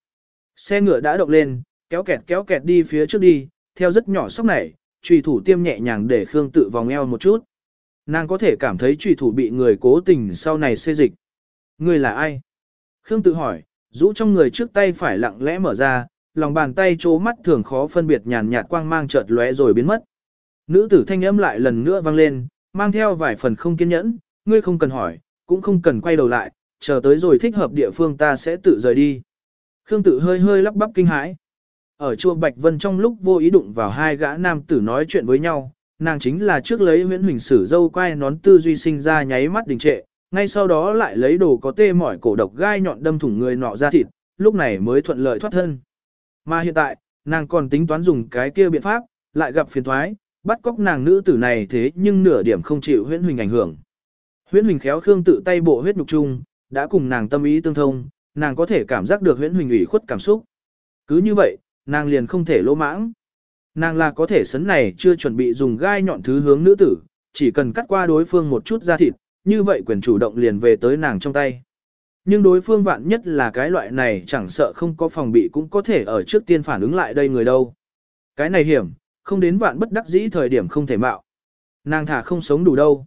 Xe ngựa đã động lên, kéo kẹt kéo kẹt đi phía trước đi, theo rất nhỏ sóc này, trùy thủ tiêm nhẹ nhàng để Khương tự vòng eo một chút. Nàng có thể cảm thấy trùy thủ bị người cố tình sau này xê dịch. Người là ai? Khương tự hỏi, rũ trong người trước tay phải lặng lẽ mở ra, lòng bàn tay chố mắt thường khó phân biệt nhàn nhạt quang mang chợt lóe rồi biến mất. Nữ tử thanh âm lại lần nữa vang lên, mang theo vài phần không kiên nhẫn, ngươi không cần hỏi, cũng không cần quay đầu lại, chờ tới rồi thích hợp địa phương ta sẽ tự rời đi. Khương tự hơi hơi lắp bắp kinh hãi. Ở chùa Bạch Vân trong lúc vô ý đụng vào hai gã nam tử nói chuyện với nhau, nàng chính là trước lấy Nguyễn Huỳnh Sử dâu quay nón tư duy sinh ra nháy mắt đình trệ, ngay sau đó lại lấy đồ có tê mỏi cổ độc gai nhọn đâm thủng người nọ ra thịt, lúc này mới thuận lợi thoát thân. Mà hiện tại, nàng còn tính toán dùng cái kia biện pháp, lại gặp phiền thoái, bắt cóc nàng nữ tử này thế nhưng nửa điểm không chịu huyễn huỳnh ảnh hưởng. Huyễn huỳnh khéo khương tự tay bộ huyết nhục chung, đã cùng nàng tâm ý tương thông, nàng có thể cảm giác được huyễn huỳnh ủy khuất cảm xúc. Cứ như vậy, nàng liền không thể lỗ mãng. Nàng là có thể sấn này chưa chuẩn bị dùng gai nhọn thứ hướng nữ tử, chỉ cần cắt qua đối phương một chút da thịt, như vậy quyền chủ động liền về tới nàng trong tay. Nhưng đối phương vạn nhất là cái loại này chẳng sợ không có phòng bị cũng có thể ở trước tiên phản ứng lại đây người đâu. Cái này hiểm, không đến vạn bất đắc dĩ thời điểm không thể mạo. Nàng thả không sống đủ đâu.